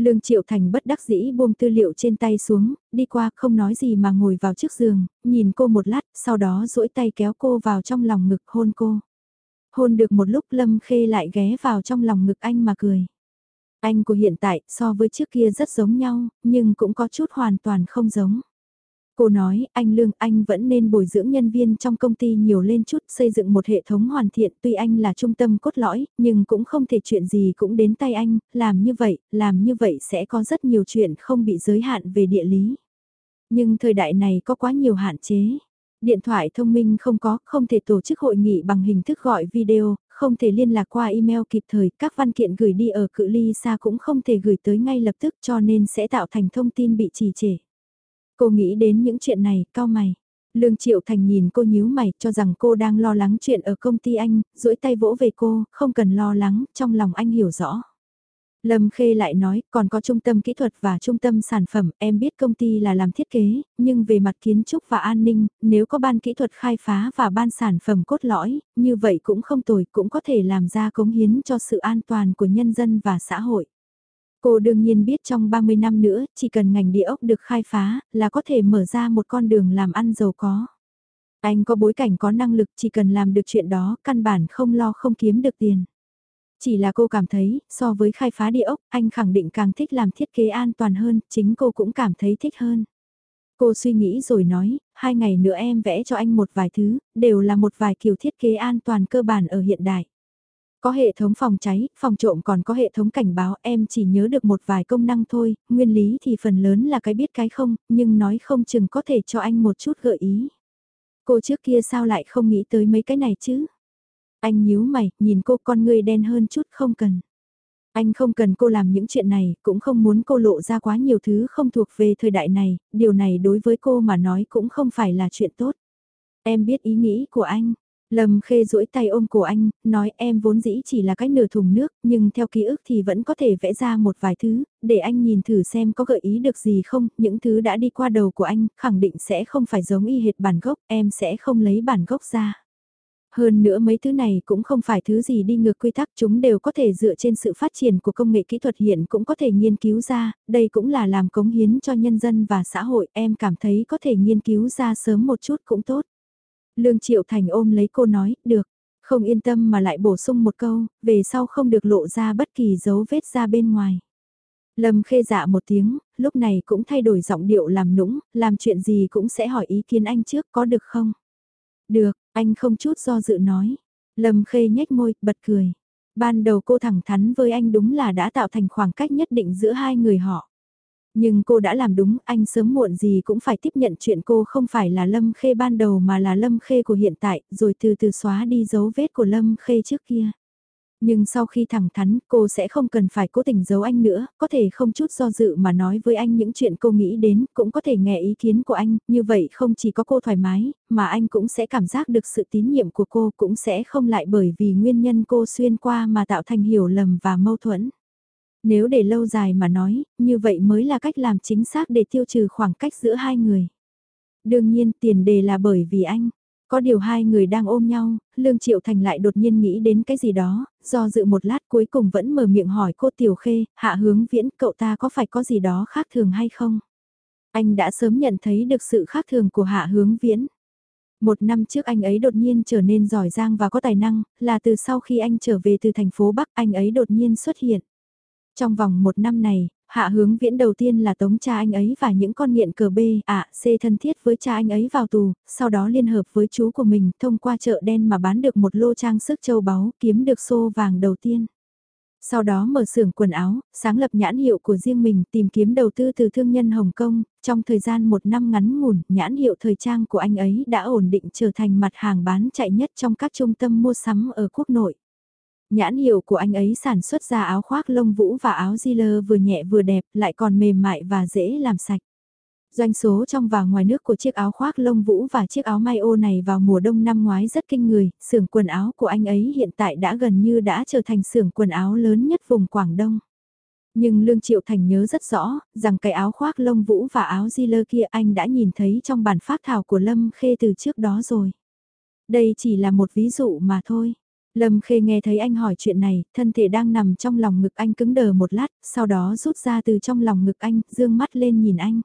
Speaker 1: Lương Triệu Thành bất đắc dĩ buông tư liệu trên tay xuống, đi qua không nói gì mà ngồi vào trước giường, nhìn cô một lát, sau đó duỗi tay kéo cô vào trong lòng ngực hôn cô. Hôn được một lúc Lâm Khê lại ghé vào trong lòng ngực anh mà cười. Anh của hiện tại so với trước kia rất giống nhau, nhưng cũng có chút hoàn toàn không giống. Cô nói, anh Lương, anh vẫn nên bồi dưỡng nhân viên trong công ty nhiều lên chút, xây dựng một hệ thống hoàn thiện, tuy anh là trung tâm cốt lõi, nhưng cũng không thể chuyện gì cũng đến tay anh, làm như vậy, làm như vậy sẽ có rất nhiều chuyện không bị giới hạn về địa lý. Nhưng thời đại này có quá nhiều hạn chế. Điện thoại thông minh không có, không thể tổ chức hội nghị bằng hình thức gọi video, không thể liên lạc qua email kịp thời, các văn kiện gửi đi ở cự ly xa cũng không thể gửi tới ngay lập tức cho nên sẽ tạo thành thông tin bị trì trệ. Cô nghĩ đến những chuyện này, cao mày. Lương Triệu Thành nhìn cô nhíu mày cho rằng cô đang lo lắng chuyện ở công ty anh, duỗi tay vỗ về cô, không cần lo lắng, trong lòng anh hiểu rõ. Lâm Khê lại nói, còn có trung tâm kỹ thuật và trung tâm sản phẩm, em biết công ty là làm thiết kế, nhưng về mặt kiến trúc và an ninh, nếu có ban kỹ thuật khai phá và ban sản phẩm cốt lõi, như vậy cũng không tồi, cũng có thể làm ra cống hiến cho sự an toàn của nhân dân và xã hội. Cô đương nhiên biết trong 30 năm nữa, chỉ cần ngành địa ốc được khai phá, là có thể mở ra một con đường làm ăn giàu có. Anh có bối cảnh có năng lực chỉ cần làm được chuyện đó, căn bản không lo không kiếm được tiền. Chỉ là cô cảm thấy, so với khai phá địa ốc, anh khẳng định càng thích làm thiết kế an toàn hơn, chính cô cũng cảm thấy thích hơn. Cô suy nghĩ rồi nói, hai ngày nữa em vẽ cho anh một vài thứ, đều là một vài kiểu thiết kế an toàn cơ bản ở hiện đại. Có hệ thống phòng cháy, phòng trộm còn có hệ thống cảnh báo em chỉ nhớ được một vài công năng thôi, nguyên lý thì phần lớn là cái biết cái không, nhưng nói không chừng có thể cho anh một chút gợi ý. Cô trước kia sao lại không nghĩ tới mấy cái này chứ? Anh nhíu mày, nhìn cô con người đen hơn chút không cần. Anh không cần cô làm những chuyện này, cũng không muốn cô lộ ra quá nhiều thứ không thuộc về thời đại này, điều này đối với cô mà nói cũng không phải là chuyện tốt. Em biết ý nghĩ của anh. Lâm Khê duỗi tay ôm cổ anh, nói em vốn dĩ chỉ là cái nửa thùng nước, nhưng theo ký ức thì vẫn có thể vẽ ra một vài thứ, để anh nhìn thử xem có gợi ý được gì không, những thứ đã đi qua đầu của anh, khẳng định sẽ không phải giống y hệt bản gốc, em sẽ không lấy bản gốc ra. Hơn nữa mấy thứ này cũng không phải thứ gì đi ngược quy tắc chúng đều có thể dựa trên sự phát triển của công nghệ kỹ thuật hiện cũng có thể nghiên cứu ra, đây cũng là làm cống hiến cho nhân dân và xã hội, em cảm thấy có thể nghiên cứu ra sớm một chút cũng tốt. Lương Triệu Thành ôm lấy cô nói, được, không yên tâm mà lại bổ sung một câu, về sau không được lộ ra bất kỳ dấu vết ra bên ngoài. Lâm khê dạ một tiếng, lúc này cũng thay đổi giọng điệu làm nũng, làm chuyện gì cũng sẽ hỏi ý kiến anh trước có được không? Được, anh không chút do dự nói. Lâm khê nhếch môi, bật cười. Ban đầu cô thẳng thắn với anh đúng là đã tạo thành khoảng cách nhất định giữa hai người họ. Nhưng cô đã làm đúng, anh sớm muộn gì cũng phải tiếp nhận chuyện cô không phải là Lâm Khê ban đầu mà là Lâm Khê của hiện tại, rồi từ từ xóa đi dấu vết của Lâm Khê trước kia. Nhưng sau khi thẳng thắn, cô sẽ không cần phải cố tình giấu anh nữa, có thể không chút do dự mà nói với anh những chuyện cô nghĩ đến, cũng có thể nghe ý kiến của anh, như vậy không chỉ có cô thoải mái, mà anh cũng sẽ cảm giác được sự tín nhiệm của cô, cũng sẽ không lại bởi vì nguyên nhân cô xuyên qua mà tạo thành hiểu lầm và mâu thuẫn. Nếu để lâu dài mà nói, như vậy mới là cách làm chính xác để tiêu trừ khoảng cách giữa hai người. Đương nhiên tiền đề là bởi vì anh. Có điều hai người đang ôm nhau, Lương Triệu Thành lại đột nhiên nghĩ đến cái gì đó, do dự một lát cuối cùng vẫn mở miệng hỏi cô Tiểu Khê, hạ hướng viễn cậu ta có phải có gì đó khác thường hay không? Anh đã sớm nhận thấy được sự khác thường của hạ hướng viễn. Một năm trước anh ấy đột nhiên trở nên giỏi giang và có tài năng, là từ sau khi anh trở về từ thành phố Bắc anh ấy đột nhiên xuất hiện. Trong vòng một năm này, hạ hướng viễn đầu tiên là tống cha anh ấy và những con nghiện cờ B, ạ, C thân thiết với cha anh ấy vào tù, sau đó liên hợp với chú của mình thông qua chợ đen mà bán được một lô trang sức châu báu kiếm được xô vàng đầu tiên. Sau đó mở xưởng quần áo, sáng lập nhãn hiệu của riêng mình tìm kiếm đầu tư từ thương nhân Hồng Kông, trong thời gian một năm ngắn ngủn, nhãn hiệu thời trang của anh ấy đã ổn định trở thành mặt hàng bán chạy nhất trong các trung tâm mua sắm ở quốc nội. Nhãn hiệu của anh ấy sản xuất ra áo khoác lông vũ và áo di lơ vừa nhẹ vừa đẹp, lại còn mềm mại và dễ làm sạch. Doanh số trong và ngoài nước của chiếc áo khoác lông vũ và chiếc áo may ô này vào mùa đông năm ngoái rất kinh người, xưởng quần áo của anh ấy hiện tại đã gần như đã trở thành xưởng quần áo lớn nhất vùng Quảng Đông. Nhưng Lương Triệu Thành nhớ rất rõ, rằng cái áo khoác lông vũ và áo di lơ kia anh đã nhìn thấy trong bản phát thảo của Lâm Khê từ trước đó rồi. Đây chỉ là một ví dụ mà thôi. Lâm Khê nghe thấy anh hỏi chuyện này, thân thể đang nằm trong lòng ngực anh cứng đờ một lát, sau đó rút ra từ trong lòng ngực anh, dương mắt lên nhìn anh.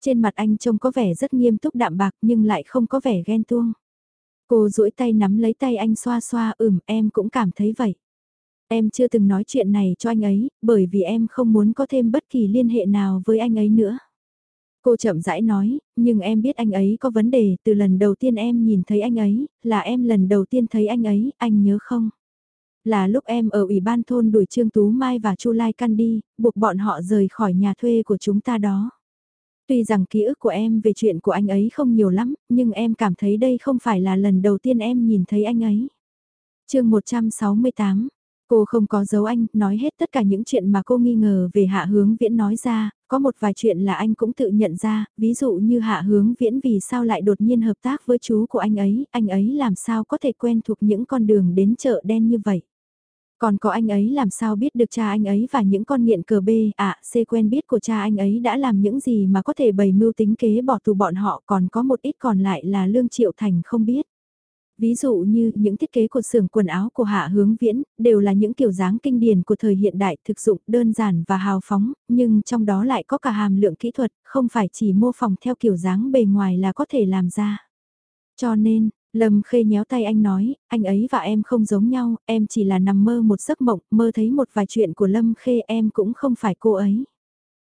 Speaker 1: Trên mặt anh trông có vẻ rất nghiêm túc đạm bạc nhưng lại không có vẻ ghen tuông. Cô duỗi tay nắm lấy tay anh xoa xoa ừm em cũng cảm thấy vậy. Em chưa từng nói chuyện này cho anh ấy, bởi vì em không muốn có thêm bất kỳ liên hệ nào với anh ấy nữa. Cô chậm rãi nói, nhưng em biết anh ấy có vấn đề, từ lần đầu tiên em nhìn thấy anh ấy, là em lần đầu tiên thấy anh ấy, anh nhớ không? Là lúc em ở ủy ban thôn đuổi Trương Tú Mai và Chu Lai Căn đi, buộc bọn họ rời khỏi nhà thuê của chúng ta đó. Tuy rằng ký ức của em về chuyện của anh ấy không nhiều lắm, nhưng em cảm thấy đây không phải là lần đầu tiên em nhìn thấy anh ấy. chương 168 Cô không có giấu anh, nói hết tất cả những chuyện mà cô nghi ngờ về hạ hướng viễn nói ra, có một vài chuyện là anh cũng tự nhận ra, ví dụ như hạ hướng viễn vì sao lại đột nhiên hợp tác với chú của anh ấy, anh ấy làm sao có thể quen thuộc những con đường đến chợ đen như vậy. Còn có anh ấy làm sao biết được cha anh ấy và những con nghiện cờ B, ạ, à, C quen biết của cha anh ấy đã làm những gì mà có thể bày mưu tính kế bỏ tù bọn họ còn có một ít còn lại là Lương Triệu Thành không biết. Ví dụ như những thiết kế của xưởng quần áo của Hạ Hướng Viễn, đều là những kiểu dáng kinh điển của thời hiện đại thực dụng đơn giản và hào phóng, nhưng trong đó lại có cả hàm lượng kỹ thuật, không phải chỉ mô phỏng theo kiểu dáng bề ngoài là có thể làm ra. Cho nên, Lâm Khê nhéo tay anh nói, anh ấy và em không giống nhau, em chỉ là nằm mơ một giấc mộng, mơ thấy một vài chuyện của Lâm Khê em cũng không phải cô ấy.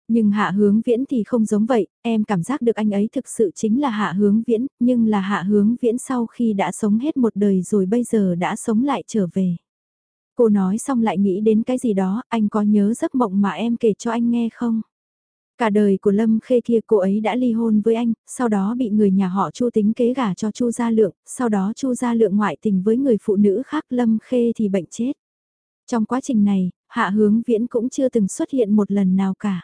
Speaker 1: Nhưng hạ hướng viễn thì không giống vậy, em cảm giác được anh ấy thực sự chính là hạ hướng viễn, nhưng là hạ hướng viễn sau khi đã sống hết một đời rồi bây giờ đã sống lại trở về. Cô nói xong lại nghĩ đến cái gì đó, anh có nhớ giấc mộng mà em kể cho anh nghe không? Cả đời của Lâm Khê kia cô ấy đã ly hôn với anh, sau đó bị người nhà họ Chu tính kế gả cho Chu Gia Lượng, sau đó Chu Gia Lượng ngoại tình với người phụ nữ khác Lâm Khê thì bệnh chết. Trong quá trình này, Hạ Hướng Viễn cũng chưa từng xuất hiện một lần nào cả.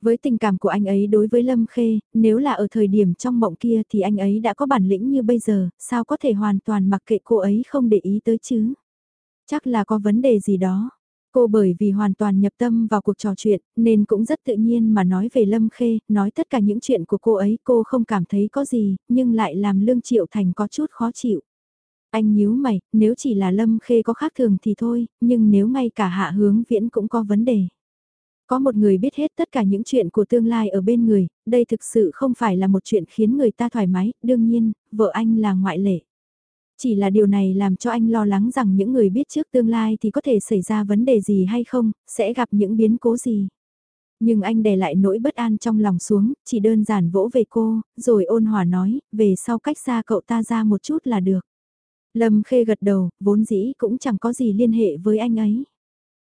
Speaker 1: Với tình cảm của anh ấy đối với Lâm Khê, nếu là ở thời điểm trong mộng kia thì anh ấy đã có bản lĩnh như bây giờ, sao có thể hoàn toàn mặc kệ cô ấy không để ý tới chứ? Chắc là có vấn đề gì đó. Cô bởi vì hoàn toàn nhập tâm vào cuộc trò chuyện, nên cũng rất tự nhiên mà nói về Lâm Khê, nói tất cả những chuyện của cô ấy cô không cảm thấy có gì, nhưng lại làm Lương Triệu Thành có chút khó chịu. Anh nhíu mày, nếu chỉ là Lâm Khê có khác thường thì thôi, nhưng nếu ngay cả hạ hướng viễn cũng có vấn đề. Có một người biết hết tất cả những chuyện của tương lai ở bên người, đây thực sự không phải là một chuyện khiến người ta thoải mái, đương nhiên, vợ anh là ngoại lệ. Chỉ là điều này làm cho anh lo lắng rằng những người biết trước tương lai thì có thể xảy ra vấn đề gì hay không, sẽ gặp những biến cố gì. Nhưng anh đè lại nỗi bất an trong lòng xuống, chỉ đơn giản vỗ về cô, rồi ôn hòa nói, về sau cách xa cậu ta ra một chút là được. Lâm Khê gật đầu, vốn dĩ cũng chẳng có gì liên hệ với anh ấy.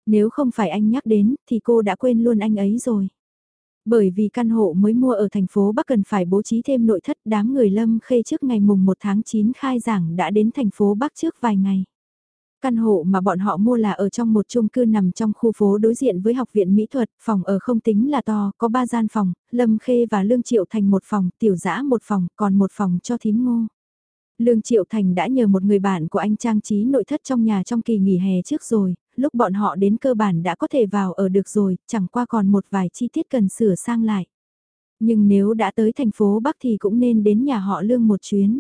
Speaker 1: Nếu không phải anh nhắc đến, thì cô đã quên luôn anh ấy rồi. Bởi vì căn hộ mới mua ở thành phố Bắc cần phải bố trí thêm nội thất đám người Lâm Khê trước ngày mùng 1 tháng 9 khai giảng đã đến thành phố Bắc trước vài ngày. Căn hộ mà bọn họ mua là ở trong một chung cư nằm trong khu phố đối diện với học viện mỹ thuật, phòng ở không tính là to, có 3 gian phòng, Lâm Khê và Lương Triệu thành một phòng, tiểu dã một phòng, còn một phòng cho thím ngô. Lương Triệu Thành đã nhờ một người bạn của anh trang trí nội thất trong nhà trong kỳ nghỉ hè trước rồi, lúc bọn họ đến cơ bản đã có thể vào ở được rồi, chẳng qua còn một vài chi tiết cần sửa sang lại. Nhưng nếu đã tới thành phố Bắc thì cũng nên đến nhà họ Lương một chuyến.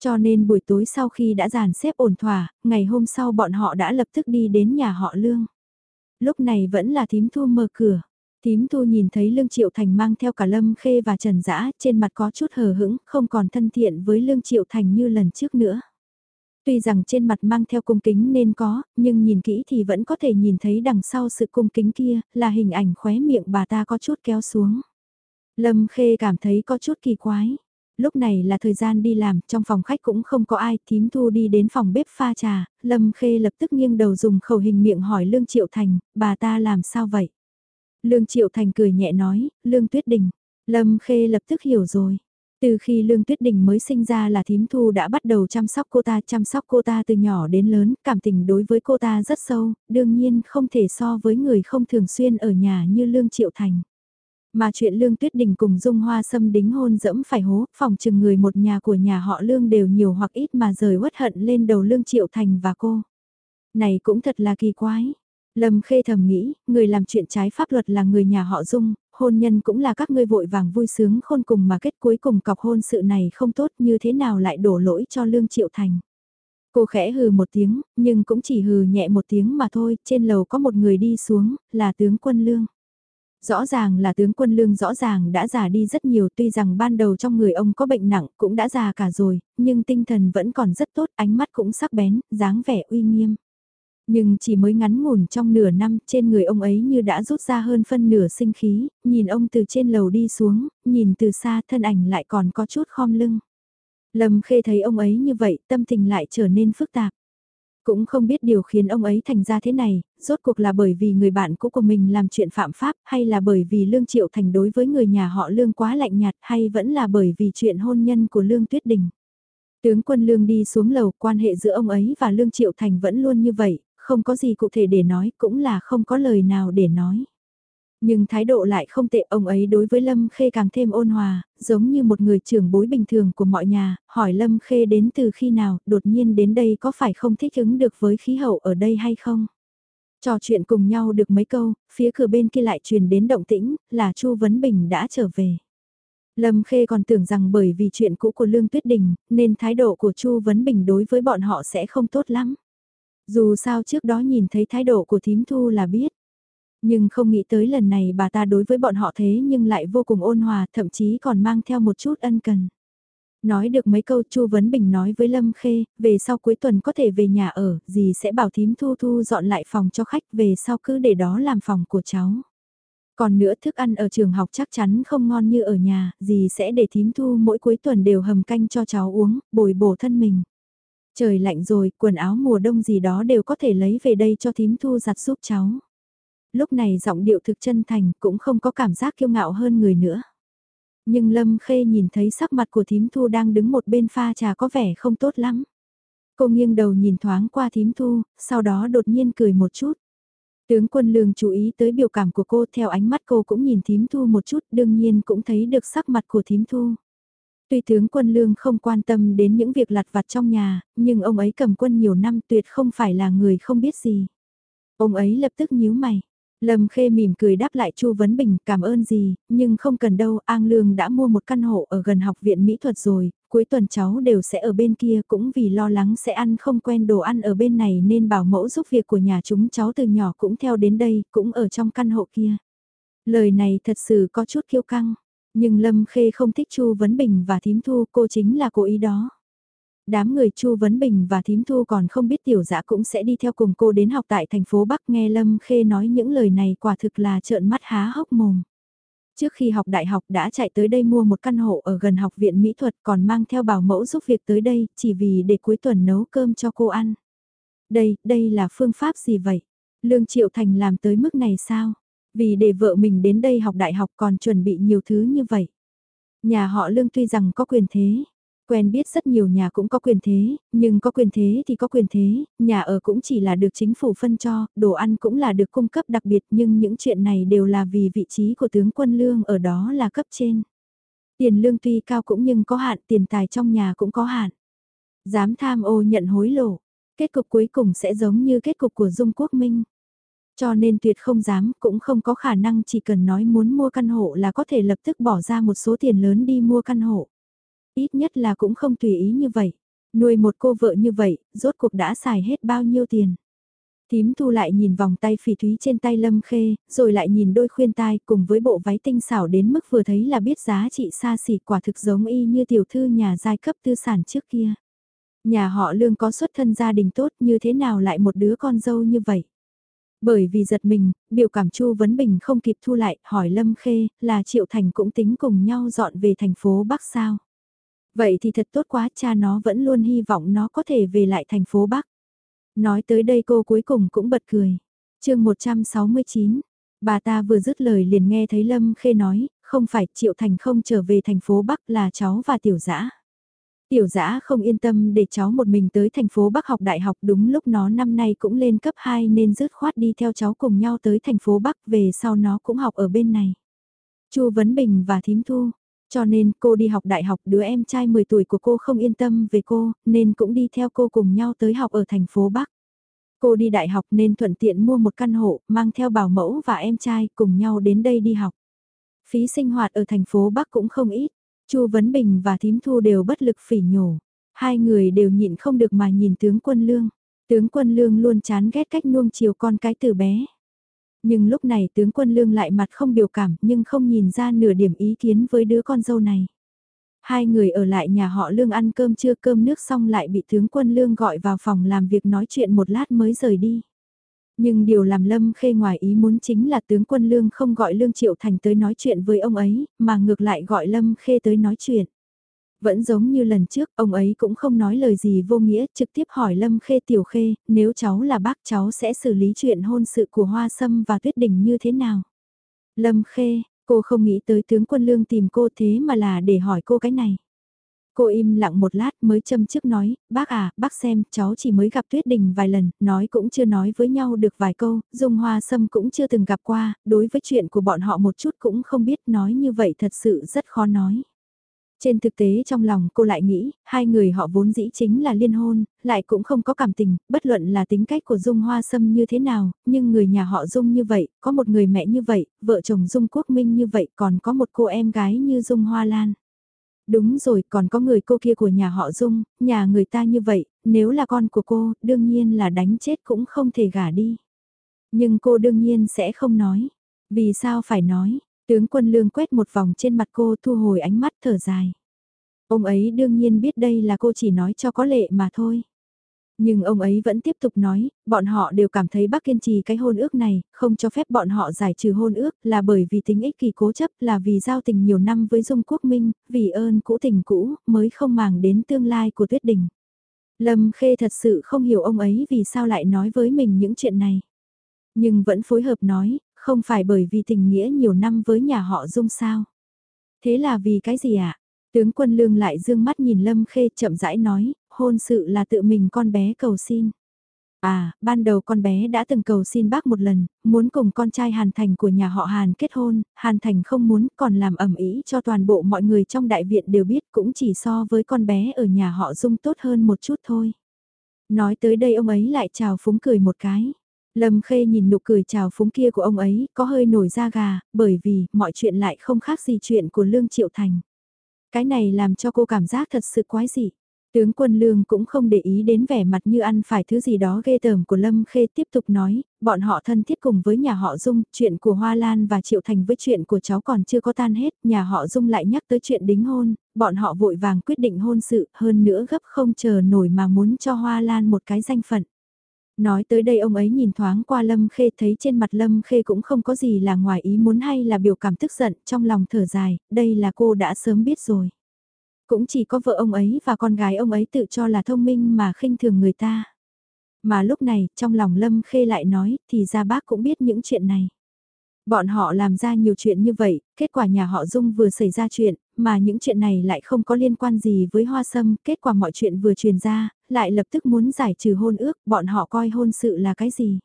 Speaker 1: Cho nên buổi tối sau khi đã dàn xếp ổn thỏa, ngày hôm sau bọn họ đã lập tức đi đến nhà họ Lương. Lúc này vẫn là thím thu mở cửa. Thím thu nhìn thấy Lương Triệu Thành mang theo cả Lâm Khê và Trần Dã trên mặt có chút hờ hững, không còn thân thiện với Lương Triệu Thành như lần trước nữa. Tuy rằng trên mặt mang theo cung kính nên có, nhưng nhìn kỹ thì vẫn có thể nhìn thấy đằng sau sự cung kính kia, là hình ảnh khóe miệng bà ta có chút kéo xuống. Lâm Khê cảm thấy có chút kỳ quái. Lúc này là thời gian đi làm, trong phòng khách cũng không có ai, thím thu đi đến phòng bếp pha trà, Lâm Khê lập tức nghiêng đầu dùng khẩu hình miệng hỏi Lương Triệu Thành, bà ta làm sao vậy? Lương Triệu Thành cười nhẹ nói, Lương Tuyết Đình. Lâm Khê lập tức hiểu rồi. Từ khi Lương Tuyết Đình mới sinh ra là thím thu đã bắt đầu chăm sóc cô ta, chăm sóc cô ta từ nhỏ đến lớn, cảm tình đối với cô ta rất sâu, đương nhiên không thể so với người không thường xuyên ở nhà như Lương Triệu Thành. Mà chuyện Lương Tuyết Đình cùng Dung Hoa Sâm đính hôn dẫm phải hố, phòng chừng người một nhà của nhà họ Lương đều nhiều hoặc ít mà rời uất hận lên đầu Lương Triệu Thành và cô. Này cũng thật là kỳ quái. Lâm Khê thầm nghĩ, người làm chuyện trái pháp luật là người nhà họ Dung, hôn nhân cũng là các ngươi vội vàng vui sướng khôn cùng mà kết cuối cùng cọc hôn sự này không tốt như thế nào lại đổ lỗi cho Lương Triệu Thành. Cô khẽ hừ một tiếng, nhưng cũng chỉ hừ nhẹ một tiếng mà thôi, trên lầu có một người đi xuống, là tướng quân Lương. Rõ ràng là tướng quân Lương rõ ràng đã già đi rất nhiều tuy rằng ban đầu trong người ông có bệnh nặng cũng đã già cả rồi, nhưng tinh thần vẫn còn rất tốt, ánh mắt cũng sắc bén, dáng vẻ uy nghiêm. Nhưng chỉ mới ngắn ngủn trong nửa năm trên người ông ấy như đã rút ra hơn phân nửa sinh khí, nhìn ông từ trên lầu đi xuống, nhìn từ xa thân ảnh lại còn có chút khom lưng. Lâm khê thấy ông ấy như vậy tâm tình lại trở nên phức tạp. Cũng không biết điều khiến ông ấy thành ra thế này, rốt cuộc là bởi vì người bạn cũ của mình làm chuyện phạm pháp hay là bởi vì Lương Triệu Thành đối với người nhà họ Lương quá lạnh nhạt hay vẫn là bởi vì chuyện hôn nhân của Lương Tuyết Đình. Tướng quân Lương đi xuống lầu, quan hệ giữa ông ấy và Lương Triệu Thành vẫn luôn như vậy, không có gì cụ thể để nói, cũng là không có lời nào để nói. Nhưng thái độ lại không tệ ông ấy đối với Lâm Khê càng thêm ôn hòa, giống như một người trưởng bối bình thường của mọi nhà, hỏi Lâm Khê đến từ khi nào, đột nhiên đến đây có phải không thích ứng được với khí hậu ở đây hay không? Trò chuyện cùng nhau được mấy câu, phía cửa bên kia lại truyền đến động tĩnh, là Chu Vấn Bình đã trở về. Lâm Khê còn tưởng rằng bởi vì chuyện cũ của Lương Tuyết Đình, nên thái độ của Chu Vấn Bình đối với bọn họ sẽ không tốt lắm. Dù sao trước đó nhìn thấy thái độ của thím thu là biết. Nhưng không nghĩ tới lần này bà ta đối với bọn họ thế nhưng lại vô cùng ôn hòa, thậm chí còn mang theo một chút ân cần. Nói được mấy câu Chu Vấn Bình nói với Lâm Khê, về sau cuối tuần có thể về nhà ở, gì sẽ bảo thím thu thu dọn lại phòng cho khách về sau cứ để đó làm phòng của cháu. Còn nữa thức ăn ở trường học chắc chắn không ngon như ở nhà, gì sẽ để thím thu mỗi cuối tuần đều hầm canh cho cháu uống, bồi bổ thân mình. Trời lạnh rồi, quần áo mùa đông gì đó đều có thể lấy về đây cho thím thu giặt giúp cháu. Lúc này giọng điệu thực chân thành cũng không có cảm giác kiêu ngạo hơn người nữa. Nhưng Lâm Khê nhìn thấy sắc mặt của thím thu đang đứng một bên pha trà có vẻ không tốt lắm. Cô nghiêng đầu nhìn thoáng qua thím thu, sau đó đột nhiên cười một chút. Tướng quân lương chú ý tới biểu cảm của cô theo ánh mắt cô cũng nhìn thím thu một chút đương nhiên cũng thấy được sắc mặt của thím thu. Tuy tướng quân lương không quan tâm đến những việc lặt vặt trong nhà, nhưng ông ấy cầm quân nhiều năm tuyệt không phải là người không biết gì. Ông ấy lập tức nhíu mày. Lâm Khê mỉm cười đáp lại Chu Vấn Bình cảm ơn gì, nhưng không cần đâu, An Lương đã mua một căn hộ ở gần học viện mỹ thuật rồi, cuối tuần cháu đều sẽ ở bên kia cũng vì lo lắng sẽ ăn không quen đồ ăn ở bên này nên bảo mẫu giúp việc của nhà chúng cháu từ nhỏ cũng theo đến đây, cũng ở trong căn hộ kia. Lời này thật sự có chút kiêu căng, nhưng Lâm Khê không thích Chu Vấn Bình và Thím Thu cô chính là cố ý đó. Đám người Chu Vấn Bình và Thím Thu còn không biết tiểu dã cũng sẽ đi theo cùng cô đến học tại thành phố Bắc nghe Lâm Khê nói những lời này quả thực là trợn mắt há hốc mồm. Trước khi học đại học đã chạy tới đây mua một căn hộ ở gần học viện mỹ thuật còn mang theo bảo mẫu giúp việc tới đây chỉ vì để cuối tuần nấu cơm cho cô ăn. Đây, đây là phương pháp gì vậy? Lương Triệu Thành làm tới mức này sao? Vì để vợ mình đến đây học đại học còn chuẩn bị nhiều thứ như vậy. Nhà họ Lương tuy rằng có quyền thế, Quen biết rất nhiều nhà cũng có quyền thế, nhưng có quyền thế thì có quyền thế, nhà ở cũng chỉ là được chính phủ phân cho, đồ ăn cũng là được cung cấp đặc biệt nhưng những chuyện này đều là vì vị trí của tướng quân lương ở đó là cấp trên. Tiền lương tuy cao cũng nhưng có hạn, tiền tài trong nhà cũng có hạn. Dám tham ô nhận hối lộ, kết cục cuối cùng sẽ giống như kết cục của Dung Quốc Minh. Cho nên tuyệt không dám, cũng không có khả năng chỉ cần nói muốn mua căn hộ là có thể lập tức bỏ ra một số tiền lớn đi mua căn hộ. Ít nhất là cũng không tùy ý như vậy. Nuôi một cô vợ như vậy, rốt cuộc đã xài hết bao nhiêu tiền. Tím thu lại nhìn vòng tay phỉ thúy trên tay lâm khê, rồi lại nhìn đôi khuyên tai cùng với bộ váy tinh xảo đến mức vừa thấy là biết giá trị xa xỉ quả thực giống y như tiểu thư nhà giai cấp tư sản trước kia. Nhà họ lương có xuất thân gia đình tốt như thế nào lại một đứa con dâu như vậy. Bởi vì giật mình, biểu cảm Chu Vấn Bình không kịp thu lại, hỏi Lâm Khê, là Triệu Thành cũng tính cùng nhau dọn về thành phố Bắc sao? Vậy thì thật tốt quá cha nó vẫn luôn hy vọng nó có thể về lại thành phố Bắc. Nói tới đây cô cuối cùng cũng bật cười. chương 169, bà ta vừa dứt lời liền nghe thấy Lâm Khê nói, không phải Triệu Thành không trở về thành phố Bắc là cháu và Tiểu Dã. Tiểu Dã không yên tâm để cháu một mình tới thành phố Bắc học đại học đúng lúc nó năm nay cũng lên cấp 2 nên dứt khoát đi theo cháu cùng nhau tới thành phố Bắc về sau nó cũng học ở bên này. Chu Vấn Bình và Thím Thu, cho nên cô đi học đại học đứa em trai 10 tuổi của cô không yên tâm về cô, nên cũng đi theo cô cùng nhau tới học ở thành phố Bắc. Cô đi đại học nên thuận tiện mua một căn hộ, mang theo bảo mẫu và em trai cùng nhau đến đây đi học. Phí sinh hoạt ở thành phố Bắc cũng không ít, Chu Vấn Bình và Thím Thu đều bất lực phỉ nhổ. Hai người đều nhịn không được mà nhìn tướng quân lương. Tướng quân lương luôn chán ghét cách nuông chiều con cái từ bé. Nhưng lúc này tướng quân lương lại mặt không biểu cảm nhưng không nhìn ra nửa điểm ý kiến với đứa con dâu này. Hai người ở lại nhà họ lương ăn cơm trưa cơm nước xong lại bị tướng quân lương gọi vào phòng làm việc nói chuyện một lát mới rời đi. Nhưng điều làm Lâm Khê ngoài ý muốn chính là tướng quân Lương không gọi Lương Triệu Thành tới nói chuyện với ông ấy, mà ngược lại gọi Lâm Khê tới nói chuyện. Vẫn giống như lần trước, ông ấy cũng không nói lời gì vô nghĩa, trực tiếp hỏi Lâm Khê Tiểu Khê, nếu cháu là bác cháu sẽ xử lý chuyện hôn sự của Hoa Sâm và Tuyết Đình như thế nào? Lâm Khê, cô không nghĩ tới tướng quân lương tìm cô thế mà là để hỏi cô cái này. Cô im lặng một lát mới châm trước nói, bác à, bác xem, cháu chỉ mới gặp Tuyết Đình vài lần, nói cũng chưa nói với nhau được vài câu, Dung Hoa Sâm cũng chưa từng gặp qua, đối với chuyện của bọn họ một chút cũng không biết nói như vậy thật sự rất khó nói. Trên thực tế trong lòng cô lại nghĩ, hai người họ vốn dĩ chính là liên hôn, lại cũng không có cảm tình, bất luận là tính cách của Dung Hoa Sâm như thế nào, nhưng người nhà họ Dung như vậy, có một người mẹ như vậy, vợ chồng Dung Quốc Minh như vậy, còn có một cô em gái như Dung Hoa Lan. Đúng rồi, còn có người cô kia của nhà họ Dung, nhà người ta như vậy, nếu là con của cô, đương nhiên là đánh chết cũng không thể gả đi. Nhưng cô đương nhiên sẽ không nói. Vì sao phải nói, Tướng quân lương quét một vòng trên mặt cô thu hồi ánh mắt thở dài. Ông ấy đương nhiên biết đây là cô chỉ nói cho có lệ mà thôi. Nhưng ông ấy vẫn tiếp tục nói, bọn họ đều cảm thấy bác kiên trì cái hôn ước này, không cho phép bọn họ giải trừ hôn ước là bởi vì tính ích kỳ cố chấp là vì giao tình nhiều năm với Dung Quốc Minh, vì ơn cũ tình cũ mới không màng đến tương lai của Tuyết Đình. Lâm Khê thật sự không hiểu ông ấy vì sao lại nói với mình những chuyện này. Nhưng vẫn phối hợp nói, không phải bởi vì tình nghĩa nhiều năm với nhà họ Dung sao. Thế là vì cái gì ạ? À? Tướng quân lương lại dương mắt nhìn Lâm Khê chậm rãi nói, hôn sự là tự mình con bé cầu xin. À, ban đầu con bé đã từng cầu xin bác một lần, muốn cùng con trai Hàn Thành của nhà họ Hàn kết hôn, Hàn Thành không muốn còn làm ẩm ý cho toàn bộ mọi người trong đại viện đều biết cũng chỉ so với con bé ở nhà họ Dung tốt hơn một chút thôi. Nói tới đây ông ấy lại chào phúng cười một cái. Lâm Khê nhìn nụ cười chào phúng kia của ông ấy, có hơi nổi da gà, bởi vì mọi chuyện lại không khác gì chuyện của Lương Triệu Thành. Cái này làm cho cô cảm giác thật sự quái dị. Tướng quân lương cũng không để ý đến vẻ mặt như ăn phải thứ gì đó ghê tởm của Lâm Khê tiếp tục nói, bọn họ thân thiết cùng với nhà họ Dung, chuyện của Hoa Lan và Triệu Thành với chuyện của cháu còn chưa có tan hết, nhà họ Dung lại nhắc tới chuyện đính hôn, bọn họ vội vàng quyết định hôn sự, hơn nữa gấp không chờ nổi mà muốn cho Hoa Lan một cái danh phận. Nói tới đây ông ấy nhìn thoáng qua Lâm Khê thấy trên mặt Lâm Khê cũng không có gì là ngoài ý muốn hay là biểu cảm tức giận, trong lòng thở dài, đây là cô đã sớm biết rồi. Cũng chỉ có vợ ông ấy và con gái ông ấy tự cho là thông minh mà khinh thường người ta. Mà lúc này, trong lòng Lâm Khê lại nói, thì ra bác cũng biết những chuyện này. Bọn họ làm ra nhiều chuyện như vậy, kết quả nhà họ Dung vừa xảy ra chuyện, mà những chuyện này lại không có liên quan gì với hoa sâm, kết quả mọi chuyện vừa truyền ra, lại lập tức muốn giải trừ hôn ước, bọn họ coi hôn sự là cái gì.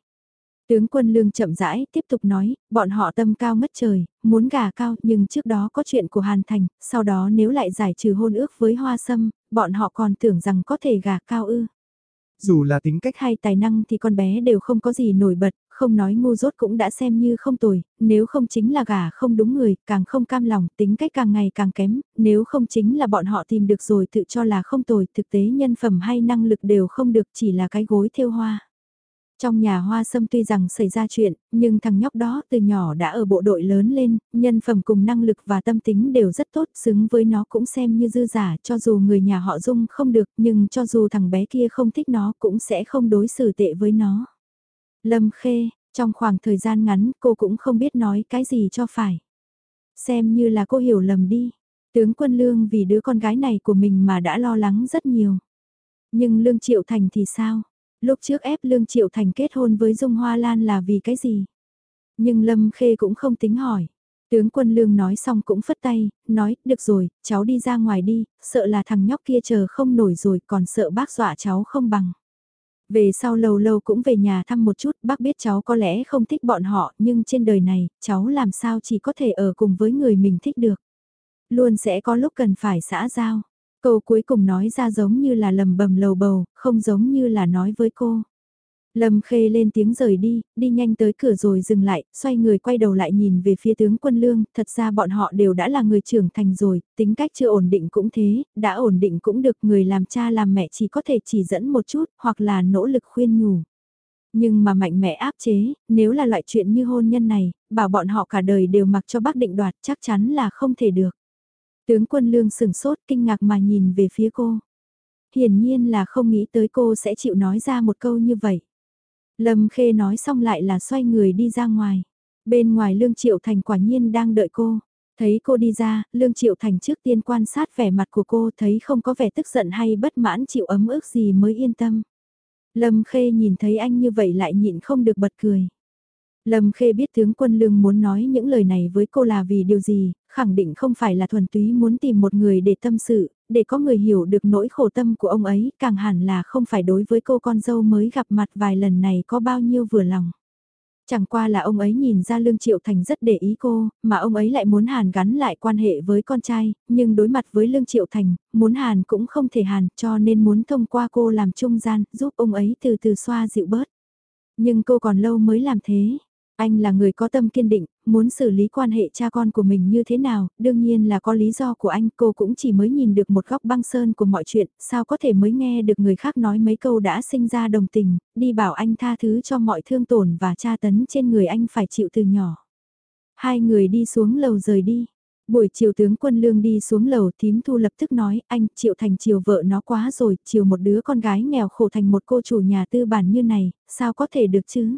Speaker 1: Tướng quân lương chậm rãi, tiếp tục nói, bọn họ tâm cao mất trời, muốn gà cao, nhưng trước đó có chuyện của Hàn Thành, sau đó nếu lại giải trừ hôn ước với hoa sâm, bọn họ còn tưởng rằng có thể gà cao ư.
Speaker 2: Dù là tính cách
Speaker 1: hay tài năng thì con bé đều không có gì nổi bật, không nói ngu dốt cũng đã xem như không tồi, nếu không chính là gà không đúng người, càng không cam lòng, tính cách càng ngày càng kém, nếu không chính là bọn họ tìm được rồi tự cho là không tồi, thực tế nhân phẩm hay năng lực đều không được chỉ là cái gối thêu hoa. Trong nhà hoa sâm tuy rằng xảy ra chuyện, nhưng thằng nhóc đó từ nhỏ đã ở bộ đội lớn lên, nhân phẩm cùng năng lực và tâm tính đều rất tốt, xứng với nó cũng xem như dư giả, cho dù người nhà họ dung không được, nhưng cho dù thằng bé kia không thích nó cũng sẽ không đối xử tệ với nó. Lâm Khê, trong khoảng thời gian ngắn cô cũng không biết nói cái gì cho phải. Xem như là cô hiểu lầm đi. Tướng quân Lương vì đứa con gái này của mình mà đã lo lắng rất nhiều. Nhưng Lương Triệu Thành thì sao? Lúc trước ép Lương Triệu Thành kết hôn với Dung Hoa Lan là vì cái gì? Nhưng Lâm Khê cũng không tính hỏi. Tướng quân lương nói xong cũng phất tay, nói, được rồi, cháu đi ra ngoài đi, sợ là thằng nhóc kia chờ không nổi rồi, còn sợ bác dọa cháu không bằng. Về sau lâu lâu cũng về nhà thăm một chút, bác biết cháu có lẽ không thích bọn họ, nhưng trên đời này, cháu làm sao chỉ có thể ở cùng với người mình thích được. Luôn sẽ có lúc cần phải xã giao. Câu cuối cùng nói ra giống như là lầm bầm lầu bầu, không giống như là nói với cô. Lâm Khê lên tiếng rời đi, đi nhanh tới cửa rồi dừng lại, xoay người quay đầu lại nhìn về phía tướng quân lương, thật ra bọn họ đều đã là người trưởng thành rồi, tính cách chưa ổn định cũng thế, đã ổn định cũng được người làm cha làm mẹ chỉ có thể chỉ dẫn một chút, hoặc là nỗ lực khuyên nhủ. Nhưng mà mạnh mẽ áp chế, nếu là loại chuyện như hôn nhân này, bảo bọn họ cả đời đều mặc cho bác định đoạt chắc chắn là không thể được. Tướng quân lương sừng sốt kinh ngạc mà nhìn về phía cô. Hiển nhiên là không nghĩ tới cô sẽ chịu nói ra một câu như vậy. Lâm Khê nói xong lại là xoay người đi ra ngoài. Bên ngoài Lương Triệu Thành quả nhiên đang đợi cô. Thấy cô đi ra, Lương Triệu Thành trước tiên quan sát vẻ mặt của cô thấy không có vẻ tức giận hay bất mãn chịu ấm ức gì mới yên tâm. Lâm Khê nhìn thấy anh như vậy lại nhịn không được bật cười. Lâm Khê biết tướng quân lương muốn nói những lời này với cô là vì điều gì, khẳng định không phải là thuần túy muốn tìm một người để tâm sự, để có người hiểu được nỗi khổ tâm của ông ấy, càng hẳn là không phải đối với cô con dâu mới gặp mặt vài lần này có bao nhiêu vừa lòng. Chẳng qua là ông ấy nhìn ra Lương Triệu Thành rất để ý cô, mà ông ấy lại muốn Hàn gắn lại quan hệ với con trai, nhưng đối mặt với Lương Triệu Thành, muốn Hàn cũng không thể Hàn cho nên muốn thông qua cô làm trung gian, giúp ông ấy từ từ xoa dịu bớt. Nhưng cô còn lâu mới làm thế. Anh là người có tâm kiên định, muốn xử lý quan hệ cha con của mình như thế nào, đương nhiên là có lý do của anh, cô cũng chỉ mới nhìn được một góc băng sơn của mọi chuyện, sao có thể mới nghe được người khác nói mấy câu đã sinh ra đồng tình, đi bảo anh tha thứ cho mọi thương tổn và tra tấn trên người anh phải chịu từ nhỏ. Hai người đi xuống lầu rời đi. Buổi chiều tướng quân lương đi xuống lầu thím thu lập tức nói anh triệu thành chiều vợ nó quá rồi, chiều một đứa con gái nghèo khổ thành một cô chủ nhà tư bản như này, sao có thể được chứ?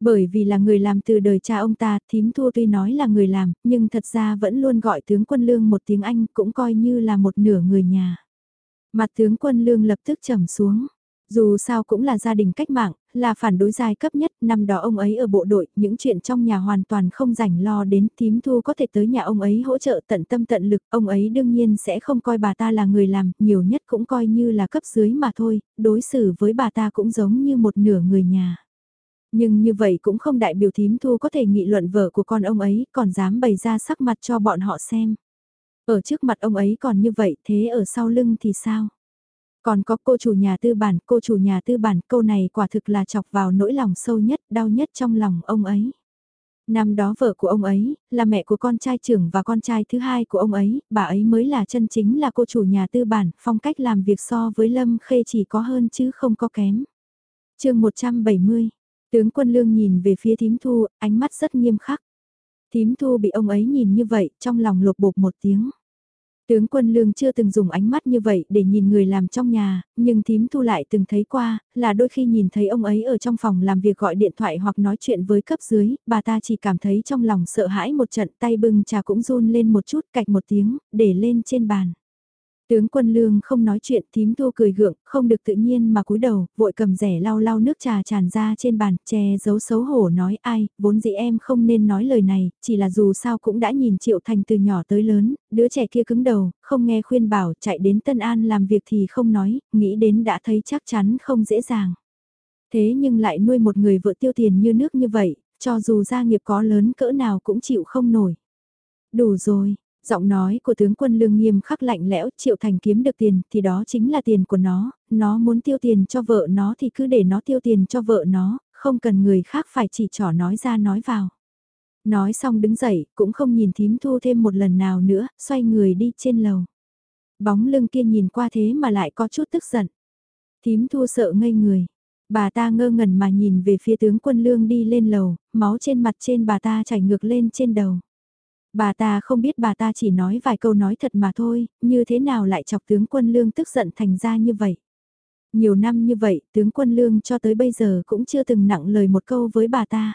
Speaker 1: Bởi vì là người làm từ đời cha ông ta, thím thu tuy nói là người làm, nhưng thật ra vẫn luôn gọi tướng quân lương một tiếng Anh cũng coi như là một nửa người nhà. Mặt tướng quân lương lập tức trầm xuống. Dù sao cũng là gia đình cách mạng, là phản đối giai cấp nhất, năm đó ông ấy ở bộ đội, những chuyện trong nhà hoàn toàn không rảnh lo đến tím thu có thể tới nhà ông ấy hỗ trợ tận tâm tận lực, ông ấy đương nhiên sẽ không coi bà ta là người làm, nhiều nhất cũng coi như là cấp dưới mà thôi, đối xử với bà ta cũng giống như một nửa người nhà. Nhưng như vậy cũng không đại biểu thím thu có thể nghị luận vợ của con ông ấy, còn dám bày ra sắc mặt cho bọn họ xem. Ở trước mặt ông ấy còn như vậy, thế ở sau lưng thì sao? Còn có cô chủ nhà tư bản, cô chủ nhà tư bản, câu này quả thực là chọc vào nỗi lòng sâu nhất, đau nhất trong lòng ông ấy. Năm đó vợ của ông ấy, là mẹ của con trai trưởng và con trai thứ hai của ông ấy, bà ấy mới là chân chính là cô chủ nhà tư bản, phong cách làm việc so với Lâm Khê chỉ có hơn chứ không có kém. chương 170, tướng quân lương nhìn về phía thím thu, ánh mắt rất nghiêm khắc. Thím thu bị ông ấy nhìn như vậy, trong lòng lột bột một tiếng. Tướng quân lương chưa từng dùng ánh mắt như vậy để nhìn người làm trong nhà, nhưng thím thu lại từng thấy qua, là đôi khi nhìn thấy ông ấy ở trong phòng làm việc gọi điện thoại hoặc nói chuyện với cấp dưới, bà ta chỉ cảm thấy trong lòng sợ hãi một trận tay bưng trà cũng run lên một chút cạch một tiếng, để lên trên bàn. Tướng quân lương không nói chuyện thím thu cười gượng, không được tự nhiên mà cúi đầu, vội cầm rẻ lau lau nước trà tràn ra trên bàn, che giấu xấu hổ nói ai, vốn dĩ em không nên nói lời này, chỉ là dù sao cũng đã nhìn Triệu Thành từ nhỏ tới lớn, đứa trẻ kia cứng đầu, không nghe khuyên bảo, chạy đến Tân An làm việc thì không nói, nghĩ đến đã thấy chắc chắn không dễ dàng. Thế nhưng lại nuôi một người vợ tiêu tiền như nước như vậy, cho dù gia nghiệp có lớn cỡ nào cũng chịu không nổi. Đủ rồi, Giọng nói của tướng quân lương nghiêm khắc lạnh lẽo, Triệu Thành kiếm được tiền thì đó chính là tiền của nó, nó muốn tiêu tiền cho vợ nó thì cứ để nó tiêu tiền cho vợ nó, không cần người khác phải chỉ trỏ nói ra nói vào. Nói xong đứng dậy, cũng không nhìn thím thu thêm một lần nào nữa, xoay người đi trên lầu. Bóng lưng kia nhìn qua thế mà lại có chút tức giận. Thím thu sợ ngây người. Bà ta ngơ ngẩn mà nhìn về phía tướng quân lương đi lên lầu, máu trên mặt trên bà ta chảy ngược lên trên đầu. Bà ta không biết bà ta chỉ nói vài câu nói thật mà thôi, như thế nào lại chọc tướng quân lương tức giận thành ra như vậy. Nhiều năm như vậy, tướng quân lương cho tới bây giờ cũng chưa từng nặng lời một câu với bà ta.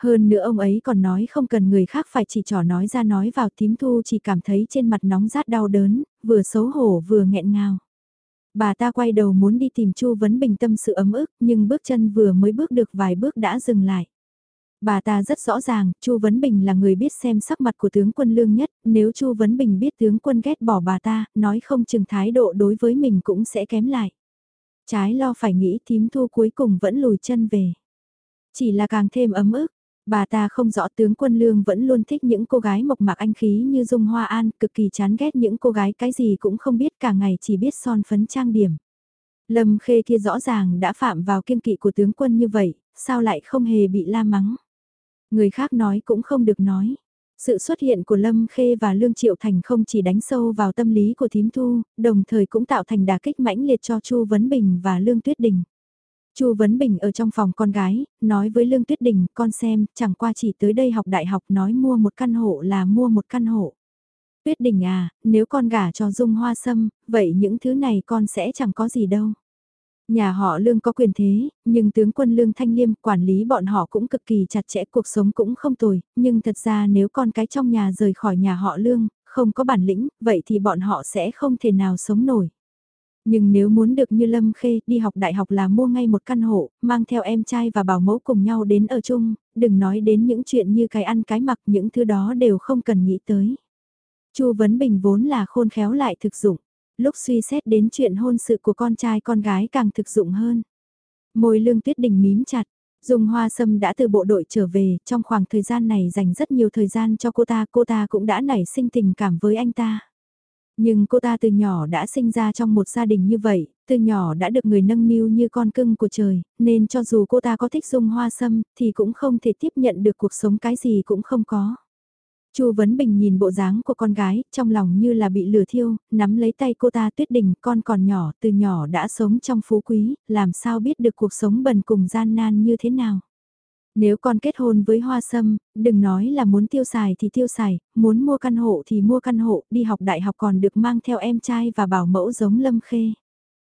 Speaker 1: Hơn nữa ông ấy còn nói không cần người khác phải chỉ trỏ nói ra nói vào tím thu chỉ cảm thấy trên mặt nóng rát đau đớn, vừa xấu hổ vừa nghẹn ngào. Bà ta quay đầu muốn đi tìm Chu Vấn Bình tâm sự ấm ức nhưng bước chân vừa mới bước được vài bước đã dừng lại. Bà ta rất rõ ràng, Chu Vấn Bình là người biết xem sắc mặt của tướng quân lương nhất, nếu Chu Vấn Bình biết tướng quân ghét bỏ bà ta, nói không chừng thái độ đối với mình cũng sẽ kém lại. Trái lo phải nghĩ thím thu cuối cùng vẫn lùi chân về. Chỉ là càng thêm ấm ức, bà ta không rõ tướng quân lương vẫn luôn thích những cô gái mộc mạc anh khí như Dung Hoa An, cực kỳ chán ghét những cô gái cái gì cũng không biết cả ngày chỉ biết son phấn trang điểm. Lâm khê kia rõ ràng đã phạm vào kiên kỵ của tướng quân như vậy, sao lại không hề bị la mắng. Người khác nói cũng không được nói. Sự xuất hiện của Lâm Khê và Lương Triệu Thành không chỉ đánh sâu vào tâm lý của thím thu, đồng thời cũng tạo thành đà kích mãnh liệt cho Chu Vấn Bình và Lương Tuyết Đình. Chu Vấn Bình ở trong phòng con gái, nói với Lương Tuyết Đình, con xem, chẳng qua chỉ tới đây học đại học nói mua một căn hộ là mua một căn hộ. Tuyết Đình à, nếu con gả cho Dung Hoa Sâm, vậy những thứ này con sẽ chẳng có gì đâu. Nhà họ Lương có quyền thế, nhưng tướng quân Lương Thanh Liêm quản lý bọn họ cũng cực kỳ chặt chẽ cuộc sống cũng không tồi, nhưng thật ra nếu con cái trong nhà rời khỏi nhà họ Lương, không có bản lĩnh, vậy thì bọn họ sẽ không thể nào sống nổi. Nhưng nếu muốn được như Lâm Khê đi học đại học là mua ngay một căn hộ, mang theo em trai và bảo mẫu cùng nhau đến ở chung, đừng nói đến những chuyện như cái ăn cái mặc những thứ đó đều không cần nghĩ tới. Chu Vấn Bình vốn là khôn khéo lại thực dụng lúc suy xét đến chuyện hôn sự của con trai con gái càng thực dụng hơn. Môi lương tuyết đình mím chặt, Dung Hoa Sâm đã từ bộ đội trở về, trong khoảng thời gian này dành rất nhiều thời gian cho cô ta, cô ta cũng đã nảy sinh tình cảm với anh ta. Nhưng cô ta từ nhỏ đã sinh ra trong một gia đình như vậy, từ nhỏ đã được người nâng niu như con cưng của trời, nên cho dù cô ta có thích Dung Hoa Sâm thì cũng không thể tiếp nhận được cuộc sống cái gì cũng không có. Chu Vấn Bình nhìn bộ dáng của con gái, trong lòng như là bị lửa thiêu, nắm lấy tay cô ta tuyết đình, con còn nhỏ, từ nhỏ đã sống trong phú quý, làm sao biết được cuộc sống bần cùng gian nan như thế nào. Nếu con kết hôn với hoa sâm, đừng nói là muốn tiêu xài thì tiêu xài, muốn mua căn hộ thì mua căn hộ, đi học đại học còn được mang theo em trai và bảo mẫu giống lâm khê.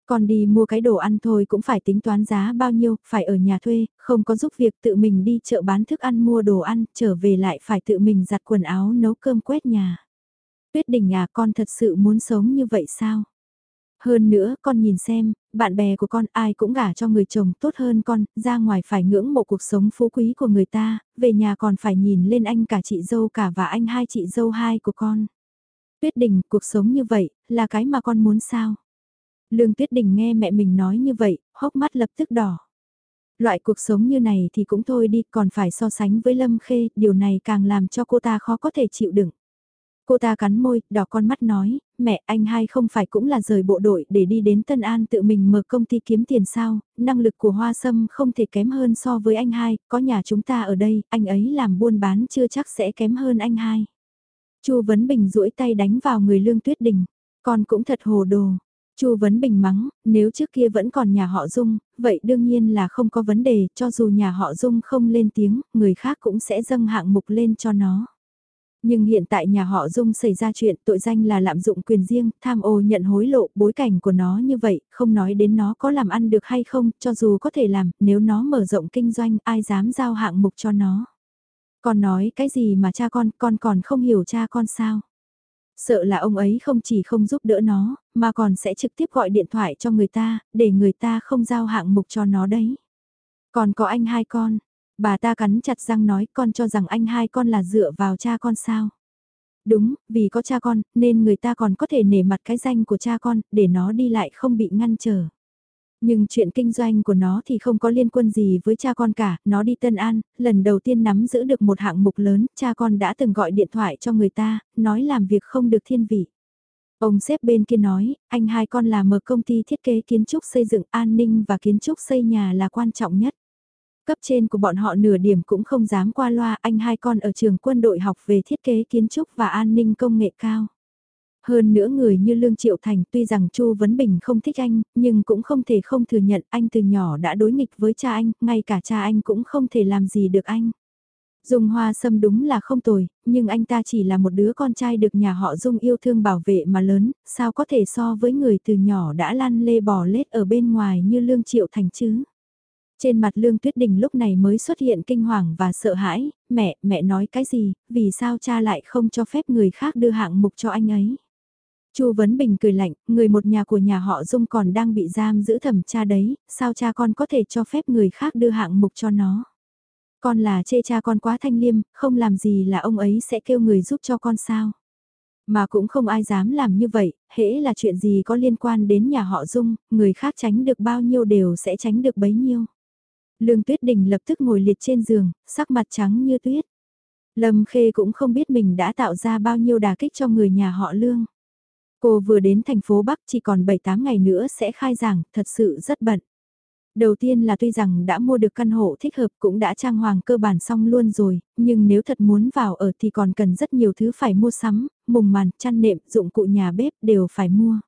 Speaker 1: Còn đi mua cái đồ ăn thôi cũng phải tính toán giá bao nhiêu, phải ở nhà thuê, không có giúp việc tự mình đi chợ bán thức ăn mua đồ ăn, trở về lại phải tự mình giặt quần áo nấu cơm quét nhà. Tuyết đình à con thật sự muốn sống như vậy sao? Hơn nữa, con nhìn xem, bạn bè của con ai cũng gả cho người chồng tốt hơn con, ra ngoài phải ngưỡng mộ cuộc sống phú quý của người ta, về nhà còn phải nhìn lên anh cả chị dâu cả và anh hai chị dâu hai của con. Tuyết đình, cuộc sống như vậy, là cái mà con muốn sao? Lương Tuyết Đình nghe mẹ mình nói như vậy, hốc mắt lập tức đỏ. Loại cuộc sống như này thì cũng thôi đi, còn phải so sánh với Lâm Khê, điều này càng làm cho cô ta khó có thể chịu đựng. Cô ta cắn môi, đỏ con mắt nói, mẹ anh hai không phải cũng là rời bộ đội để đi đến Tân An tự mình mở công ty kiếm tiền sao, năng lực của Hoa Sâm không thể kém hơn so với anh hai, có nhà chúng ta ở đây, anh ấy làm buôn bán chưa chắc sẽ kém hơn anh hai. Chu Vấn Bình duỗi tay đánh vào người Lương Tuyết Đình, con cũng thật hồ đồ. Chu Vấn Bình mắng, nếu trước kia vẫn còn nhà họ Dung, vậy đương nhiên là không có vấn đề, cho dù nhà họ Dung không lên tiếng, người khác cũng sẽ dâng hạng mục lên cho nó. Nhưng hiện tại nhà họ Dung xảy ra chuyện tội danh là lạm dụng quyền riêng, tham ô nhận hối lộ, bối cảnh của nó như vậy, không nói đến nó có làm ăn được hay không, cho dù có thể làm, nếu nó mở rộng kinh doanh, ai dám giao hạng mục cho nó. Con nói cái gì mà cha con, con còn không hiểu cha con sao? Sợ là ông ấy không chỉ không giúp đỡ nó, mà còn sẽ trực tiếp gọi điện thoại cho người ta, để người ta không giao hạng mục cho nó đấy. Còn có anh hai con, Bà ta cắn chặt răng nói con cho rằng anh hai con là dựa vào cha con sao. Đúng, vì có cha con, nên người ta còn có thể nể mặt cái danh của cha con, để nó đi lại không bị ngăn trở. Nhưng chuyện kinh doanh của nó thì không có liên quan gì với cha con cả, nó đi Tân An, lần đầu tiên nắm giữ được một hạng mục lớn, cha con đã từng gọi điện thoại cho người ta, nói làm việc không được thiên vị. Ông xếp bên kia nói, anh hai con là mở công ty thiết kế kiến trúc xây dựng an ninh và kiến trúc xây nhà là quan trọng nhất. Cấp trên của bọn họ nửa điểm cũng không dám qua loa anh hai con ở trường quân đội học về thiết kế kiến trúc và an ninh công nghệ cao. Hơn nữa người như Lương Triệu Thành tuy rằng Chu Vấn Bình không thích anh, nhưng cũng không thể không thừa nhận anh từ nhỏ đã đối nghịch với cha anh, ngay cả cha anh cũng không thể làm gì được anh. Dung Hoa Sâm đúng là không tồi, nhưng anh ta chỉ là một đứa con trai được nhà họ Dung yêu thương bảo vệ mà lớn, sao có thể so với người từ nhỏ đã lăn lê bò lết ở bên ngoài như Lương Triệu Thành chứ. Trên mặt Lương Tuyết Đình lúc này mới xuất hiện kinh hoàng và sợ hãi, mẹ, mẹ nói cái gì, vì sao cha lại không cho phép người khác đưa hạng mục cho anh ấy. Chu Vấn Bình cười lạnh, người một nhà của nhà họ Dung còn đang bị giam giữ thẩm cha đấy, sao cha con có thể cho phép người khác đưa hạng mục cho nó. Con là chê cha con quá thanh liêm, không làm gì là ông ấy sẽ kêu người giúp cho con sao. Mà cũng không ai dám làm như vậy, hễ là chuyện gì có liên quan đến nhà họ Dung, người khác tránh được bao nhiêu đều sẽ tránh được bấy nhiêu. Lương Tuyết Đình lập tức ngồi liệt trên giường, sắc mặt trắng như tuyết. Lâm Khê cũng không biết mình đã tạo ra bao nhiêu đà kích cho người nhà họ Lương. Cô vừa đến thành phố Bắc chỉ còn 7-8 ngày nữa sẽ khai giảng, thật sự rất bận. Đầu tiên là tuy rằng đã mua được căn hộ thích hợp cũng đã trang hoàng cơ bản xong luôn rồi, nhưng nếu thật muốn vào ở thì còn cần rất nhiều thứ phải mua sắm, mùng màn, chăn nệm, dụng cụ nhà bếp đều phải mua.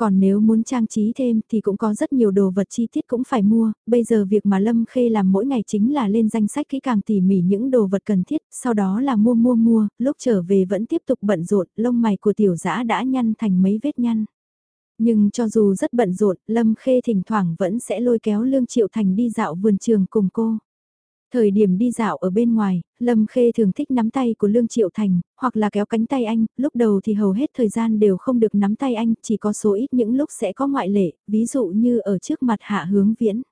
Speaker 1: Còn nếu muốn trang trí thêm thì cũng có rất nhiều đồ vật chi tiết cũng phải mua, bây giờ việc mà Lâm Khê làm mỗi ngày chính là lên danh sách kỹ càng tỉ mỉ những đồ vật cần thiết, sau đó là mua mua mua, lúc trở về vẫn tiếp tục bận rộn, lông mày của tiểu dã đã nhăn thành mấy vết nhăn. Nhưng cho dù rất bận rộn, Lâm Khê thỉnh thoảng vẫn sẽ lôi kéo Lương Triệu Thành đi dạo vườn trường cùng cô. Thời điểm đi dạo ở bên ngoài, Lâm Khê thường thích nắm tay của Lương Triệu Thành, hoặc là kéo cánh tay anh, lúc đầu thì hầu hết thời gian đều không được nắm tay anh, chỉ có số ít những lúc sẽ có ngoại lệ, ví dụ như ở trước mặt Hạ Hướng Viễn.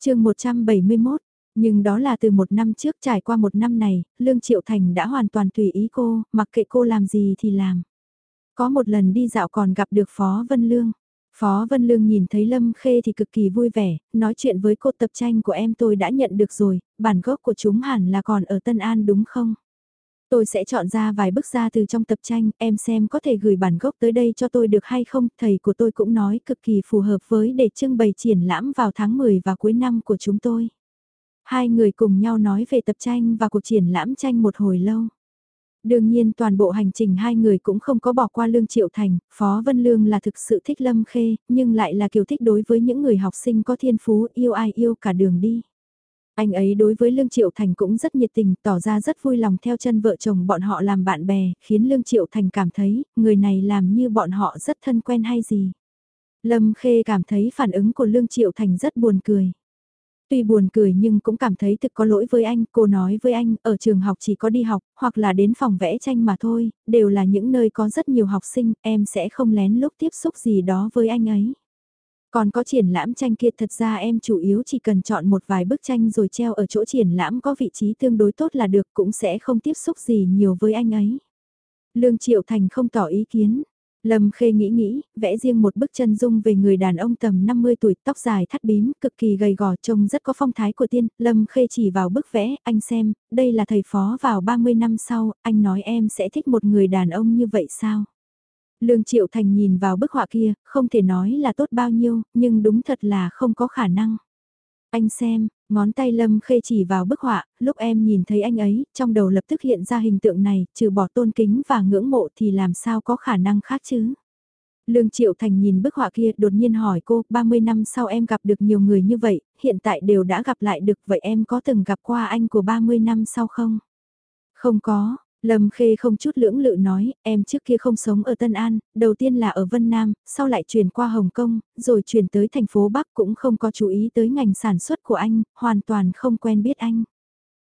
Speaker 1: chương 171, nhưng đó là từ một năm trước trải qua một năm này, Lương Triệu Thành đã hoàn toàn tùy ý cô, mặc kệ cô làm gì thì làm. Có một lần đi dạo còn gặp được Phó Vân Lương. Phó Vân Lương nhìn thấy Lâm Khê thì cực kỳ vui vẻ, nói chuyện với cô tập tranh của em tôi đã nhận được rồi, bản gốc của chúng hẳn là còn ở Tân An đúng không? Tôi sẽ chọn ra vài bức ra từ trong tập tranh, em xem có thể gửi bản gốc tới đây cho tôi được hay không, thầy của tôi cũng nói cực kỳ phù hợp với để trưng bày triển lãm vào tháng 10 và cuối năm của chúng tôi. Hai người cùng nhau nói về tập tranh và cuộc triển lãm tranh một hồi lâu. Đương nhiên toàn bộ hành trình hai người cũng không có bỏ qua Lương Triệu Thành, Phó Vân Lương là thực sự thích Lâm Khê, nhưng lại là kiểu thích đối với những người học sinh có thiên phú yêu ai yêu cả đường đi. Anh ấy đối với Lương Triệu Thành cũng rất nhiệt tình, tỏ ra rất vui lòng theo chân vợ chồng bọn họ làm bạn bè, khiến Lương Triệu Thành cảm thấy, người này làm như bọn họ rất thân quen hay gì. Lâm Khê cảm thấy phản ứng của Lương Triệu Thành rất buồn cười. Tuy buồn cười nhưng cũng cảm thấy thực có lỗi với anh, cô nói với anh, ở trường học chỉ có đi học, hoặc là đến phòng vẽ tranh mà thôi, đều là những nơi có rất nhiều học sinh, em sẽ không lén lúc tiếp xúc gì đó với anh ấy. Còn có triển lãm tranh kia thật ra em chủ yếu chỉ cần chọn một vài bức tranh rồi treo ở chỗ triển lãm có vị trí tương đối tốt là được cũng sẽ không tiếp xúc gì nhiều với anh ấy. Lương Triệu Thành không tỏ ý kiến. Lâm Khê nghĩ nghĩ, vẽ riêng một bức chân dung về người đàn ông tầm 50 tuổi, tóc dài thắt bím, cực kỳ gầy gò trông rất có phong thái của tiên. Lâm Khê chỉ vào bức vẽ, anh xem, đây là thầy phó vào 30 năm sau, anh nói em sẽ thích một người đàn ông như vậy sao? Lương Triệu Thành nhìn vào bức họa kia, không thể nói là tốt bao nhiêu, nhưng đúng thật là không có khả năng. Anh xem, ngón tay Lâm Khê chỉ vào bức họa, lúc em nhìn thấy anh ấy, trong đầu lập tức hiện ra hình tượng này, trừ bỏ tôn kính và ngưỡng mộ thì làm sao có khả năng khác chứ. Lương Triệu Thành nhìn bức họa kia đột nhiên hỏi cô, 30 năm sau em gặp được nhiều người như vậy, hiện tại đều đã gặp lại được vậy em có từng gặp qua anh của 30 năm sau không? Không có, Lâm Khê không chút lưỡng lự nói, em trước kia không sống ở Tân An, đầu tiên là ở Vân Nam, sau lại chuyển qua Hồng Kông, rồi chuyển tới thành phố Bắc cũng không có chú ý tới ngành sản xuất của anh, hoàn toàn không quen biết anh.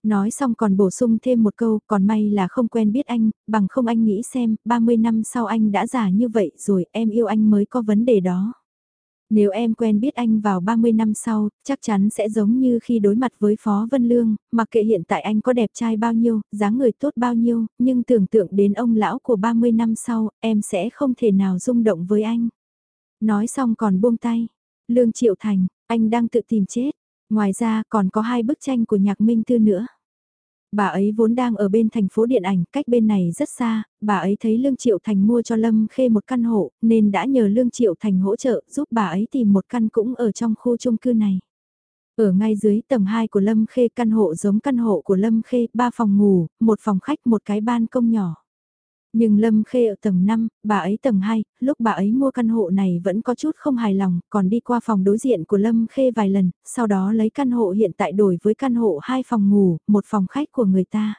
Speaker 1: Nói xong còn bổ sung thêm một câu, còn may là không quen biết anh, bằng không anh nghĩ xem, 30 năm sau anh đã già như vậy rồi, em yêu anh mới có vấn đề đó. Nếu em quen biết anh vào 30 năm sau, chắc chắn sẽ giống như khi đối mặt với Phó Vân Lương, mặc kệ hiện tại anh có đẹp trai bao nhiêu, dáng người tốt bao nhiêu, nhưng tưởng tượng đến ông lão của 30 năm sau, em sẽ không thể nào rung động với anh. Nói xong còn buông tay. Lương Triệu Thành, anh đang tự tìm chết. Ngoài ra còn có hai bức tranh của nhạc minh tư nữa. Bà ấy vốn đang ở bên thành phố điện ảnh, cách bên này rất xa, bà ấy thấy Lương Triệu Thành mua cho Lâm Khê một căn hộ, nên đã nhờ Lương Triệu Thành hỗ trợ giúp bà ấy tìm một căn cũng ở trong khu chung cư này. Ở ngay dưới tầng 2 của Lâm Khê căn hộ giống căn hộ của Lâm Khê, ba phòng ngủ, một phòng khách, một cái ban công nhỏ. Nhưng Lâm Khê ở tầng 5, bà ấy tầng 2, lúc bà ấy mua căn hộ này vẫn có chút không hài lòng, còn đi qua phòng đối diện của Lâm Khê vài lần, sau đó lấy căn hộ hiện tại đổi với căn hộ hai phòng ngủ, một phòng khách của người ta.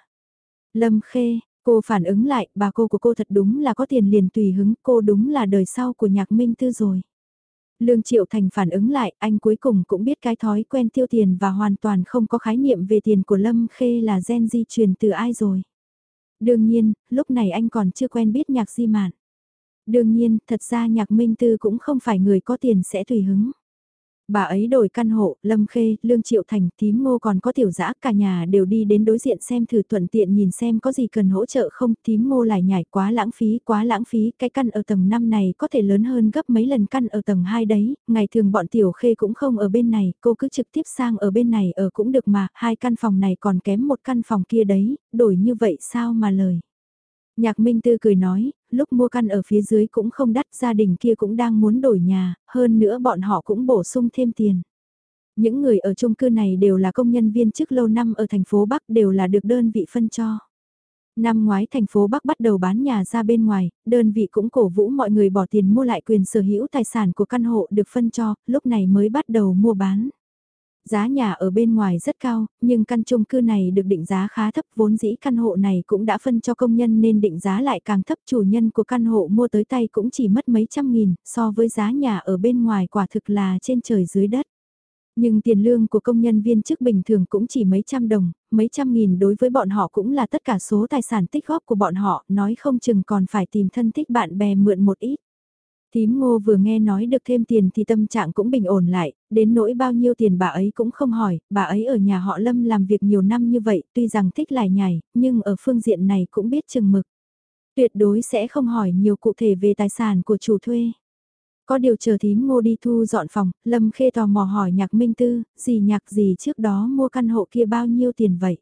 Speaker 1: Lâm Khê, cô phản ứng lại, bà cô của cô thật đúng là có tiền liền tùy hứng, cô đúng là đời sau của nhạc minh tư rồi. Lương Triệu Thành phản ứng lại, anh cuối cùng cũng biết cái thói quen tiêu tiền và hoàn toàn không có khái niệm về tiền của Lâm Khê là gen di truyền từ ai rồi. Đương nhiên, lúc này anh còn chưa quen biết nhạc di mạn. Đương nhiên, thật ra nhạc minh tư cũng không phải người có tiền sẽ tùy hứng. Bà ấy đổi căn hộ, Lâm Khê, Lương Triệu Thành, Tím Ngô còn có tiểu dã cả nhà đều đi đến đối diện xem thử thuận tiện nhìn xem có gì cần hỗ trợ không. Tím Ngô lại nhảy quá lãng phí, quá lãng phí, cái căn ở tầng 5 này có thể lớn hơn gấp mấy lần căn ở tầng 2 đấy. Ngày thường bọn tiểu khê cũng không ở bên này, cô cứ trực tiếp sang ở bên này ở cũng được mà, hai căn phòng này còn kém một căn phòng kia đấy, đổi như vậy sao mà lời. Nhạc Minh Tư cười nói, lúc mua căn ở phía dưới cũng không đắt, gia đình kia cũng đang muốn đổi nhà, hơn nữa bọn họ cũng bổ sung thêm tiền. Những người ở chung cư này đều là công nhân viên chức lâu năm ở thành phố Bắc đều là được đơn vị phân cho. Năm ngoái thành phố Bắc bắt đầu bán nhà ra bên ngoài, đơn vị cũng cổ vũ mọi người bỏ tiền mua lại quyền sở hữu tài sản của căn hộ được phân cho, lúc này mới bắt đầu mua bán. Giá nhà ở bên ngoài rất cao, nhưng căn chung cư này được định giá khá thấp vốn dĩ căn hộ này cũng đã phân cho công nhân nên định giá lại càng thấp chủ nhân của căn hộ mua tới tay cũng chỉ mất mấy trăm nghìn so với giá nhà ở bên ngoài quả thực là trên trời dưới đất. Nhưng tiền lương của công nhân viên chức bình thường cũng chỉ mấy trăm đồng, mấy trăm nghìn đối với bọn họ cũng là tất cả số tài sản tích góp của bọn họ, nói không chừng còn phải tìm thân thích bạn bè mượn một ít. Tím ngô vừa nghe nói được thêm tiền thì tâm trạng cũng bình ổn lại, đến nỗi bao nhiêu tiền bà ấy cũng không hỏi, bà ấy ở nhà họ Lâm làm việc nhiều năm như vậy, tuy rằng thích lại nhảy, nhưng ở phương diện này cũng biết chừng mực. Tuyệt đối sẽ không hỏi nhiều cụ thể về tài sản của chủ thuê. Có điều chờ thím ngô đi thu dọn phòng, Lâm Khê tò mò hỏi nhạc Minh Tư, gì nhạc gì trước đó mua căn hộ kia bao nhiêu tiền vậy?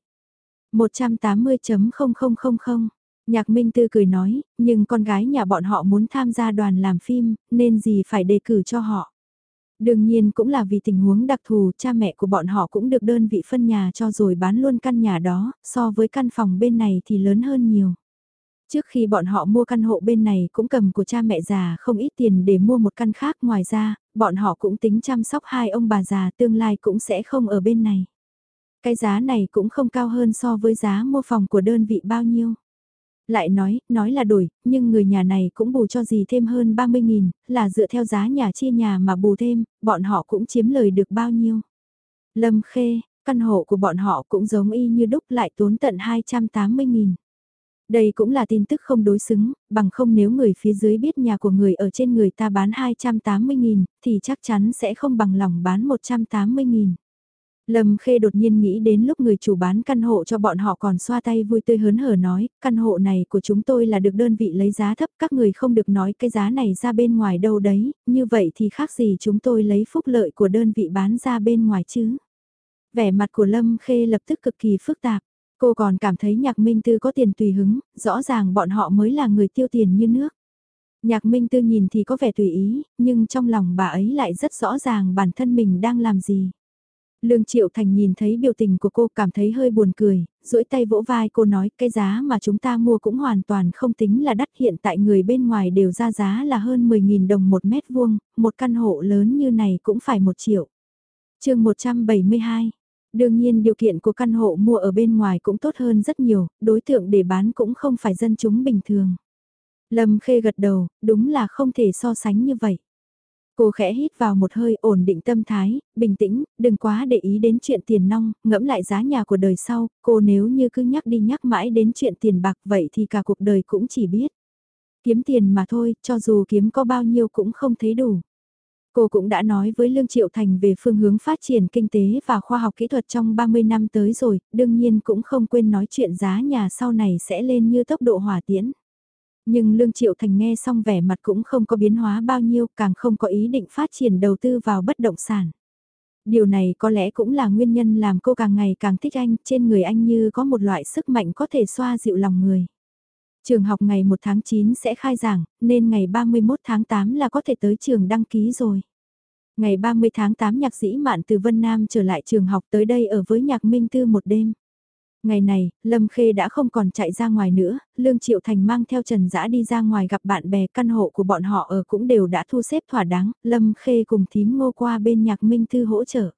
Speaker 1: 180.0000 Nhạc Minh Tư cười nói, nhưng con gái nhà bọn họ muốn tham gia đoàn làm phim, nên gì phải đề cử cho họ. Đương nhiên cũng là vì tình huống đặc thù, cha mẹ của bọn họ cũng được đơn vị phân nhà cho rồi bán luôn căn nhà đó, so với căn phòng bên này thì lớn hơn nhiều. Trước khi bọn họ mua căn hộ bên này cũng cầm của cha mẹ già không ít tiền để mua một căn khác ngoài ra, bọn họ cũng tính chăm sóc hai ông bà già tương lai cũng sẽ không ở bên này. Cái giá này cũng không cao hơn so với giá mua phòng của đơn vị bao nhiêu. Lại nói, nói là đổi, nhưng người nhà này cũng bù cho gì thêm hơn 30.000, là dựa theo giá nhà chia nhà mà bù thêm, bọn họ cũng chiếm lời được bao nhiêu. Lâm Khê, căn hộ của bọn họ cũng giống y như đúc lại tốn tận 280.000. Đây cũng là tin tức không đối xứng, bằng không nếu người phía dưới biết nhà của người ở trên người ta bán 280.000, thì chắc chắn sẽ không bằng lòng bán 180.000. Lâm Khê đột nhiên nghĩ đến lúc người chủ bán căn hộ cho bọn họ còn xoa tay vui tươi hớn hở nói, căn hộ này của chúng tôi là được đơn vị lấy giá thấp, các người không được nói cái giá này ra bên ngoài đâu đấy, như vậy thì khác gì chúng tôi lấy phúc lợi của đơn vị bán ra bên ngoài chứ. Vẻ mặt của Lâm Khê lập tức cực kỳ phức tạp. Cô còn cảm thấy nhạc minh tư có tiền tùy hứng, rõ ràng bọn họ mới là người tiêu tiền như nước. Nhạc minh tư nhìn thì có vẻ tùy ý, nhưng trong lòng bà ấy lại rất rõ ràng bản thân mình đang làm gì. Lương Triệu Thành nhìn thấy biểu tình của cô cảm thấy hơi buồn cười, duỗi tay vỗ vai cô nói cái giá mà chúng ta mua cũng hoàn toàn không tính là đắt hiện tại người bên ngoài đều ra giá là hơn 10.000 đồng một mét vuông, một căn hộ lớn như này cũng phải một triệu. chương 172 Đương nhiên điều kiện của căn hộ mua ở bên ngoài cũng tốt hơn rất nhiều, đối tượng để bán cũng không phải dân chúng bình thường. Lâm Khê gật đầu, đúng là không thể so sánh như vậy. Cô khẽ hít vào một hơi ổn định tâm thái, bình tĩnh, đừng quá để ý đến chuyện tiền nong, ngẫm lại giá nhà của đời sau, cô nếu như cứ nhắc đi nhắc mãi đến chuyện tiền bạc vậy thì cả cuộc đời cũng chỉ biết. Kiếm tiền mà thôi, cho dù kiếm có bao nhiêu cũng không thấy đủ. Cô cũng đã nói với Lương Triệu Thành về phương hướng phát triển kinh tế và khoa học kỹ thuật trong 30 năm tới rồi, đương nhiên cũng không quên nói chuyện giá nhà sau này sẽ lên như tốc độ hỏa tiễn. Nhưng Lương Triệu Thành nghe xong vẻ mặt cũng không có biến hóa bao nhiêu, càng không có ý định phát triển đầu tư vào bất động sản. Điều này có lẽ cũng là nguyên nhân làm cô càng ngày càng thích anh, trên người anh như có một loại sức mạnh có thể xoa dịu lòng người. Trường học ngày 1 tháng 9 sẽ khai giảng, nên ngày 31 tháng 8 là có thể tới trường đăng ký rồi. Ngày 30 tháng 8 nhạc sĩ Mạn từ Vân Nam trở lại trường học tới đây ở với nhạc Minh Tư một đêm. Ngày này, Lâm Khê đã không còn chạy ra ngoài nữa, Lương Triệu Thành mang theo Trần Dã đi ra ngoài gặp bạn bè căn hộ của bọn họ ở cũng đều đã thu xếp thỏa đáng, Lâm Khê cùng thím ngô qua bên nhạc Minh Tư hỗ trợ.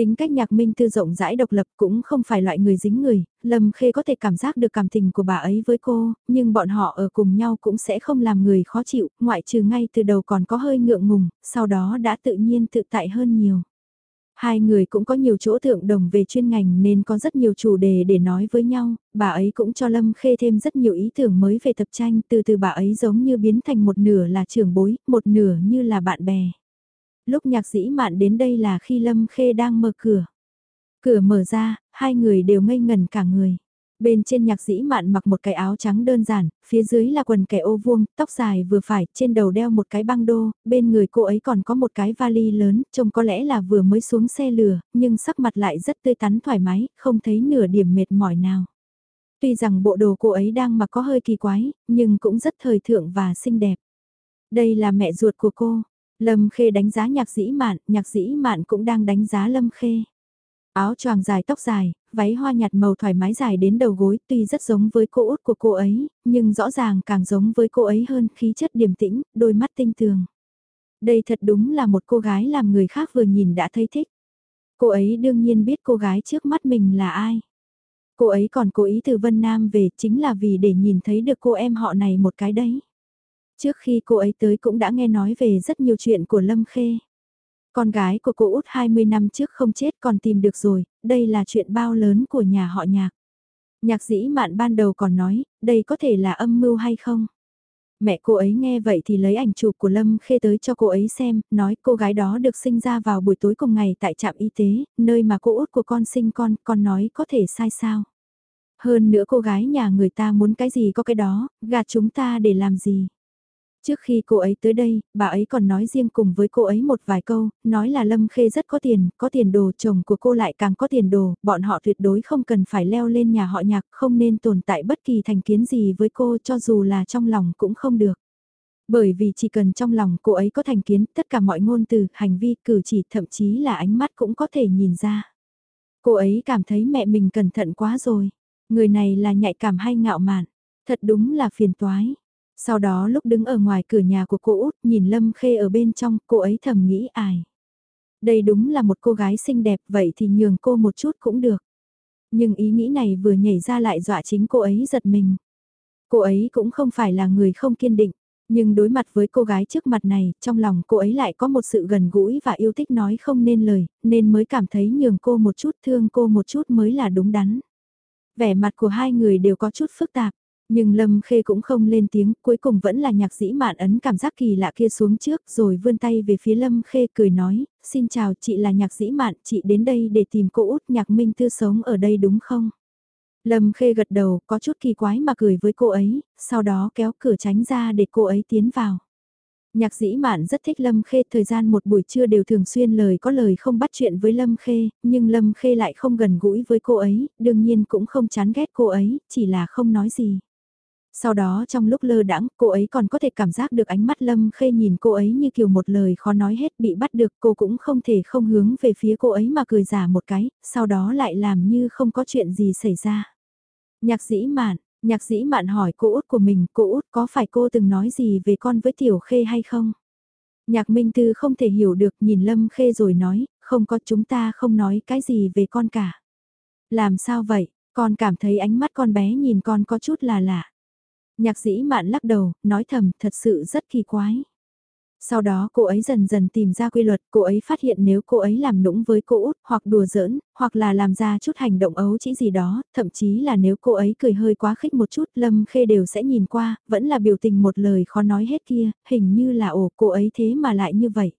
Speaker 1: Tính cách nhạc minh tư rộng rãi độc lập cũng không phải loại người dính người, Lâm Khê có thể cảm giác được cảm tình của bà ấy với cô, nhưng bọn họ ở cùng nhau cũng sẽ không làm người khó chịu, ngoại trừ ngay từ đầu còn có hơi ngượng ngùng, sau đó đã tự nhiên tự tại hơn nhiều. Hai người cũng có nhiều chỗ thượng đồng về chuyên ngành nên có rất nhiều chủ đề để nói với nhau, bà ấy cũng cho Lâm Khê thêm rất nhiều ý tưởng mới về tập tranh, từ từ bà ấy giống như biến thành một nửa là trưởng bối, một nửa như là bạn bè. Lúc nhạc sĩ mạn đến đây là khi Lâm Khê đang mở cửa. Cửa mở ra, hai người đều ngây ngần cả người. Bên trên nhạc dĩ mạn mặc một cái áo trắng đơn giản, phía dưới là quần kẻ ô vuông, tóc dài vừa phải, trên đầu đeo một cái băng đô, bên người cô ấy còn có một cái vali lớn, trông có lẽ là vừa mới xuống xe lửa, nhưng sắc mặt lại rất tươi tắn thoải mái, không thấy nửa điểm mệt mỏi nào. Tuy rằng bộ đồ cô ấy đang mặc có hơi kỳ quái, nhưng cũng rất thời thượng và xinh đẹp. Đây là mẹ ruột của cô, Lâm Khê đánh giá nhạc dĩ mạn, nhạc dĩ mạn cũng đang đánh giá Lâm Khê. Áo choàng dài tóc dài, váy hoa nhạt màu thoải mái dài đến đầu gối tuy rất giống với cô út của cô ấy, nhưng rõ ràng càng giống với cô ấy hơn khí chất điềm tĩnh, đôi mắt tinh tường. Đây thật đúng là một cô gái làm người khác vừa nhìn đã thấy thích. Cô ấy đương nhiên biết cô gái trước mắt mình là ai. Cô ấy còn cố ý từ Vân Nam về chính là vì để nhìn thấy được cô em họ này một cái đấy. Trước khi cô ấy tới cũng đã nghe nói về rất nhiều chuyện của Lâm Khê. Con gái của cô út 20 năm trước không chết còn tìm được rồi, đây là chuyện bao lớn của nhà họ nhạc. Nhạc dĩ mạn ban đầu còn nói, đây có thể là âm mưu hay không? Mẹ cô ấy nghe vậy thì lấy ảnh chụp của Lâm Khê tới cho cô ấy xem, nói cô gái đó được sinh ra vào buổi tối cùng ngày tại trạm y tế, nơi mà cô út của con sinh con, con nói có thể sai sao. Hơn nữa cô gái nhà người ta muốn cái gì có cái đó, gạt chúng ta để làm gì. Trước khi cô ấy tới đây, bà ấy còn nói riêng cùng với cô ấy một vài câu, nói là Lâm Khê rất có tiền, có tiền đồ, chồng của cô lại càng có tiền đồ, bọn họ tuyệt đối không cần phải leo lên nhà họ nhạc, không nên tồn tại bất kỳ thành kiến gì với cô cho dù là trong lòng cũng không được. Bởi vì chỉ cần trong lòng cô ấy có thành kiến, tất cả mọi ngôn từ, hành vi, cử chỉ, thậm chí là ánh mắt cũng có thể nhìn ra. Cô ấy cảm thấy mẹ mình cẩn thận quá rồi. Người này là nhạy cảm hay ngạo mạn. Thật đúng là phiền toái. Sau đó lúc đứng ở ngoài cửa nhà của cô út nhìn Lâm Khê ở bên trong, cô ấy thầm nghĩ ai. Đây đúng là một cô gái xinh đẹp vậy thì nhường cô một chút cũng được. Nhưng ý nghĩ này vừa nhảy ra lại dọa chính cô ấy giật mình. Cô ấy cũng không phải là người không kiên định. Nhưng đối mặt với cô gái trước mặt này, trong lòng cô ấy lại có một sự gần gũi và yêu thích nói không nên lời, nên mới cảm thấy nhường cô một chút thương cô một chút mới là đúng đắn. Vẻ mặt của hai người đều có chút phức tạp, nhưng Lâm Khê cũng không lên tiếng, cuối cùng vẫn là nhạc dĩ mạn ấn cảm giác kỳ lạ kia xuống trước rồi vươn tay về phía Lâm Khê cười nói, xin chào chị là nhạc dĩ mạn, chị đến đây để tìm cô út nhạc minh tư sống ở đây đúng không? Lâm Khê gật đầu, có chút kỳ quái mà cười với cô ấy, sau đó kéo cửa tránh ra để cô ấy tiến vào. Nhạc dĩ mạn rất thích Lâm Khê, thời gian một buổi trưa đều thường xuyên lời có lời không bắt chuyện với Lâm Khê, nhưng Lâm Khê lại không gần gũi với cô ấy, đương nhiên cũng không chán ghét cô ấy, chỉ là không nói gì. Sau đó trong lúc lơ đãng, cô ấy còn có thể cảm giác được ánh mắt Lâm Khê nhìn cô ấy như kiểu một lời khó nói hết bị bắt được cô cũng không thể không hướng về phía cô ấy mà cười giả một cái, sau đó lại làm như không có chuyện gì xảy ra. Nhạc dĩ mạn, nhạc dĩ mạn hỏi cô út của mình, cô út có phải cô từng nói gì về con với Tiểu Khê hay không? Nhạc Minh Tư không thể hiểu được nhìn Lâm Khê rồi nói, không có chúng ta không nói cái gì về con cả. Làm sao vậy, con cảm thấy ánh mắt con bé nhìn con có chút là lạ. Nhạc dĩ mạn lắc đầu, nói thầm, thật sự rất kỳ quái. Sau đó cô ấy dần dần tìm ra quy luật, cô ấy phát hiện nếu cô ấy làm nũng với cô út, hoặc đùa giỡn, hoặc là làm ra chút hành động ấu chỉ gì đó, thậm chí là nếu cô ấy cười hơi quá khích một chút, Lâm Khê đều sẽ nhìn qua, vẫn là biểu tình một lời khó nói hết kia, hình như là ổ cô ấy thế mà lại như vậy.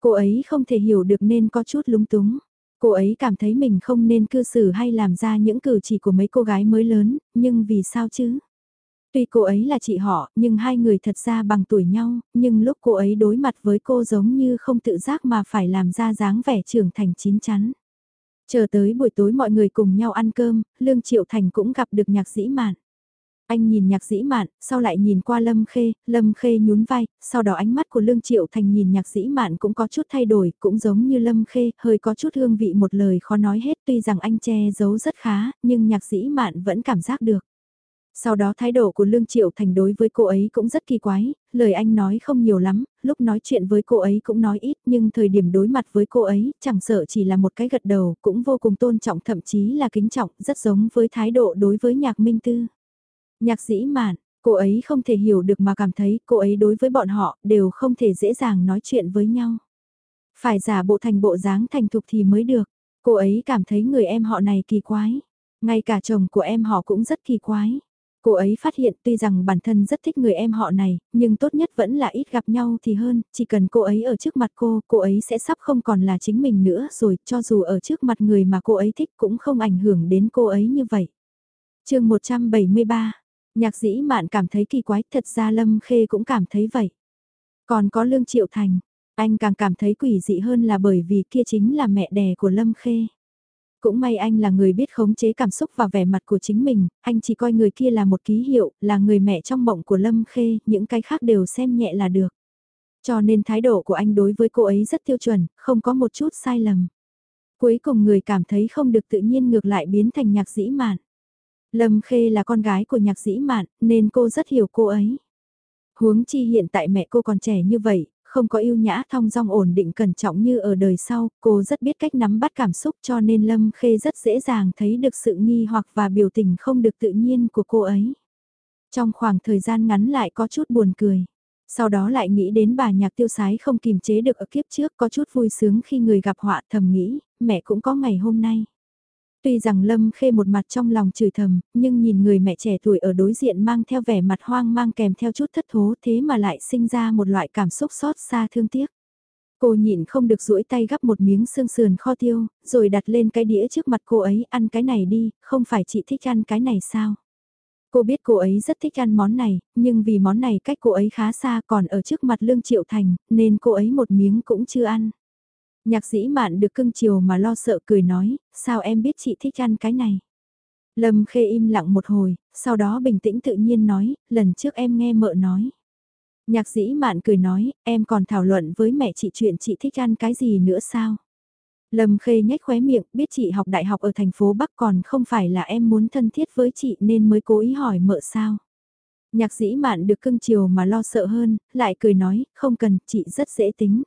Speaker 1: Cô ấy không thể hiểu được nên có chút lúng túng. Cô ấy cảm thấy mình không nên cư xử hay làm ra những cử chỉ của mấy cô gái mới lớn, nhưng vì sao chứ? Tuy cô ấy là chị họ, nhưng hai người thật ra bằng tuổi nhau, nhưng lúc cô ấy đối mặt với cô giống như không tự giác mà phải làm ra dáng vẻ trưởng thành chín chắn. Chờ tới buổi tối mọi người cùng nhau ăn cơm, Lương Triệu Thành cũng gặp được nhạc dĩ mạn. Anh nhìn nhạc dĩ mạn, sau lại nhìn qua Lâm Khê, Lâm Khê nhún vai, sau đó ánh mắt của Lương Triệu Thành nhìn nhạc dĩ mạn cũng có chút thay đổi, cũng giống như Lâm Khê, hơi có chút hương vị một lời khó nói hết tuy rằng anh che giấu rất khá, nhưng nhạc dĩ mạn vẫn cảm giác được. Sau đó thái độ của Lương Triệu Thành đối với cô ấy cũng rất kỳ quái, lời anh nói không nhiều lắm, lúc nói chuyện với cô ấy cũng nói ít nhưng thời điểm đối mặt với cô ấy chẳng sợ chỉ là một cái gật đầu cũng vô cùng tôn trọng thậm chí là kính trọng rất giống với thái độ đối với nhạc minh tư. Nhạc dĩ mạn, cô ấy không thể hiểu được mà cảm thấy cô ấy đối với bọn họ đều không thể dễ dàng nói chuyện với nhau. Phải giả bộ thành bộ dáng thành thục thì mới được, cô ấy cảm thấy người em họ này kỳ quái. Ngay cả chồng của em họ cũng rất kỳ quái. Cô ấy phát hiện tuy rằng bản thân rất thích người em họ này, nhưng tốt nhất vẫn là ít gặp nhau thì hơn, chỉ cần cô ấy ở trước mặt cô, cô ấy sẽ sắp không còn là chính mình nữa rồi, cho dù ở trước mặt người mà cô ấy thích cũng không ảnh hưởng đến cô ấy như vậy. chương 173, nhạc dĩ mạn cảm thấy kỳ quái, thật ra Lâm Khê cũng cảm thấy vậy. Còn có Lương Triệu Thành, anh càng cảm thấy quỷ dị hơn là bởi vì kia chính là mẹ đẻ của Lâm Khê. Cũng may anh là người biết khống chế cảm xúc và vẻ mặt của chính mình, anh chỉ coi người kia là một ký hiệu, là người mẹ trong mộng của Lâm Khê, những cái khác đều xem nhẹ là được. Cho nên thái độ của anh đối với cô ấy rất tiêu chuẩn, không có một chút sai lầm. Cuối cùng người cảm thấy không được tự nhiên ngược lại biến thành nhạc dĩ mạn. Lâm Khê là con gái của nhạc dĩ mạn, nên cô rất hiểu cô ấy. Huống chi hiện tại mẹ cô còn trẻ như vậy, không có yêu nhã thong dong ổn định cẩn trọng như ở đời sau, cô rất biết cách nắm bắt cảm xúc cho nên Lâm Khê rất dễ dàng thấy được sự nghi hoặc và biểu tình không được tự nhiên của cô ấy. Trong khoảng thời gian ngắn lại có chút buồn cười. Sau đó lại nghĩ đến bà nhạc tiêu sái không kìm chế được ở kiếp trước có chút vui sướng khi người gặp họa thầm nghĩ, mẹ cũng có ngày hôm nay. Tuy rằng Lâm Khê một mặt trong lòng chửi thầm, nhưng nhìn người mẹ trẻ tuổi ở đối diện mang theo vẻ mặt hoang mang kèm theo chút thất thố thế mà lại sinh ra một loại cảm xúc xót xa thương tiếc. Cô nhịn không được duỗi tay gắp một miếng xương sườn kho tiêu, rồi đặt lên cái đĩa trước mặt cô ấy ăn cái này đi, không phải chị thích ăn cái này sao? Cô biết cô ấy rất thích ăn món này, nhưng vì món này cách cô ấy khá xa còn ở trước mặt Lương Triệu Thành, nên cô ấy một miếng cũng chưa ăn. Nhạc dĩ mạn được cưng chiều mà lo sợ cười nói, sao em biết chị thích ăn cái này? Lâm khê im lặng một hồi, sau đó bình tĩnh tự nhiên nói, lần trước em nghe mợ nói. Nhạc dĩ mạn cười nói, em còn thảo luận với mẹ chị chuyện chị thích ăn cái gì nữa sao? Lâm khê nhếch khóe miệng, biết chị học đại học ở thành phố Bắc còn không phải là em muốn thân thiết với chị nên mới cố ý hỏi mợ sao? Nhạc dĩ mạn được cưng chiều mà lo sợ hơn, lại cười nói, không cần, chị rất dễ tính.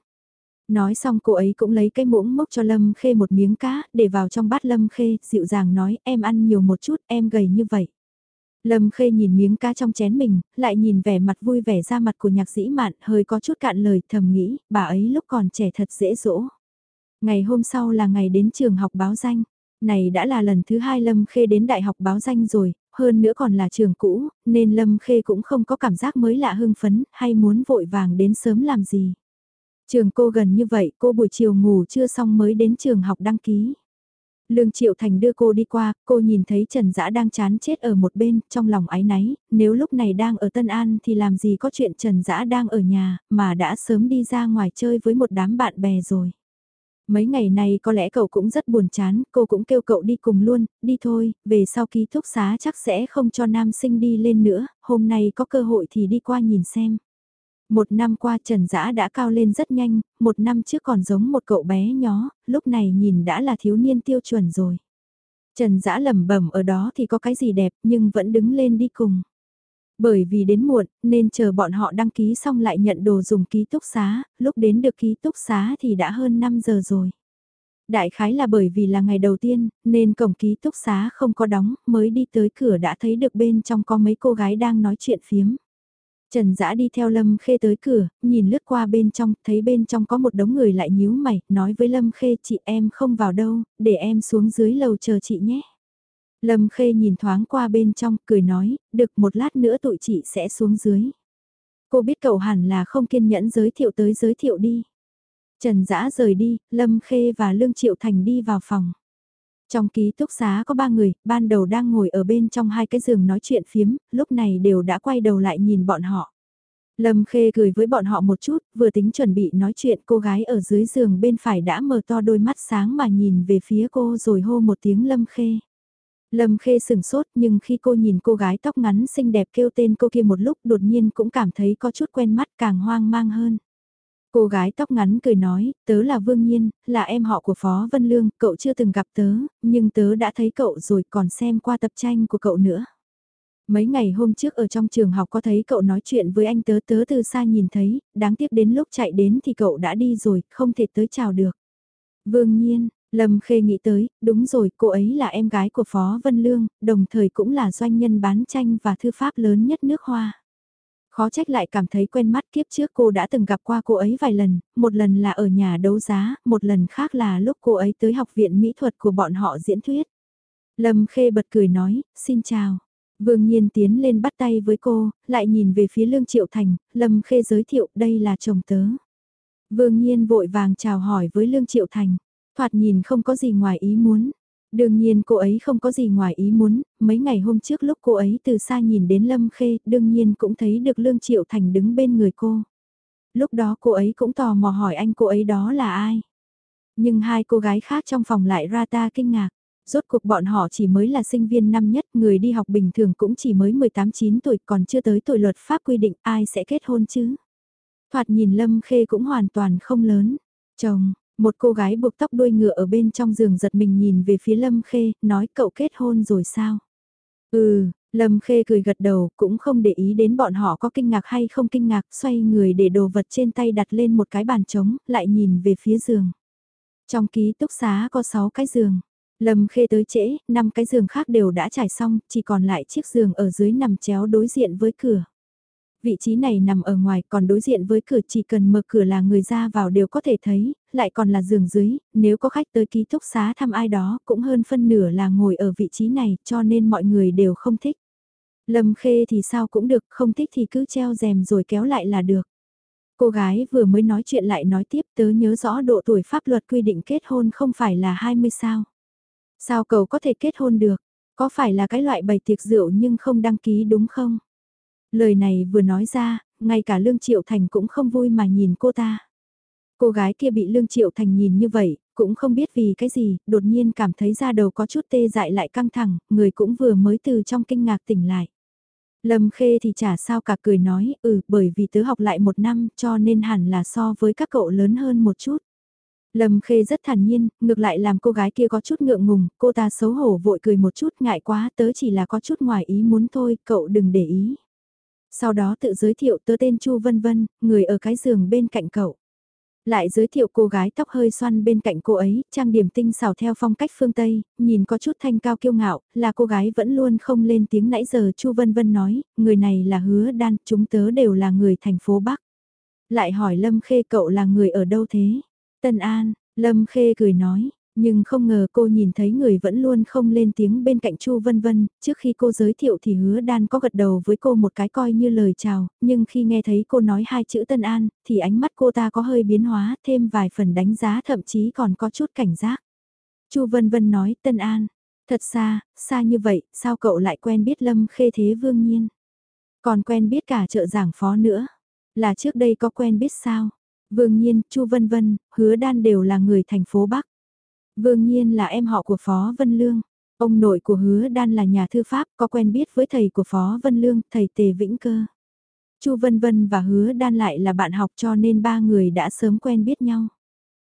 Speaker 1: Nói xong cô ấy cũng lấy cái muỗng mốc cho Lâm Khê một miếng cá, để vào trong bát Lâm Khê, dịu dàng nói em ăn nhiều một chút, em gầy như vậy. Lâm Khê nhìn miếng cá trong chén mình, lại nhìn vẻ mặt vui vẻ ra mặt của nhạc sĩ mạn, hơi có chút cạn lời thầm nghĩ, bà ấy lúc còn trẻ thật dễ dỗ. Ngày hôm sau là ngày đến trường học báo danh. Này đã là lần thứ hai Lâm Khê đến đại học báo danh rồi, hơn nữa còn là trường cũ, nên Lâm Khê cũng không có cảm giác mới lạ hưng phấn, hay muốn vội vàng đến sớm làm gì. Trường cô gần như vậy, cô buổi chiều ngủ chưa xong mới đến trường học đăng ký. Lương Triệu Thành đưa cô đi qua, cô nhìn thấy Trần Dã đang chán chết ở một bên, trong lòng ái náy, nếu lúc này đang ở Tân An thì làm gì có chuyện Trần Dã đang ở nhà, mà đã sớm đi ra ngoài chơi với một đám bạn bè rồi. Mấy ngày này có lẽ cậu cũng rất buồn chán, cô cũng kêu cậu đi cùng luôn, đi thôi, về sau ký thúc xá chắc sẽ không cho nam sinh đi lên nữa, hôm nay có cơ hội thì đi qua nhìn xem. Một năm qua Trần Dã đã cao lên rất nhanh, một năm trước còn giống một cậu bé nhó, lúc này nhìn đã là thiếu niên tiêu chuẩn rồi. Trần Dã lẩm bẩm ở đó thì có cái gì đẹp nhưng vẫn đứng lên đi cùng. Bởi vì đến muộn nên chờ bọn họ đăng ký xong lại nhận đồ dùng ký túc xá, lúc đến được ký túc xá thì đã hơn 5 giờ rồi. Đại khái là bởi vì là ngày đầu tiên, nên cổng ký túc xá không có đóng, mới đi tới cửa đã thấy được bên trong có mấy cô gái đang nói chuyện phiếm. Trần Dã đi theo Lâm Khê tới cửa, nhìn lướt qua bên trong, thấy bên trong có một đống người lại nhíu mày, nói với Lâm Khê chị em không vào đâu, để em xuống dưới lầu chờ chị nhé. Lâm Khê nhìn thoáng qua bên trong, cười nói, được một lát nữa tụi chị sẽ xuống dưới. Cô biết cậu hẳn là không kiên nhẫn giới thiệu tới giới thiệu đi. Trần Dã rời đi, Lâm Khê và Lương Triệu Thành đi vào phòng. Trong ký túc xá có ba người, ban đầu đang ngồi ở bên trong hai cái giường nói chuyện phiếm, lúc này đều đã quay đầu lại nhìn bọn họ. Lâm Khê cười với bọn họ một chút, vừa tính chuẩn bị nói chuyện cô gái ở dưới giường bên phải đã mở to đôi mắt sáng mà nhìn về phía cô rồi hô một tiếng Lâm Khê. Lâm Khê sừng sốt nhưng khi cô nhìn cô gái tóc ngắn xinh đẹp kêu tên cô kia một lúc đột nhiên cũng cảm thấy có chút quen mắt càng hoang mang hơn. Cô gái tóc ngắn cười nói, tớ là Vương Nhiên, là em họ của Phó Vân Lương, cậu chưa từng gặp tớ, nhưng tớ đã thấy cậu rồi còn xem qua tập tranh của cậu nữa. Mấy ngày hôm trước ở trong trường học có thấy cậu nói chuyện với anh tớ tớ từ xa nhìn thấy, đáng tiếc đến lúc chạy đến thì cậu đã đi rồi, không thể tới chào được. Vương Nhiên, Lâm Khê nghĩ tới, đúng rồi, cô ấy là em gái của Phó Vân Lương, đồng thời cũng là doanh nhân bán tranh và thư pháp lớn nhất nước Hoa. Khó trách lại cảm thấy quen mắt kiếp trước cô đã từng gặp qua cô ấy vài lần, một lần là ở nhà đấu giá, một lần khác là lúc cô ấy tới học viện mỹ thuật của bọn họ diễn thuyết. Lâm Khê bật cười nói, xin chào. Vương Nhiên tiến lên bắt tay với cô, lại nhìn về phía Lương Triệu Thành, Lâm Khê giới thiệu đây là chồng tớ. Vương Nhiên vội vàng chào hỏi với Lương Triệu Thành, thoạt nhìn không có gì ngoài ý muốn, Đương nhiên cô ấy không có gì ngoài ý muốn, mấy ngày hôm trước lúc cô ấy từ xa nhìn đến Lâm Khê, đương nhiên cũng thấy được Lương Triệu Thành đứng bên người cô. Lúc đó cô ấy cũng tò mò hỏi anh cô ấy đó là ai. Nhưng hai cô gái khác trong phòng lại ra ta kinh ngạc. Rốt cuộc bọn họ chỉ mới là sinh viên năm nhất, người đi học bình thường cũng chỉ mới 18-9 tuổi còn chưa tới tuổi luật pháp quy định ai sẽ kết hôn chứ. Thoạt nhìn Lâm Khê cũng hoàn toàn không lớn. Chồng, một cô gái buộc tóc đuôi ngựa ở bên trong giường giật mình nhìn về phía Lâm Khê, nói cậu kết hôn rồi sao? Ừ, Lâm Khê cười gật đầu, cũng không để ý đến bọn họ có kinh ngạc hay không kinh ngạc, xoay người để đồ vật trên tay đặt lên một cái bàn trống, lại nhìn về phía giường. Trong ký túc xá có 6 cái giường. Lâm Khê tới trễ, 5 cái giường khác đều đã trải xong, chỉ còn lại chiếc giường ở dưới nằm chéo đối diện với cửa. Vị trí này nằm ở ngoài còn đối diện với cửa chỉ cần mở cửa là người ra vào đều có thể thấy, lại còn là giường dưới, nếu có khách tới ký túc xá thăm ai đó cũng hơn phân nửa là ngồi ở vị trí này cho nên mọi người đều không thích. Lâm khê thì sao cũng được, không thích thì cứ treo rèm rồi kéo lại là được. Cô gái vừa mới nói chuyện lại nói tiếp tớ nhớ rõ độ tuổi pháp luật quy định kết hôn không phải là 20 sao. Sao cậu có thể kết hôn được? Có phải là cái loại bày tiệc rượu nhưng không đăng ký đúng không? Lời này vừa nói ra, ngay cả Lương Triệu Thành cũng không vui mà nhìn cô ta. Cô gái kia bị Lương Triệu Thành nhìn như vậy, cũng không biết vì cái gì, đột nhiên cảm thấy da đầu có chút tê dại lại căng thẳng, người cũng vừa mới từ trong kinh ngạc tỉnh lại. Lâm Khê thì chả sao cả cười nói, ừ, bởi vì tớ học lại một năm cho nên hẳn là so với các cậu lớn hơn một chút. Lâm Khê rất thản nhiên, ngược lại làm cô gái kia có chút ngượng ngùng, cô ta xấu hổ vội cười một chút ngại quá tớ chỉ là có chút ngoài ý muốn thôi, cậu đừng để ý. Sau đó tự giới thiệu tớ tên Chu Vân Vân, người ở cái giường bên cạnh cậu. Lại giới thiệu cô gái tóc hơi xoăn bên cạnh cô ấy, trang điểm tinh xảo theo phong cách phương Tây, nhìn có chút thanh cao kiêu ngạo, là cô gái vẫn luôn không lên tiếng nãy giờ Chu Vân Vân nói, người này là hứa đan, chúng tớ đều là người thành phố Bắc. Lại hỏi Lâm Khê cậu là người ở đâu thế? Tân An, Lâm Khê cười nói, nhưng không ngờ cô nhìn thấy người vẫn luôn không lên tiếng bên cạnh Chu Vân Vân, trước khi cô giới thiệu thì hứa đan có gật đầu với cô một cái coi như lời chào, nhưng khi nghe thấy cô nói hai chữ Tân An, thì ánh mắt cô ta có hơi biến hóa, thêm vài phần đánh giá thậm chí còn có chút cảnh giác. Chu Vân Vân nói Tân An, thật xa, xa như vậy, sao cậu lại quen biết Lâm Khê Thế Vương Nhiên? Còn quen biết cả trợ giảng phó nữa, là trước đây có quen biết sao? Vương Nhiên, Chu Vân Vân, Hứa Đan đều là người thành phố Bắc. Vương Nhiên là em họ của Phó Vân Lương. Ông nội của Hứa Đan là nhà thư pháp, có quen biết với thầy của Phó Vân Lương, thầy Tề Vĩnh Cơ. Chu Vân Vân và Hứa Đan lại là bạn học cho nên ba người đã sớm quen biết nhau.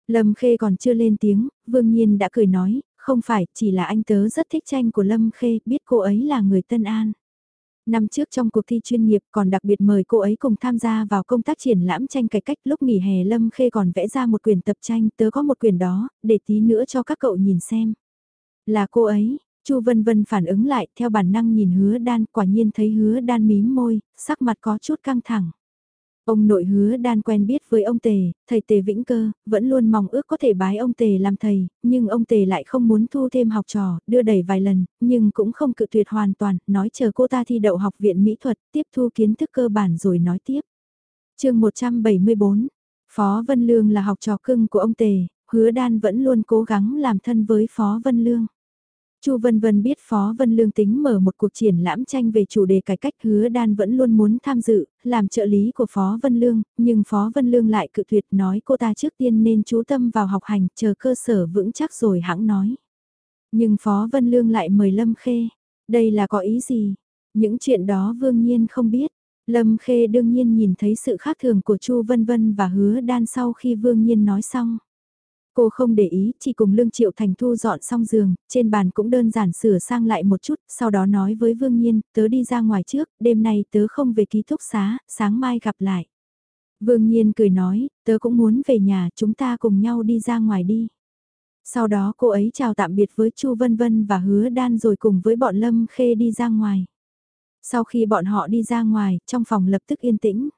Speaker 1: Lâm Khê còn chưa lên tiếng, Vương Nhiên đã cười nói, không phải, chỉ là anh tớ rất thích tranh của Lâm Khê, biết cô ấy là người Tân An. Năm trước trong cuộc thi chuyên nghiệp còn đặc biệt mời cô ấy cùng tham gia vào công tác triển lãm tranh cải cách lúc nghỉ hè Lâm Khê còn vẽ ra một quyển tập tranh tớ có một quyển đó, để tí nữa cho các cậu nhìn xem. Là cô ấy, Chu Vân Vân phản ứng lại theo bản năng nhìn hứa đan quả nhiên thấy hứa đan mím môi, sắc mặt có chút căng thẳng. Ông nội hứa đan quen biết với ông Tề, thầy Tề Vĩnh Cơ, vẫn luôn mong ước có thể bái ông Tề làm thầy, nhưng ông Tề lại không muốn thu thêm học trò, đưa đẩy vài lần, nhưng cũng không cự tuyệt hoàn toàn, nói chờ cô ta thi đậu học viện mỹ thuật, tiếp thu kiến thức cơ bản rồi nói tiếp. chương 174, Phó Vân Lương là học trò cưng của ông Tề, hứa đan vẫn luôn cố gắng làm thân với Phó Vân Lương. Chu Vân Vân biết Phó Vân Lương tính mở một cuộc triển lãm tranh về chủ đề cải cách hứa đan vẫn luôn muốn tham dự, làm trợ lý của Phó Vân Lương, nhưng Phó Vân Lương lại cự tuyệt nói cô ta trước tiên nên chú tâm vào học hành, chờ cơ sở vững chắc rồi hãng nói. Nhưng Phó Vân Lương lại mời Lâm Khê, đây là có ý gì? Những chuyện đó Vương Nhiên không biết. Lâm Khê đương nhiên nhìn thấy sự khác thường của Chu Vân Vân và hứa đan sau khi Vương Nhiên nói xong. Cô không để ý, chỉ cùng Lương Triệu Thành thu dọn xong giường, trên bàn cũng đơn giản sửa sang lại một chút, sau đó nói với Vương Nhiên, tớ đi ra ngoài trước, đêm nay tớ không về ký túc xá, sáng mai gặp lại. Vương Nhiên cười nói, tớ cũng muốn về nhà, chúng ta cùng nhau đi ra ngoài đi. Sau đó cô ấy chào tạm biệt với Chu Vân Vân và hứa đan rồi cùng với bọn Lâm Khê đi ra ngoài. Sau khi bọn họ đi ra ngoài, trong phòng lập tức yên tĩnh.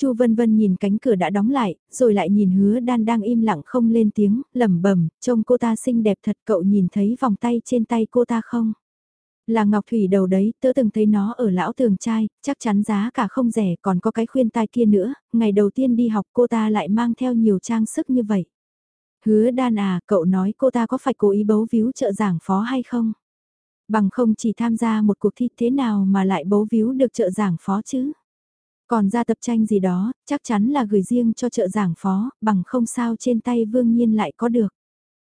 Speaker 1: Chu Vân Vân nhìn cánh cửa đã đóng lại, rồi lại nhìn Hứa Đan đang im lặng không lên tiếng, lẩm bẩm, trông cô ta xinh đẹp thật, cậu nhìn thấy vòng tay trên tay cô ta không? Là ngọc thủy đầu đấy, tớ từng thấy nó ở lão tường trai, chắc chắn giá cả không rẻ, còn có cái khuyên tai kia nữa, ngày đầu tiên đi học cô ta lại mang theo nhiều trang sức như vậy. Hứa Đan à, cậu nói cô ta có phải cố ý bấu víu trợ giảng phó hay không? Bằng không chỉ tham gia một cuộc thi thế nào mà lại bấu víu được trợ giảng phó chứ? Còn ra tập tranh gì đó, chắc chắn là gửi riêng cho trợ giảng phó, bằng không sao trên tay Vương Nhiên lại có được.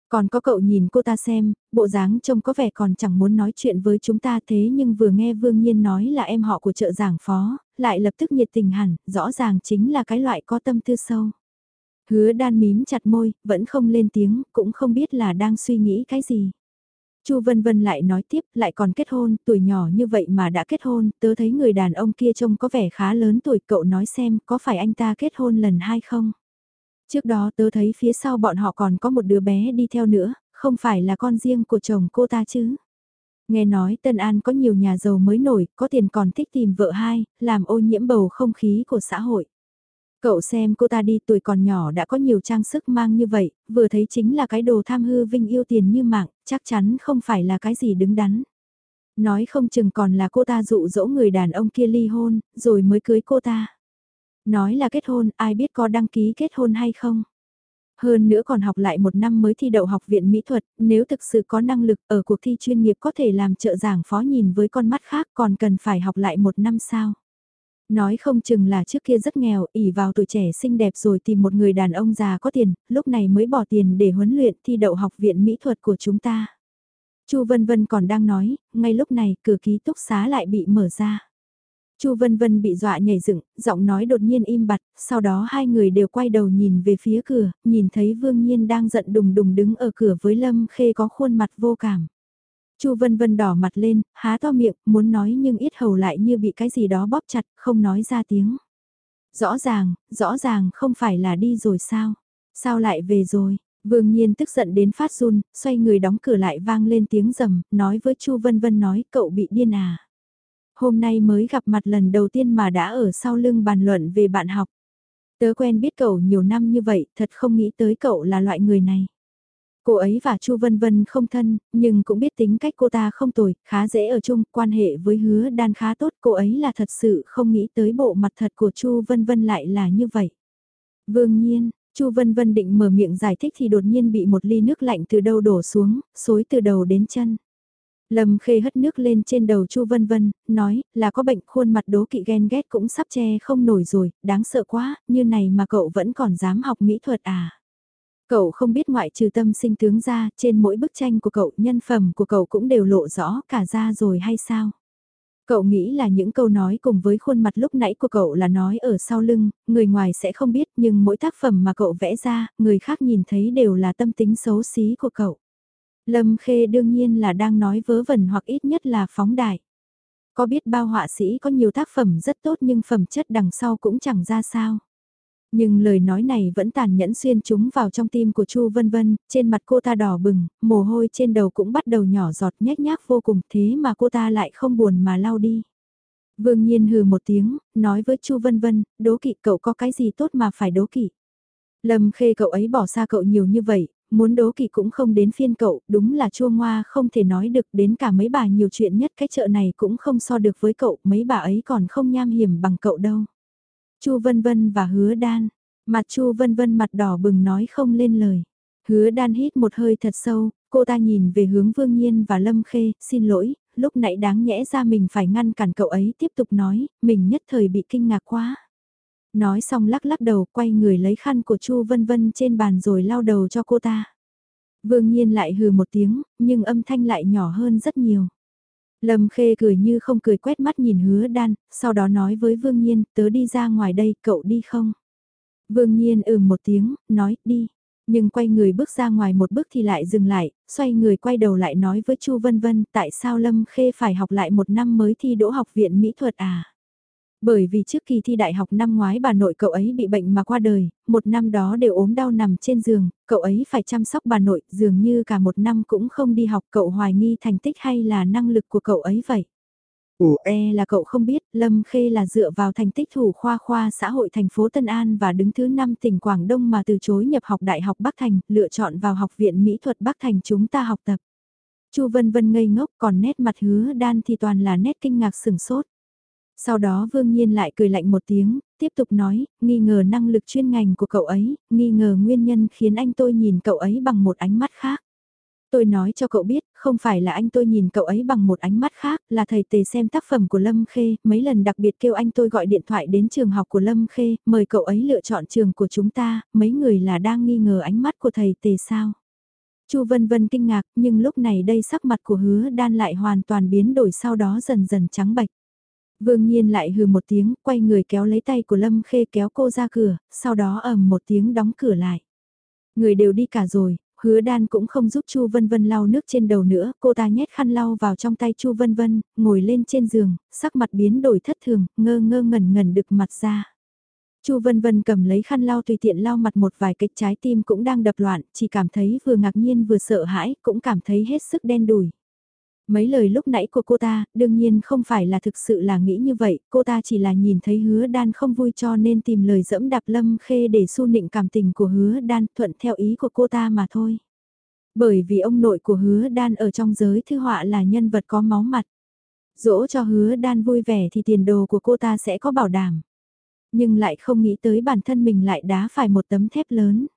Speaker 1: Còn có cậu nhìn cô ta xem, bộ dáng trông có vẻ còn chẳng muốn nói chuyện với chúng ta thế nhưng vừa nghe Vương Nhiên nói là em họ của trợ giảng phó, lại lập tức nhiệt tình hẳn, rõ ràng chính là cái loại có tâm tư sâu. Hứa đan mím chặt môi, vẫn không lên tiếng, cũng không biết là đang suy nghĩ cái gì. Chu Vân Vân lại nói tiếp, lại còn kết hôn, tuổi nhỏ như vậy mà đã kết hôn, tớ thấy người đàn ông kia trông có vẻ khá lớn tuổi, cậu nói xem, có phải anh ta kết hôn lần hai không? Trước đó tớ thấy phía sau bọn họ còn có một đứa bé đi theo nữa, không phải là con riêng của chồng cô ta chứ? Nghe nói Tân An có nhiều nhà giàu mới nổi, có tiền còn thích tìm vợ hai, làm ô nhiễm bầu không khí của xã hội. Cậu xem cô ta đi tuổi còn nhỏ đã có nhiều trang sức mang như vậy, vừa thấy chính là cái đồ tham hư vinh yêu tiền như mạng, chắc chắn không phải là cái gì đứng đắn. Nói không chừng còn là cô ta dụ dỗ người đàn ông kia ly hôn, rồi mới cưới cô ta. Nói là kết hôn, ai biết có đăng ký kết hôn hay không? Hơn nữa còn học lại một năm mới thi đậu học viện mỹ thuật, nếu thực sự có năng lực ở cuộc thi chuyên nghiệp có thể làm trợ giảng phó nhìn với con mắt khác còn cần phải học lại một năm sao? Nói không chừng là trước kia rất nghèo, ỉ vào tuổi trẻ xinh đẹp rồi tìm một người đàn ông già có tiền, lúc này mới bỏ tiền để huấn luyện thi đậu học viện mỹ thuật của chúng ta. Chu Vân Vân còn đang nói, ngay lúc này cửa ký túc xá lại bị mở ra. Chu Vân Vân bị dọa nhảy dựng, giọng nói đột nhiên im bặt, sau đó hai người đều quay đầu nhìn về phía cửa, nhìn thấy Vương Nhiên đang giận đùng đùng đứng ở cửa với Lâm Khê có khuôn mặt vô cảm. Chu Vân Vân đỏ mặt lên, há to miệng, muốn nói nhưng ít hầu lại như bị cái gì đó bóp chặt, không nói ra tiếng. Rõ ràng, rõ ràng không phải là đi rồi sao? Sao lại về rồi? Vương Nhiên tức giận đến phát run, xoay người đóng cửa lại vang lên tiếng rầm, nói với Chu Vân Vân nói cậu bị điên à. Hôm nay mới gặp mặt lần đầu tiên mà đã ở sau lưng bàn luận về bạn học. Tớ quen biết cậu nhiều năm như vậy, thật không nghĩ tới cậu là loại người này. Cô ấy và Chu Vân Vân không thân, nhưng cũng biết tính cách cô ta không tồi, khá dễ ở chung, quan hệ với hứa đan khá tốt, cô ấy là thật sự không nghĩ tới bộ mặt thật của Chu Vân Vân lại là như vậy. Vương nhiên, Chu Vân Vân định mở miệng giải thích thì đột nhiên bị một ly nước lạnh từ đâu đổ xuống, xối từ đầu đến chân. Lâm Khê hất nước lên trên đầu Chu Vân Vân, nói là có bệnh khuôn mặt đố kỵ ghen ghét cũng sắp che không nổi rồi, đáng sợ quá, như này mà cậu vẫn còn dám học mỹ thuật à. Cậu không biết ngoại trừ tâm sinh tướng ra, trên mỗi bức tranh của cậu, nhân phẩm của cậu cũng đều lộ rõ cả ra rồi hay sao? Cậu nghĩ là những câu nói cùng với khuôn mặt lúc nãy của cậu là nói ở sau lưng, người ngoài sẽ không biết nhưng mỗi tác phẩm mà cậu vẽ ra, người khác nhìn thấy đều là tâm tính xấu xí của cậu. Lâm Khê đương nhiên là đang nói vớ vẩn hoặc ít nhất là phóng đại. Có biết bao họa sĩ có nhiều tác phẩm rất tốt nhưng phẩm chất đằng sau cũng chẳng ra sao. Nhưng lời nói này vẫn tàn nhẫn xuyên chúng vào trong tim của Chu Vân Vân, trên mặt cô ta đỏ bừng, mồ hôi trên đầu cũng bắt đầu nhỏ giọt nhếch nhác vô cùng thế mà cô ta lại không buồn mà lau đi. Vương Nhiên hừ một tiếng, nói với Chu Vân Vân, đố kỵ cậu có cái gì tốt mà phải đố kỵ. Lâm khê cậu ấy bỏ xa cậu nhiều như vậy, muốn đố kỵ cũng không đến phiên cậu, đúng là chua ngoa không thể nói được đến cả mấy bà nhiều chuyện nhất cái chợ này cũng không so được với cậu, mấy bà ấy còn không nham hiểm bằng cậu đâu. Chu Vân Vân và Hứa Đan. Mặt Chu Vân Vân mặt đỏ bừng nói không lên lời. Hứa Đan hít một hơi thật sâu, cô ta nhìn về hướng Vương Nhiên và Lâm Khê, xin lỗi, lúc nãy đáng nhẽ ra mình phải ngăn cản cậu ấy tiếp tục nói, mình nhất thời bị kinh ngạc quá. Nói xong lắc lắc đầu quay người lấy khăn của Chu Vân Vân trên bàn rồi lau đầu cho cô ta. Vương Nhiên lại hừ một tiếng, nhưng âm thanh lại nhỏ hơn rất nhiều. Lâm Khê cười như không cười quét mắt nhìn hứa đan, sau đó nói với Vương Nhiên, tớ đi ra ngoài đây, cậu đi không? Vương Nhiên ừ một tiếng, nói, đi. Nhưng quay người bước ra ngoài một bước thì lại dừng lại, xoay người quay đầu lại nói với Chu Vân Vân, tại sao Lâm Khê phải học lại một năm mới thi đỗ học viện mỹ thuật à? Bởi vì trước kỳ thi đại học năm ngoái bà nội cậu ấy bị bệnh mà qua đời, một năm đó đều ốm đau nằm trên giường, cậu ấy phải chăm sóc bà nội, dường như cả một năm cũng không đi học cậu hoài nghi thành tích hay là năng lực của cậu ấy vậy. Ủa e là cậu không biết, Lâm Khê là dựa vào thành tích thủ khoa khoa xã hội thành phố Tân An và đứng thứ 5 tỉnh Quảng Đông mà từ chối nhập học Đại học Bắc Thành, lựa chọn vào Học viện Mỹ thuật Bắc Thành chúng ta học tập. Chu Vân Vân ngây ngốc còn nét mặt hứa đan thì toàn là nét kinh ngạc sừng sốt. Sau đó Vương Nhiên lại cười lạnh một tiếng, tiếp tục nói, nghi ngờ năng lực chuyên ngành của cậu ấy, nghi ngờ nguyên nhân khiến anh tôi nhìn cậu ấy bằng một ánh mắt khác. Tôi nói cho cậu biết, không phải là anh tôi nhìn cậu ấy bằng một ánh mắt khác, là thầy tề xem tác phẩm của Lâm Khê, mấy lần đặc biệt kêu anh tôi gọi điện thoại đến trường học của Lâm Khê, mời cậu ấy lựa chọn trường của chúng ta, mấy người là đang nghi ngờ ánh mắt của thầy tề sao. Chu Vân Vân kinh ngạc, nhưng lúc này đây sắc mặt của hứa đan lại hoàn toàn biến đổi sau đó dần dần trắng bạch. Vương Nhiên lại hừ một tiếng, quay người kéo lấy tay của Lâm Khê kéo cô ra cửa, sau đó ầm một tiếng đóng cửa lại. Người đều đi cả rồi, hứa đan cũng không giúp Chu Vân Vân lau nước trên đầu nữa, cô ta nhét khăn lau vào trong tay Chu Vân Vân, ngồi lên trên giường, sắc mặt biến đổi thất thường, ngơ ngơ ngẩn ngẩn đực mặt ra. Chu Vân Vân cầm lấy khăn lau tùy tiện lau mặt một vài cái trái tim cũng đang đập loạn, chỉ cảm thấy vừa ngạc nhiên vừa sợ hãi, cũng cảm thấy hết sức đen đủi. Mấy lời lúc nãy của cô ta, đương nhiên không phải là thực sự là nghĩ như vậy, cô ta chỉ là nhìn thấy hứa đan không vui cho nên tìm lời dẫm đạp lâm khê để su nịnh cảm tình của hứa đan thuận theo ý của cô ta mà thôi. Bởi vì ông nội của hứa đan ở trong giới thư họa là nhân vật có máu mặt. Dỗ cho hứa đan vui vẻ thì tiền đồ của cô ta sẽ có bảo đảm. Nhưng lại không nghĩ tới bản thân mình lại đá phải một tấm thép lớn.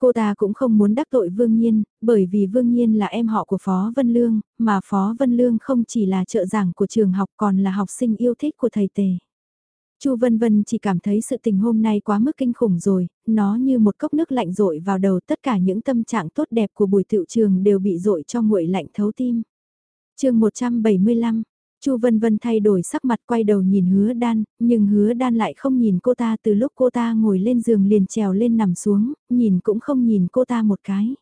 Speaker 1: Cô ta cũng không muốn đắc tội Vương Nhiên, bởi vì Vương Nhiên là em họ của Phó Vân Lương, mà Phó Vân Lương không chỉ là trợ giảng của trường học còn là học sinh yêu thích của thầy Tề. Chu Vân Vân chỉ cảm thấy sự tình hôm nay quá mức kinh khủng rồi, nó như một cốc nước lạnh rội vào đầu tất cả những tâm trạng tốt đẹp của buổi tiệu trường đều bị rội cho nguội lạnh thấu tim. chương 175, Chu Vân Vân thay đổi sắc mặt quay đầu nhìn hứa đan, nhưng hứa đan lại không nhìn cô ta từ lúc cô ta ngồi lên giường liền trèo lên nằm xuống, nhìn cũng không nhìn cô ta một cái.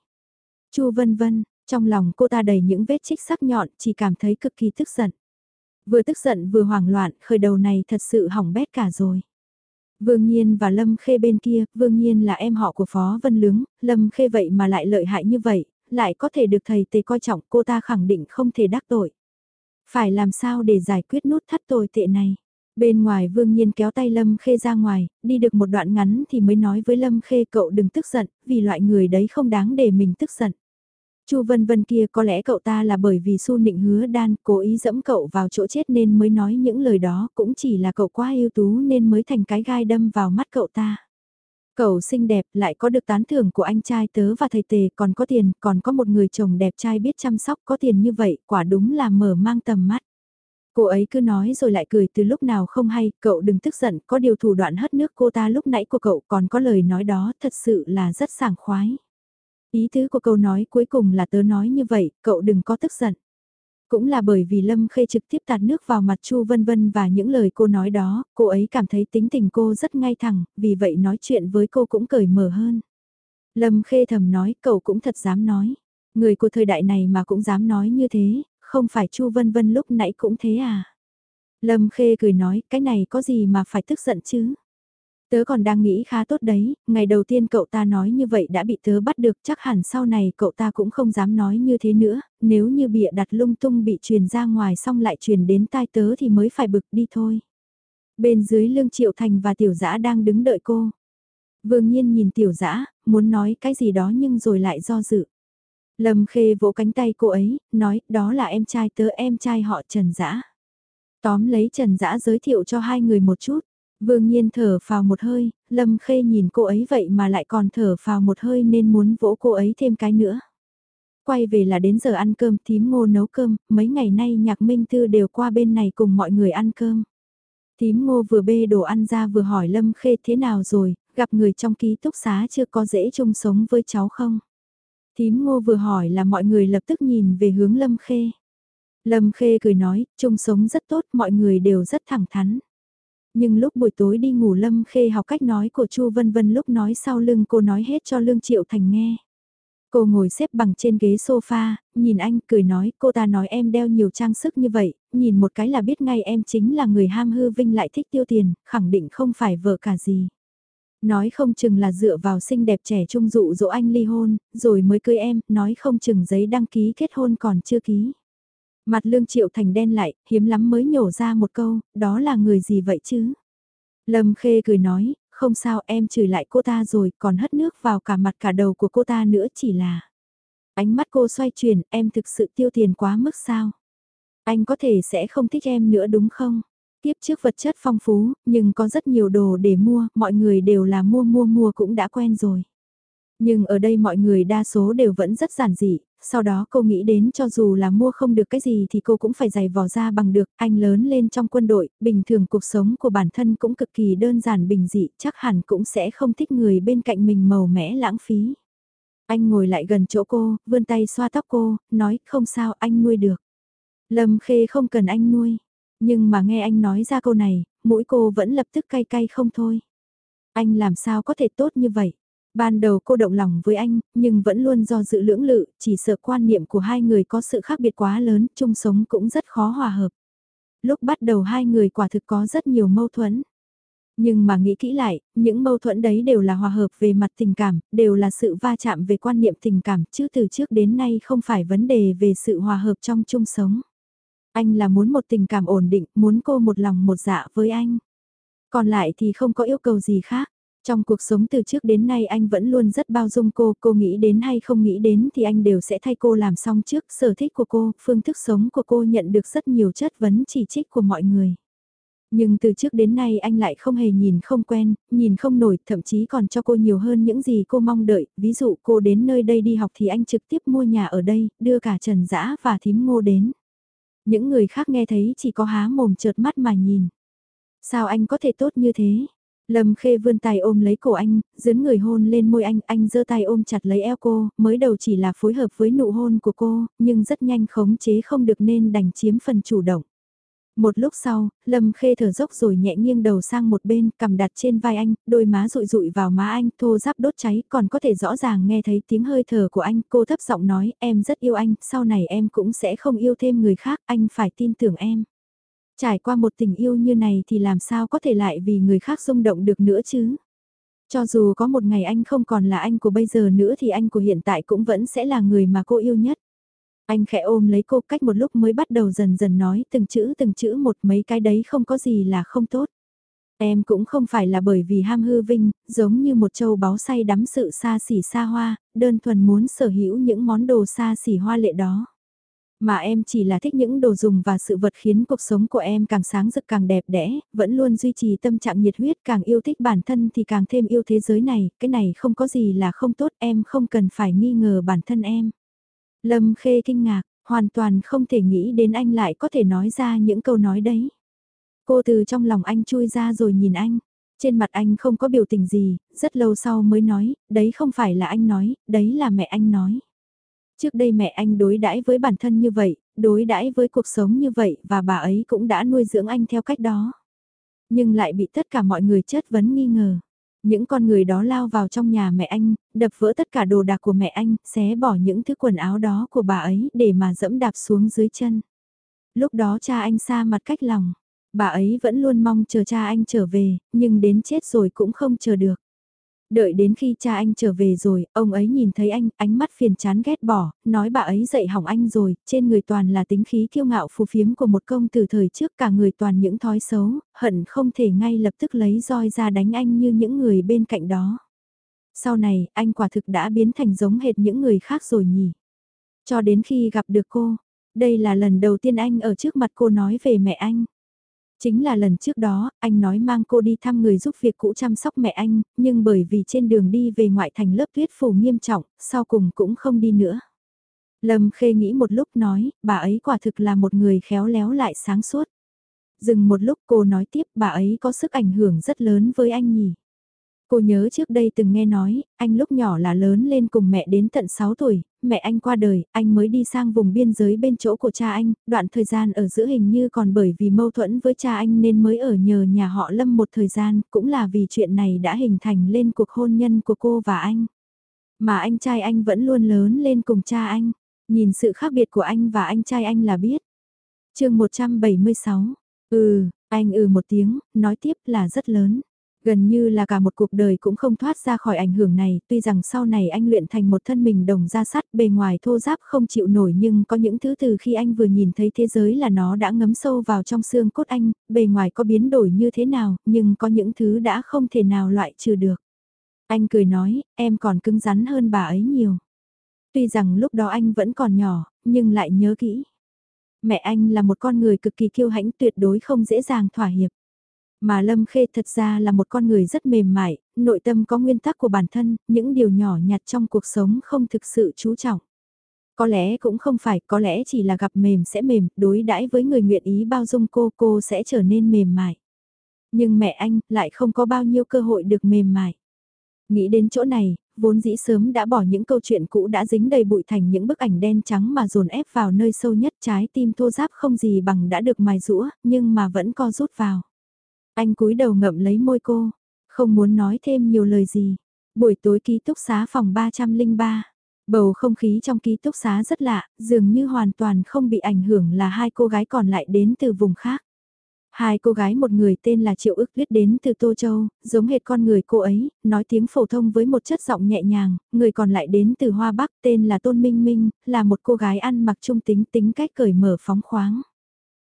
Speaker 1: Chu Vân Vân, trong lòng cô ta đầy những vết chích sắc nhọn, chỉ cảm thấy cực kỳ tức giận. Vừa tức giận vừa hoảng loạn, khởi đầu này thật sự hỏng bét cả rồi. Vương Nhiên và Lâm Khê bên kia, Vương Nhiên là em họ của Phó Vân Lướng, Lâm Khê vậy mà lại lợi hại như vậy, lại có thể được thầy tề coi trọng cô ta khẳng định không thể đắc tội. Phải làm sao để giải quyết nút thắt tồi tệ này? Bên ngoài Vương Nhiên kéo tay Lâm Khê ra ngoài, đi được một đoạn ngắn thì mới nói với Lâm Khê cậu đừng tức giận, vì loại người đấy không đáng để mình tức giận. Chu Vân Vân kia có lẽ cậu ta là bởi vì Su Nịnh hứa đan cố ý dẫm cậu vào chỗ chết nên mới nói những lời đó, cũng chỉ là cậu quá ưu tú nên mới thành cái gai đâm vào mắt cậu ta. Cậu xinh đẹp lại có được tán thưởng của anh trai tớ và thầy tề còn có tiền, còn có một người chồng đẹp trai biết chăm sóc có tiền như vậy, quả đúng là mở mang tầm mắt. Cô ấy cứ nói rồi lại cười từ lúc nào không hay, cậu đừng tức giận, có điều thủ đoạn hất nước cô ta lúc nãy của cậu còn có lời nói đó, thật sự là rất sảng khoái. Ý tứ của câu nói cuối cùng là tớ nói như vậy, cậu đừng có tức giận. Cũng là bởi vì Lâm Khê trực tiếp tạt nước vào mặt Chu Vân Vân và những lời cô nói đó, cô ấy cảm thấy tính tình cô rất ngay thẳng, vì vậy nói chuyện với cô cũng cởi mở hơn. Lâm Khê thầm nói, cậu cũng thật dám nói. Người của thời đại này mà cũng dám nói như thế, không phải Chu Vân Vân lúc nãy cũng thế à? Lâm Khê cười nói, cái này có gì mà phải tức giận chứ? Tớ còn đang nghĩ khá tốt đấy, ngày đầu tiên cậu ta nói như vậy đã bị tớ bắt được chắc hẳn sau này cậu ta cũng không dám nói như thế nữa, nếu như bịa đặt lung tung bị truyền ra ngoài xong lại truyền đến tai tớ thì mới phải bực đi thôi. Bên dưới lương triệu thành và tiểu dã đang đứng đợi cô. Vương nhiên nhìn tiểu dã muốn nói cái gì đó nhưng rồi lại do dự. Lâm khê vỗ cánh tay cô ấy, nói đó là em trai tớ em trai họ Trần Dã. Tóm lấy Trần Dã giới thiệu cho hai người một chút. Vương Nhiên thở phào một hơi, Lâm Khê nhìn cô ấy vậy mà lại còn thở phào một hơi nên muốn vỗ cô ấy thêm cái nữa. Quay về là đến giờ ăn cơm, thím ngô nấu cơm, mấy ngày nay nhạc minh tư đều qua bên này cùng mọi người ăn cơm. Thím ngô vừa bê đồ ăn ra vừa hỏi Lâm Khê thế nào rồi, gặp người trong ký túc xá chưa có dễ chung sống với cháu không? Thím ngô vừa hỏi là mọi người lập tức nhìn về hướng Lâm Khê. Lâm Khê cười nói, chung sống rất tốt, mọi người đều rất thẳng thắn. Nhưng lúc buổi tối đi ngủ Lâm Khê học cách nói của Chu Vân Vân lúc nói sau lưng cô nói hết cho Lương Triệu Thành nghe. Cô ngồi xếp bằng trên ghế sofa, nhìn anh cười nói cô ta nói em đeo nhiều trang sức như vậy, nhìn một cái là biết ngay em chính là người ham hư vinh lại thích tiêu tiền, khẳng định không phải vợ cả gì. Nói không chừng là dựa vào xinh đẹp trẻ trung dụ dỗ anh ly hôn, rồi mới cưới em, nói không chừng giấy đăng ký kết hôn còn chưa ký. Mặt lương triệu thành đen lại, hiếm lắm mới nhổ ra một câu, đó là người gì vậy chứ? Lâm khê cười nói, không sao em chửi lại cô ta rồi, còn hất nước vào cả mặt cả đầu của cô ta nữa chỉ là. Ánh mắt cô xoay chuyển, em thực sự tiêu tiền quá mức sao? Anh có thể sẽ không thích em nữa đúng không? Tiếp trước vật chất phong phú, nhưng có rất nhiều đồ để mua, mọi người đều là mua mua mua cũng đã quen rồi. Nhưng ở đây mọi người đa số đều vẫn rất giản dị, sau đó cô nghĩ đến cho dù là mua không được cái gì thì cô cũng phải giày vò ra bằng được, anh lớn lên trong quân đội, bình thường cuộc sống của bản thân cũng cực kỳ đơn giản bình dị, chắc hẳn cũng sẽ không thích người bên cạnh mình màu mẽ lãng phí. Anh ngồi lại gần chỗ cô, vươn tay xoa tóc cô, nói không sao anh nuôi được. Lâm Khê không cần anh nuôi, nhưng mà nghe anh nói ra câu này, mũi cô vẫn lập tức cay cay không thôi. Anh làm sao có thể tốt như vậy? Ban đầu cô động lòng với anh, nhưng vẫn luôn do dự lưỡng lự, chỉ sợ quan niệm của hai người có sự khác biệt quá lớn, chung sống cũng rất khó hòa hợp. Lúc bắt đầu hai người quả thực có rất nhiều mâu thuẫn. Nhưng mà nghĩ kỹ lại, những mâu thuẫn đấy đều là hòa hợp về mặt tình cảm, đều là sự va chạm về quan niệm tình cảm, chứ từ trước đến nay không phải vấn đề về sự hòa hợp trong chung sống. Anh là muốn một tình cảm ổn định, muốn cô một lòng một dạ với anh. Còn lại thì không có yêu cầu gì khác. Trong cuộc sống từ trước đến nay anh vẫn luôn rất bao dung cô, cô nghĩ đến hay không nghĩ đến thì anh đều sẽ thay cô làm xong trước, sở thích của cô, phương thức sống của cô nhận được rất nhiều chất vấn chỉ trích của mọi người. Nhưng từ trước đến nay anh lại không hề nhìn không quen, nhìn không nổi, thậm chí còn cho cô nhiều hơn những gì cô mong đợi, ví dụ cô đến nơi đây đi học thì anh trực tiếp mua nhà ở đây, đưa cả Trần Dã và Thím Ngô đến. Những người khác nghe thấy chỉ có há mồm trợt mắt mà nhìn. Sao anh có thể tốt như thế? Lâm Khê vươn tay ôm lấy cổ anh, dướn người hôn lên môi anh, anh giơ tay ôm chặt lấy eo cô, mới đầu chỉ là phối hợp với nụ hôn của cô, nhưng rất nhanh khống chế không được nên đành chiếm phần chủ động. Một lúc sau, Lâm Khê thở dốc rồi nhẹ nghiêng đầu sang một bên, cầm đặt trên vai anh, đôi má rụi rụi vào má anh, thô giáp đốt cháy, còn có thể rõ ràng nghe thấy tiếng hơi thở của anh, cô thấp giọng nói, em rất yêu anh, sau này em cũng sẽ không yêu thêm người khác, anh phải tin tưởng em. Trải qua một tình yêu như này thì làm sao có thể lại vì người khác rung động được nữa chứ? Cho dù có một ngày anh không còn là anh của bây giờ nữa thì anh của hiện tại cũng vẫn sẽ là người mà cô yêu nhất. Anh khẽ ôm lấy cô cách một lúc mới bắt đầu dần dần nói từng chữ từng chữ một mấy cái đấy không có gì là không tốt. Em cũng không phải là bởi vì ham hư vinh, giống như một châu báu say đắm sự xa xỉ xa hoa, đơn thuần muốn sở hữu những món đồ xa xỉ hoa lệ đó. Mà em chỉ là thích những đồ dùng và sự vật khiến cuộc sống của em càng sáng rực càng đẹp đẽ, vẫn luôn duy trì tâm trạng nhiệt huyết càng yêu thích bản thân thì càng thêm yêu thế giới này, cái này không có gì là không tốt em không cần phải nghi ngờ bản thân em. Lâm Khê kinh ngạc, hoàn toàn không thể nghĩ đến anh lại có thể nói ra những câu nói đấy. Cô từ trong lòng anh chui ra rồi nhìn anh. Trên mặt anh không có biểu tình gì, rất lâu sau mới nói, đấy không phải là anh nói, đấy là mẹ anh nói. Trước đây mẹ anh đối đãi với bản thân như vậy, đối đãi với cuộc sống như vậy và bà ấy cũng đã nuôi dưỡng anh theo cách đó. Nhưng lại bị tất cả mọi người chất vấn nghi ngờ. Những con người đó lao vào trong nhà mẹ anh, đập vỡ tất cả đồ đạc của mẹ anh, xé bỏ những thứ quần áo đó của bà ấy để mà dẫm đạp xuống dưới chân. Lúc đó cha anh xa mặt cách lòng, bà ấy vẫn luôn mong chờ cha anh trở về, nhưng đến chết rồi cũng không chờ được. Đợi đến khi cha anh trở về rồi, ông ấy nhìn thấy anh, ánh mắt phiền chán ghét bỏ, nói bà ấy dạy hỏng anh rồi, trên người toàn là tính khí kiêu ngạo phù phiếm của một công từ thời trước cả người toàn những thói xấu, hận không thể ngay lập tức lấy roi ra đánh anh như những người bên cạnh đó. Sau này, anh quả thực đã biến thành giống hệt những người khác rồi nhỉ. Cho đến khi gặp được cô, đây là lần đầu tiên anh ở trước mặt cô nói về mẹ anh. Chính là lần trước đó, anh nói mang cô đi thăm người giúp việc cũ chăm sóc mẹ anh, nhưng bởi vì trên đường đi về ngoại thành lớp tuyết phủ nghiêm trọng, sau cùng cũng không đi nữa. Lâm Khê nghĩ một lúc nói, bà ấy quả thực là một người khéo léo lại sáng suốt. Dừng một lúc cô nói tiếp bà ấy có sức ảnh hưởng rất lớn với anh nhỉ. Cô nhớ trước đây từng nghe nói, anh lúc nhỏ là lớn lên cùng mẹ đến tận 6 tuổi, mẹ anh qua đời, anh mới đi sang vùng biên giới bên chỗ của cha anh, đoạn thời gian ở giữa hình như còn bởi vì mâu thuẫn với cha anh nên mới ở nhờ nhà họ Lâm một thời gian, cũng là vì chuyện này đã hình thành lên cuộc hôn nhân của cô và anh. Mà anh trai anh vẫn luôn lớn lên cùng cha anh, nhìn sự khác biệt của anh và anh trai anh là biết. chương 176, ừ, anh ừ một tiếng, nói tiếp là rất lớn. Gần như là cả một cuộc đời cũng không thoát ra khỏi ảnh hưởng này, tuy rằng sau này anh luyện thành một thân mình đồng ra sắt bề ngoài thô giáp không chịu nổi nhưng có những thứ từ khi anh vừa nhìn thấy thế giới là nó đã ngấm sâu vào trong xương cốt anh, bề ngoài có biến đổi như thế nào, nhưng có những thứ đã không thể nào loại trừ được. Anh cười nói, em còn cứng rắn hơn bà ấy nhiều. Tuy rằng lúc đó anh vẫn còn nhỏ, nhưng lại nhớ kỹ. Mẹ anh là một con người cực kỳ kiêu hãnh tuyệt đối không dễ dàng thỏa hiệp. Mà Lâm Khê thật ra là một con người rất mềm mại, nội tâm có nguyên tắc của bản thân, những điều nhỏ nhặt trong cuộc sống không thực sự chú trọng. Có lẽ cũng không phải, có lẽ chỉ là gặp mềm sẽ mềm, đối đãi với người nguyện ý bao dung cô, cô sẽ trở nên mềm mại. Nhưng mẹ anh lại không có bao nhiêu cơ hội được mềm mại. Nghĩ đến chỗ này, vốn dĩ sớm đã bỏ những câu chuyện cũ đã dính đầy bụi thành những bức ảnh đen trắng mà dồn ép vào nơi sâu nhất trái tim thô giáp không gì bằng đã được mài rũa, nhưng mà vẫn co rút vào. Anh cúi đầu ngậm lấy môi cô, không muốn nói thêm nhiều lời gì. Buổi tối ký túc xá phòng 303. Bầu không khí trong ký túc xá rất lạ, dường như hoàn toàn không bị ảnh hưởng là hai cô gái còn lại đến từ vùng khác. Hai cô gái một người tên là Triệu ức viết đến từ Tô Châu, giống hệt con người cô ấy, nói tiếng phổ thông với một chất giọng nhẹ nhàng, người còn lại đến từ Hoa Bắc tên là Tôn Minh Minh, là một cô gái ăn mặc trung tính tính cách cởi mở phóng khoáng.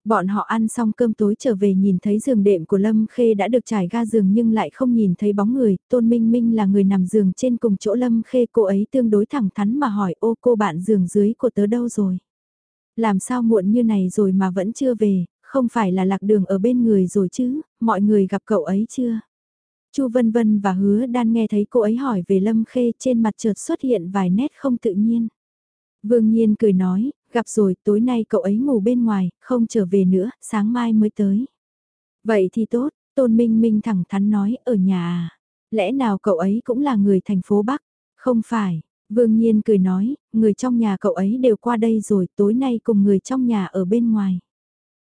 Speaker 1: Bọn họ ăn xong cơm tối trở về nhìn thấy giường đệm của Lâm Khê đã được trải ga giường nhưng lại không nhìn thấy bóng người, Tôn Minh Minh là người nằm giường trên cùng chỗ Lâm Khê cô ấy tương đối thẳng thắn mà hỏi ô cô bạn giường dưới của tớ đâu rồi. Làm sao muộn như này rồi mà vẫn chưa về, không phải là lạc đường ở bên người rồi chứ, mọi người gặp cậu ấy chưa? Chu Vân Vân và Hứa Đan nghe thấy cô ấy hỏi về Lâm Khê trên mặt chợt xuất hiện vài nét không tự nhiên. Vương Nhiên cười nói, gặp rồi tối nay cậu ấy ngủ bên ngoài, không trở về nữa, sáng mai mới tới. Vậy thì tốt, Tôn Minh Minh thẳng thắn nói, ở nhà à? Lẽ nào cậu ấy cũng là người thành phố Bắc? Không phải, Vương Nhiên cười nói, người trong nhà cậu ấy đều qua đây rồi, tối nay cùng người trong nhà ở bên ngoài.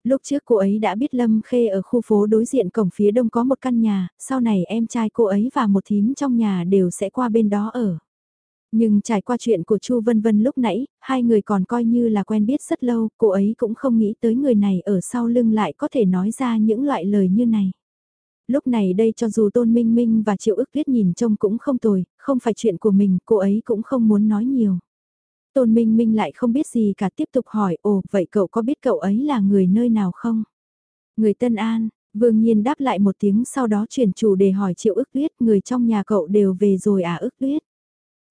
Speaker 1: Lúc trước cô ấy đã biết Lâm Khê ở khu phố đối diện cổng phía đông có một căn nhà, sau này em trai cô ấy và một thím trong nhà đều sẽ qua bên đó ở. Nhưng trải qua chuyện của Chu Vân Vân lúc nãy, hai người còn coi như là quen biết rất lâu, cô ấy cũng không nghĩ tới người này ở sau lưng lại có thể nói ra những loại lời như này. Lúc này đây cho dù Tôn Minh Minh và Triệu ức viết nhìn trông cũng không tồi, không phải chuyện của mình, cô ấy cũng không muốn nói nhiều. Tôn Minh Minh lại không biết gì cả tiếp tục hỏi, ồ, vậy cậu có biết cậu ấy là người nơi nào không? Người Tân An, Vương Nhiên đáp lại một tiếng sau đó chuyển chủ đề hỏi Triệu ức tuyết, người trong nhà cậu đều về rồi à ức tuyết?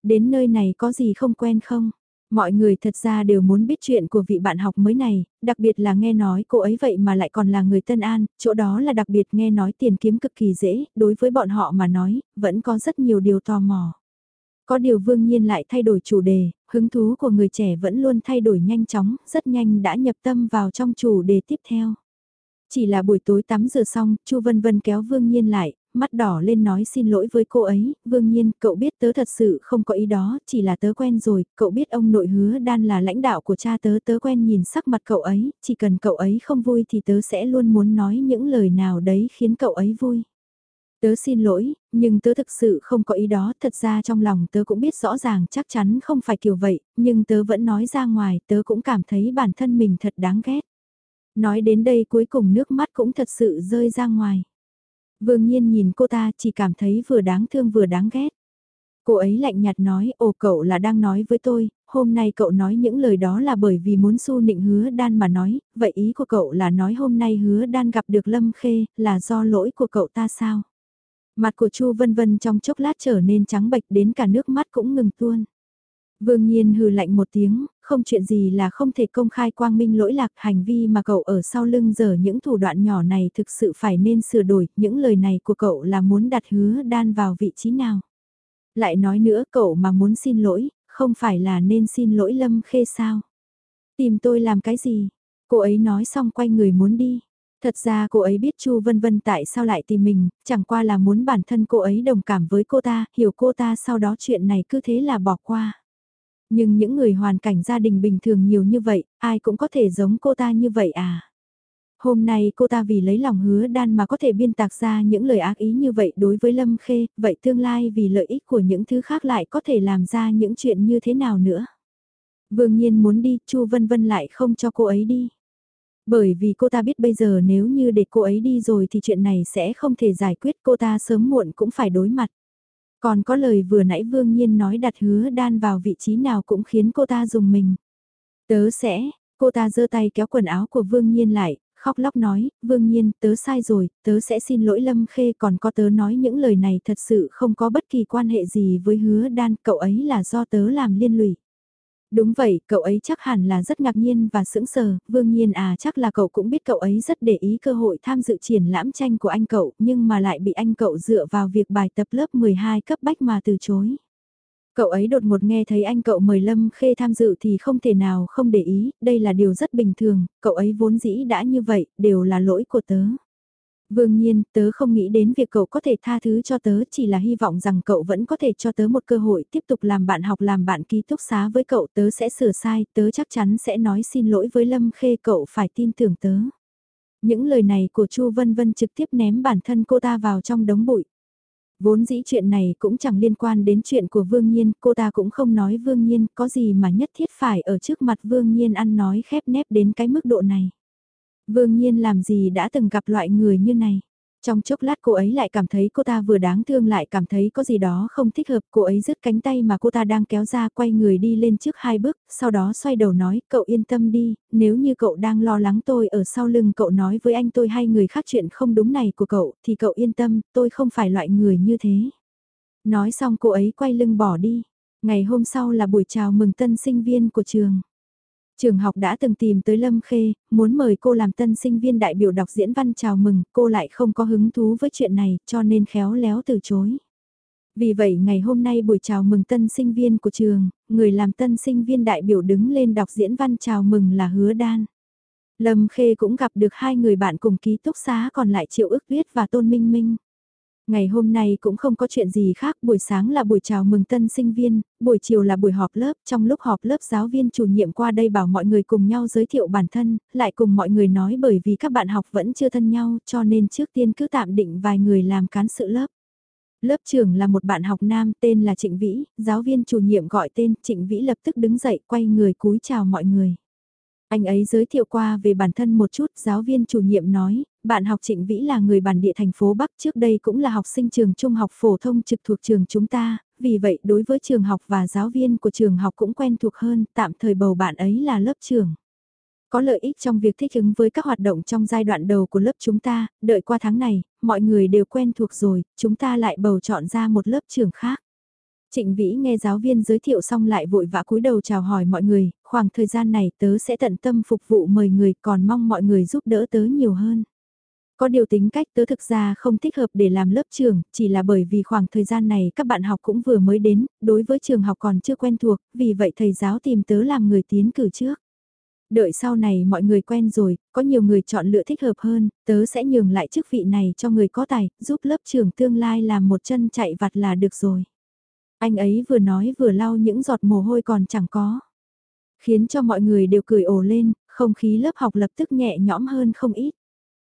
Speaker 1: Đến nơi này có gì không quen không? Mọi người thật ra đều muốn biết chuyện của vị bạn học mới này, đặc biệt là nghe nói cô ấy vậy mà lại còn là người Tân An, chỗ đó là đặc biệt nghe nói tiền kiếm cực kỳ dễ, đối với bọn họ mà nói, vẫn có rất nhiều điều tò mò. Có điều vương nhiên lại thay đổi chủ đề, hứng thú của người trẻ vẫn luôn thay đổi nhanh chóng, rất nhanh đã nhập tâm vào trong chủ đề tiếp theo. Chỉ là buổi tối tắm rửa xong, Chu Vân Vân kéo Vương Nhiên lại, mắt đỏ lên nói xin lỗi với cô ấy, Vương Nhiên, cậu biết tớ thật sự không có ý đó, chỉ là tớ quen rồi, cậu biết ông nội hứa đan là lãnh đạo của cha tớ, tớ quen nhìn sắc mặt cậu ấy, chỉ cần cậu ấy không vui thì tớ sẽ luôn muốn nói những lời nào đấy khiến cậu ấy vui. Tớ xin lỗi, nhưng tớ thực sự không có ý đó, thật ra trong lòng tớ cũng biết rõ ràng chắc chắn không phải kiểu vậy, nhưng tớ vẫn nói ra ngoài, tớ cũng cảm thấy bản thân mình thật đáng ghét. Nói đến đây cuối cùng nước mắt cũng thật sự rơi ra ngoài. Vương nhiên nhìn cô ta chỉ cảm thấy vừa đáng thương vừa đáng ghét. Cô ấy lạnh nhạt nói, ồ cậu là đang nói với tôi, hôm nay cậu nói những lời đó là bởi vì muốn su nịnh hứa đan mà nói, vậy ý của cậu là nói hôm nay hứa đan gặp được Lâm Khê, là do lỗi của cậu ta sao? Mặt của Chu Vân Vân trong chốc lát trở nên trắng bệch đến cả nước mắt cũng ngừng tuôn. Vương Nhiên hừ lạnh một tiếng, không chuyện gì là không thể công khai quang minh lỗi lạc hành vi mà cậu ở sau lưng giờ những thủ đoạn nhỏ này thực sự phải nên sửa đổi, những lời này của cậu là muốn đặt hứa đan vào vị trí nào. Lại nói nữa cậu mà muốn xin lỗi, không phải là nên xin lỗi Lâm Khê sao? Tìm tôi làm cái gì? Cô ấy nói xong quay người muốn đi. Thật ra cô ấy biết Chu Vân Vân tại sao lại tìm mình, chẳng qua là muốn bản thân cô ấy đồng cảm với cô ta, hiểu cô ta sau đó chuyện này cứ thế là bỏ qua. Nhưng những người hoàn cảnh gia đình bình thường nhiều như vậy, ai cũng có thể giống cô ta như vậy à? Hôm nay cô ta vì lấy lòng hứa đan mà có thể biên tạc ra những lời ác ý như vậy đối với Lâm Khê, vậy tương lai vì lợi ích của những thứ khác lại có thể làm ra những chuyện như thế nào nữa? Vương nhiên muốn đi, Chu Vân Vân lại không cho cô ấy đi. Bởi vì cô ta biết bây giờ nếu như để cô ấy đi rồi thì chuyện này sẽ không thể giải quyết cô ta sớm muộn cũng phải đối mặt. Còn có lời vừa nãy Vương Nhiên nói đặt hứa đan vào vị trí nào cũng khiến cô ta dùng mình. Tớ sẽ, cô ta giơ tay kéo quần áo của Vương Nhiên lại, khóc lóc nói, Vương Nhiên, tớ sai rồi, tớ sẽ xin lỗi Lâm Khê còn có tớ nói những lời này thật sự không có bất kỳ quan hệ gì với hứa đan, cậu ấy là do tớ làm liên lụy. Đúng vậy, cậu ấy chắc hẳn là rất ngạc nhiên và sững sờ, vương nhiên à chắc là cậu cũng biết cậu ấy rất để ý cơ hội tham dự triển lãm tranh của anh cậu, nhưng mà lại bị anh cậu dựa vào việc bài tập lớp 12 cấp bách mà từ chối. Cậu ấy đột ngột nghe thấy anh cậu mời Lâm Khê tham dự thì không thể nào không để ý, đây là điều rất bình thường, cậu ấy vốn dĩ đã như vậy, đều là lỗi của tớ. Vương nhiên, tớ không nghĩ đến việc cậu có thể tha thứ cho tớ, chỉ là hy vọng rằng cậu vẫn có thể cho tớ một cơ hội tiếp tục làm bạn học làm bạn ký túc xá với cậu, tớ sẽ sửa sai, tớ chắc chắn sẽ nói xin lỗi với Lâm Khê cậu phải tin tưởng tớ. Những lời này của Chu Vân Vân trực tiếp ném bản thân cô ta vào trong đống bụi. Vốn dĩ chuyện này cũng chẳng liên quan đến chuyện của Vương Nhiên, cô ta cũng không nói Vương Nhiên có gì mà nhất thiết phải ở trước mặt Vương Nhiên ăn nói khép nép đến cái mức độ này. Vương Nhiên làm gì đã từng gặp loại người như này. Trong chốc lát cô ấy lại cảm thấy cô ta vừa đáng thương lại cảm thấy có gì đó không thích hợp. Cô ấy rứt cánh tay mà cô ta đang kéo ra quay người đi lên trước hai bước, sau đó xoay đầu nói, cậu yên tâm đi, nếu như cậu đang lo lắng tôi ở sau lưng cậu nói với anh tôi hay người khác chuyện không đúng này của cậu, thì cậu yên tâm, tôi không phải loại người như thế. Nói xong cô ấy quay lưng bỏ đi. Ngày hôm sau là buổi chào mừng tân sinh viên của trường. Trường học đã từng tìm tới Lâm Khê, muốn mời cô làm tân sinh viên đại biểu đọc diễn văn chào mừng, cô lại không có hứng thú với chuyện này, cho nên khéo léo từ chối. Vì vậy ngày hôm nay buổi chào mừng tân sinh viên của trường, người làm tân sinh viên đại biểu đứng lên đọc diễn văn chào mừng là Hứa Đan. Lâm Khê cũng gặp được hai người bạn cùng ký túc xá còn lại Triệu ước tuyết và Tôn Minh Minh. Ngày hôm nay cũng không có chuyện gì khác, buổi sáng là buổi chào mừng tân sinh viên, buổi chiều là buổi họp lớp, trong lúc họp lớp giáo viên chủ nhiệm qua đây bảo mọi người cùng nhau giới thiệu bản thân, lại cùng mọi người nói bởi vì các bạn học vẫn chưa thân nhau cho nên trước tiên cứ tạm định vài người làm cán sự lớp. Lớp trưởng là một bạn học nam tên là Trịnh Vĩ, giáo viên chủ nhiệm gọi tên Trịnh Vĩ lập tức đứng dậy quay người cúi chào mọi người. Anh ấy giới thiệu qua về bản thân một chút, giáo viên chủ nhiệm nói, bạn học Trịnh Vĩ là người bản địa thành phố Bắc trước đây cũng là học sinh trường trung học phổ thông trực thuộc trường chúng ta, vì vậy đối với trường học và giáo viên của trường học cũng quen thuộc hơn, tạm thời bầu bạn ấy là lớp trưởng. Có lợi ích trong việc thích ứng với các hoạt động trong giai đoạn đầu của lớp chúng ta, đợi qua tháng này, mọi người đều quen thuộc rồi, chúng ta lại bầu chọn ra một lớp trưởng khác. Trịnh Vĩ nghe giáo viên giới thiệu xong lại vội vã cúi đầu chào hỏi mọi người, khoảng thời gian này tớ sẽ tận tâm phục vụ mời người còn mong mọi người giúp đỡ tớ nhiều hơn. Có điều tính cách tớ thực ra không thích hợp để làm lớp trường, chỉ là bởi vì khoảng thời gian này các bạn học cũng vừa mới đến, đối với trường học còn chưa quen thuộc, vì vậy thầy giáo tìm tớ làm người tiến cử trước. Đợi sau này mọi người quen rồi, có nhiều người chọn lựa thích hợp hơn, tớ sẽ nhường lại chức vị này cho người có tài, giúp lớp trưởng tương lai làm một chân chạy vặt là được rồi. Anh ấy vừa nói vừa lau những giọt mồ hôi còn chẳng có. Khiến cho mọi người đều cười ồ lên, không khí lớp học lập tức nhẹ nhõm hơn không ít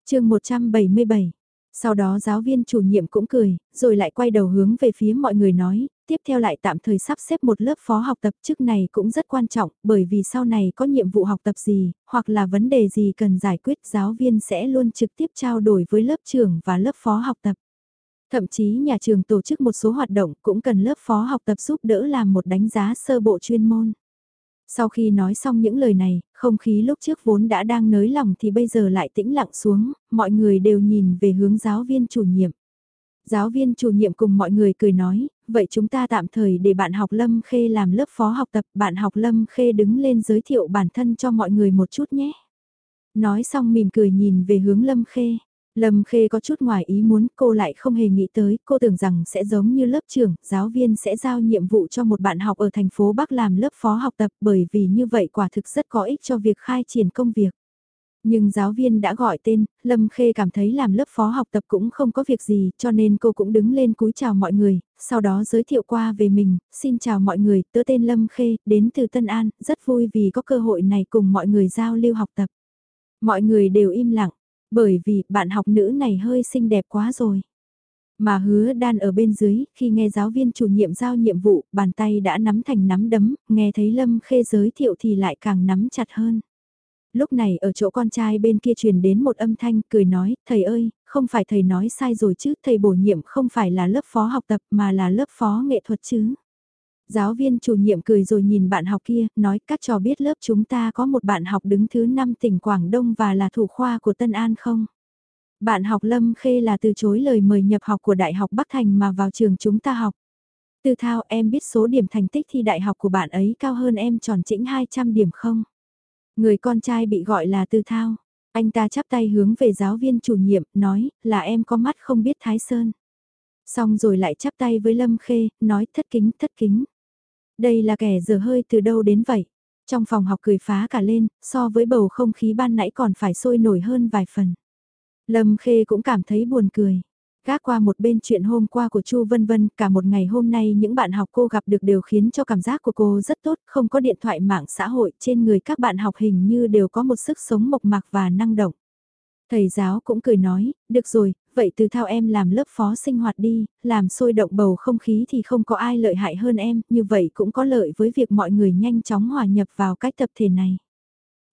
Speaker 1: chương 177 sau đó giáo viên chủ nhiệm cũng cười, rồi lại quay đầu hướng về phía mọi người nói, tiếp theo lại tạm thời sắp xếp một lớp phó học tập chức này cũng rất quan trọng, bởi vì sau này có nhiệm vụ học tập gì, hoặc là vấn đề gì cần giải quyết giáo viên sẽ luôn trực tiếp trao đổi với lớp trưởng và lớp phó học tập. Thậm chí nhà trường tổ chức một số hoạt động cũng cần lớp phó học tập giúp đỡ làm một đánh giá sơ bộ chuyên môn. Sau khi nói xong những lời này, không khí lúc trước vốn đã đang nới lòng thì bây giờ lại tĩnh lặng xuống, mọi người đều nhìn về hướng giáo viên chủ nhiệm. Giáo viên chủ nhiệm cùng mọi người cười nói, vậy chúng ta tạm thời để bạn học Lâm Khê làm lớp phó học tập, bạn học Lâm Khê đứng lên giới thiệu bản thân cho mọi người một chút nhé. Nói xong mỉm cười nhìn về hướng Lâm Khê. Lâm Khê có chút ngoài ý muốn, cô lại không hề nghĩ tới, cô tưởng rằng sẽ giống như lớp trưởng, giáo viên sẽ giao nhiệm vụ cho một bạn học ở thành phố Bắc làm lớp phó học tập bởi vì như vậy quả thực rất có ích cho việc khai triển công việc. Nhưng giáo viên đã gọi tên, Lâm Khê cảm thấy làm lớp phó học tập cũng không có việc gì cho nên cô cũng đứng lên cúi chào mọi người, sau đó giới thiệu qua về mình, xin chào mọi người, tớ tên Lâm Khê, đến từ Tân An, rất vui vì có cơ hội này cùng mọi người giao lưu học tập. Mọi người đều im lặng, bởi vì bạn học nữ này hơi xinh đẹp quá rồi. Mà hứa đan ở bên dưới, khi nghe giáo viên chủ nhiệm giao nhiệm vụ, bàn tay đã nắm thành nắm đấm, nghe thấy Lâm Khê giới thiệu thì lại càng nắm chặt hơn. Lúc này ở chỗ con trai bên kia truyền đến một âm thanh cười nói, thầy ơi, không phải thầy nói sai rồi chứ, thầy bổ nhiệm không phải là lớp phó học tập mà là lớp phó nghệ thuật chứ. Giáo viên chủ nhiệm cười rồi nhìn bạn học kia, nói các trò biết lớp chúng ta có một bạn học đứng thứ 5 tỉnh Quảng Đông và là thủ khoa của Tân An không? Bạn học Lâm Khê là từ chối lời mời nhập học của Đại học Bắc Thành mà vào trường chúng ta học. Từ thao em biết số điểm thành tích thi đại học của bạn ấy cao hơn em tròn chỉnh 200 điểm không? Người con trai bị gọi là Từ thao. Anh ta chắp tay hướng về giáo viên chủ nhiệm, nói là em có mắt không biết Thái Sơn. Xong rồi lại chắp tay với Lâm Khê, nói thất kính thất kính. Đây là kẻ dở hơi từ đâu đến vậy? Trong phòng học cười phá cả lên, so với bầu không khí ban nãy còn phải sôi nổi hơn vài phần. Lâm Khê cũng cảm thấy buồn cười. Gác qua một bên chuyện hôm qua của Chu Vân Vân, cả một ngày hôm nay những bạn học cô gặp được đều khiến cho cảm giác của cô rất tốt, không có điện thoại mạng xã hội, trên người các bạn học hình như đều có một sức sống mộc mạc và năng động. Thầy giáo cũng cười nói, được rồi, vậy từ thao em làm lớp phó sinh hoạt đi, làm sôi động bầu không khí thì không có ai lợi hại hơn em, như vậy cũng có lợi với việc mọi người nhanh chóng hòa nhập vào cách tập thể này.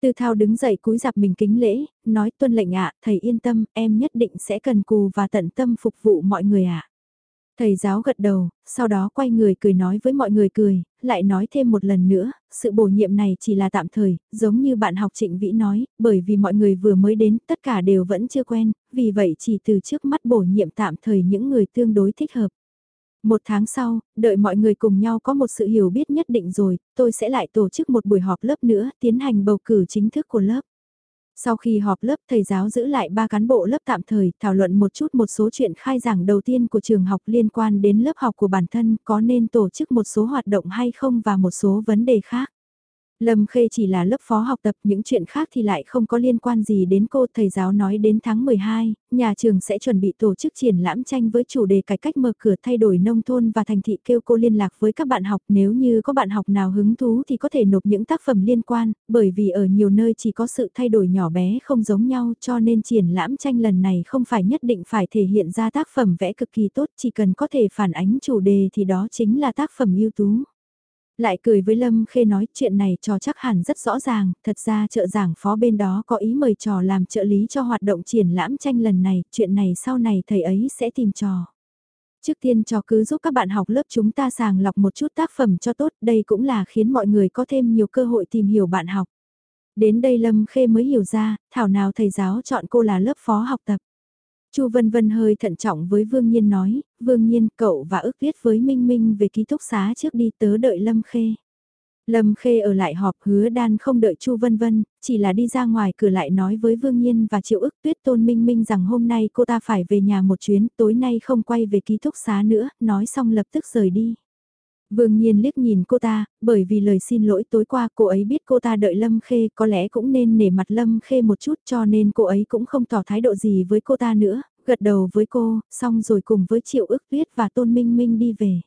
Speaker 1: Từ thao đứng dậy cúi dạp mình kính lễ, nói tuân lệnh ạ, thầy yên tâm, em nhất định sẽ cần cù và tận tâm phục vụ mọi người ạ. Thầy giáo gật đầu, sau đó quay người cười nói với mọi người cười, lại nói thêm một lần nữa, sự bổ nhiệm này chỉ là tạm thời, giống như bạn học Trịnh Vĩ nói, bởi vì mọi người vừa mới đến, tất cả đều vẫn chưa quen, vì vậy chỉ từ trước mắt bổ nhiệm tạm thời những người tương đối thích hợp. Một tháng sau, đợi mọi người cùng nhau có một sự hiểu biết nhất định rồi, tôi sẽ lại tổ chức một buổi họp lớp nữa, tiến hành bầu cử chính thức của lớp. Sau khi họp lớp, thầy giáo giữ lại ba cán bộ lớp tạm thời, thảo luận một chút một số chuyện khai giảng đầu tiên của trường học liên quan đến lớp học của bản thân, có nên tổ chức một số hoạt động hay không và một số vấn đề khác. Lâm Khê chỉ là lớp phó học tập, những chuyện khác thì lại không có liên quan gì đến cô. Thầy giáo nói đến tháng 12, nhà trường sẽ chuẩn bị tổ chức triển lãm tranh với chủ đề cải cách mở cửa thay đổi nông thôn và thành thị kêu cô liên lạc với các bạn học. Nếu như có bạn học nào hứng thú thì có thể nộp những tác phẩm liên quan, bởi vì ở nhiều nơi chỉ có sự thay đổi nhỏ bé không giống nhau cho nên triển lãm tranh lần này không phải nhất định phải thể hiện ra tác phẩm vẽ cực kỳ tốt, chỉ cần có thể phản ánh chủ đề thì đó chính là tác phẩm ưu tú. Lại cười với Lâm Khê nói chuyện này trò chắc hẳn rất rõ ràng, thật ra trợ giảng phó bên đó có ý mời trò làm trợ lý cho hoạt động triển lãm tranh lần này, chuyện này sau này thầy ấy sẽ tìm trò. Trước tiên trò cứ giúp các bạn học lớp chúng ta sàng lọc một chút tác phẩm cho tốt, đây cũng là khiến mọi người có thêm nhiều cơ hội tìm hiểu bạn học. Đến đây Lâm Khê mới hiểu ra, thảo nào thầy giáo chọn cô là lớp phó học tập. Chu Vân Vân hơi thận trọng với Vương Nhiên nói, Vương Nhiên cậu và ước viết với Minh Minh về ký túc xá trước đi tớ đợi Lâm Khê. Lâm Khê ở lại họp hứa đan không đợi Chu Vân Vân, chỉ là đi ra ngoài cửa lại nói với Vương Nhiên và Triệu ức tuyết tôn Minh Minh rằng hôm nay cô ta phải về nhà một chuyến, tối nay không quay về ký túc xá nữa, nói xong lập tức rời đi. Vương Nhiên liếc nhìn cô ta, bởi vì lời xin lỗi tối qua cô ấy biết cô ta đợi Lâm Khê có lẽ cũng nên nể mặt Lâm Khê một chút cho nên cô ấy cũng không tỏ thái độ gì với cô ta nữa, gật đầu với cô, xong rồi cùng với Triệu ước tuyết và Tôn Minh Minh đi về.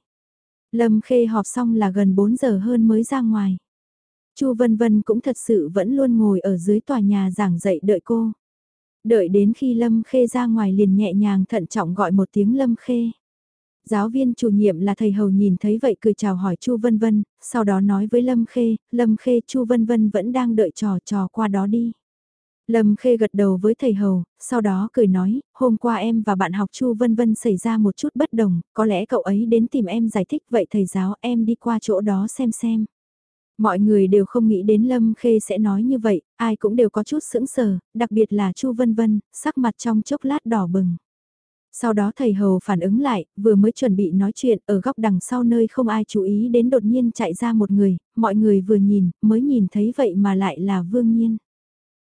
Speaker 1: Lâm Khê họp xong là gần 4 giờ hơn mới ra ngoài. Chu Vân Vân cũng thật sự vẫn luôn ngồi ở dưới tòa nhà giảng dạy đợi cô. Đợi đến khi Lâm Khê ra ngoài liền nhẹ nhàng thận trọng gọi một tiếng Lâm Khê. Giáo viên chủ nhiệm là thầy Hầu nhìn thấy vậy cười chào hỏi Chu Vân Vân, sau đó nói với Lâm Khê, Lâm Khê Chu Vân Vân vẫn đang đợi trò trò qua đó đi. Lâm Khê gật đầu với thầy Hầu, sau đó cười nói, hôm qua em và bạn học Chu Vân Vân xảy ra một chút bất đồng, có lẽ cậu ấy đến tìm em giải thích vậy thầy giáo em đi qua chỗ đó xem xem. Mọi người đều không nghĩ đến Lâm Khê sẽ nói như vậy, ai cũng đều có chút sững sờ, đặc biệt là Chu Vân Vân, sắc mặt trong chốc lát đỏ bừng. Sau đó thầy Hầu phản ứng lại, vừa mới chuẩn bị nói chuyện ở góc đằng sau nơi không ai chú ý đến đột nhiên chạy ra một người, mọi người vừa nhìn, mới nhìn thấy vậy mà lại là Vương Nhiên.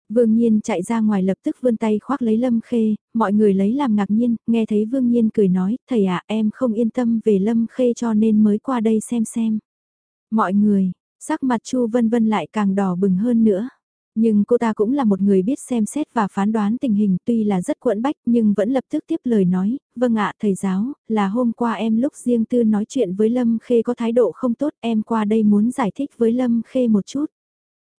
Speaker 1: Vương Nhiên chạy ra ngoài lập tức vươn tay khoác lấy Lâm Khê, mọi người lấy làm ngạc nhiên, nghe thấy Vương Nhiên cười nói, thầy ạ em không yên tâm về Lâm Khê cho nên mới qua đây xem xem. Mọi người, sắc mặt Chu Vân Vân lại càng đỏ bừng hơn nữa. Nhưng cô ta cũng là một người biết xem xét và phán đoán tình hình tuy là rất quẫn bách nhưng vẫn lập tức tiếp lời nói, vâng ạ thầy giáo, là hôm qua em lúc riêng tư nói chuyện với Lâm Khê có thái độ không tốt em qua đây muốn giải thích với Lâm Khê một chút.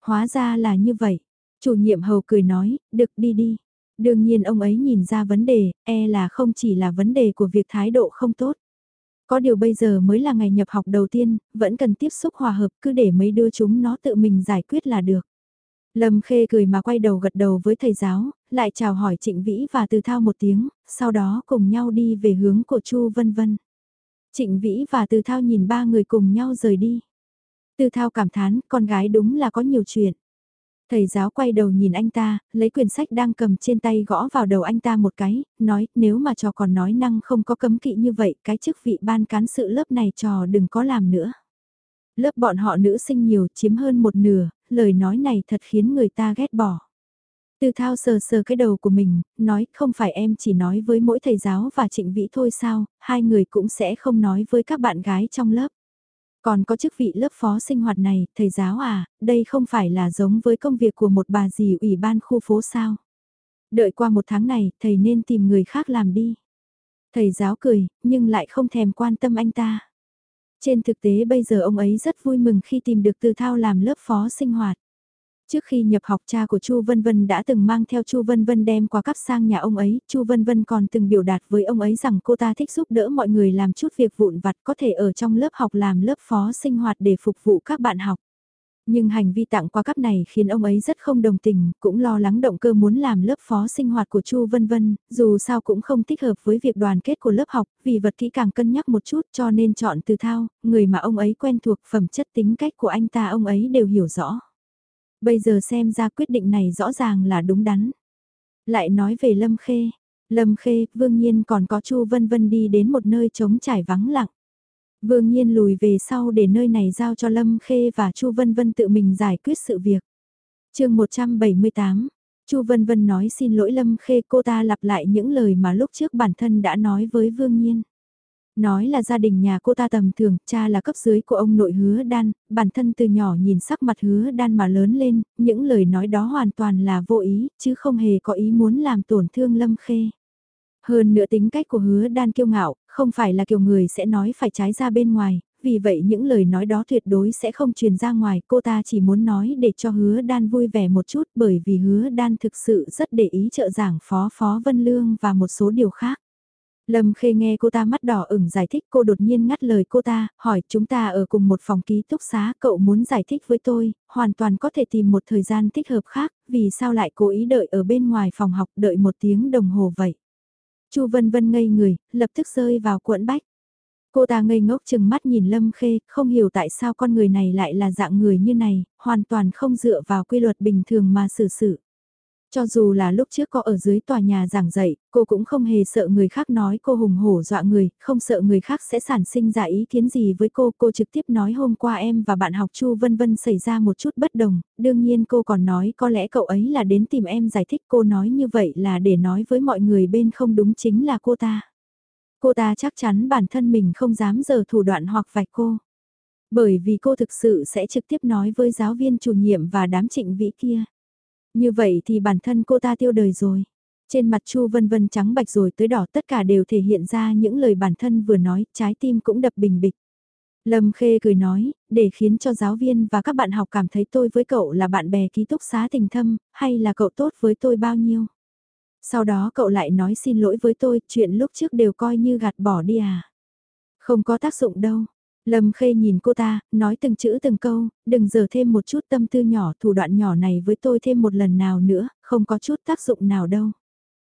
Speaker 1: Hóa ra là như vậy, chủ nhiệm hầu cười nói, được đi đi. Đương nhiên ông ấy nhìn ra vấn đề, e là không chỉ là vấn đề của việc thái độ không tốt. Có điều bây giờ mới là ngày nhập học đầu tiên, vẫn cần tiếp xúc hòa hợp cứ để mấy đứa chúng nó tự mình giải quyết là được. Lâm Khê cười mà quay đầu gật đầu với thầy giáo, lại chào hỏi Trịnh Vĩ và Từ Thao một tiếng, sau đó cùng nhau đi về hướng của Chu Vân Vân. Trịnh Vĩ và Từ Thao nhìn ba người cùng nhau rời đi. Từ Thao cảm thán, con gái đúng là có nhiều chuyện. Thầy giáo quay đầu nhìn anh ta, lấy quyển sách đang cầm trên tay gõ vào đầu anh ta một cái, nói nếu mà trò còn nói năng không có cấm kỵ như vậy, cái chức vị ban cán sự lớp này trò đừng có làm nữa. Lớp bọn họ nữ sinh nhiều chiếm hơn một nửa, lời nói này thật khiến người ta ghét bỏ. Từ thao sờ sờ cái đầu của mình, nói không phải em chỉ nói với mỗi thầy giáo và trịnh vĩ thôi sao, hai người cũng sẽ không nói với các bạn gái trong lớp. Còn có chức vị lớp phó sinh hoạt này, thầy giáo à, đây không phải là giống với công việc của một bà dì ủy ban khu phố sao. Đợi qua một tháng này, thầy nên tìm người khác làm đi. Thầy giáo cười, nhưng lại không thèm quan tâm anh ta. Trên thực tế bây giờ ông ấy rất vui mừng khi tìm được Từ Thao làm lớp phó sinh hoạt. Trước khi nhập học cha của Chu Vân Vân đã từng mang theo Chu Vân Vân đem qua cắp sang nhà ông ấy, Chu Vân Vân còn từng biểu đạt với ông ấy rằng cô ta thích giúp đỡ mọi người làm chút việc vụn vặt có thể ở trong lớp học làm lớp phó sinh hoạt để phục vụ các bạn học. Nhưng hành vi tặng qua cấp này khiến ông ấy rất không đồng tình, cũng lo lắng động cơ muốn làm lớp phó sinh hoạt của Chu Vân Vân, dù sao cũng không thích hợp với việc đoàn kết của lớp học, vì vật kỹ càng cân nhắc một chút cho nên chọn từ thao, người mà ông ấy quen thuộc phẩm chất tính cách của anh ta ông ấy đều hiểu rõ. Bây giờ xem ra quyết định này rõ ràng là đúng đắn. Lại nói về Lâm Khê, Lâm Khê, Vương Nhiên còn có Chu Vân Vân đi đến một nơi trống trải vắng lặng. Vương Nhiên lùi về sau để nơi này giao cho Lâm Khê và Chu Vân Vân tự mình giải quyết sự việc. chương 178, Chu Vân Vân nói xin lỗi Lâm Khê cô ta lặp lại những lời mà lúc trước bản thân đã nói với Vương Nhiên. Nói là gia đình nhà cô ta tầm thường, cha là cấp dưới của ông nội hứa đan, bản thân từ nhỏ nhìn sắc mặt hứa đan mà lớn lên, những lời nói đó hoàn toàn là vô ý, chứ không hề có ý muốn làm tổn thương Lâm Khê. Hơn nữa tính cách của hứa đan kiêu ngạo, không phải là kiểu người sẽ nói phải trái ra bên ngoài, vì vậy những lời nói đó tuyệt đối sẽ không truyền ra ngoài, cô ta chỉ muốn nói để cho hứa đan vui vẻ một chút bởi vì hứa đan thực sự rất để ý trợ giảng phó phó Vân Lương và một số điều khác. Lâm Khê nghe cô ta mắt đỏ ửng giải thích cô đột nhiên ngắt lời cô ta, hỏi chúng ta ở cùng một phòng ký túc xá cậu muốn giải thích với tôi, hoàn toàn có thể tìm một thời gian thích hợp khác, vì sao lại cố ý đợi ở bên ngoài phòng học đợi một tiếng đồng hồ vậy. Chu Vân Vân ngây người, lập tức rơi vào cuộn bách. Cô ta ngây ngốc chừng mắt nhìn Lâm Khê, không hiểu tại sao con người này lại là dạng người như này, hoàn toàn không dựa vào quy luật bình thường mà xử sự. Cho dù là lúc trước có ở dưới tòa nhà giảng dạy, cô cũng không hề sợ người khác nói cô hùng hổ dọa người, không sợ người khác sẽ sản sinh ra ý kiến gì với cô. Cô trực tiếp nói hôm qua em và bạn học Chu Vân Vân xảy ra một chút bất đồng, đương nhiên cô còn nói có lẽ cậu ấy là đến tìm em giải thích cô nói như vậy là để nói với mọi người bên không đúng chính là cô ta. Cô ta chắc chắn bản thân mình không dám giờ thủ đoạn hoặc vạch cô. Bởi vì cô thực sự sẽ trực tiếp nói với giáo viên chủ nhiệm và đám trịnh vĩ kia. Như vậy thì bản thân cô ta tiêu đời rồi. Trên mặt Chu Vân Vân trắng bạch rồi tới đỏ tất cả đều thể hiện ra những lời bản thân vừa nói, trái tim cũng đập bình bịch. Lâm Khê cười nói, để khiến cho giáo viên và các bạn học cảm thấy tôi với cậu là bạn bè ký túc xá tình thâm, hay là cậu tốt với tôi bao nhiêu. Sau đó cậu lại nói xin lỗi với tôi, chuyện lúc trước đều coi như gạt bỏ đi à. Không có tác dụng đâu, Lâm Khê nhìn cô ta, nói từng chữ từng câu, đừng giờ thêm một chút tâm tư nhỏ thủ đoạn nhỏ này với tôi thêm một lần nào nữa, không có chút tác dụng nào đâu.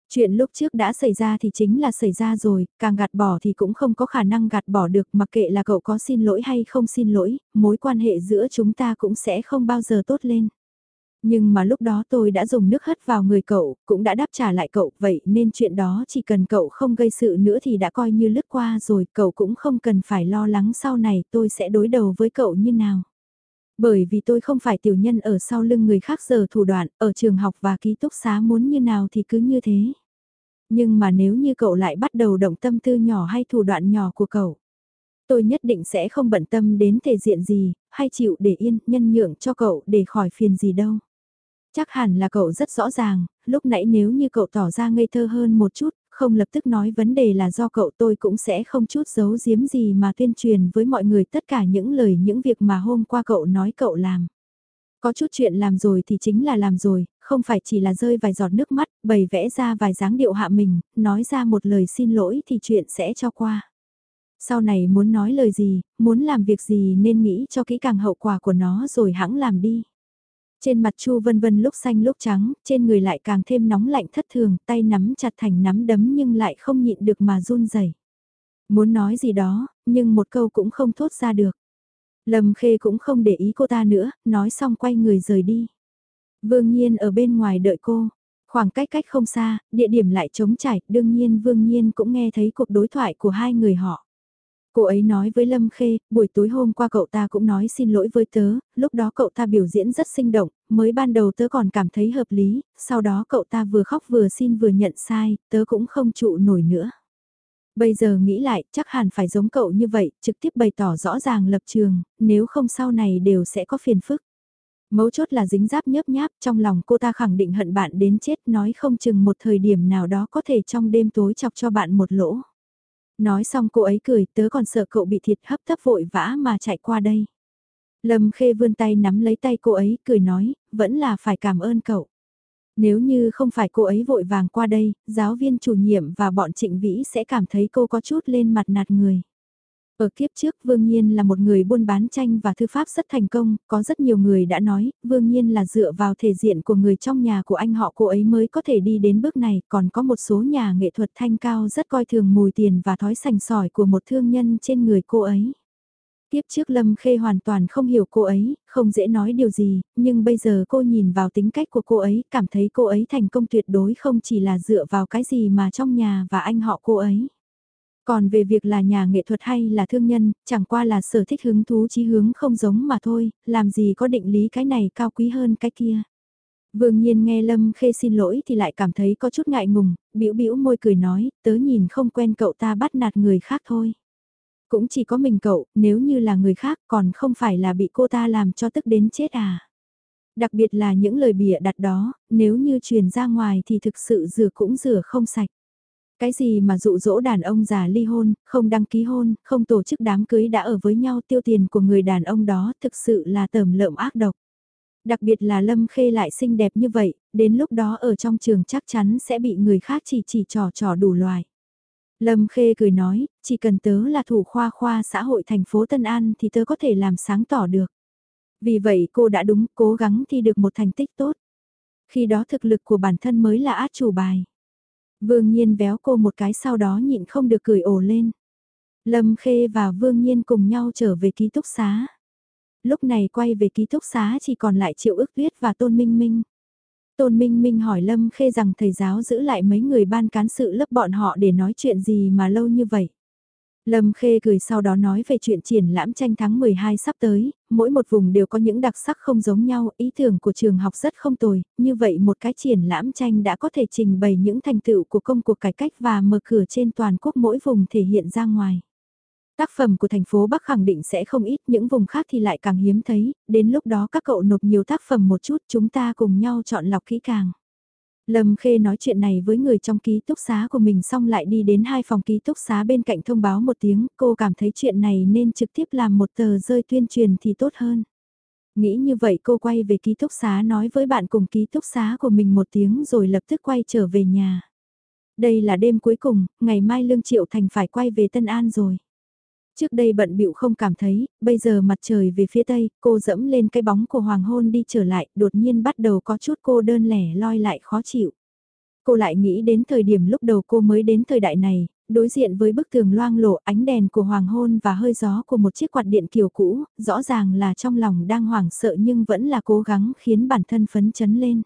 Speaker 1: Chuyện lúc trước đã xảy ra thì chính là xảy ra rồi, càng gạt bỏ thì cũng không có khả năng gạt bỏ được mặc kệ là cậu có xin lỗi hay không xin lỗi, mối quan hệ giữa chúng ta cũng sẽ không bao giờ tốt lên. Nhưng mà lúc đó tôi đã dùng nước hất vào người cậu, cũng đã đáp trả lại cậu, vậy nên chuyện đó chỉ cần cậu không gây sự nữa thì đã coi như lướt qua rồi, cậu cũng không cần phải lo lắng sau này tôi sẽ đối đầu với cậu như nào. Bởi vì tôi không phải tiểu nhân ở sau lưng người khác giờ thủ đoạn, ở trường học và ký túc xá muốn như nào thì cứ như thế. Nhưng mà nếu như cậu lại bắt đầu động tâm tư nhỏ hay thủ đoạn nhỏ của cậu, tôi nhất định sẽ không bận tâm đến thể diện gì, hay chịu để yên, nhân nhượng cho cậu để khỏi phiền gì đâu. Chắc hẳn là cậu rất rõ ràng, lúc nãy nếu như cậu tỏ ra ngây thơ hơn một chút, không lập tức nói vấn đề là do cậu tôi cũng sẽ không chút giấu giếm gì mà tuyên truyền với mọi người tất cả những lời những việc mà hôm qua cậu nói cậu làm. Có chút chuyện làm rồi thì chính là làm rồi, không phải chỉ là rơi vài giọt nước mắt, bày vẽ ra vài dáng điệu hạ mình, nói ra một lời xin lỗi thì chuyện sẽ cho qua. Sau này muốn nói lời gì, muốn làm việc gì nên nghĩ cho kỹ càng hậu quả của nó rồi hãng làm đi. Trên mặt Chu Vân Vân lúc xanh lúc trắng, trên người lại càng thêm nóng lạnh thất thường, tay nắm chặt thành nắm đấm nhưng lại không nhịn được mà run rẩy. Muốn nói gì đó, nhưng một câu cũng không thốt ra được. Lâm Khê cũng không để ý cô ta nữa, nói xong quay người rời đi. Vương Nhiên ở bên ngoài đợi cô, khoảng cách cách không xa, địa điểm lại trống trải, đương nhiên Vương Nhiên cũng nghe thấy cuộc đối thoại của hai người họ. Cô ấy nói với Lâm Khê, buổi tối hôm qua cậu ta cũng nói xin lỗi với tớ, lúc đó cậu ta biểu diễn rất sinh động, mới ban đầu tớ còn cảm thấy hợp lý, sau đó cậu ta vừa khóc vừa xin vừa nhận sai, tớ cũng không trụ nổi nữa. Bây giờ nghĩ lại, chắc hẳn phải giống cậu như vậy, trực tiếp bày tỏ rõ ràng lập trường, nếu không sau này đều sẽ có phiền phức. Mấu chốt là dính giáp nhớp nháp, trong lòng cô ta khẳng định hận bạn đến chết nói không chừng một thời điểm nào đó có thể trong đêm tối chọc cho bạn một lỗ. Nói xong cô ấy cười tớ còn sợ cậu bị thiệt hấp tấp vội vã mà chạy qua đây. Lâm Khê vươn tay nắm lấy tay cô ấy cười nói, vẫn là phải cảm ơn cậu. Nếu như không phải cô ấy vội vàng qua đây, giáo viên chủ nhiệm và bọn trịnh vĩ sẽ cảm thấy cô có chút lên mặt nạt người. Ở kiếp trước Vương Nhiên là một người buôn bán tranh và thư pháp rất thành công, có rất nhiều người đã nói, Vương Nhiên là dựa vào thể diện của người trong nhà của anh họ cô ấy mới có thể đi đến bước này, còn có một số nhà nghệ thuật thanh cao rất coi thường mùi tiền và thói sành sỏi của một thương nhân trên người cô ấy. Tiếp trước Lâm Khê hoàn toàn không hiểu cô ấy, không dễ nói điều gì, nhưng bây giờ cô nhìn vào tính cách của cô ấy, cảm thấy cô ấy thành công tuyệt đối không chỉ là dựa vào cái gì mà trong nhà và anh họ cô ấy. Còn về việc là nhà nghệ thuật hay là thương nhân, chẳng qua là sở thích hứng thú chí hướng không giống mà thôi, làm gì có định lý cái này cao quý hơn cái kia. Vương nhiên nghe Lâm Khê xin lỗi thì lại cảm thấy có chút ngại ngùng, bĩu bĩu môi cười nói, tớ nhìn không quen cậu ta bắt nạt người khác thôi. Cũng chỉ có mình cậu, nếu như là người khác còn không phải là bị cô ta làm cho tức đến chết à. Đặc biệt là những lời bịa đặt đó, nếu như truyền ra ngoài thì thực sự rửa cũng rửa không sạch. Cái gì mà dụ dỗ đàn ông già ly hôn, không đăng ký hôn, không tổ chức đám cưới đã ở với nhau tiêu tiền của người đàn ông đó thực sự là tởm lợm ác độc. Đặc biệt là Lâm Khê lại xinh đẹp như vậy, đến lúc đó ở trong trường chắc chắn sẽ bị người khác chỉ chỉ trò trò đủ loài. Lâm Khê cười nói, chỉ cần tớ là thủ khoa khoa xã hội thành phố Tân An thì tớ có thể làm sáng tỏ được. Vì vậy cô đã đúng cố gắng thi được một thành tích tốt. Khi đó thực lực của bản thân mới là át chủ bài. Vương Nhiên véo cô một cái sau đó nhịn không được cười ồ lên. Lâm Khê và Vương Nhiên cùng nhau trở về ký túc xá. Lúc này quay về ký túc xá chỉ còn lại Triệu ước tuyết và Tôn Minh Minh. Tôn Minh Minh hỏi Lâm Khê rằng thầy giáo giữ lại mấy người ban cán sự lớp bọn họ để nói chuyện gì mà lâu như vậy. Lâm Khê cười sau đó nói về chuyện triển lãm tranh tháng 12 sắp tới, mỗi một vùng đều có những đặc sắc không giống nhau, ý tưởng của trường học rất không tồi, như vậy một cái triển lãm tranh đã có thể trình bày những thành tựu của công cuộc cải cách và mở cửa trên toàn quốc mỗi vùng thể hiện ra ngoài. Tác phẩm của thành phố Bắc khẳng định sẽ không ít, những vùng khác thì lại càng hiếm thấy, đến lúc đó các cậu nộp nhiều tác phẩm một chút chúng ta cùng nhau chọn lọc kỹ càng. Lâm Khê nói chuyện này với người trong ký túc xá của mình xong lại đi đến hai phòng ký túc xá bên cạnh thông báo một tiếng, cô cảm thấy chuyện này nên trực tiếp làm một tờ rơi tuyên truyền thì tốt hơn. Nghĩ như vậy cô quay về ký túc xá nói với bạn cùng ký túc xá của mình một tiếng rồi lập tức quay trở về nhà. Đây là đêm cuối cùng, ngày mai Lương Triệu Thành phải quay về Tân An rồi. Trước đây bận bịu không cảm thấy, bây giờ mặt trời về phía tây, cô dẫm lên cái bóng của hoàng hôn đi trở lại, đột nhiên bắt đầu có chút cô đơn lẻ loi lại khó chịu. Cô lại nghĩ đến thời điểm lúc đầu cô mới đến thời đại này, đối diện với bức tường loang lộ ánh đèn của hoàng hôn và hơi gió của một chiếc quạt điện kiểu cũ, rõ ràng là trong lòng đang hoảng sợ nhưng vẫn là cố gắng khiến bản thân phấn chấn lên.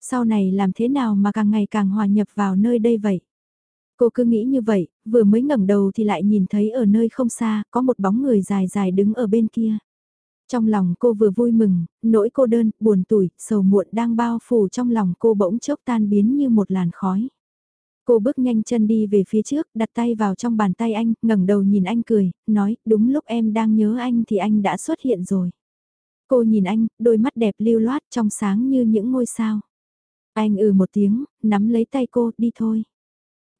Speaker 1: Sau này làm thế nào mà càng ngày càng hòa nhập vào nơi đây vậy? Cô cứ nghĩ như vậy, vừa mới ngẩng đầu thì lại nhìn thấy ở nơi không xa, có một bóng người dài dài đứng ở bên kia. Trong lòng cô vừa vui mừng, nỗi cô đơn, buồn tủi, sầu muộn đang bao phủ trong lòng cô bỗng chốc tan biến như một làn khói. Cô bước nhanh chân đi về phía trước, đặt tay vào trong bàn tay anh, ngẩng đầu nhìn anh cười, nói, đúng lúc em đang nhớ anh thì anh đã xuất hiện rồi. Cô nhìn anh, đôi mắt đẹp lưu loát trong sáng như những ngôi sao. Anh ừ một tiếng, nắm lấy tay cô, đi thôi.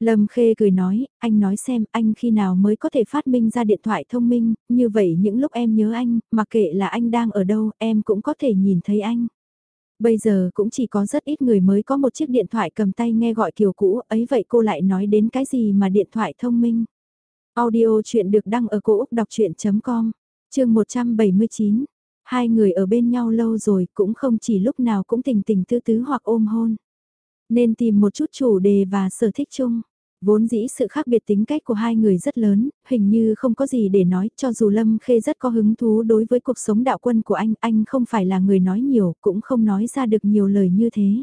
Speaker 1: Lâm Khê cười nói, anh nói xem anh khi nào mới có thể phát minh ra điện thoại thông minh, như vậy những lúc em nhớ anh, mà kệ là anh đang ở đâu, em cũng có thể nhìn thấy anh. Bây giờ cũng chỉ có rất ít người mới có một chiếc điện thoại cầm tay nghe gọi kiểu cũ, ấy vậy cô lại nói đến cái gì mà điện thoại thông minh. Audio chuyện được đăng ở cổ Úc đọc chuyện.com, chương 179. Hai người ở bên nhau lâu rồi cũng không chỉ lúc nào cũng tình tình tư tứ hoặc ôm hôn. Nên tìm một chút chủ đề và sở thích chung. Vốn dĩ sự khác biệt tính cách của hai người rất lớn, hình như không có gì để nói, cho dù Lâm Khê rất có hứng thú đối với cuộc sống đạo quân của anh, anh không phải là người nói nhiều, cũng không nói ra được nhiều lời như thế.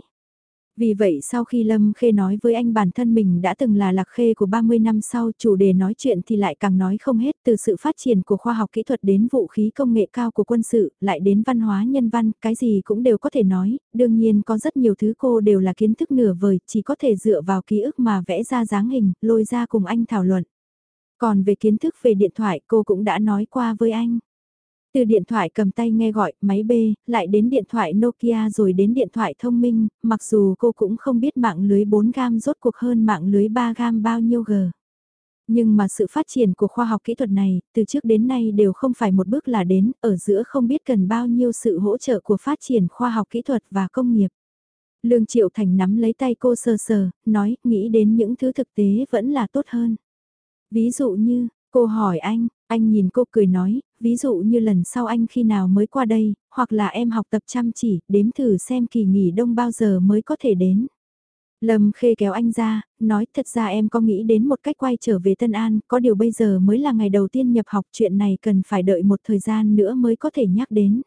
Speaker 1: Vì vậy sau khi Lâm Khê nói với anh bản thân mình đã từng là lạc khê của 30 năm sau chủ đề nói chuyện thì lại càng nói không hết từ sự phát triển của khoa học kỹ thuật đến vũ khí công nghệ cao của quân sự, lại đến văn hóa nhân văn, cái gì cũng đều có thể nói, đương nhiên có rất nhiều thứ cô đều là kiến thức nửa vời, chỉ có thể dựa vào ký ức mà vẽ ra dáng hình, lôi ra cùng anh thảo luận. Còn về kiến thức về điện thoại cô cũng đã nói qua với anh. Từ điện thoại cầm tay nghe gọi, máy B, lại đến điện thoại Nokia rồi đến điện thoại thông minh, mặc dù cô cũng không biết mạng lưới 4G rốt cuộc hơn mạng lưới 3G bao nhiêu G. Nhưng mà sự phát triển của khoa học kỹ thuật này, từ trước đến nay đều không phải một bước là đến, ở giữa không biết cần bao nhiêu sự hỗ trợ của phát triển khoa học kỹ thuật và công nghiệp. Lương Triệu Thành nắm lấy tay cô sờ sờ, nói, nghĩ đến những thứ thực tế vẫn là tốt hơn. Ví dụ như, cô hỏi anh, anh nhìn cô cười nói, ví dụ như lần sau anh khi nào mới qua đây, hoặc là em học tập chăm chỉ, đếm thử xem kỳ nghỉ đông bao giờ mới có thể đến. Lâm Khê kéo anh ra, nói thật ra em có nghĩ đến một cách quay trở về Tân An, có điều bây giờ mới là ngày đầu tiên nhập học chuyện này cần phải đợi một thời gian nữa mới có thể nhắc đến.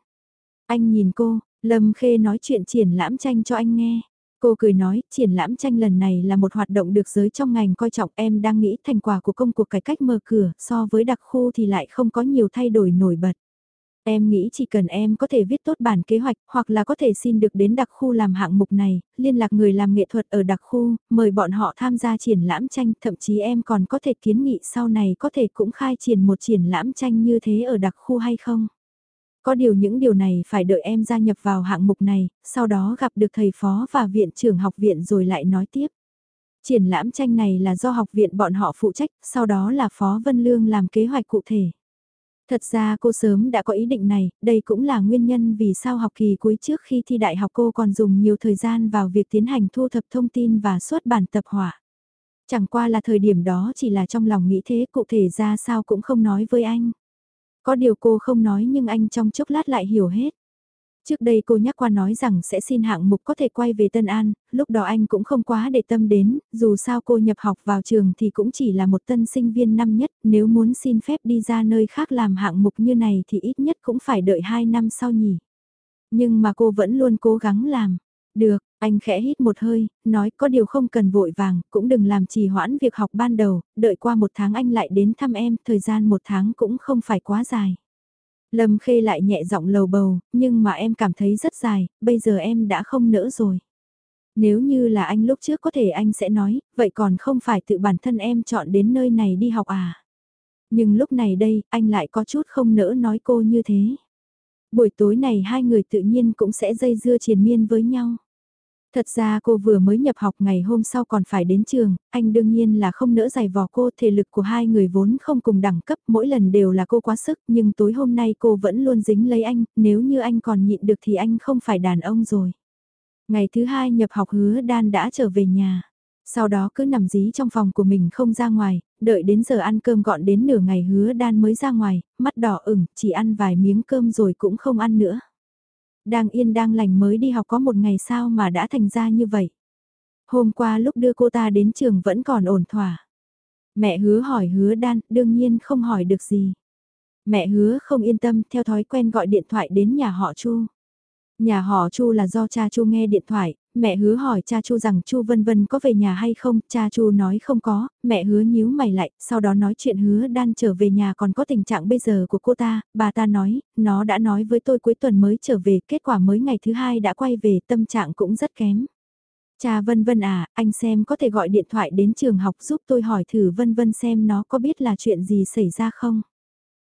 Speaker 1: Anh nhìn cô, Lâm Khê nói chuyện triển lãm tranh cho anh nghe. Cô cười nói, triển lãm tranh lần này là một hoạt động được giới trong ngành coi trọng em đang nghĩ thành quả của công cuộc cải cách mở cửa so với đặc khu thì lại không có nhiều thay đổi nổi bật. Em nghĩ chỉ cần em có thể viết tốt bản kế hoạch hoặc là có thể xin được đến đặc khu làm hạng mục này, liên lạc người làm nghệ thuật ở đặc khu, mời bọn họ tham gia triển lãm tranh, thậm chí em còn có thể kiến nghị sau này có thể cũng khai triển một triển lãm tranh như thế ở đặc khu hay không. Có điều những điều này phải đợi em gia nhập vào hạng mục này, sau đó gặp được thầy phó và viện trưởng học viện rồi lại nói tiếp. Triển lãm tranh này là do học viện bọn họ phụ trách, sau đó là Phó Vân Lương làm kế hoạch cụ thể. Thật ra cô sớm đã có ý định này, đây cũng là nguyên nhân vì sao học kỳ cuối trước khi thi đại học cô còn dùng nhiều thời gian vào việc tiến hành thu thập thông tin và xuất bản tập họa. Chẳng qua là thời điểm đó chỉ là trong lòng nghĩ thế cụ thể ra sao cũng không nói với anh. Có điều cô không nói nhưng anh trong chốc lát lại hiểu hết. Trước đây cô nhắc qua nói rằng sẽ xin hạng mục có thể quay về Tân An, lúc đó anh cũng không quá để tâm đến, dù sao cô nhập học vào trường thì cũng chỉ là một tân sinh viên năm nhất, nếu muốn xin phép đi ra nơi khác làm hạng mục như này thì ít nhất cũng phải đợi 2 năm sau nhỉ. Nhưng mà cô vẫn luôn cố gắng làm. Được, anh khẽ hít một hơi, nói có điều không cần vội vàng, cũng đừng làm trì hoãn việc học ban đầu, đợi qua một tháng anh lại đến thăm em, thời gian một tháng cũng không phải quá dài. Lâm Khê lại nhẹ giọng lầu bầu, nhưng mà em cảm thấy rất dài, bây giờ em đã không nỡ rồi. Nếu như là anh lúc trước có thể anh sẽ nói, vậy còn không phải tự bản thân em chọn đến nơi này đi học à? Nhưng lúc này đây, anh lại có chút không nỡ nói cô như thế. Buổi tối này hai người tự nhiên cũng sẽ dây dưa triền miên với nhau. Thật ra cô vừa mới nhập học ngày hôm sau còn phải đến trường, anh đương nhiên là không nỡ giày vò cô, thể lực của hai người vốn không cùng đẳng cấp, mỗi lần đều là cô quá sức, nhưng tối hôm nay cô vẫn luôn dính lấy anh, nếu như anh còn nhịn được thì anh không phải đàn ông rồi. Ngày thứ hai nhập học hứa đan đã trở về nhà. Sau đó cứ nằm dí trong phòng của mình không ra ngoài, đợi đến giờ ăn cơm gọn đến nửa ngày hứa đan mới ra ngoài, mắt đỏ ửng, chỉ ăn vài miếng cơm rồi cũng không ăn nữa. Đang yên đang lành mới đi học có một ngày sao mà đã thành ra như vậy. Hôm qua lúc đưa cô ta đến trường vẫn còn ổn thỏa. Mẹ hứa hỏi hứa đan, đương nhiên không hỏi được gì. Mẹ hứa không yên tâm theo thói quen gọi điện thoại đến nhà họ Chu. Nhà họ Chu là do cha Chu nghe điện thoại, mẹ hứa hỏi cha Chu rằng Chu Vân Vân có về nhà hay không, cha Chu nói không có, mẹ hứa nhíu mày lại, sau đó nói chuyện hứa đan trở về nhà còn có tình trạng bây giờ của cô ta, bà ta nói, nó đã nói với tôi cuối tuần mới trở về, kết quả mới ngày thứ hai đã quay về, tâm trạng cũng rất kém. Cha Vân Vân à, anh xem có thể gọi điện thoại đến trường học giúp tôi hỏi thử Vân Vân xem nó có biết là chuyện gì xảy ra không?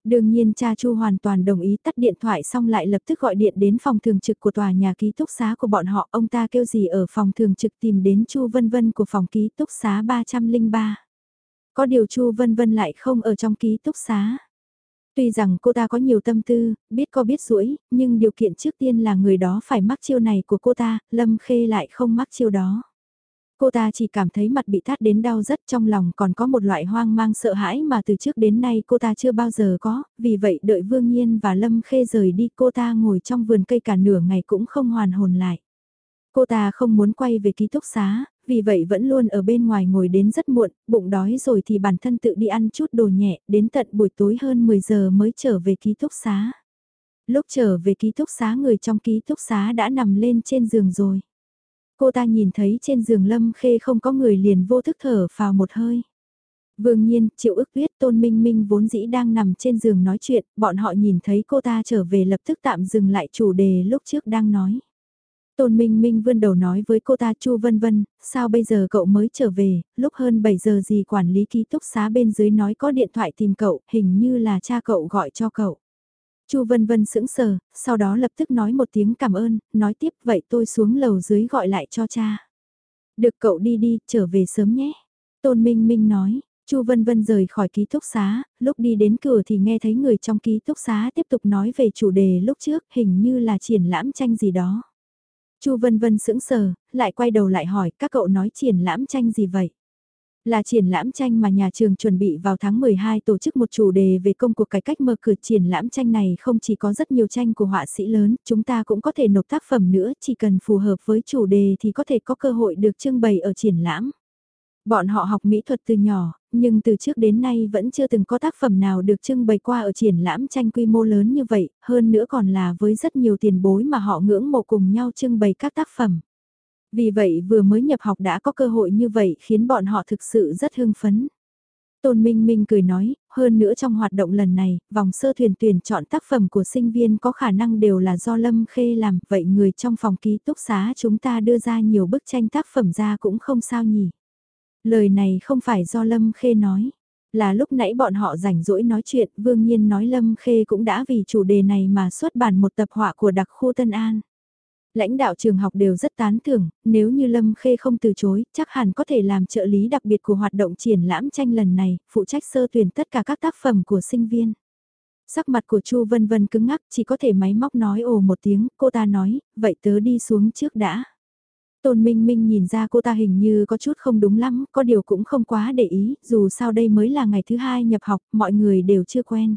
Speaker 1: Đương nhiên cha Chu hoàn toàn đồng ý tắt điện thoại xong lại lập tức gọi điện đến phòng thường trực của tòa nhà ký túc xá của bọn họ. Ông ta kêu gì ở phòng thường trực tìm đến Chu Vân Vân của phòng ký túc xá 303. Có điều Chu Vân Vân lại không ở trong ký túc xá. Tuy rằng cô ta có nhiều tâm tư, biết có biết rũi, nhưng điều kiện trước tiên là người đó phải mắc chiêu này của cô ta, Lâm Khê lại không mắc chiêu đó. Cô ta chỉ cảm thấy mặt bị thắt đến đau rất trong lòng còn có một loại hoang mang sợ hãi mà từ trước đến nay cô ta chưa bao giờ có, vì vậy đợi Vương Nhiên và Lâm Khê rời đi cô ta ngồi trong vườn cây cả nửa ngày cũng không hoàn hồn lại. Cô ta không muốn quay về ký túc xá, vì vậy vẫn luôn ở bên ngoài ngồi đến rất muộn, bụng đói rồi thì bản thân tự đi ăn chút đồ nhẹ, đến tận buổi tối hơn 10 giờ mới trở về ký túc xá. Lúc trở về ký túc xá người trong ký túc xá đã nằm lên trên giường rồi. Cô ta nhìn thấy trên giường Lâm Khê không có người liền vô thức thở vào một hơi. Vương nhiên, triệu ức huyết tôn minh minh vốn dĩ đang nằm trên giường nói chuyện, bọn họ nhìn thấy cô ta trở về lập tức tạm dừng lại chủ đề lúc trước đang nói. Tôn Minh Minh vươn đầu nói với cô ta Chu Vân Vân, sao bây giờ cậu mới trở về, lúc hơn 7 giờ gì quản lý ký túc xá bên dưới nói có điện thoại tìm cậu, hình như là cha cậu gọi cho cậu. Chu Vân Vân sững sờ, sau đó lập tức nói một tiếng cảm ơn, nói tiếp vậy tôi xuống lầu dưới gọi lại cho cha. Được cậu đi đi, trở về sớm nhé. Tôn Minh Minh nói, Chu Vân Vân rời khỏi ký túc xá, lúc đi đến cửa thì nghe thấy người trong ký túc xá tiếp tục nói về chủ đề lúc trước, hình như là triển lãm tranh gì đó. Chu Vân Vân sững sờ, lại quay đầu lại hỏi các cậu nói triển lãm tranh gì vậy? Là triển lãm tranh mà nhà trường chuẩn bị vào tháng 12 tổ chức một chủ đề về công cuộc cải cách mở cửa triển lãm tranh này không chỉ có rất nhiều tranh của họa sĩ lớn, chúng ta cũng có thể nộp tác phẩm nữa, chỉ cần phù hợp với chủ đề thì có thể có cơ hội được trưng bày ở triển lãm. Bọn họ học mỹ thuật từ nhỏ, nhưng từ trước đến nay vẫn chưa từng có tác phẩm nào được trưng bày qua ở triển lãm tranh quy mô lớn như vậy, hơn nữa còn là với rất nhiều tiền bối mà họ ngưỡng mộ cùng nhau trưng bày các tác phẩm. Vì vậy vừa mới nhập học đã có cơ hội như vậy khiến bọn họ thực sự rất hưng phấn. Tôn Minh Minh cười nói, hơn nữa trong hoạt động lần này, vòng sơ thuyền tuyển chọn tác phẩm của sinh viên có khả năng đều là do Lâm Khê làm, vậy người trong phòng ký túc xá chúng ta đưa ra nhiều bức tranh tác phẩm ra cũng không sao nhỉ. Lời này không phải do Lâm Khê nói, là lúc nãy bọn họ rảnh rỗi nói chuyện, Vương Nhiên nói Lâm Khê cũng đã vì chủ đề này mà xuất bản một tập họa của đặc khu Tân An. Lãnh đạo trường học đều rất tán thưởng, nếu như Lâm Khê không từ chối, chắc hẳn có thể làm trợ lý đặc biệt của hoạt động triển lãm tranh lần này, phụ trách sơ tuyển tất cả các tác phẩm của sinh viên. Sắc mặt của Chu Vân Vân cứng ngắc, chỉ có thể máy móc nói ồ một tiếng, cô ta nói, vậy tớ đi xuống trước đã. Tôn Minh Minh nhìn ra cô ta hình như có chút không đúng lắm, có điều cũng không quá để ý, dù sao đây mới là ngày thứ hai nhập học, mọi người đều chưa quen.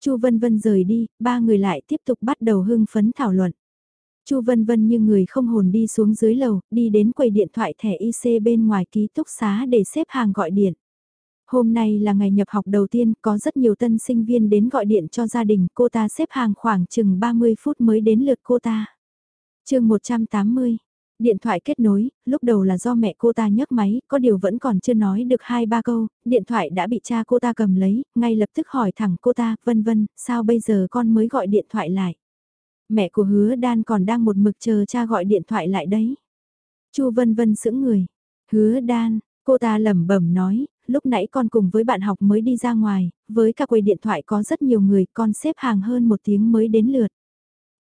Speaker 1: Chu Vân Vân rời đi, ba người lại tiếp tục bắt đầu hưng phấn thảo luận. Chu Vân Vân như người không hồn đi xuống dưới lầu, đi đến quầy điện thoại thẻ IC bên ngoài ký túc xá để xếp hàng gọi điện. Hôm nay là ngày nhập học đầu tiên, có rất nhiều tân sinh viên đến gọi điện cho gia đình, cô ta xếp hàng khoảng chừng 30 phút mới đến lượt cô ta. chương 180, Điện thoại kết nối, lúc đầu là do mẹ cô ta nhấc máy, có điều vẫn còn chưa nói được hai ba câu, điện thoại đã bị cha cô ta cầm lấy, ngay lập tức hỏi thẳng cô ta, vân vân, sao bây giờ con mới gọi điện thoại lại. Mẹ của hứa đan còn đang một mực chờ cha gọi điện thoại lại đấy. Chu vân vân sững người, hứa đan, cô ta lẩm bẩm nói, lúc nãy con cùng với bạn học mới đi ra ngoài, với cả quầy điện thoại có rất nhiều người, con xếp hàng hơn một tiếng mới đến lượt.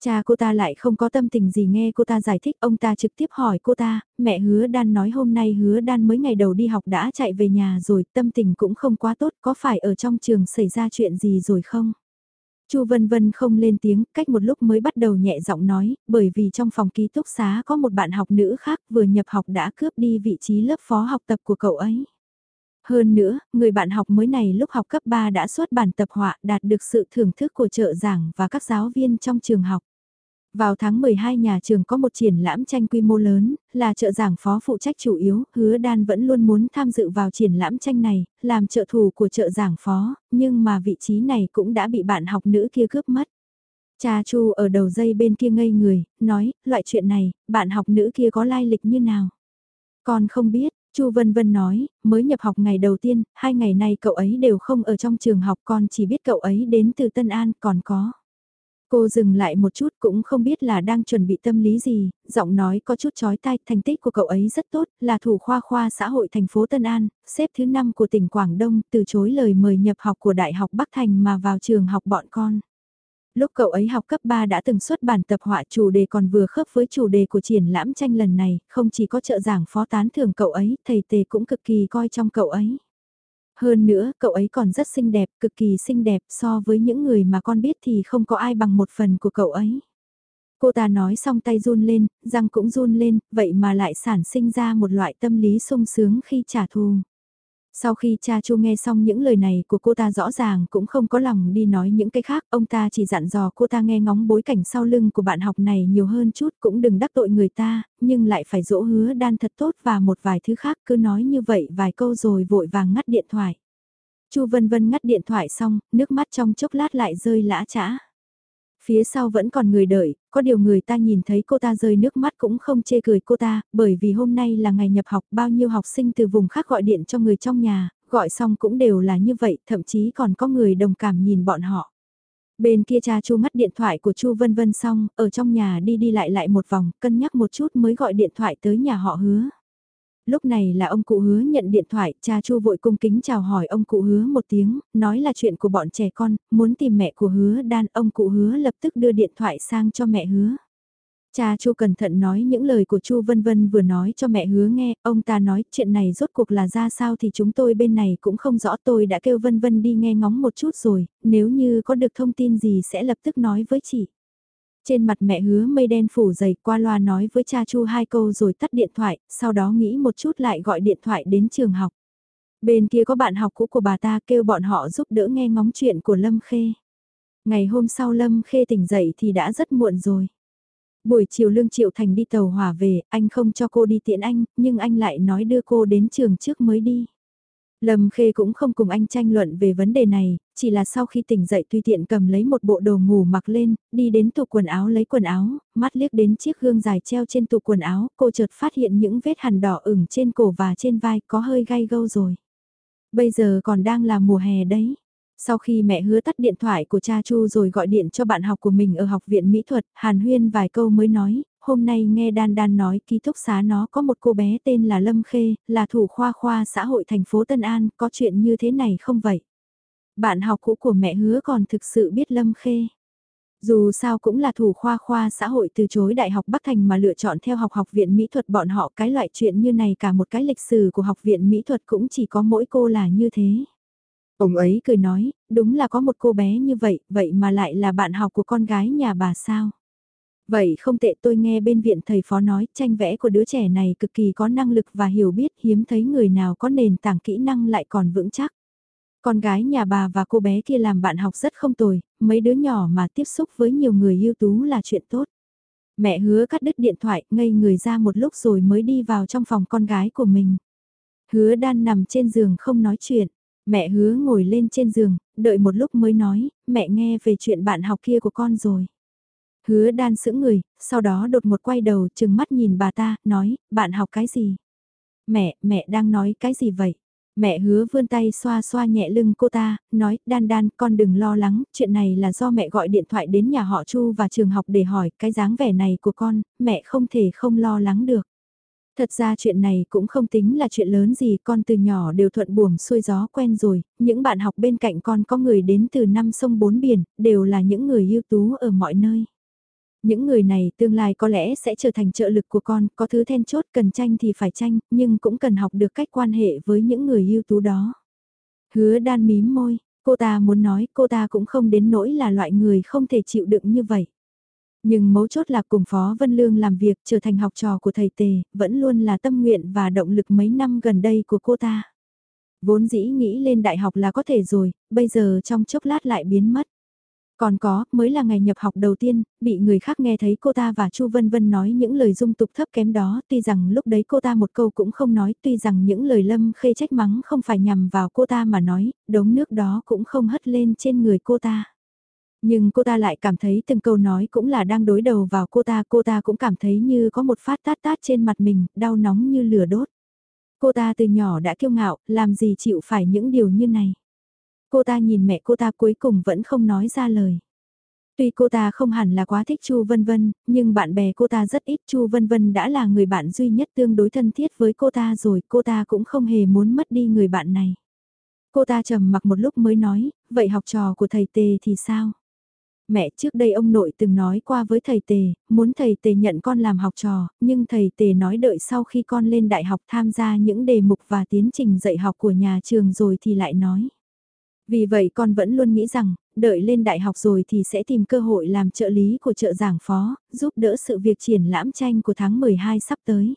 Speaker 1: Cha cô ta lại không có tâm tình gì nghe cô ta giải thích, ông ta trực tiếp hỏi cô ta, mẹ hứa đan nói hôm nay hứa đan mới ngày đầu đi học đã chạy về nhà rồi, tâm tình cũng không quá tốt, có phải ở trong trường xảy ra chuyện gì rồi không? Chu Vân Vân không lên tiếng, cách một lúc mới bắt đầu nhẹ giọng nói, bởi vì trong phòng ký túc xá có một bạn học nữ khác vừa nhập học đã cướp đi vị trí lớp phó học tập của cậu ấy. Hơn nữa, người bạn học mới này lúc học cấp 3 đã xuất bản tập họa đạt được sự thưởng thức của trợ giảng và các giáo viên trong trường học. Vào tháng 12 nhà trường có một triển lãm tranh quy mô lớn, là trợ giảng phó phụ trách chủ yếu, hứa đan vẫn luôn muốn tham dự vào triển lãm tranh này, làm trợ thủ của trợ giảng phó, nhưng mà vị trí này cũng đã bị bạn học nữ kia cướp mất. Cha Chu ở đầu dây bên kia ngây người, nói, loại chuyện này, bạn học nữ kia có lai lịch như nào? Con không biết, Chu Vân Vân nói, mới nhập học ngày đầu tiên, hai ngày nay cậu ấy đều không ở trong trường học con chỉ biết cậu ấy đến từ Tân An còn có. Cô dừng lại một chút cũng không biết là đang chuẩn bị tâm lý gì, giọng nói có chút chói tai, thành tích của cậu ấy rất tốt, là thủ khoa khoa xã hội thành phố Tân An, xếp thứ 5 của tỉnh Quảng Đông, từ chối lời mời nhập học của Đại học Bắc Thành mà vào trường học bọn con. Lúc cậu ấy học cấp 3 đã từng xuất bản tập họa chủ đề còn vừa khớp với chủ đề của triển lãm tranh lần này, không chỉ có trợ giảng phó tán thưởng cậu ấy, thầy tề cũng cực kỳ coi trong cậu ấy. Hơn nữa, cậu ấy còn rất xinh đẹp, cực kỳ xinh đẹp so với những người mà con biết thì không có ai bằng một phần của cậu ấy. Cô ta nói xong tay run lên, răng cũng run lên, vậy mà lại sản sinh ra một loại tâm lý sung sướng khi trả thù. Sau khi cha Chu nghe xong những lời này của cô ta rõ ràng cũng không có lòng đi nói những cái khác, ông ta chỉ dặn dò cô ta nghe ngóng bối cảnh sau lưng của bạn học này nhiều hơn chút cũng đừng đắc tội người ta, nhưng lại phải dỗ hứa đan thật tốt và một vài thứ khác cứ nói như vậy vài câu rồi vội vàng ngắt điện thoại. Chu Vân Vân ngắt điện thoại xong, nước mắt trong chốc lát lại rơi lã trã Phía sau vẫn còn người đợi, có điều người ta nhìn thấy cô ta rơi nước mắt cũng không chê cười cô ta, bởi vì hôm nay là ngày nhập học bao nhiêu học sinh từ vùng khác gọi điện cho người trong nhà, gọi xong cũng đều là như vậy, thậm chí còn có người đồng cảm nhìn bọn họ. Bên kia cha Chu ngắt điện thoại của Chu Vân Vân xong, ở trong nhà đi đi lại lại một vòng, cân nhắc một chút mới gọi điện thoại tới nhà họ hứa. Lúc này là ông cụ hứa nhận điện thoại, cha Chu vội cung kính chào hỏi ông cụ hứa một tiếng, nói là chuyện của bọn trẻ con, muốn tìm mẹ của hứa đan, ông cụ hứa lập tức đưa điện thoại sang cho mẹ hứa. Cha Chu cẩn thận nói những lời của Chu Vân Vân vừa nói cho mẹ hứa nghe, ông ta nói chuyện này rốt cuộc là ra sao thì chúng tôi bên này cũng không rõ tôi đã kêu Vân Vân đi nghe ngóng một chút rồi, nếu như có được thông tin gì sẽ lập tức nói với chị. Trên mặt mẹ hứa mây đen phủ dày qua loa nói với cha Chu hai câu rồi tắt điện thoại, sau đó nghĩ một chút lại gọi điện thoại đến trường học. Bên kia có bạn học cũ của bà ta kêu bọn họ giúp đỡ nghe ngóng chuyện của Lâm Khê. Ngày hôm sau Lâm Khê tỉnh dậy thì đã rất muộn rồi. Buổi chiều Lương Triệu Thành đi tàu hỏa về, anh không cho cô đi tiện anh, nhưng anh lại nói đưa cô đến trường trước mới đi. Lâm Khê cũng không cùng anh tranh luận về vấn đề này, chỉ là sau khi tỉnh dậy tùy tiện cầm lấy một bộ đồ ngủ mặc lên, đi đến tủ quần áo lấy quần áo, mắt liếc đến chiếc gương dài treo trên tủ quần áo, cô chợt phát hiện những vết hằn đỏ ửng trên cổ và trên vai có hơi gai gâu rồi. Bây giờ còn đang là mùa hè đấy. Sau khi mẹ hứa tắt điện thoại của cha Chu rồi gọi điện cho bạn học của mình ở học viện mỹ thuật, Hàn Huyên vài câu mới nói, hôm nay nghe Đan Đan nói ký túc xá nó có một cô bé tên là Lâm Khê, là thủ khoa khoa xã hội thành phố Tân An, có chuyện như thế này không vậy? Bạn học cũ của mẹ hứa còn thực sự biết Lâm Khê. Dù sao cũng là thủ khoa khoa xã hội từ chối Đại học Bắc Thành mà lựa chọn theo học học viện mỹ thuật bọn họ cái loại chuyện như này cả một cái lịch sử của học viện mỹ thuật cũng chỉ có mỗi cô là như thế. Ông ấy cười nói, đúng là có một cô bé như vậy, vậy mà lại là bạn học của con gái nhà bà sao? Vậy không tệ tôi nghe bên viện thầy phó nói tranh vẽ của đứa trẻ này cực kỳ có năng lực và hiểu biết hiếm thấy người nào có nền tảng kỹ năng lại còn vững chắc. Con gái nhà bà và cô bé kia làm bạn học rất không tồi, mấy đứa nhỏ mà tiếp xúc với nhiều người ưu tú là chuyện tốt. Mẹ hứa cắt đứt điện thoại, ngây người ra một lúc rồi mới đi vào trong phòng con gái của mình. Hứa đan nằm trên giường không nói chuyện. Mẹ hứa ngồi lên trên giường, đợi một lúc mới nói, mẹ nghe về chuyện bạn học kia của con rồi. Hứa đan sững người, sau đó đột một quay đầu chừng mắt nhìn bà ta, nói, bạn học cái gì? Mẹ, mẹ đang nói cái gì vậy? Mẹ hứa vươn tay xoa xoa nhẹ lưng cô ta, nói, đan đan, con đừng lo lắng, chuyện này là do mẹ gọi điện thoại đến nhà họ Chu và trường học để hỏi, cái dáng vẻ này của con, mẹ không thể không lo lắng được. Thật ra chuyện này cũng không tính là chuyện lớn gì, con từ nhỏ đều thuận buồm xuôi gió quen rồi, những bạn học bên cạnh con có người đến từ năm sông bốn biển, đều là những người ưu tú ở mọi nơi. Những người này tương lai có lẽ sẽ trở thành trợ lực của con, có thứ then chốt cần tranh thì phải tranh, nhưng cũng cần học được cách quan hệ với những người ưu tú đó. Hứa đan mím môi, cô ta muốn nói cô ta cũng không đến nỗi là loại người không thể chịu đựng như vậy. Nhưng mấu chốt là cùng Phó Vân Lương làm việc trở thành học trò của thầy Tề, vẫn luôn là tâm nguyện và động lực mấy năm gần đây của cô ta. Vốn dĩ nghĩ lên đại học là có thể rồi, bây giờ trong chốc lát lại biến mất. Còn có, mới là ngày nhập học đầu tiên, bị người khác nghe thấy cô ta và Chu Vân Vân nói những lời dung tục thấp kém đó, tuy rằng lúc đấy cô ta một câu cũng không nói, tuy rằng những lời lâm khê trách mắng không phải nhằm vào cô ta mà nói, đống nước đó cũng không hất lên trên người cô ta. Nhưng cô ta lại cảm thấy từng câu nói cũng là đang đối đầu vào cô ta, cô ta cũng cảm thấy như có một phát tát tát trên mặt mình, đau nóng như lửa đốt. Cô ta từ nhỏ đã kiêu ngạo, làm gì chịu phải những điều như này. Cô ta nhìn mẹ cô ta cuối cùng vẫn không nói ra lời. Tuy cô ta không hẳn là quá thích Chu Vân Vân, nhưng bạn bè cô ta rất ít Chu Vân Vân đã là người bạn duy nhất tương đối thân thiết với cô ta rồi, cô ta cũng không hề muốn mất đi người bạn này. Cô ta trầm mặc một lúc mới nói, vậy học trò của thầy Tề thì sao? Mẹ trước đây ông nội từng nói qua với thầy Tề, muốn thầy Tề nhận con làm học trò, nhưng thầy Tề nói đợi sau khi con lên đại học tham gia những đề mục và tiến trình dạy học của nhà trường rồi thì lại nói. Vì vậy con vẫn luôn nghĩ rằng, đợi lên đại học rồi thì sẽ tìm cơ hội làm trợ lý của trợ giảng phó, giúp đỡ sự việc triển lãm tranh của tháng 12 sắp tới.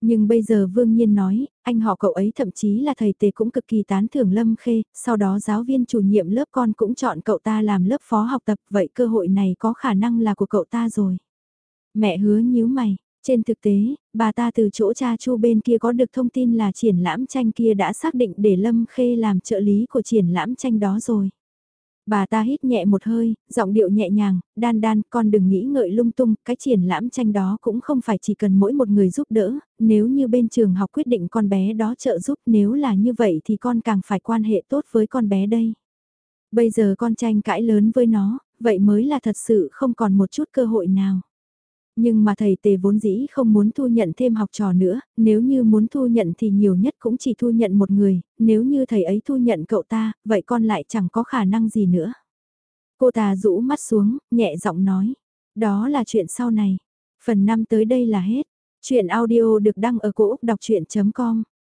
Speaker 1: Nhưng bây giờ Vương Nhiên nói, anh họ cậu ấy thậm chí là thầy tề cũng cực kỳ tán thưởng Lâm Khê, sau đó giáo viên chủ nhiệm lớp con cũng chọn cậu ta làm lớp phó học tập, vậy cơ hội này có khả năng là của cậu ta rồi. Mẹ hứa nhíu mày, trên thực tế, bà ta từ chỗ cha chu bên kia có được thông tin là triển lãm tranh kia đã xác định để Lâm Khê làm trợ lý của triển lãm tranh đó rồi. Bà ta hít nhẹ một hơi, giọng điệu nhẹ nhàng, đan đan, con đừng nghĩ ngợi lung tung, cái triển lãm tranh đó cũng không phải chỉ cần mỗi một người giúp đỡ, nếu như bên trường học quyết định con bé đó trợ giúp nếu là như vậy thì con càng phải quan hệ tốt với con bé đây. Bây giờ con tranh cãi lớn với nó, vậy mới là thật sự không còn một chút cơ hội nào. Nhưng mà thầy tề vốn dĩ không muốn thu nhận thêm học trò nữa, nếu như muốn thu nhận thì nhiều nhất cũng chỉ thu nhận một người, nếu như thầy ấy thu nhận cậu ta, vậy con lại chẳng có khả năng gì nữa. Cô ta rũ mắt xuống, nhẹ giọng nói, đó là chuyện sau này. Phần 5 tới đây là hết. Chuyện audio được đăng ở cổ Úc đọc chuyện.com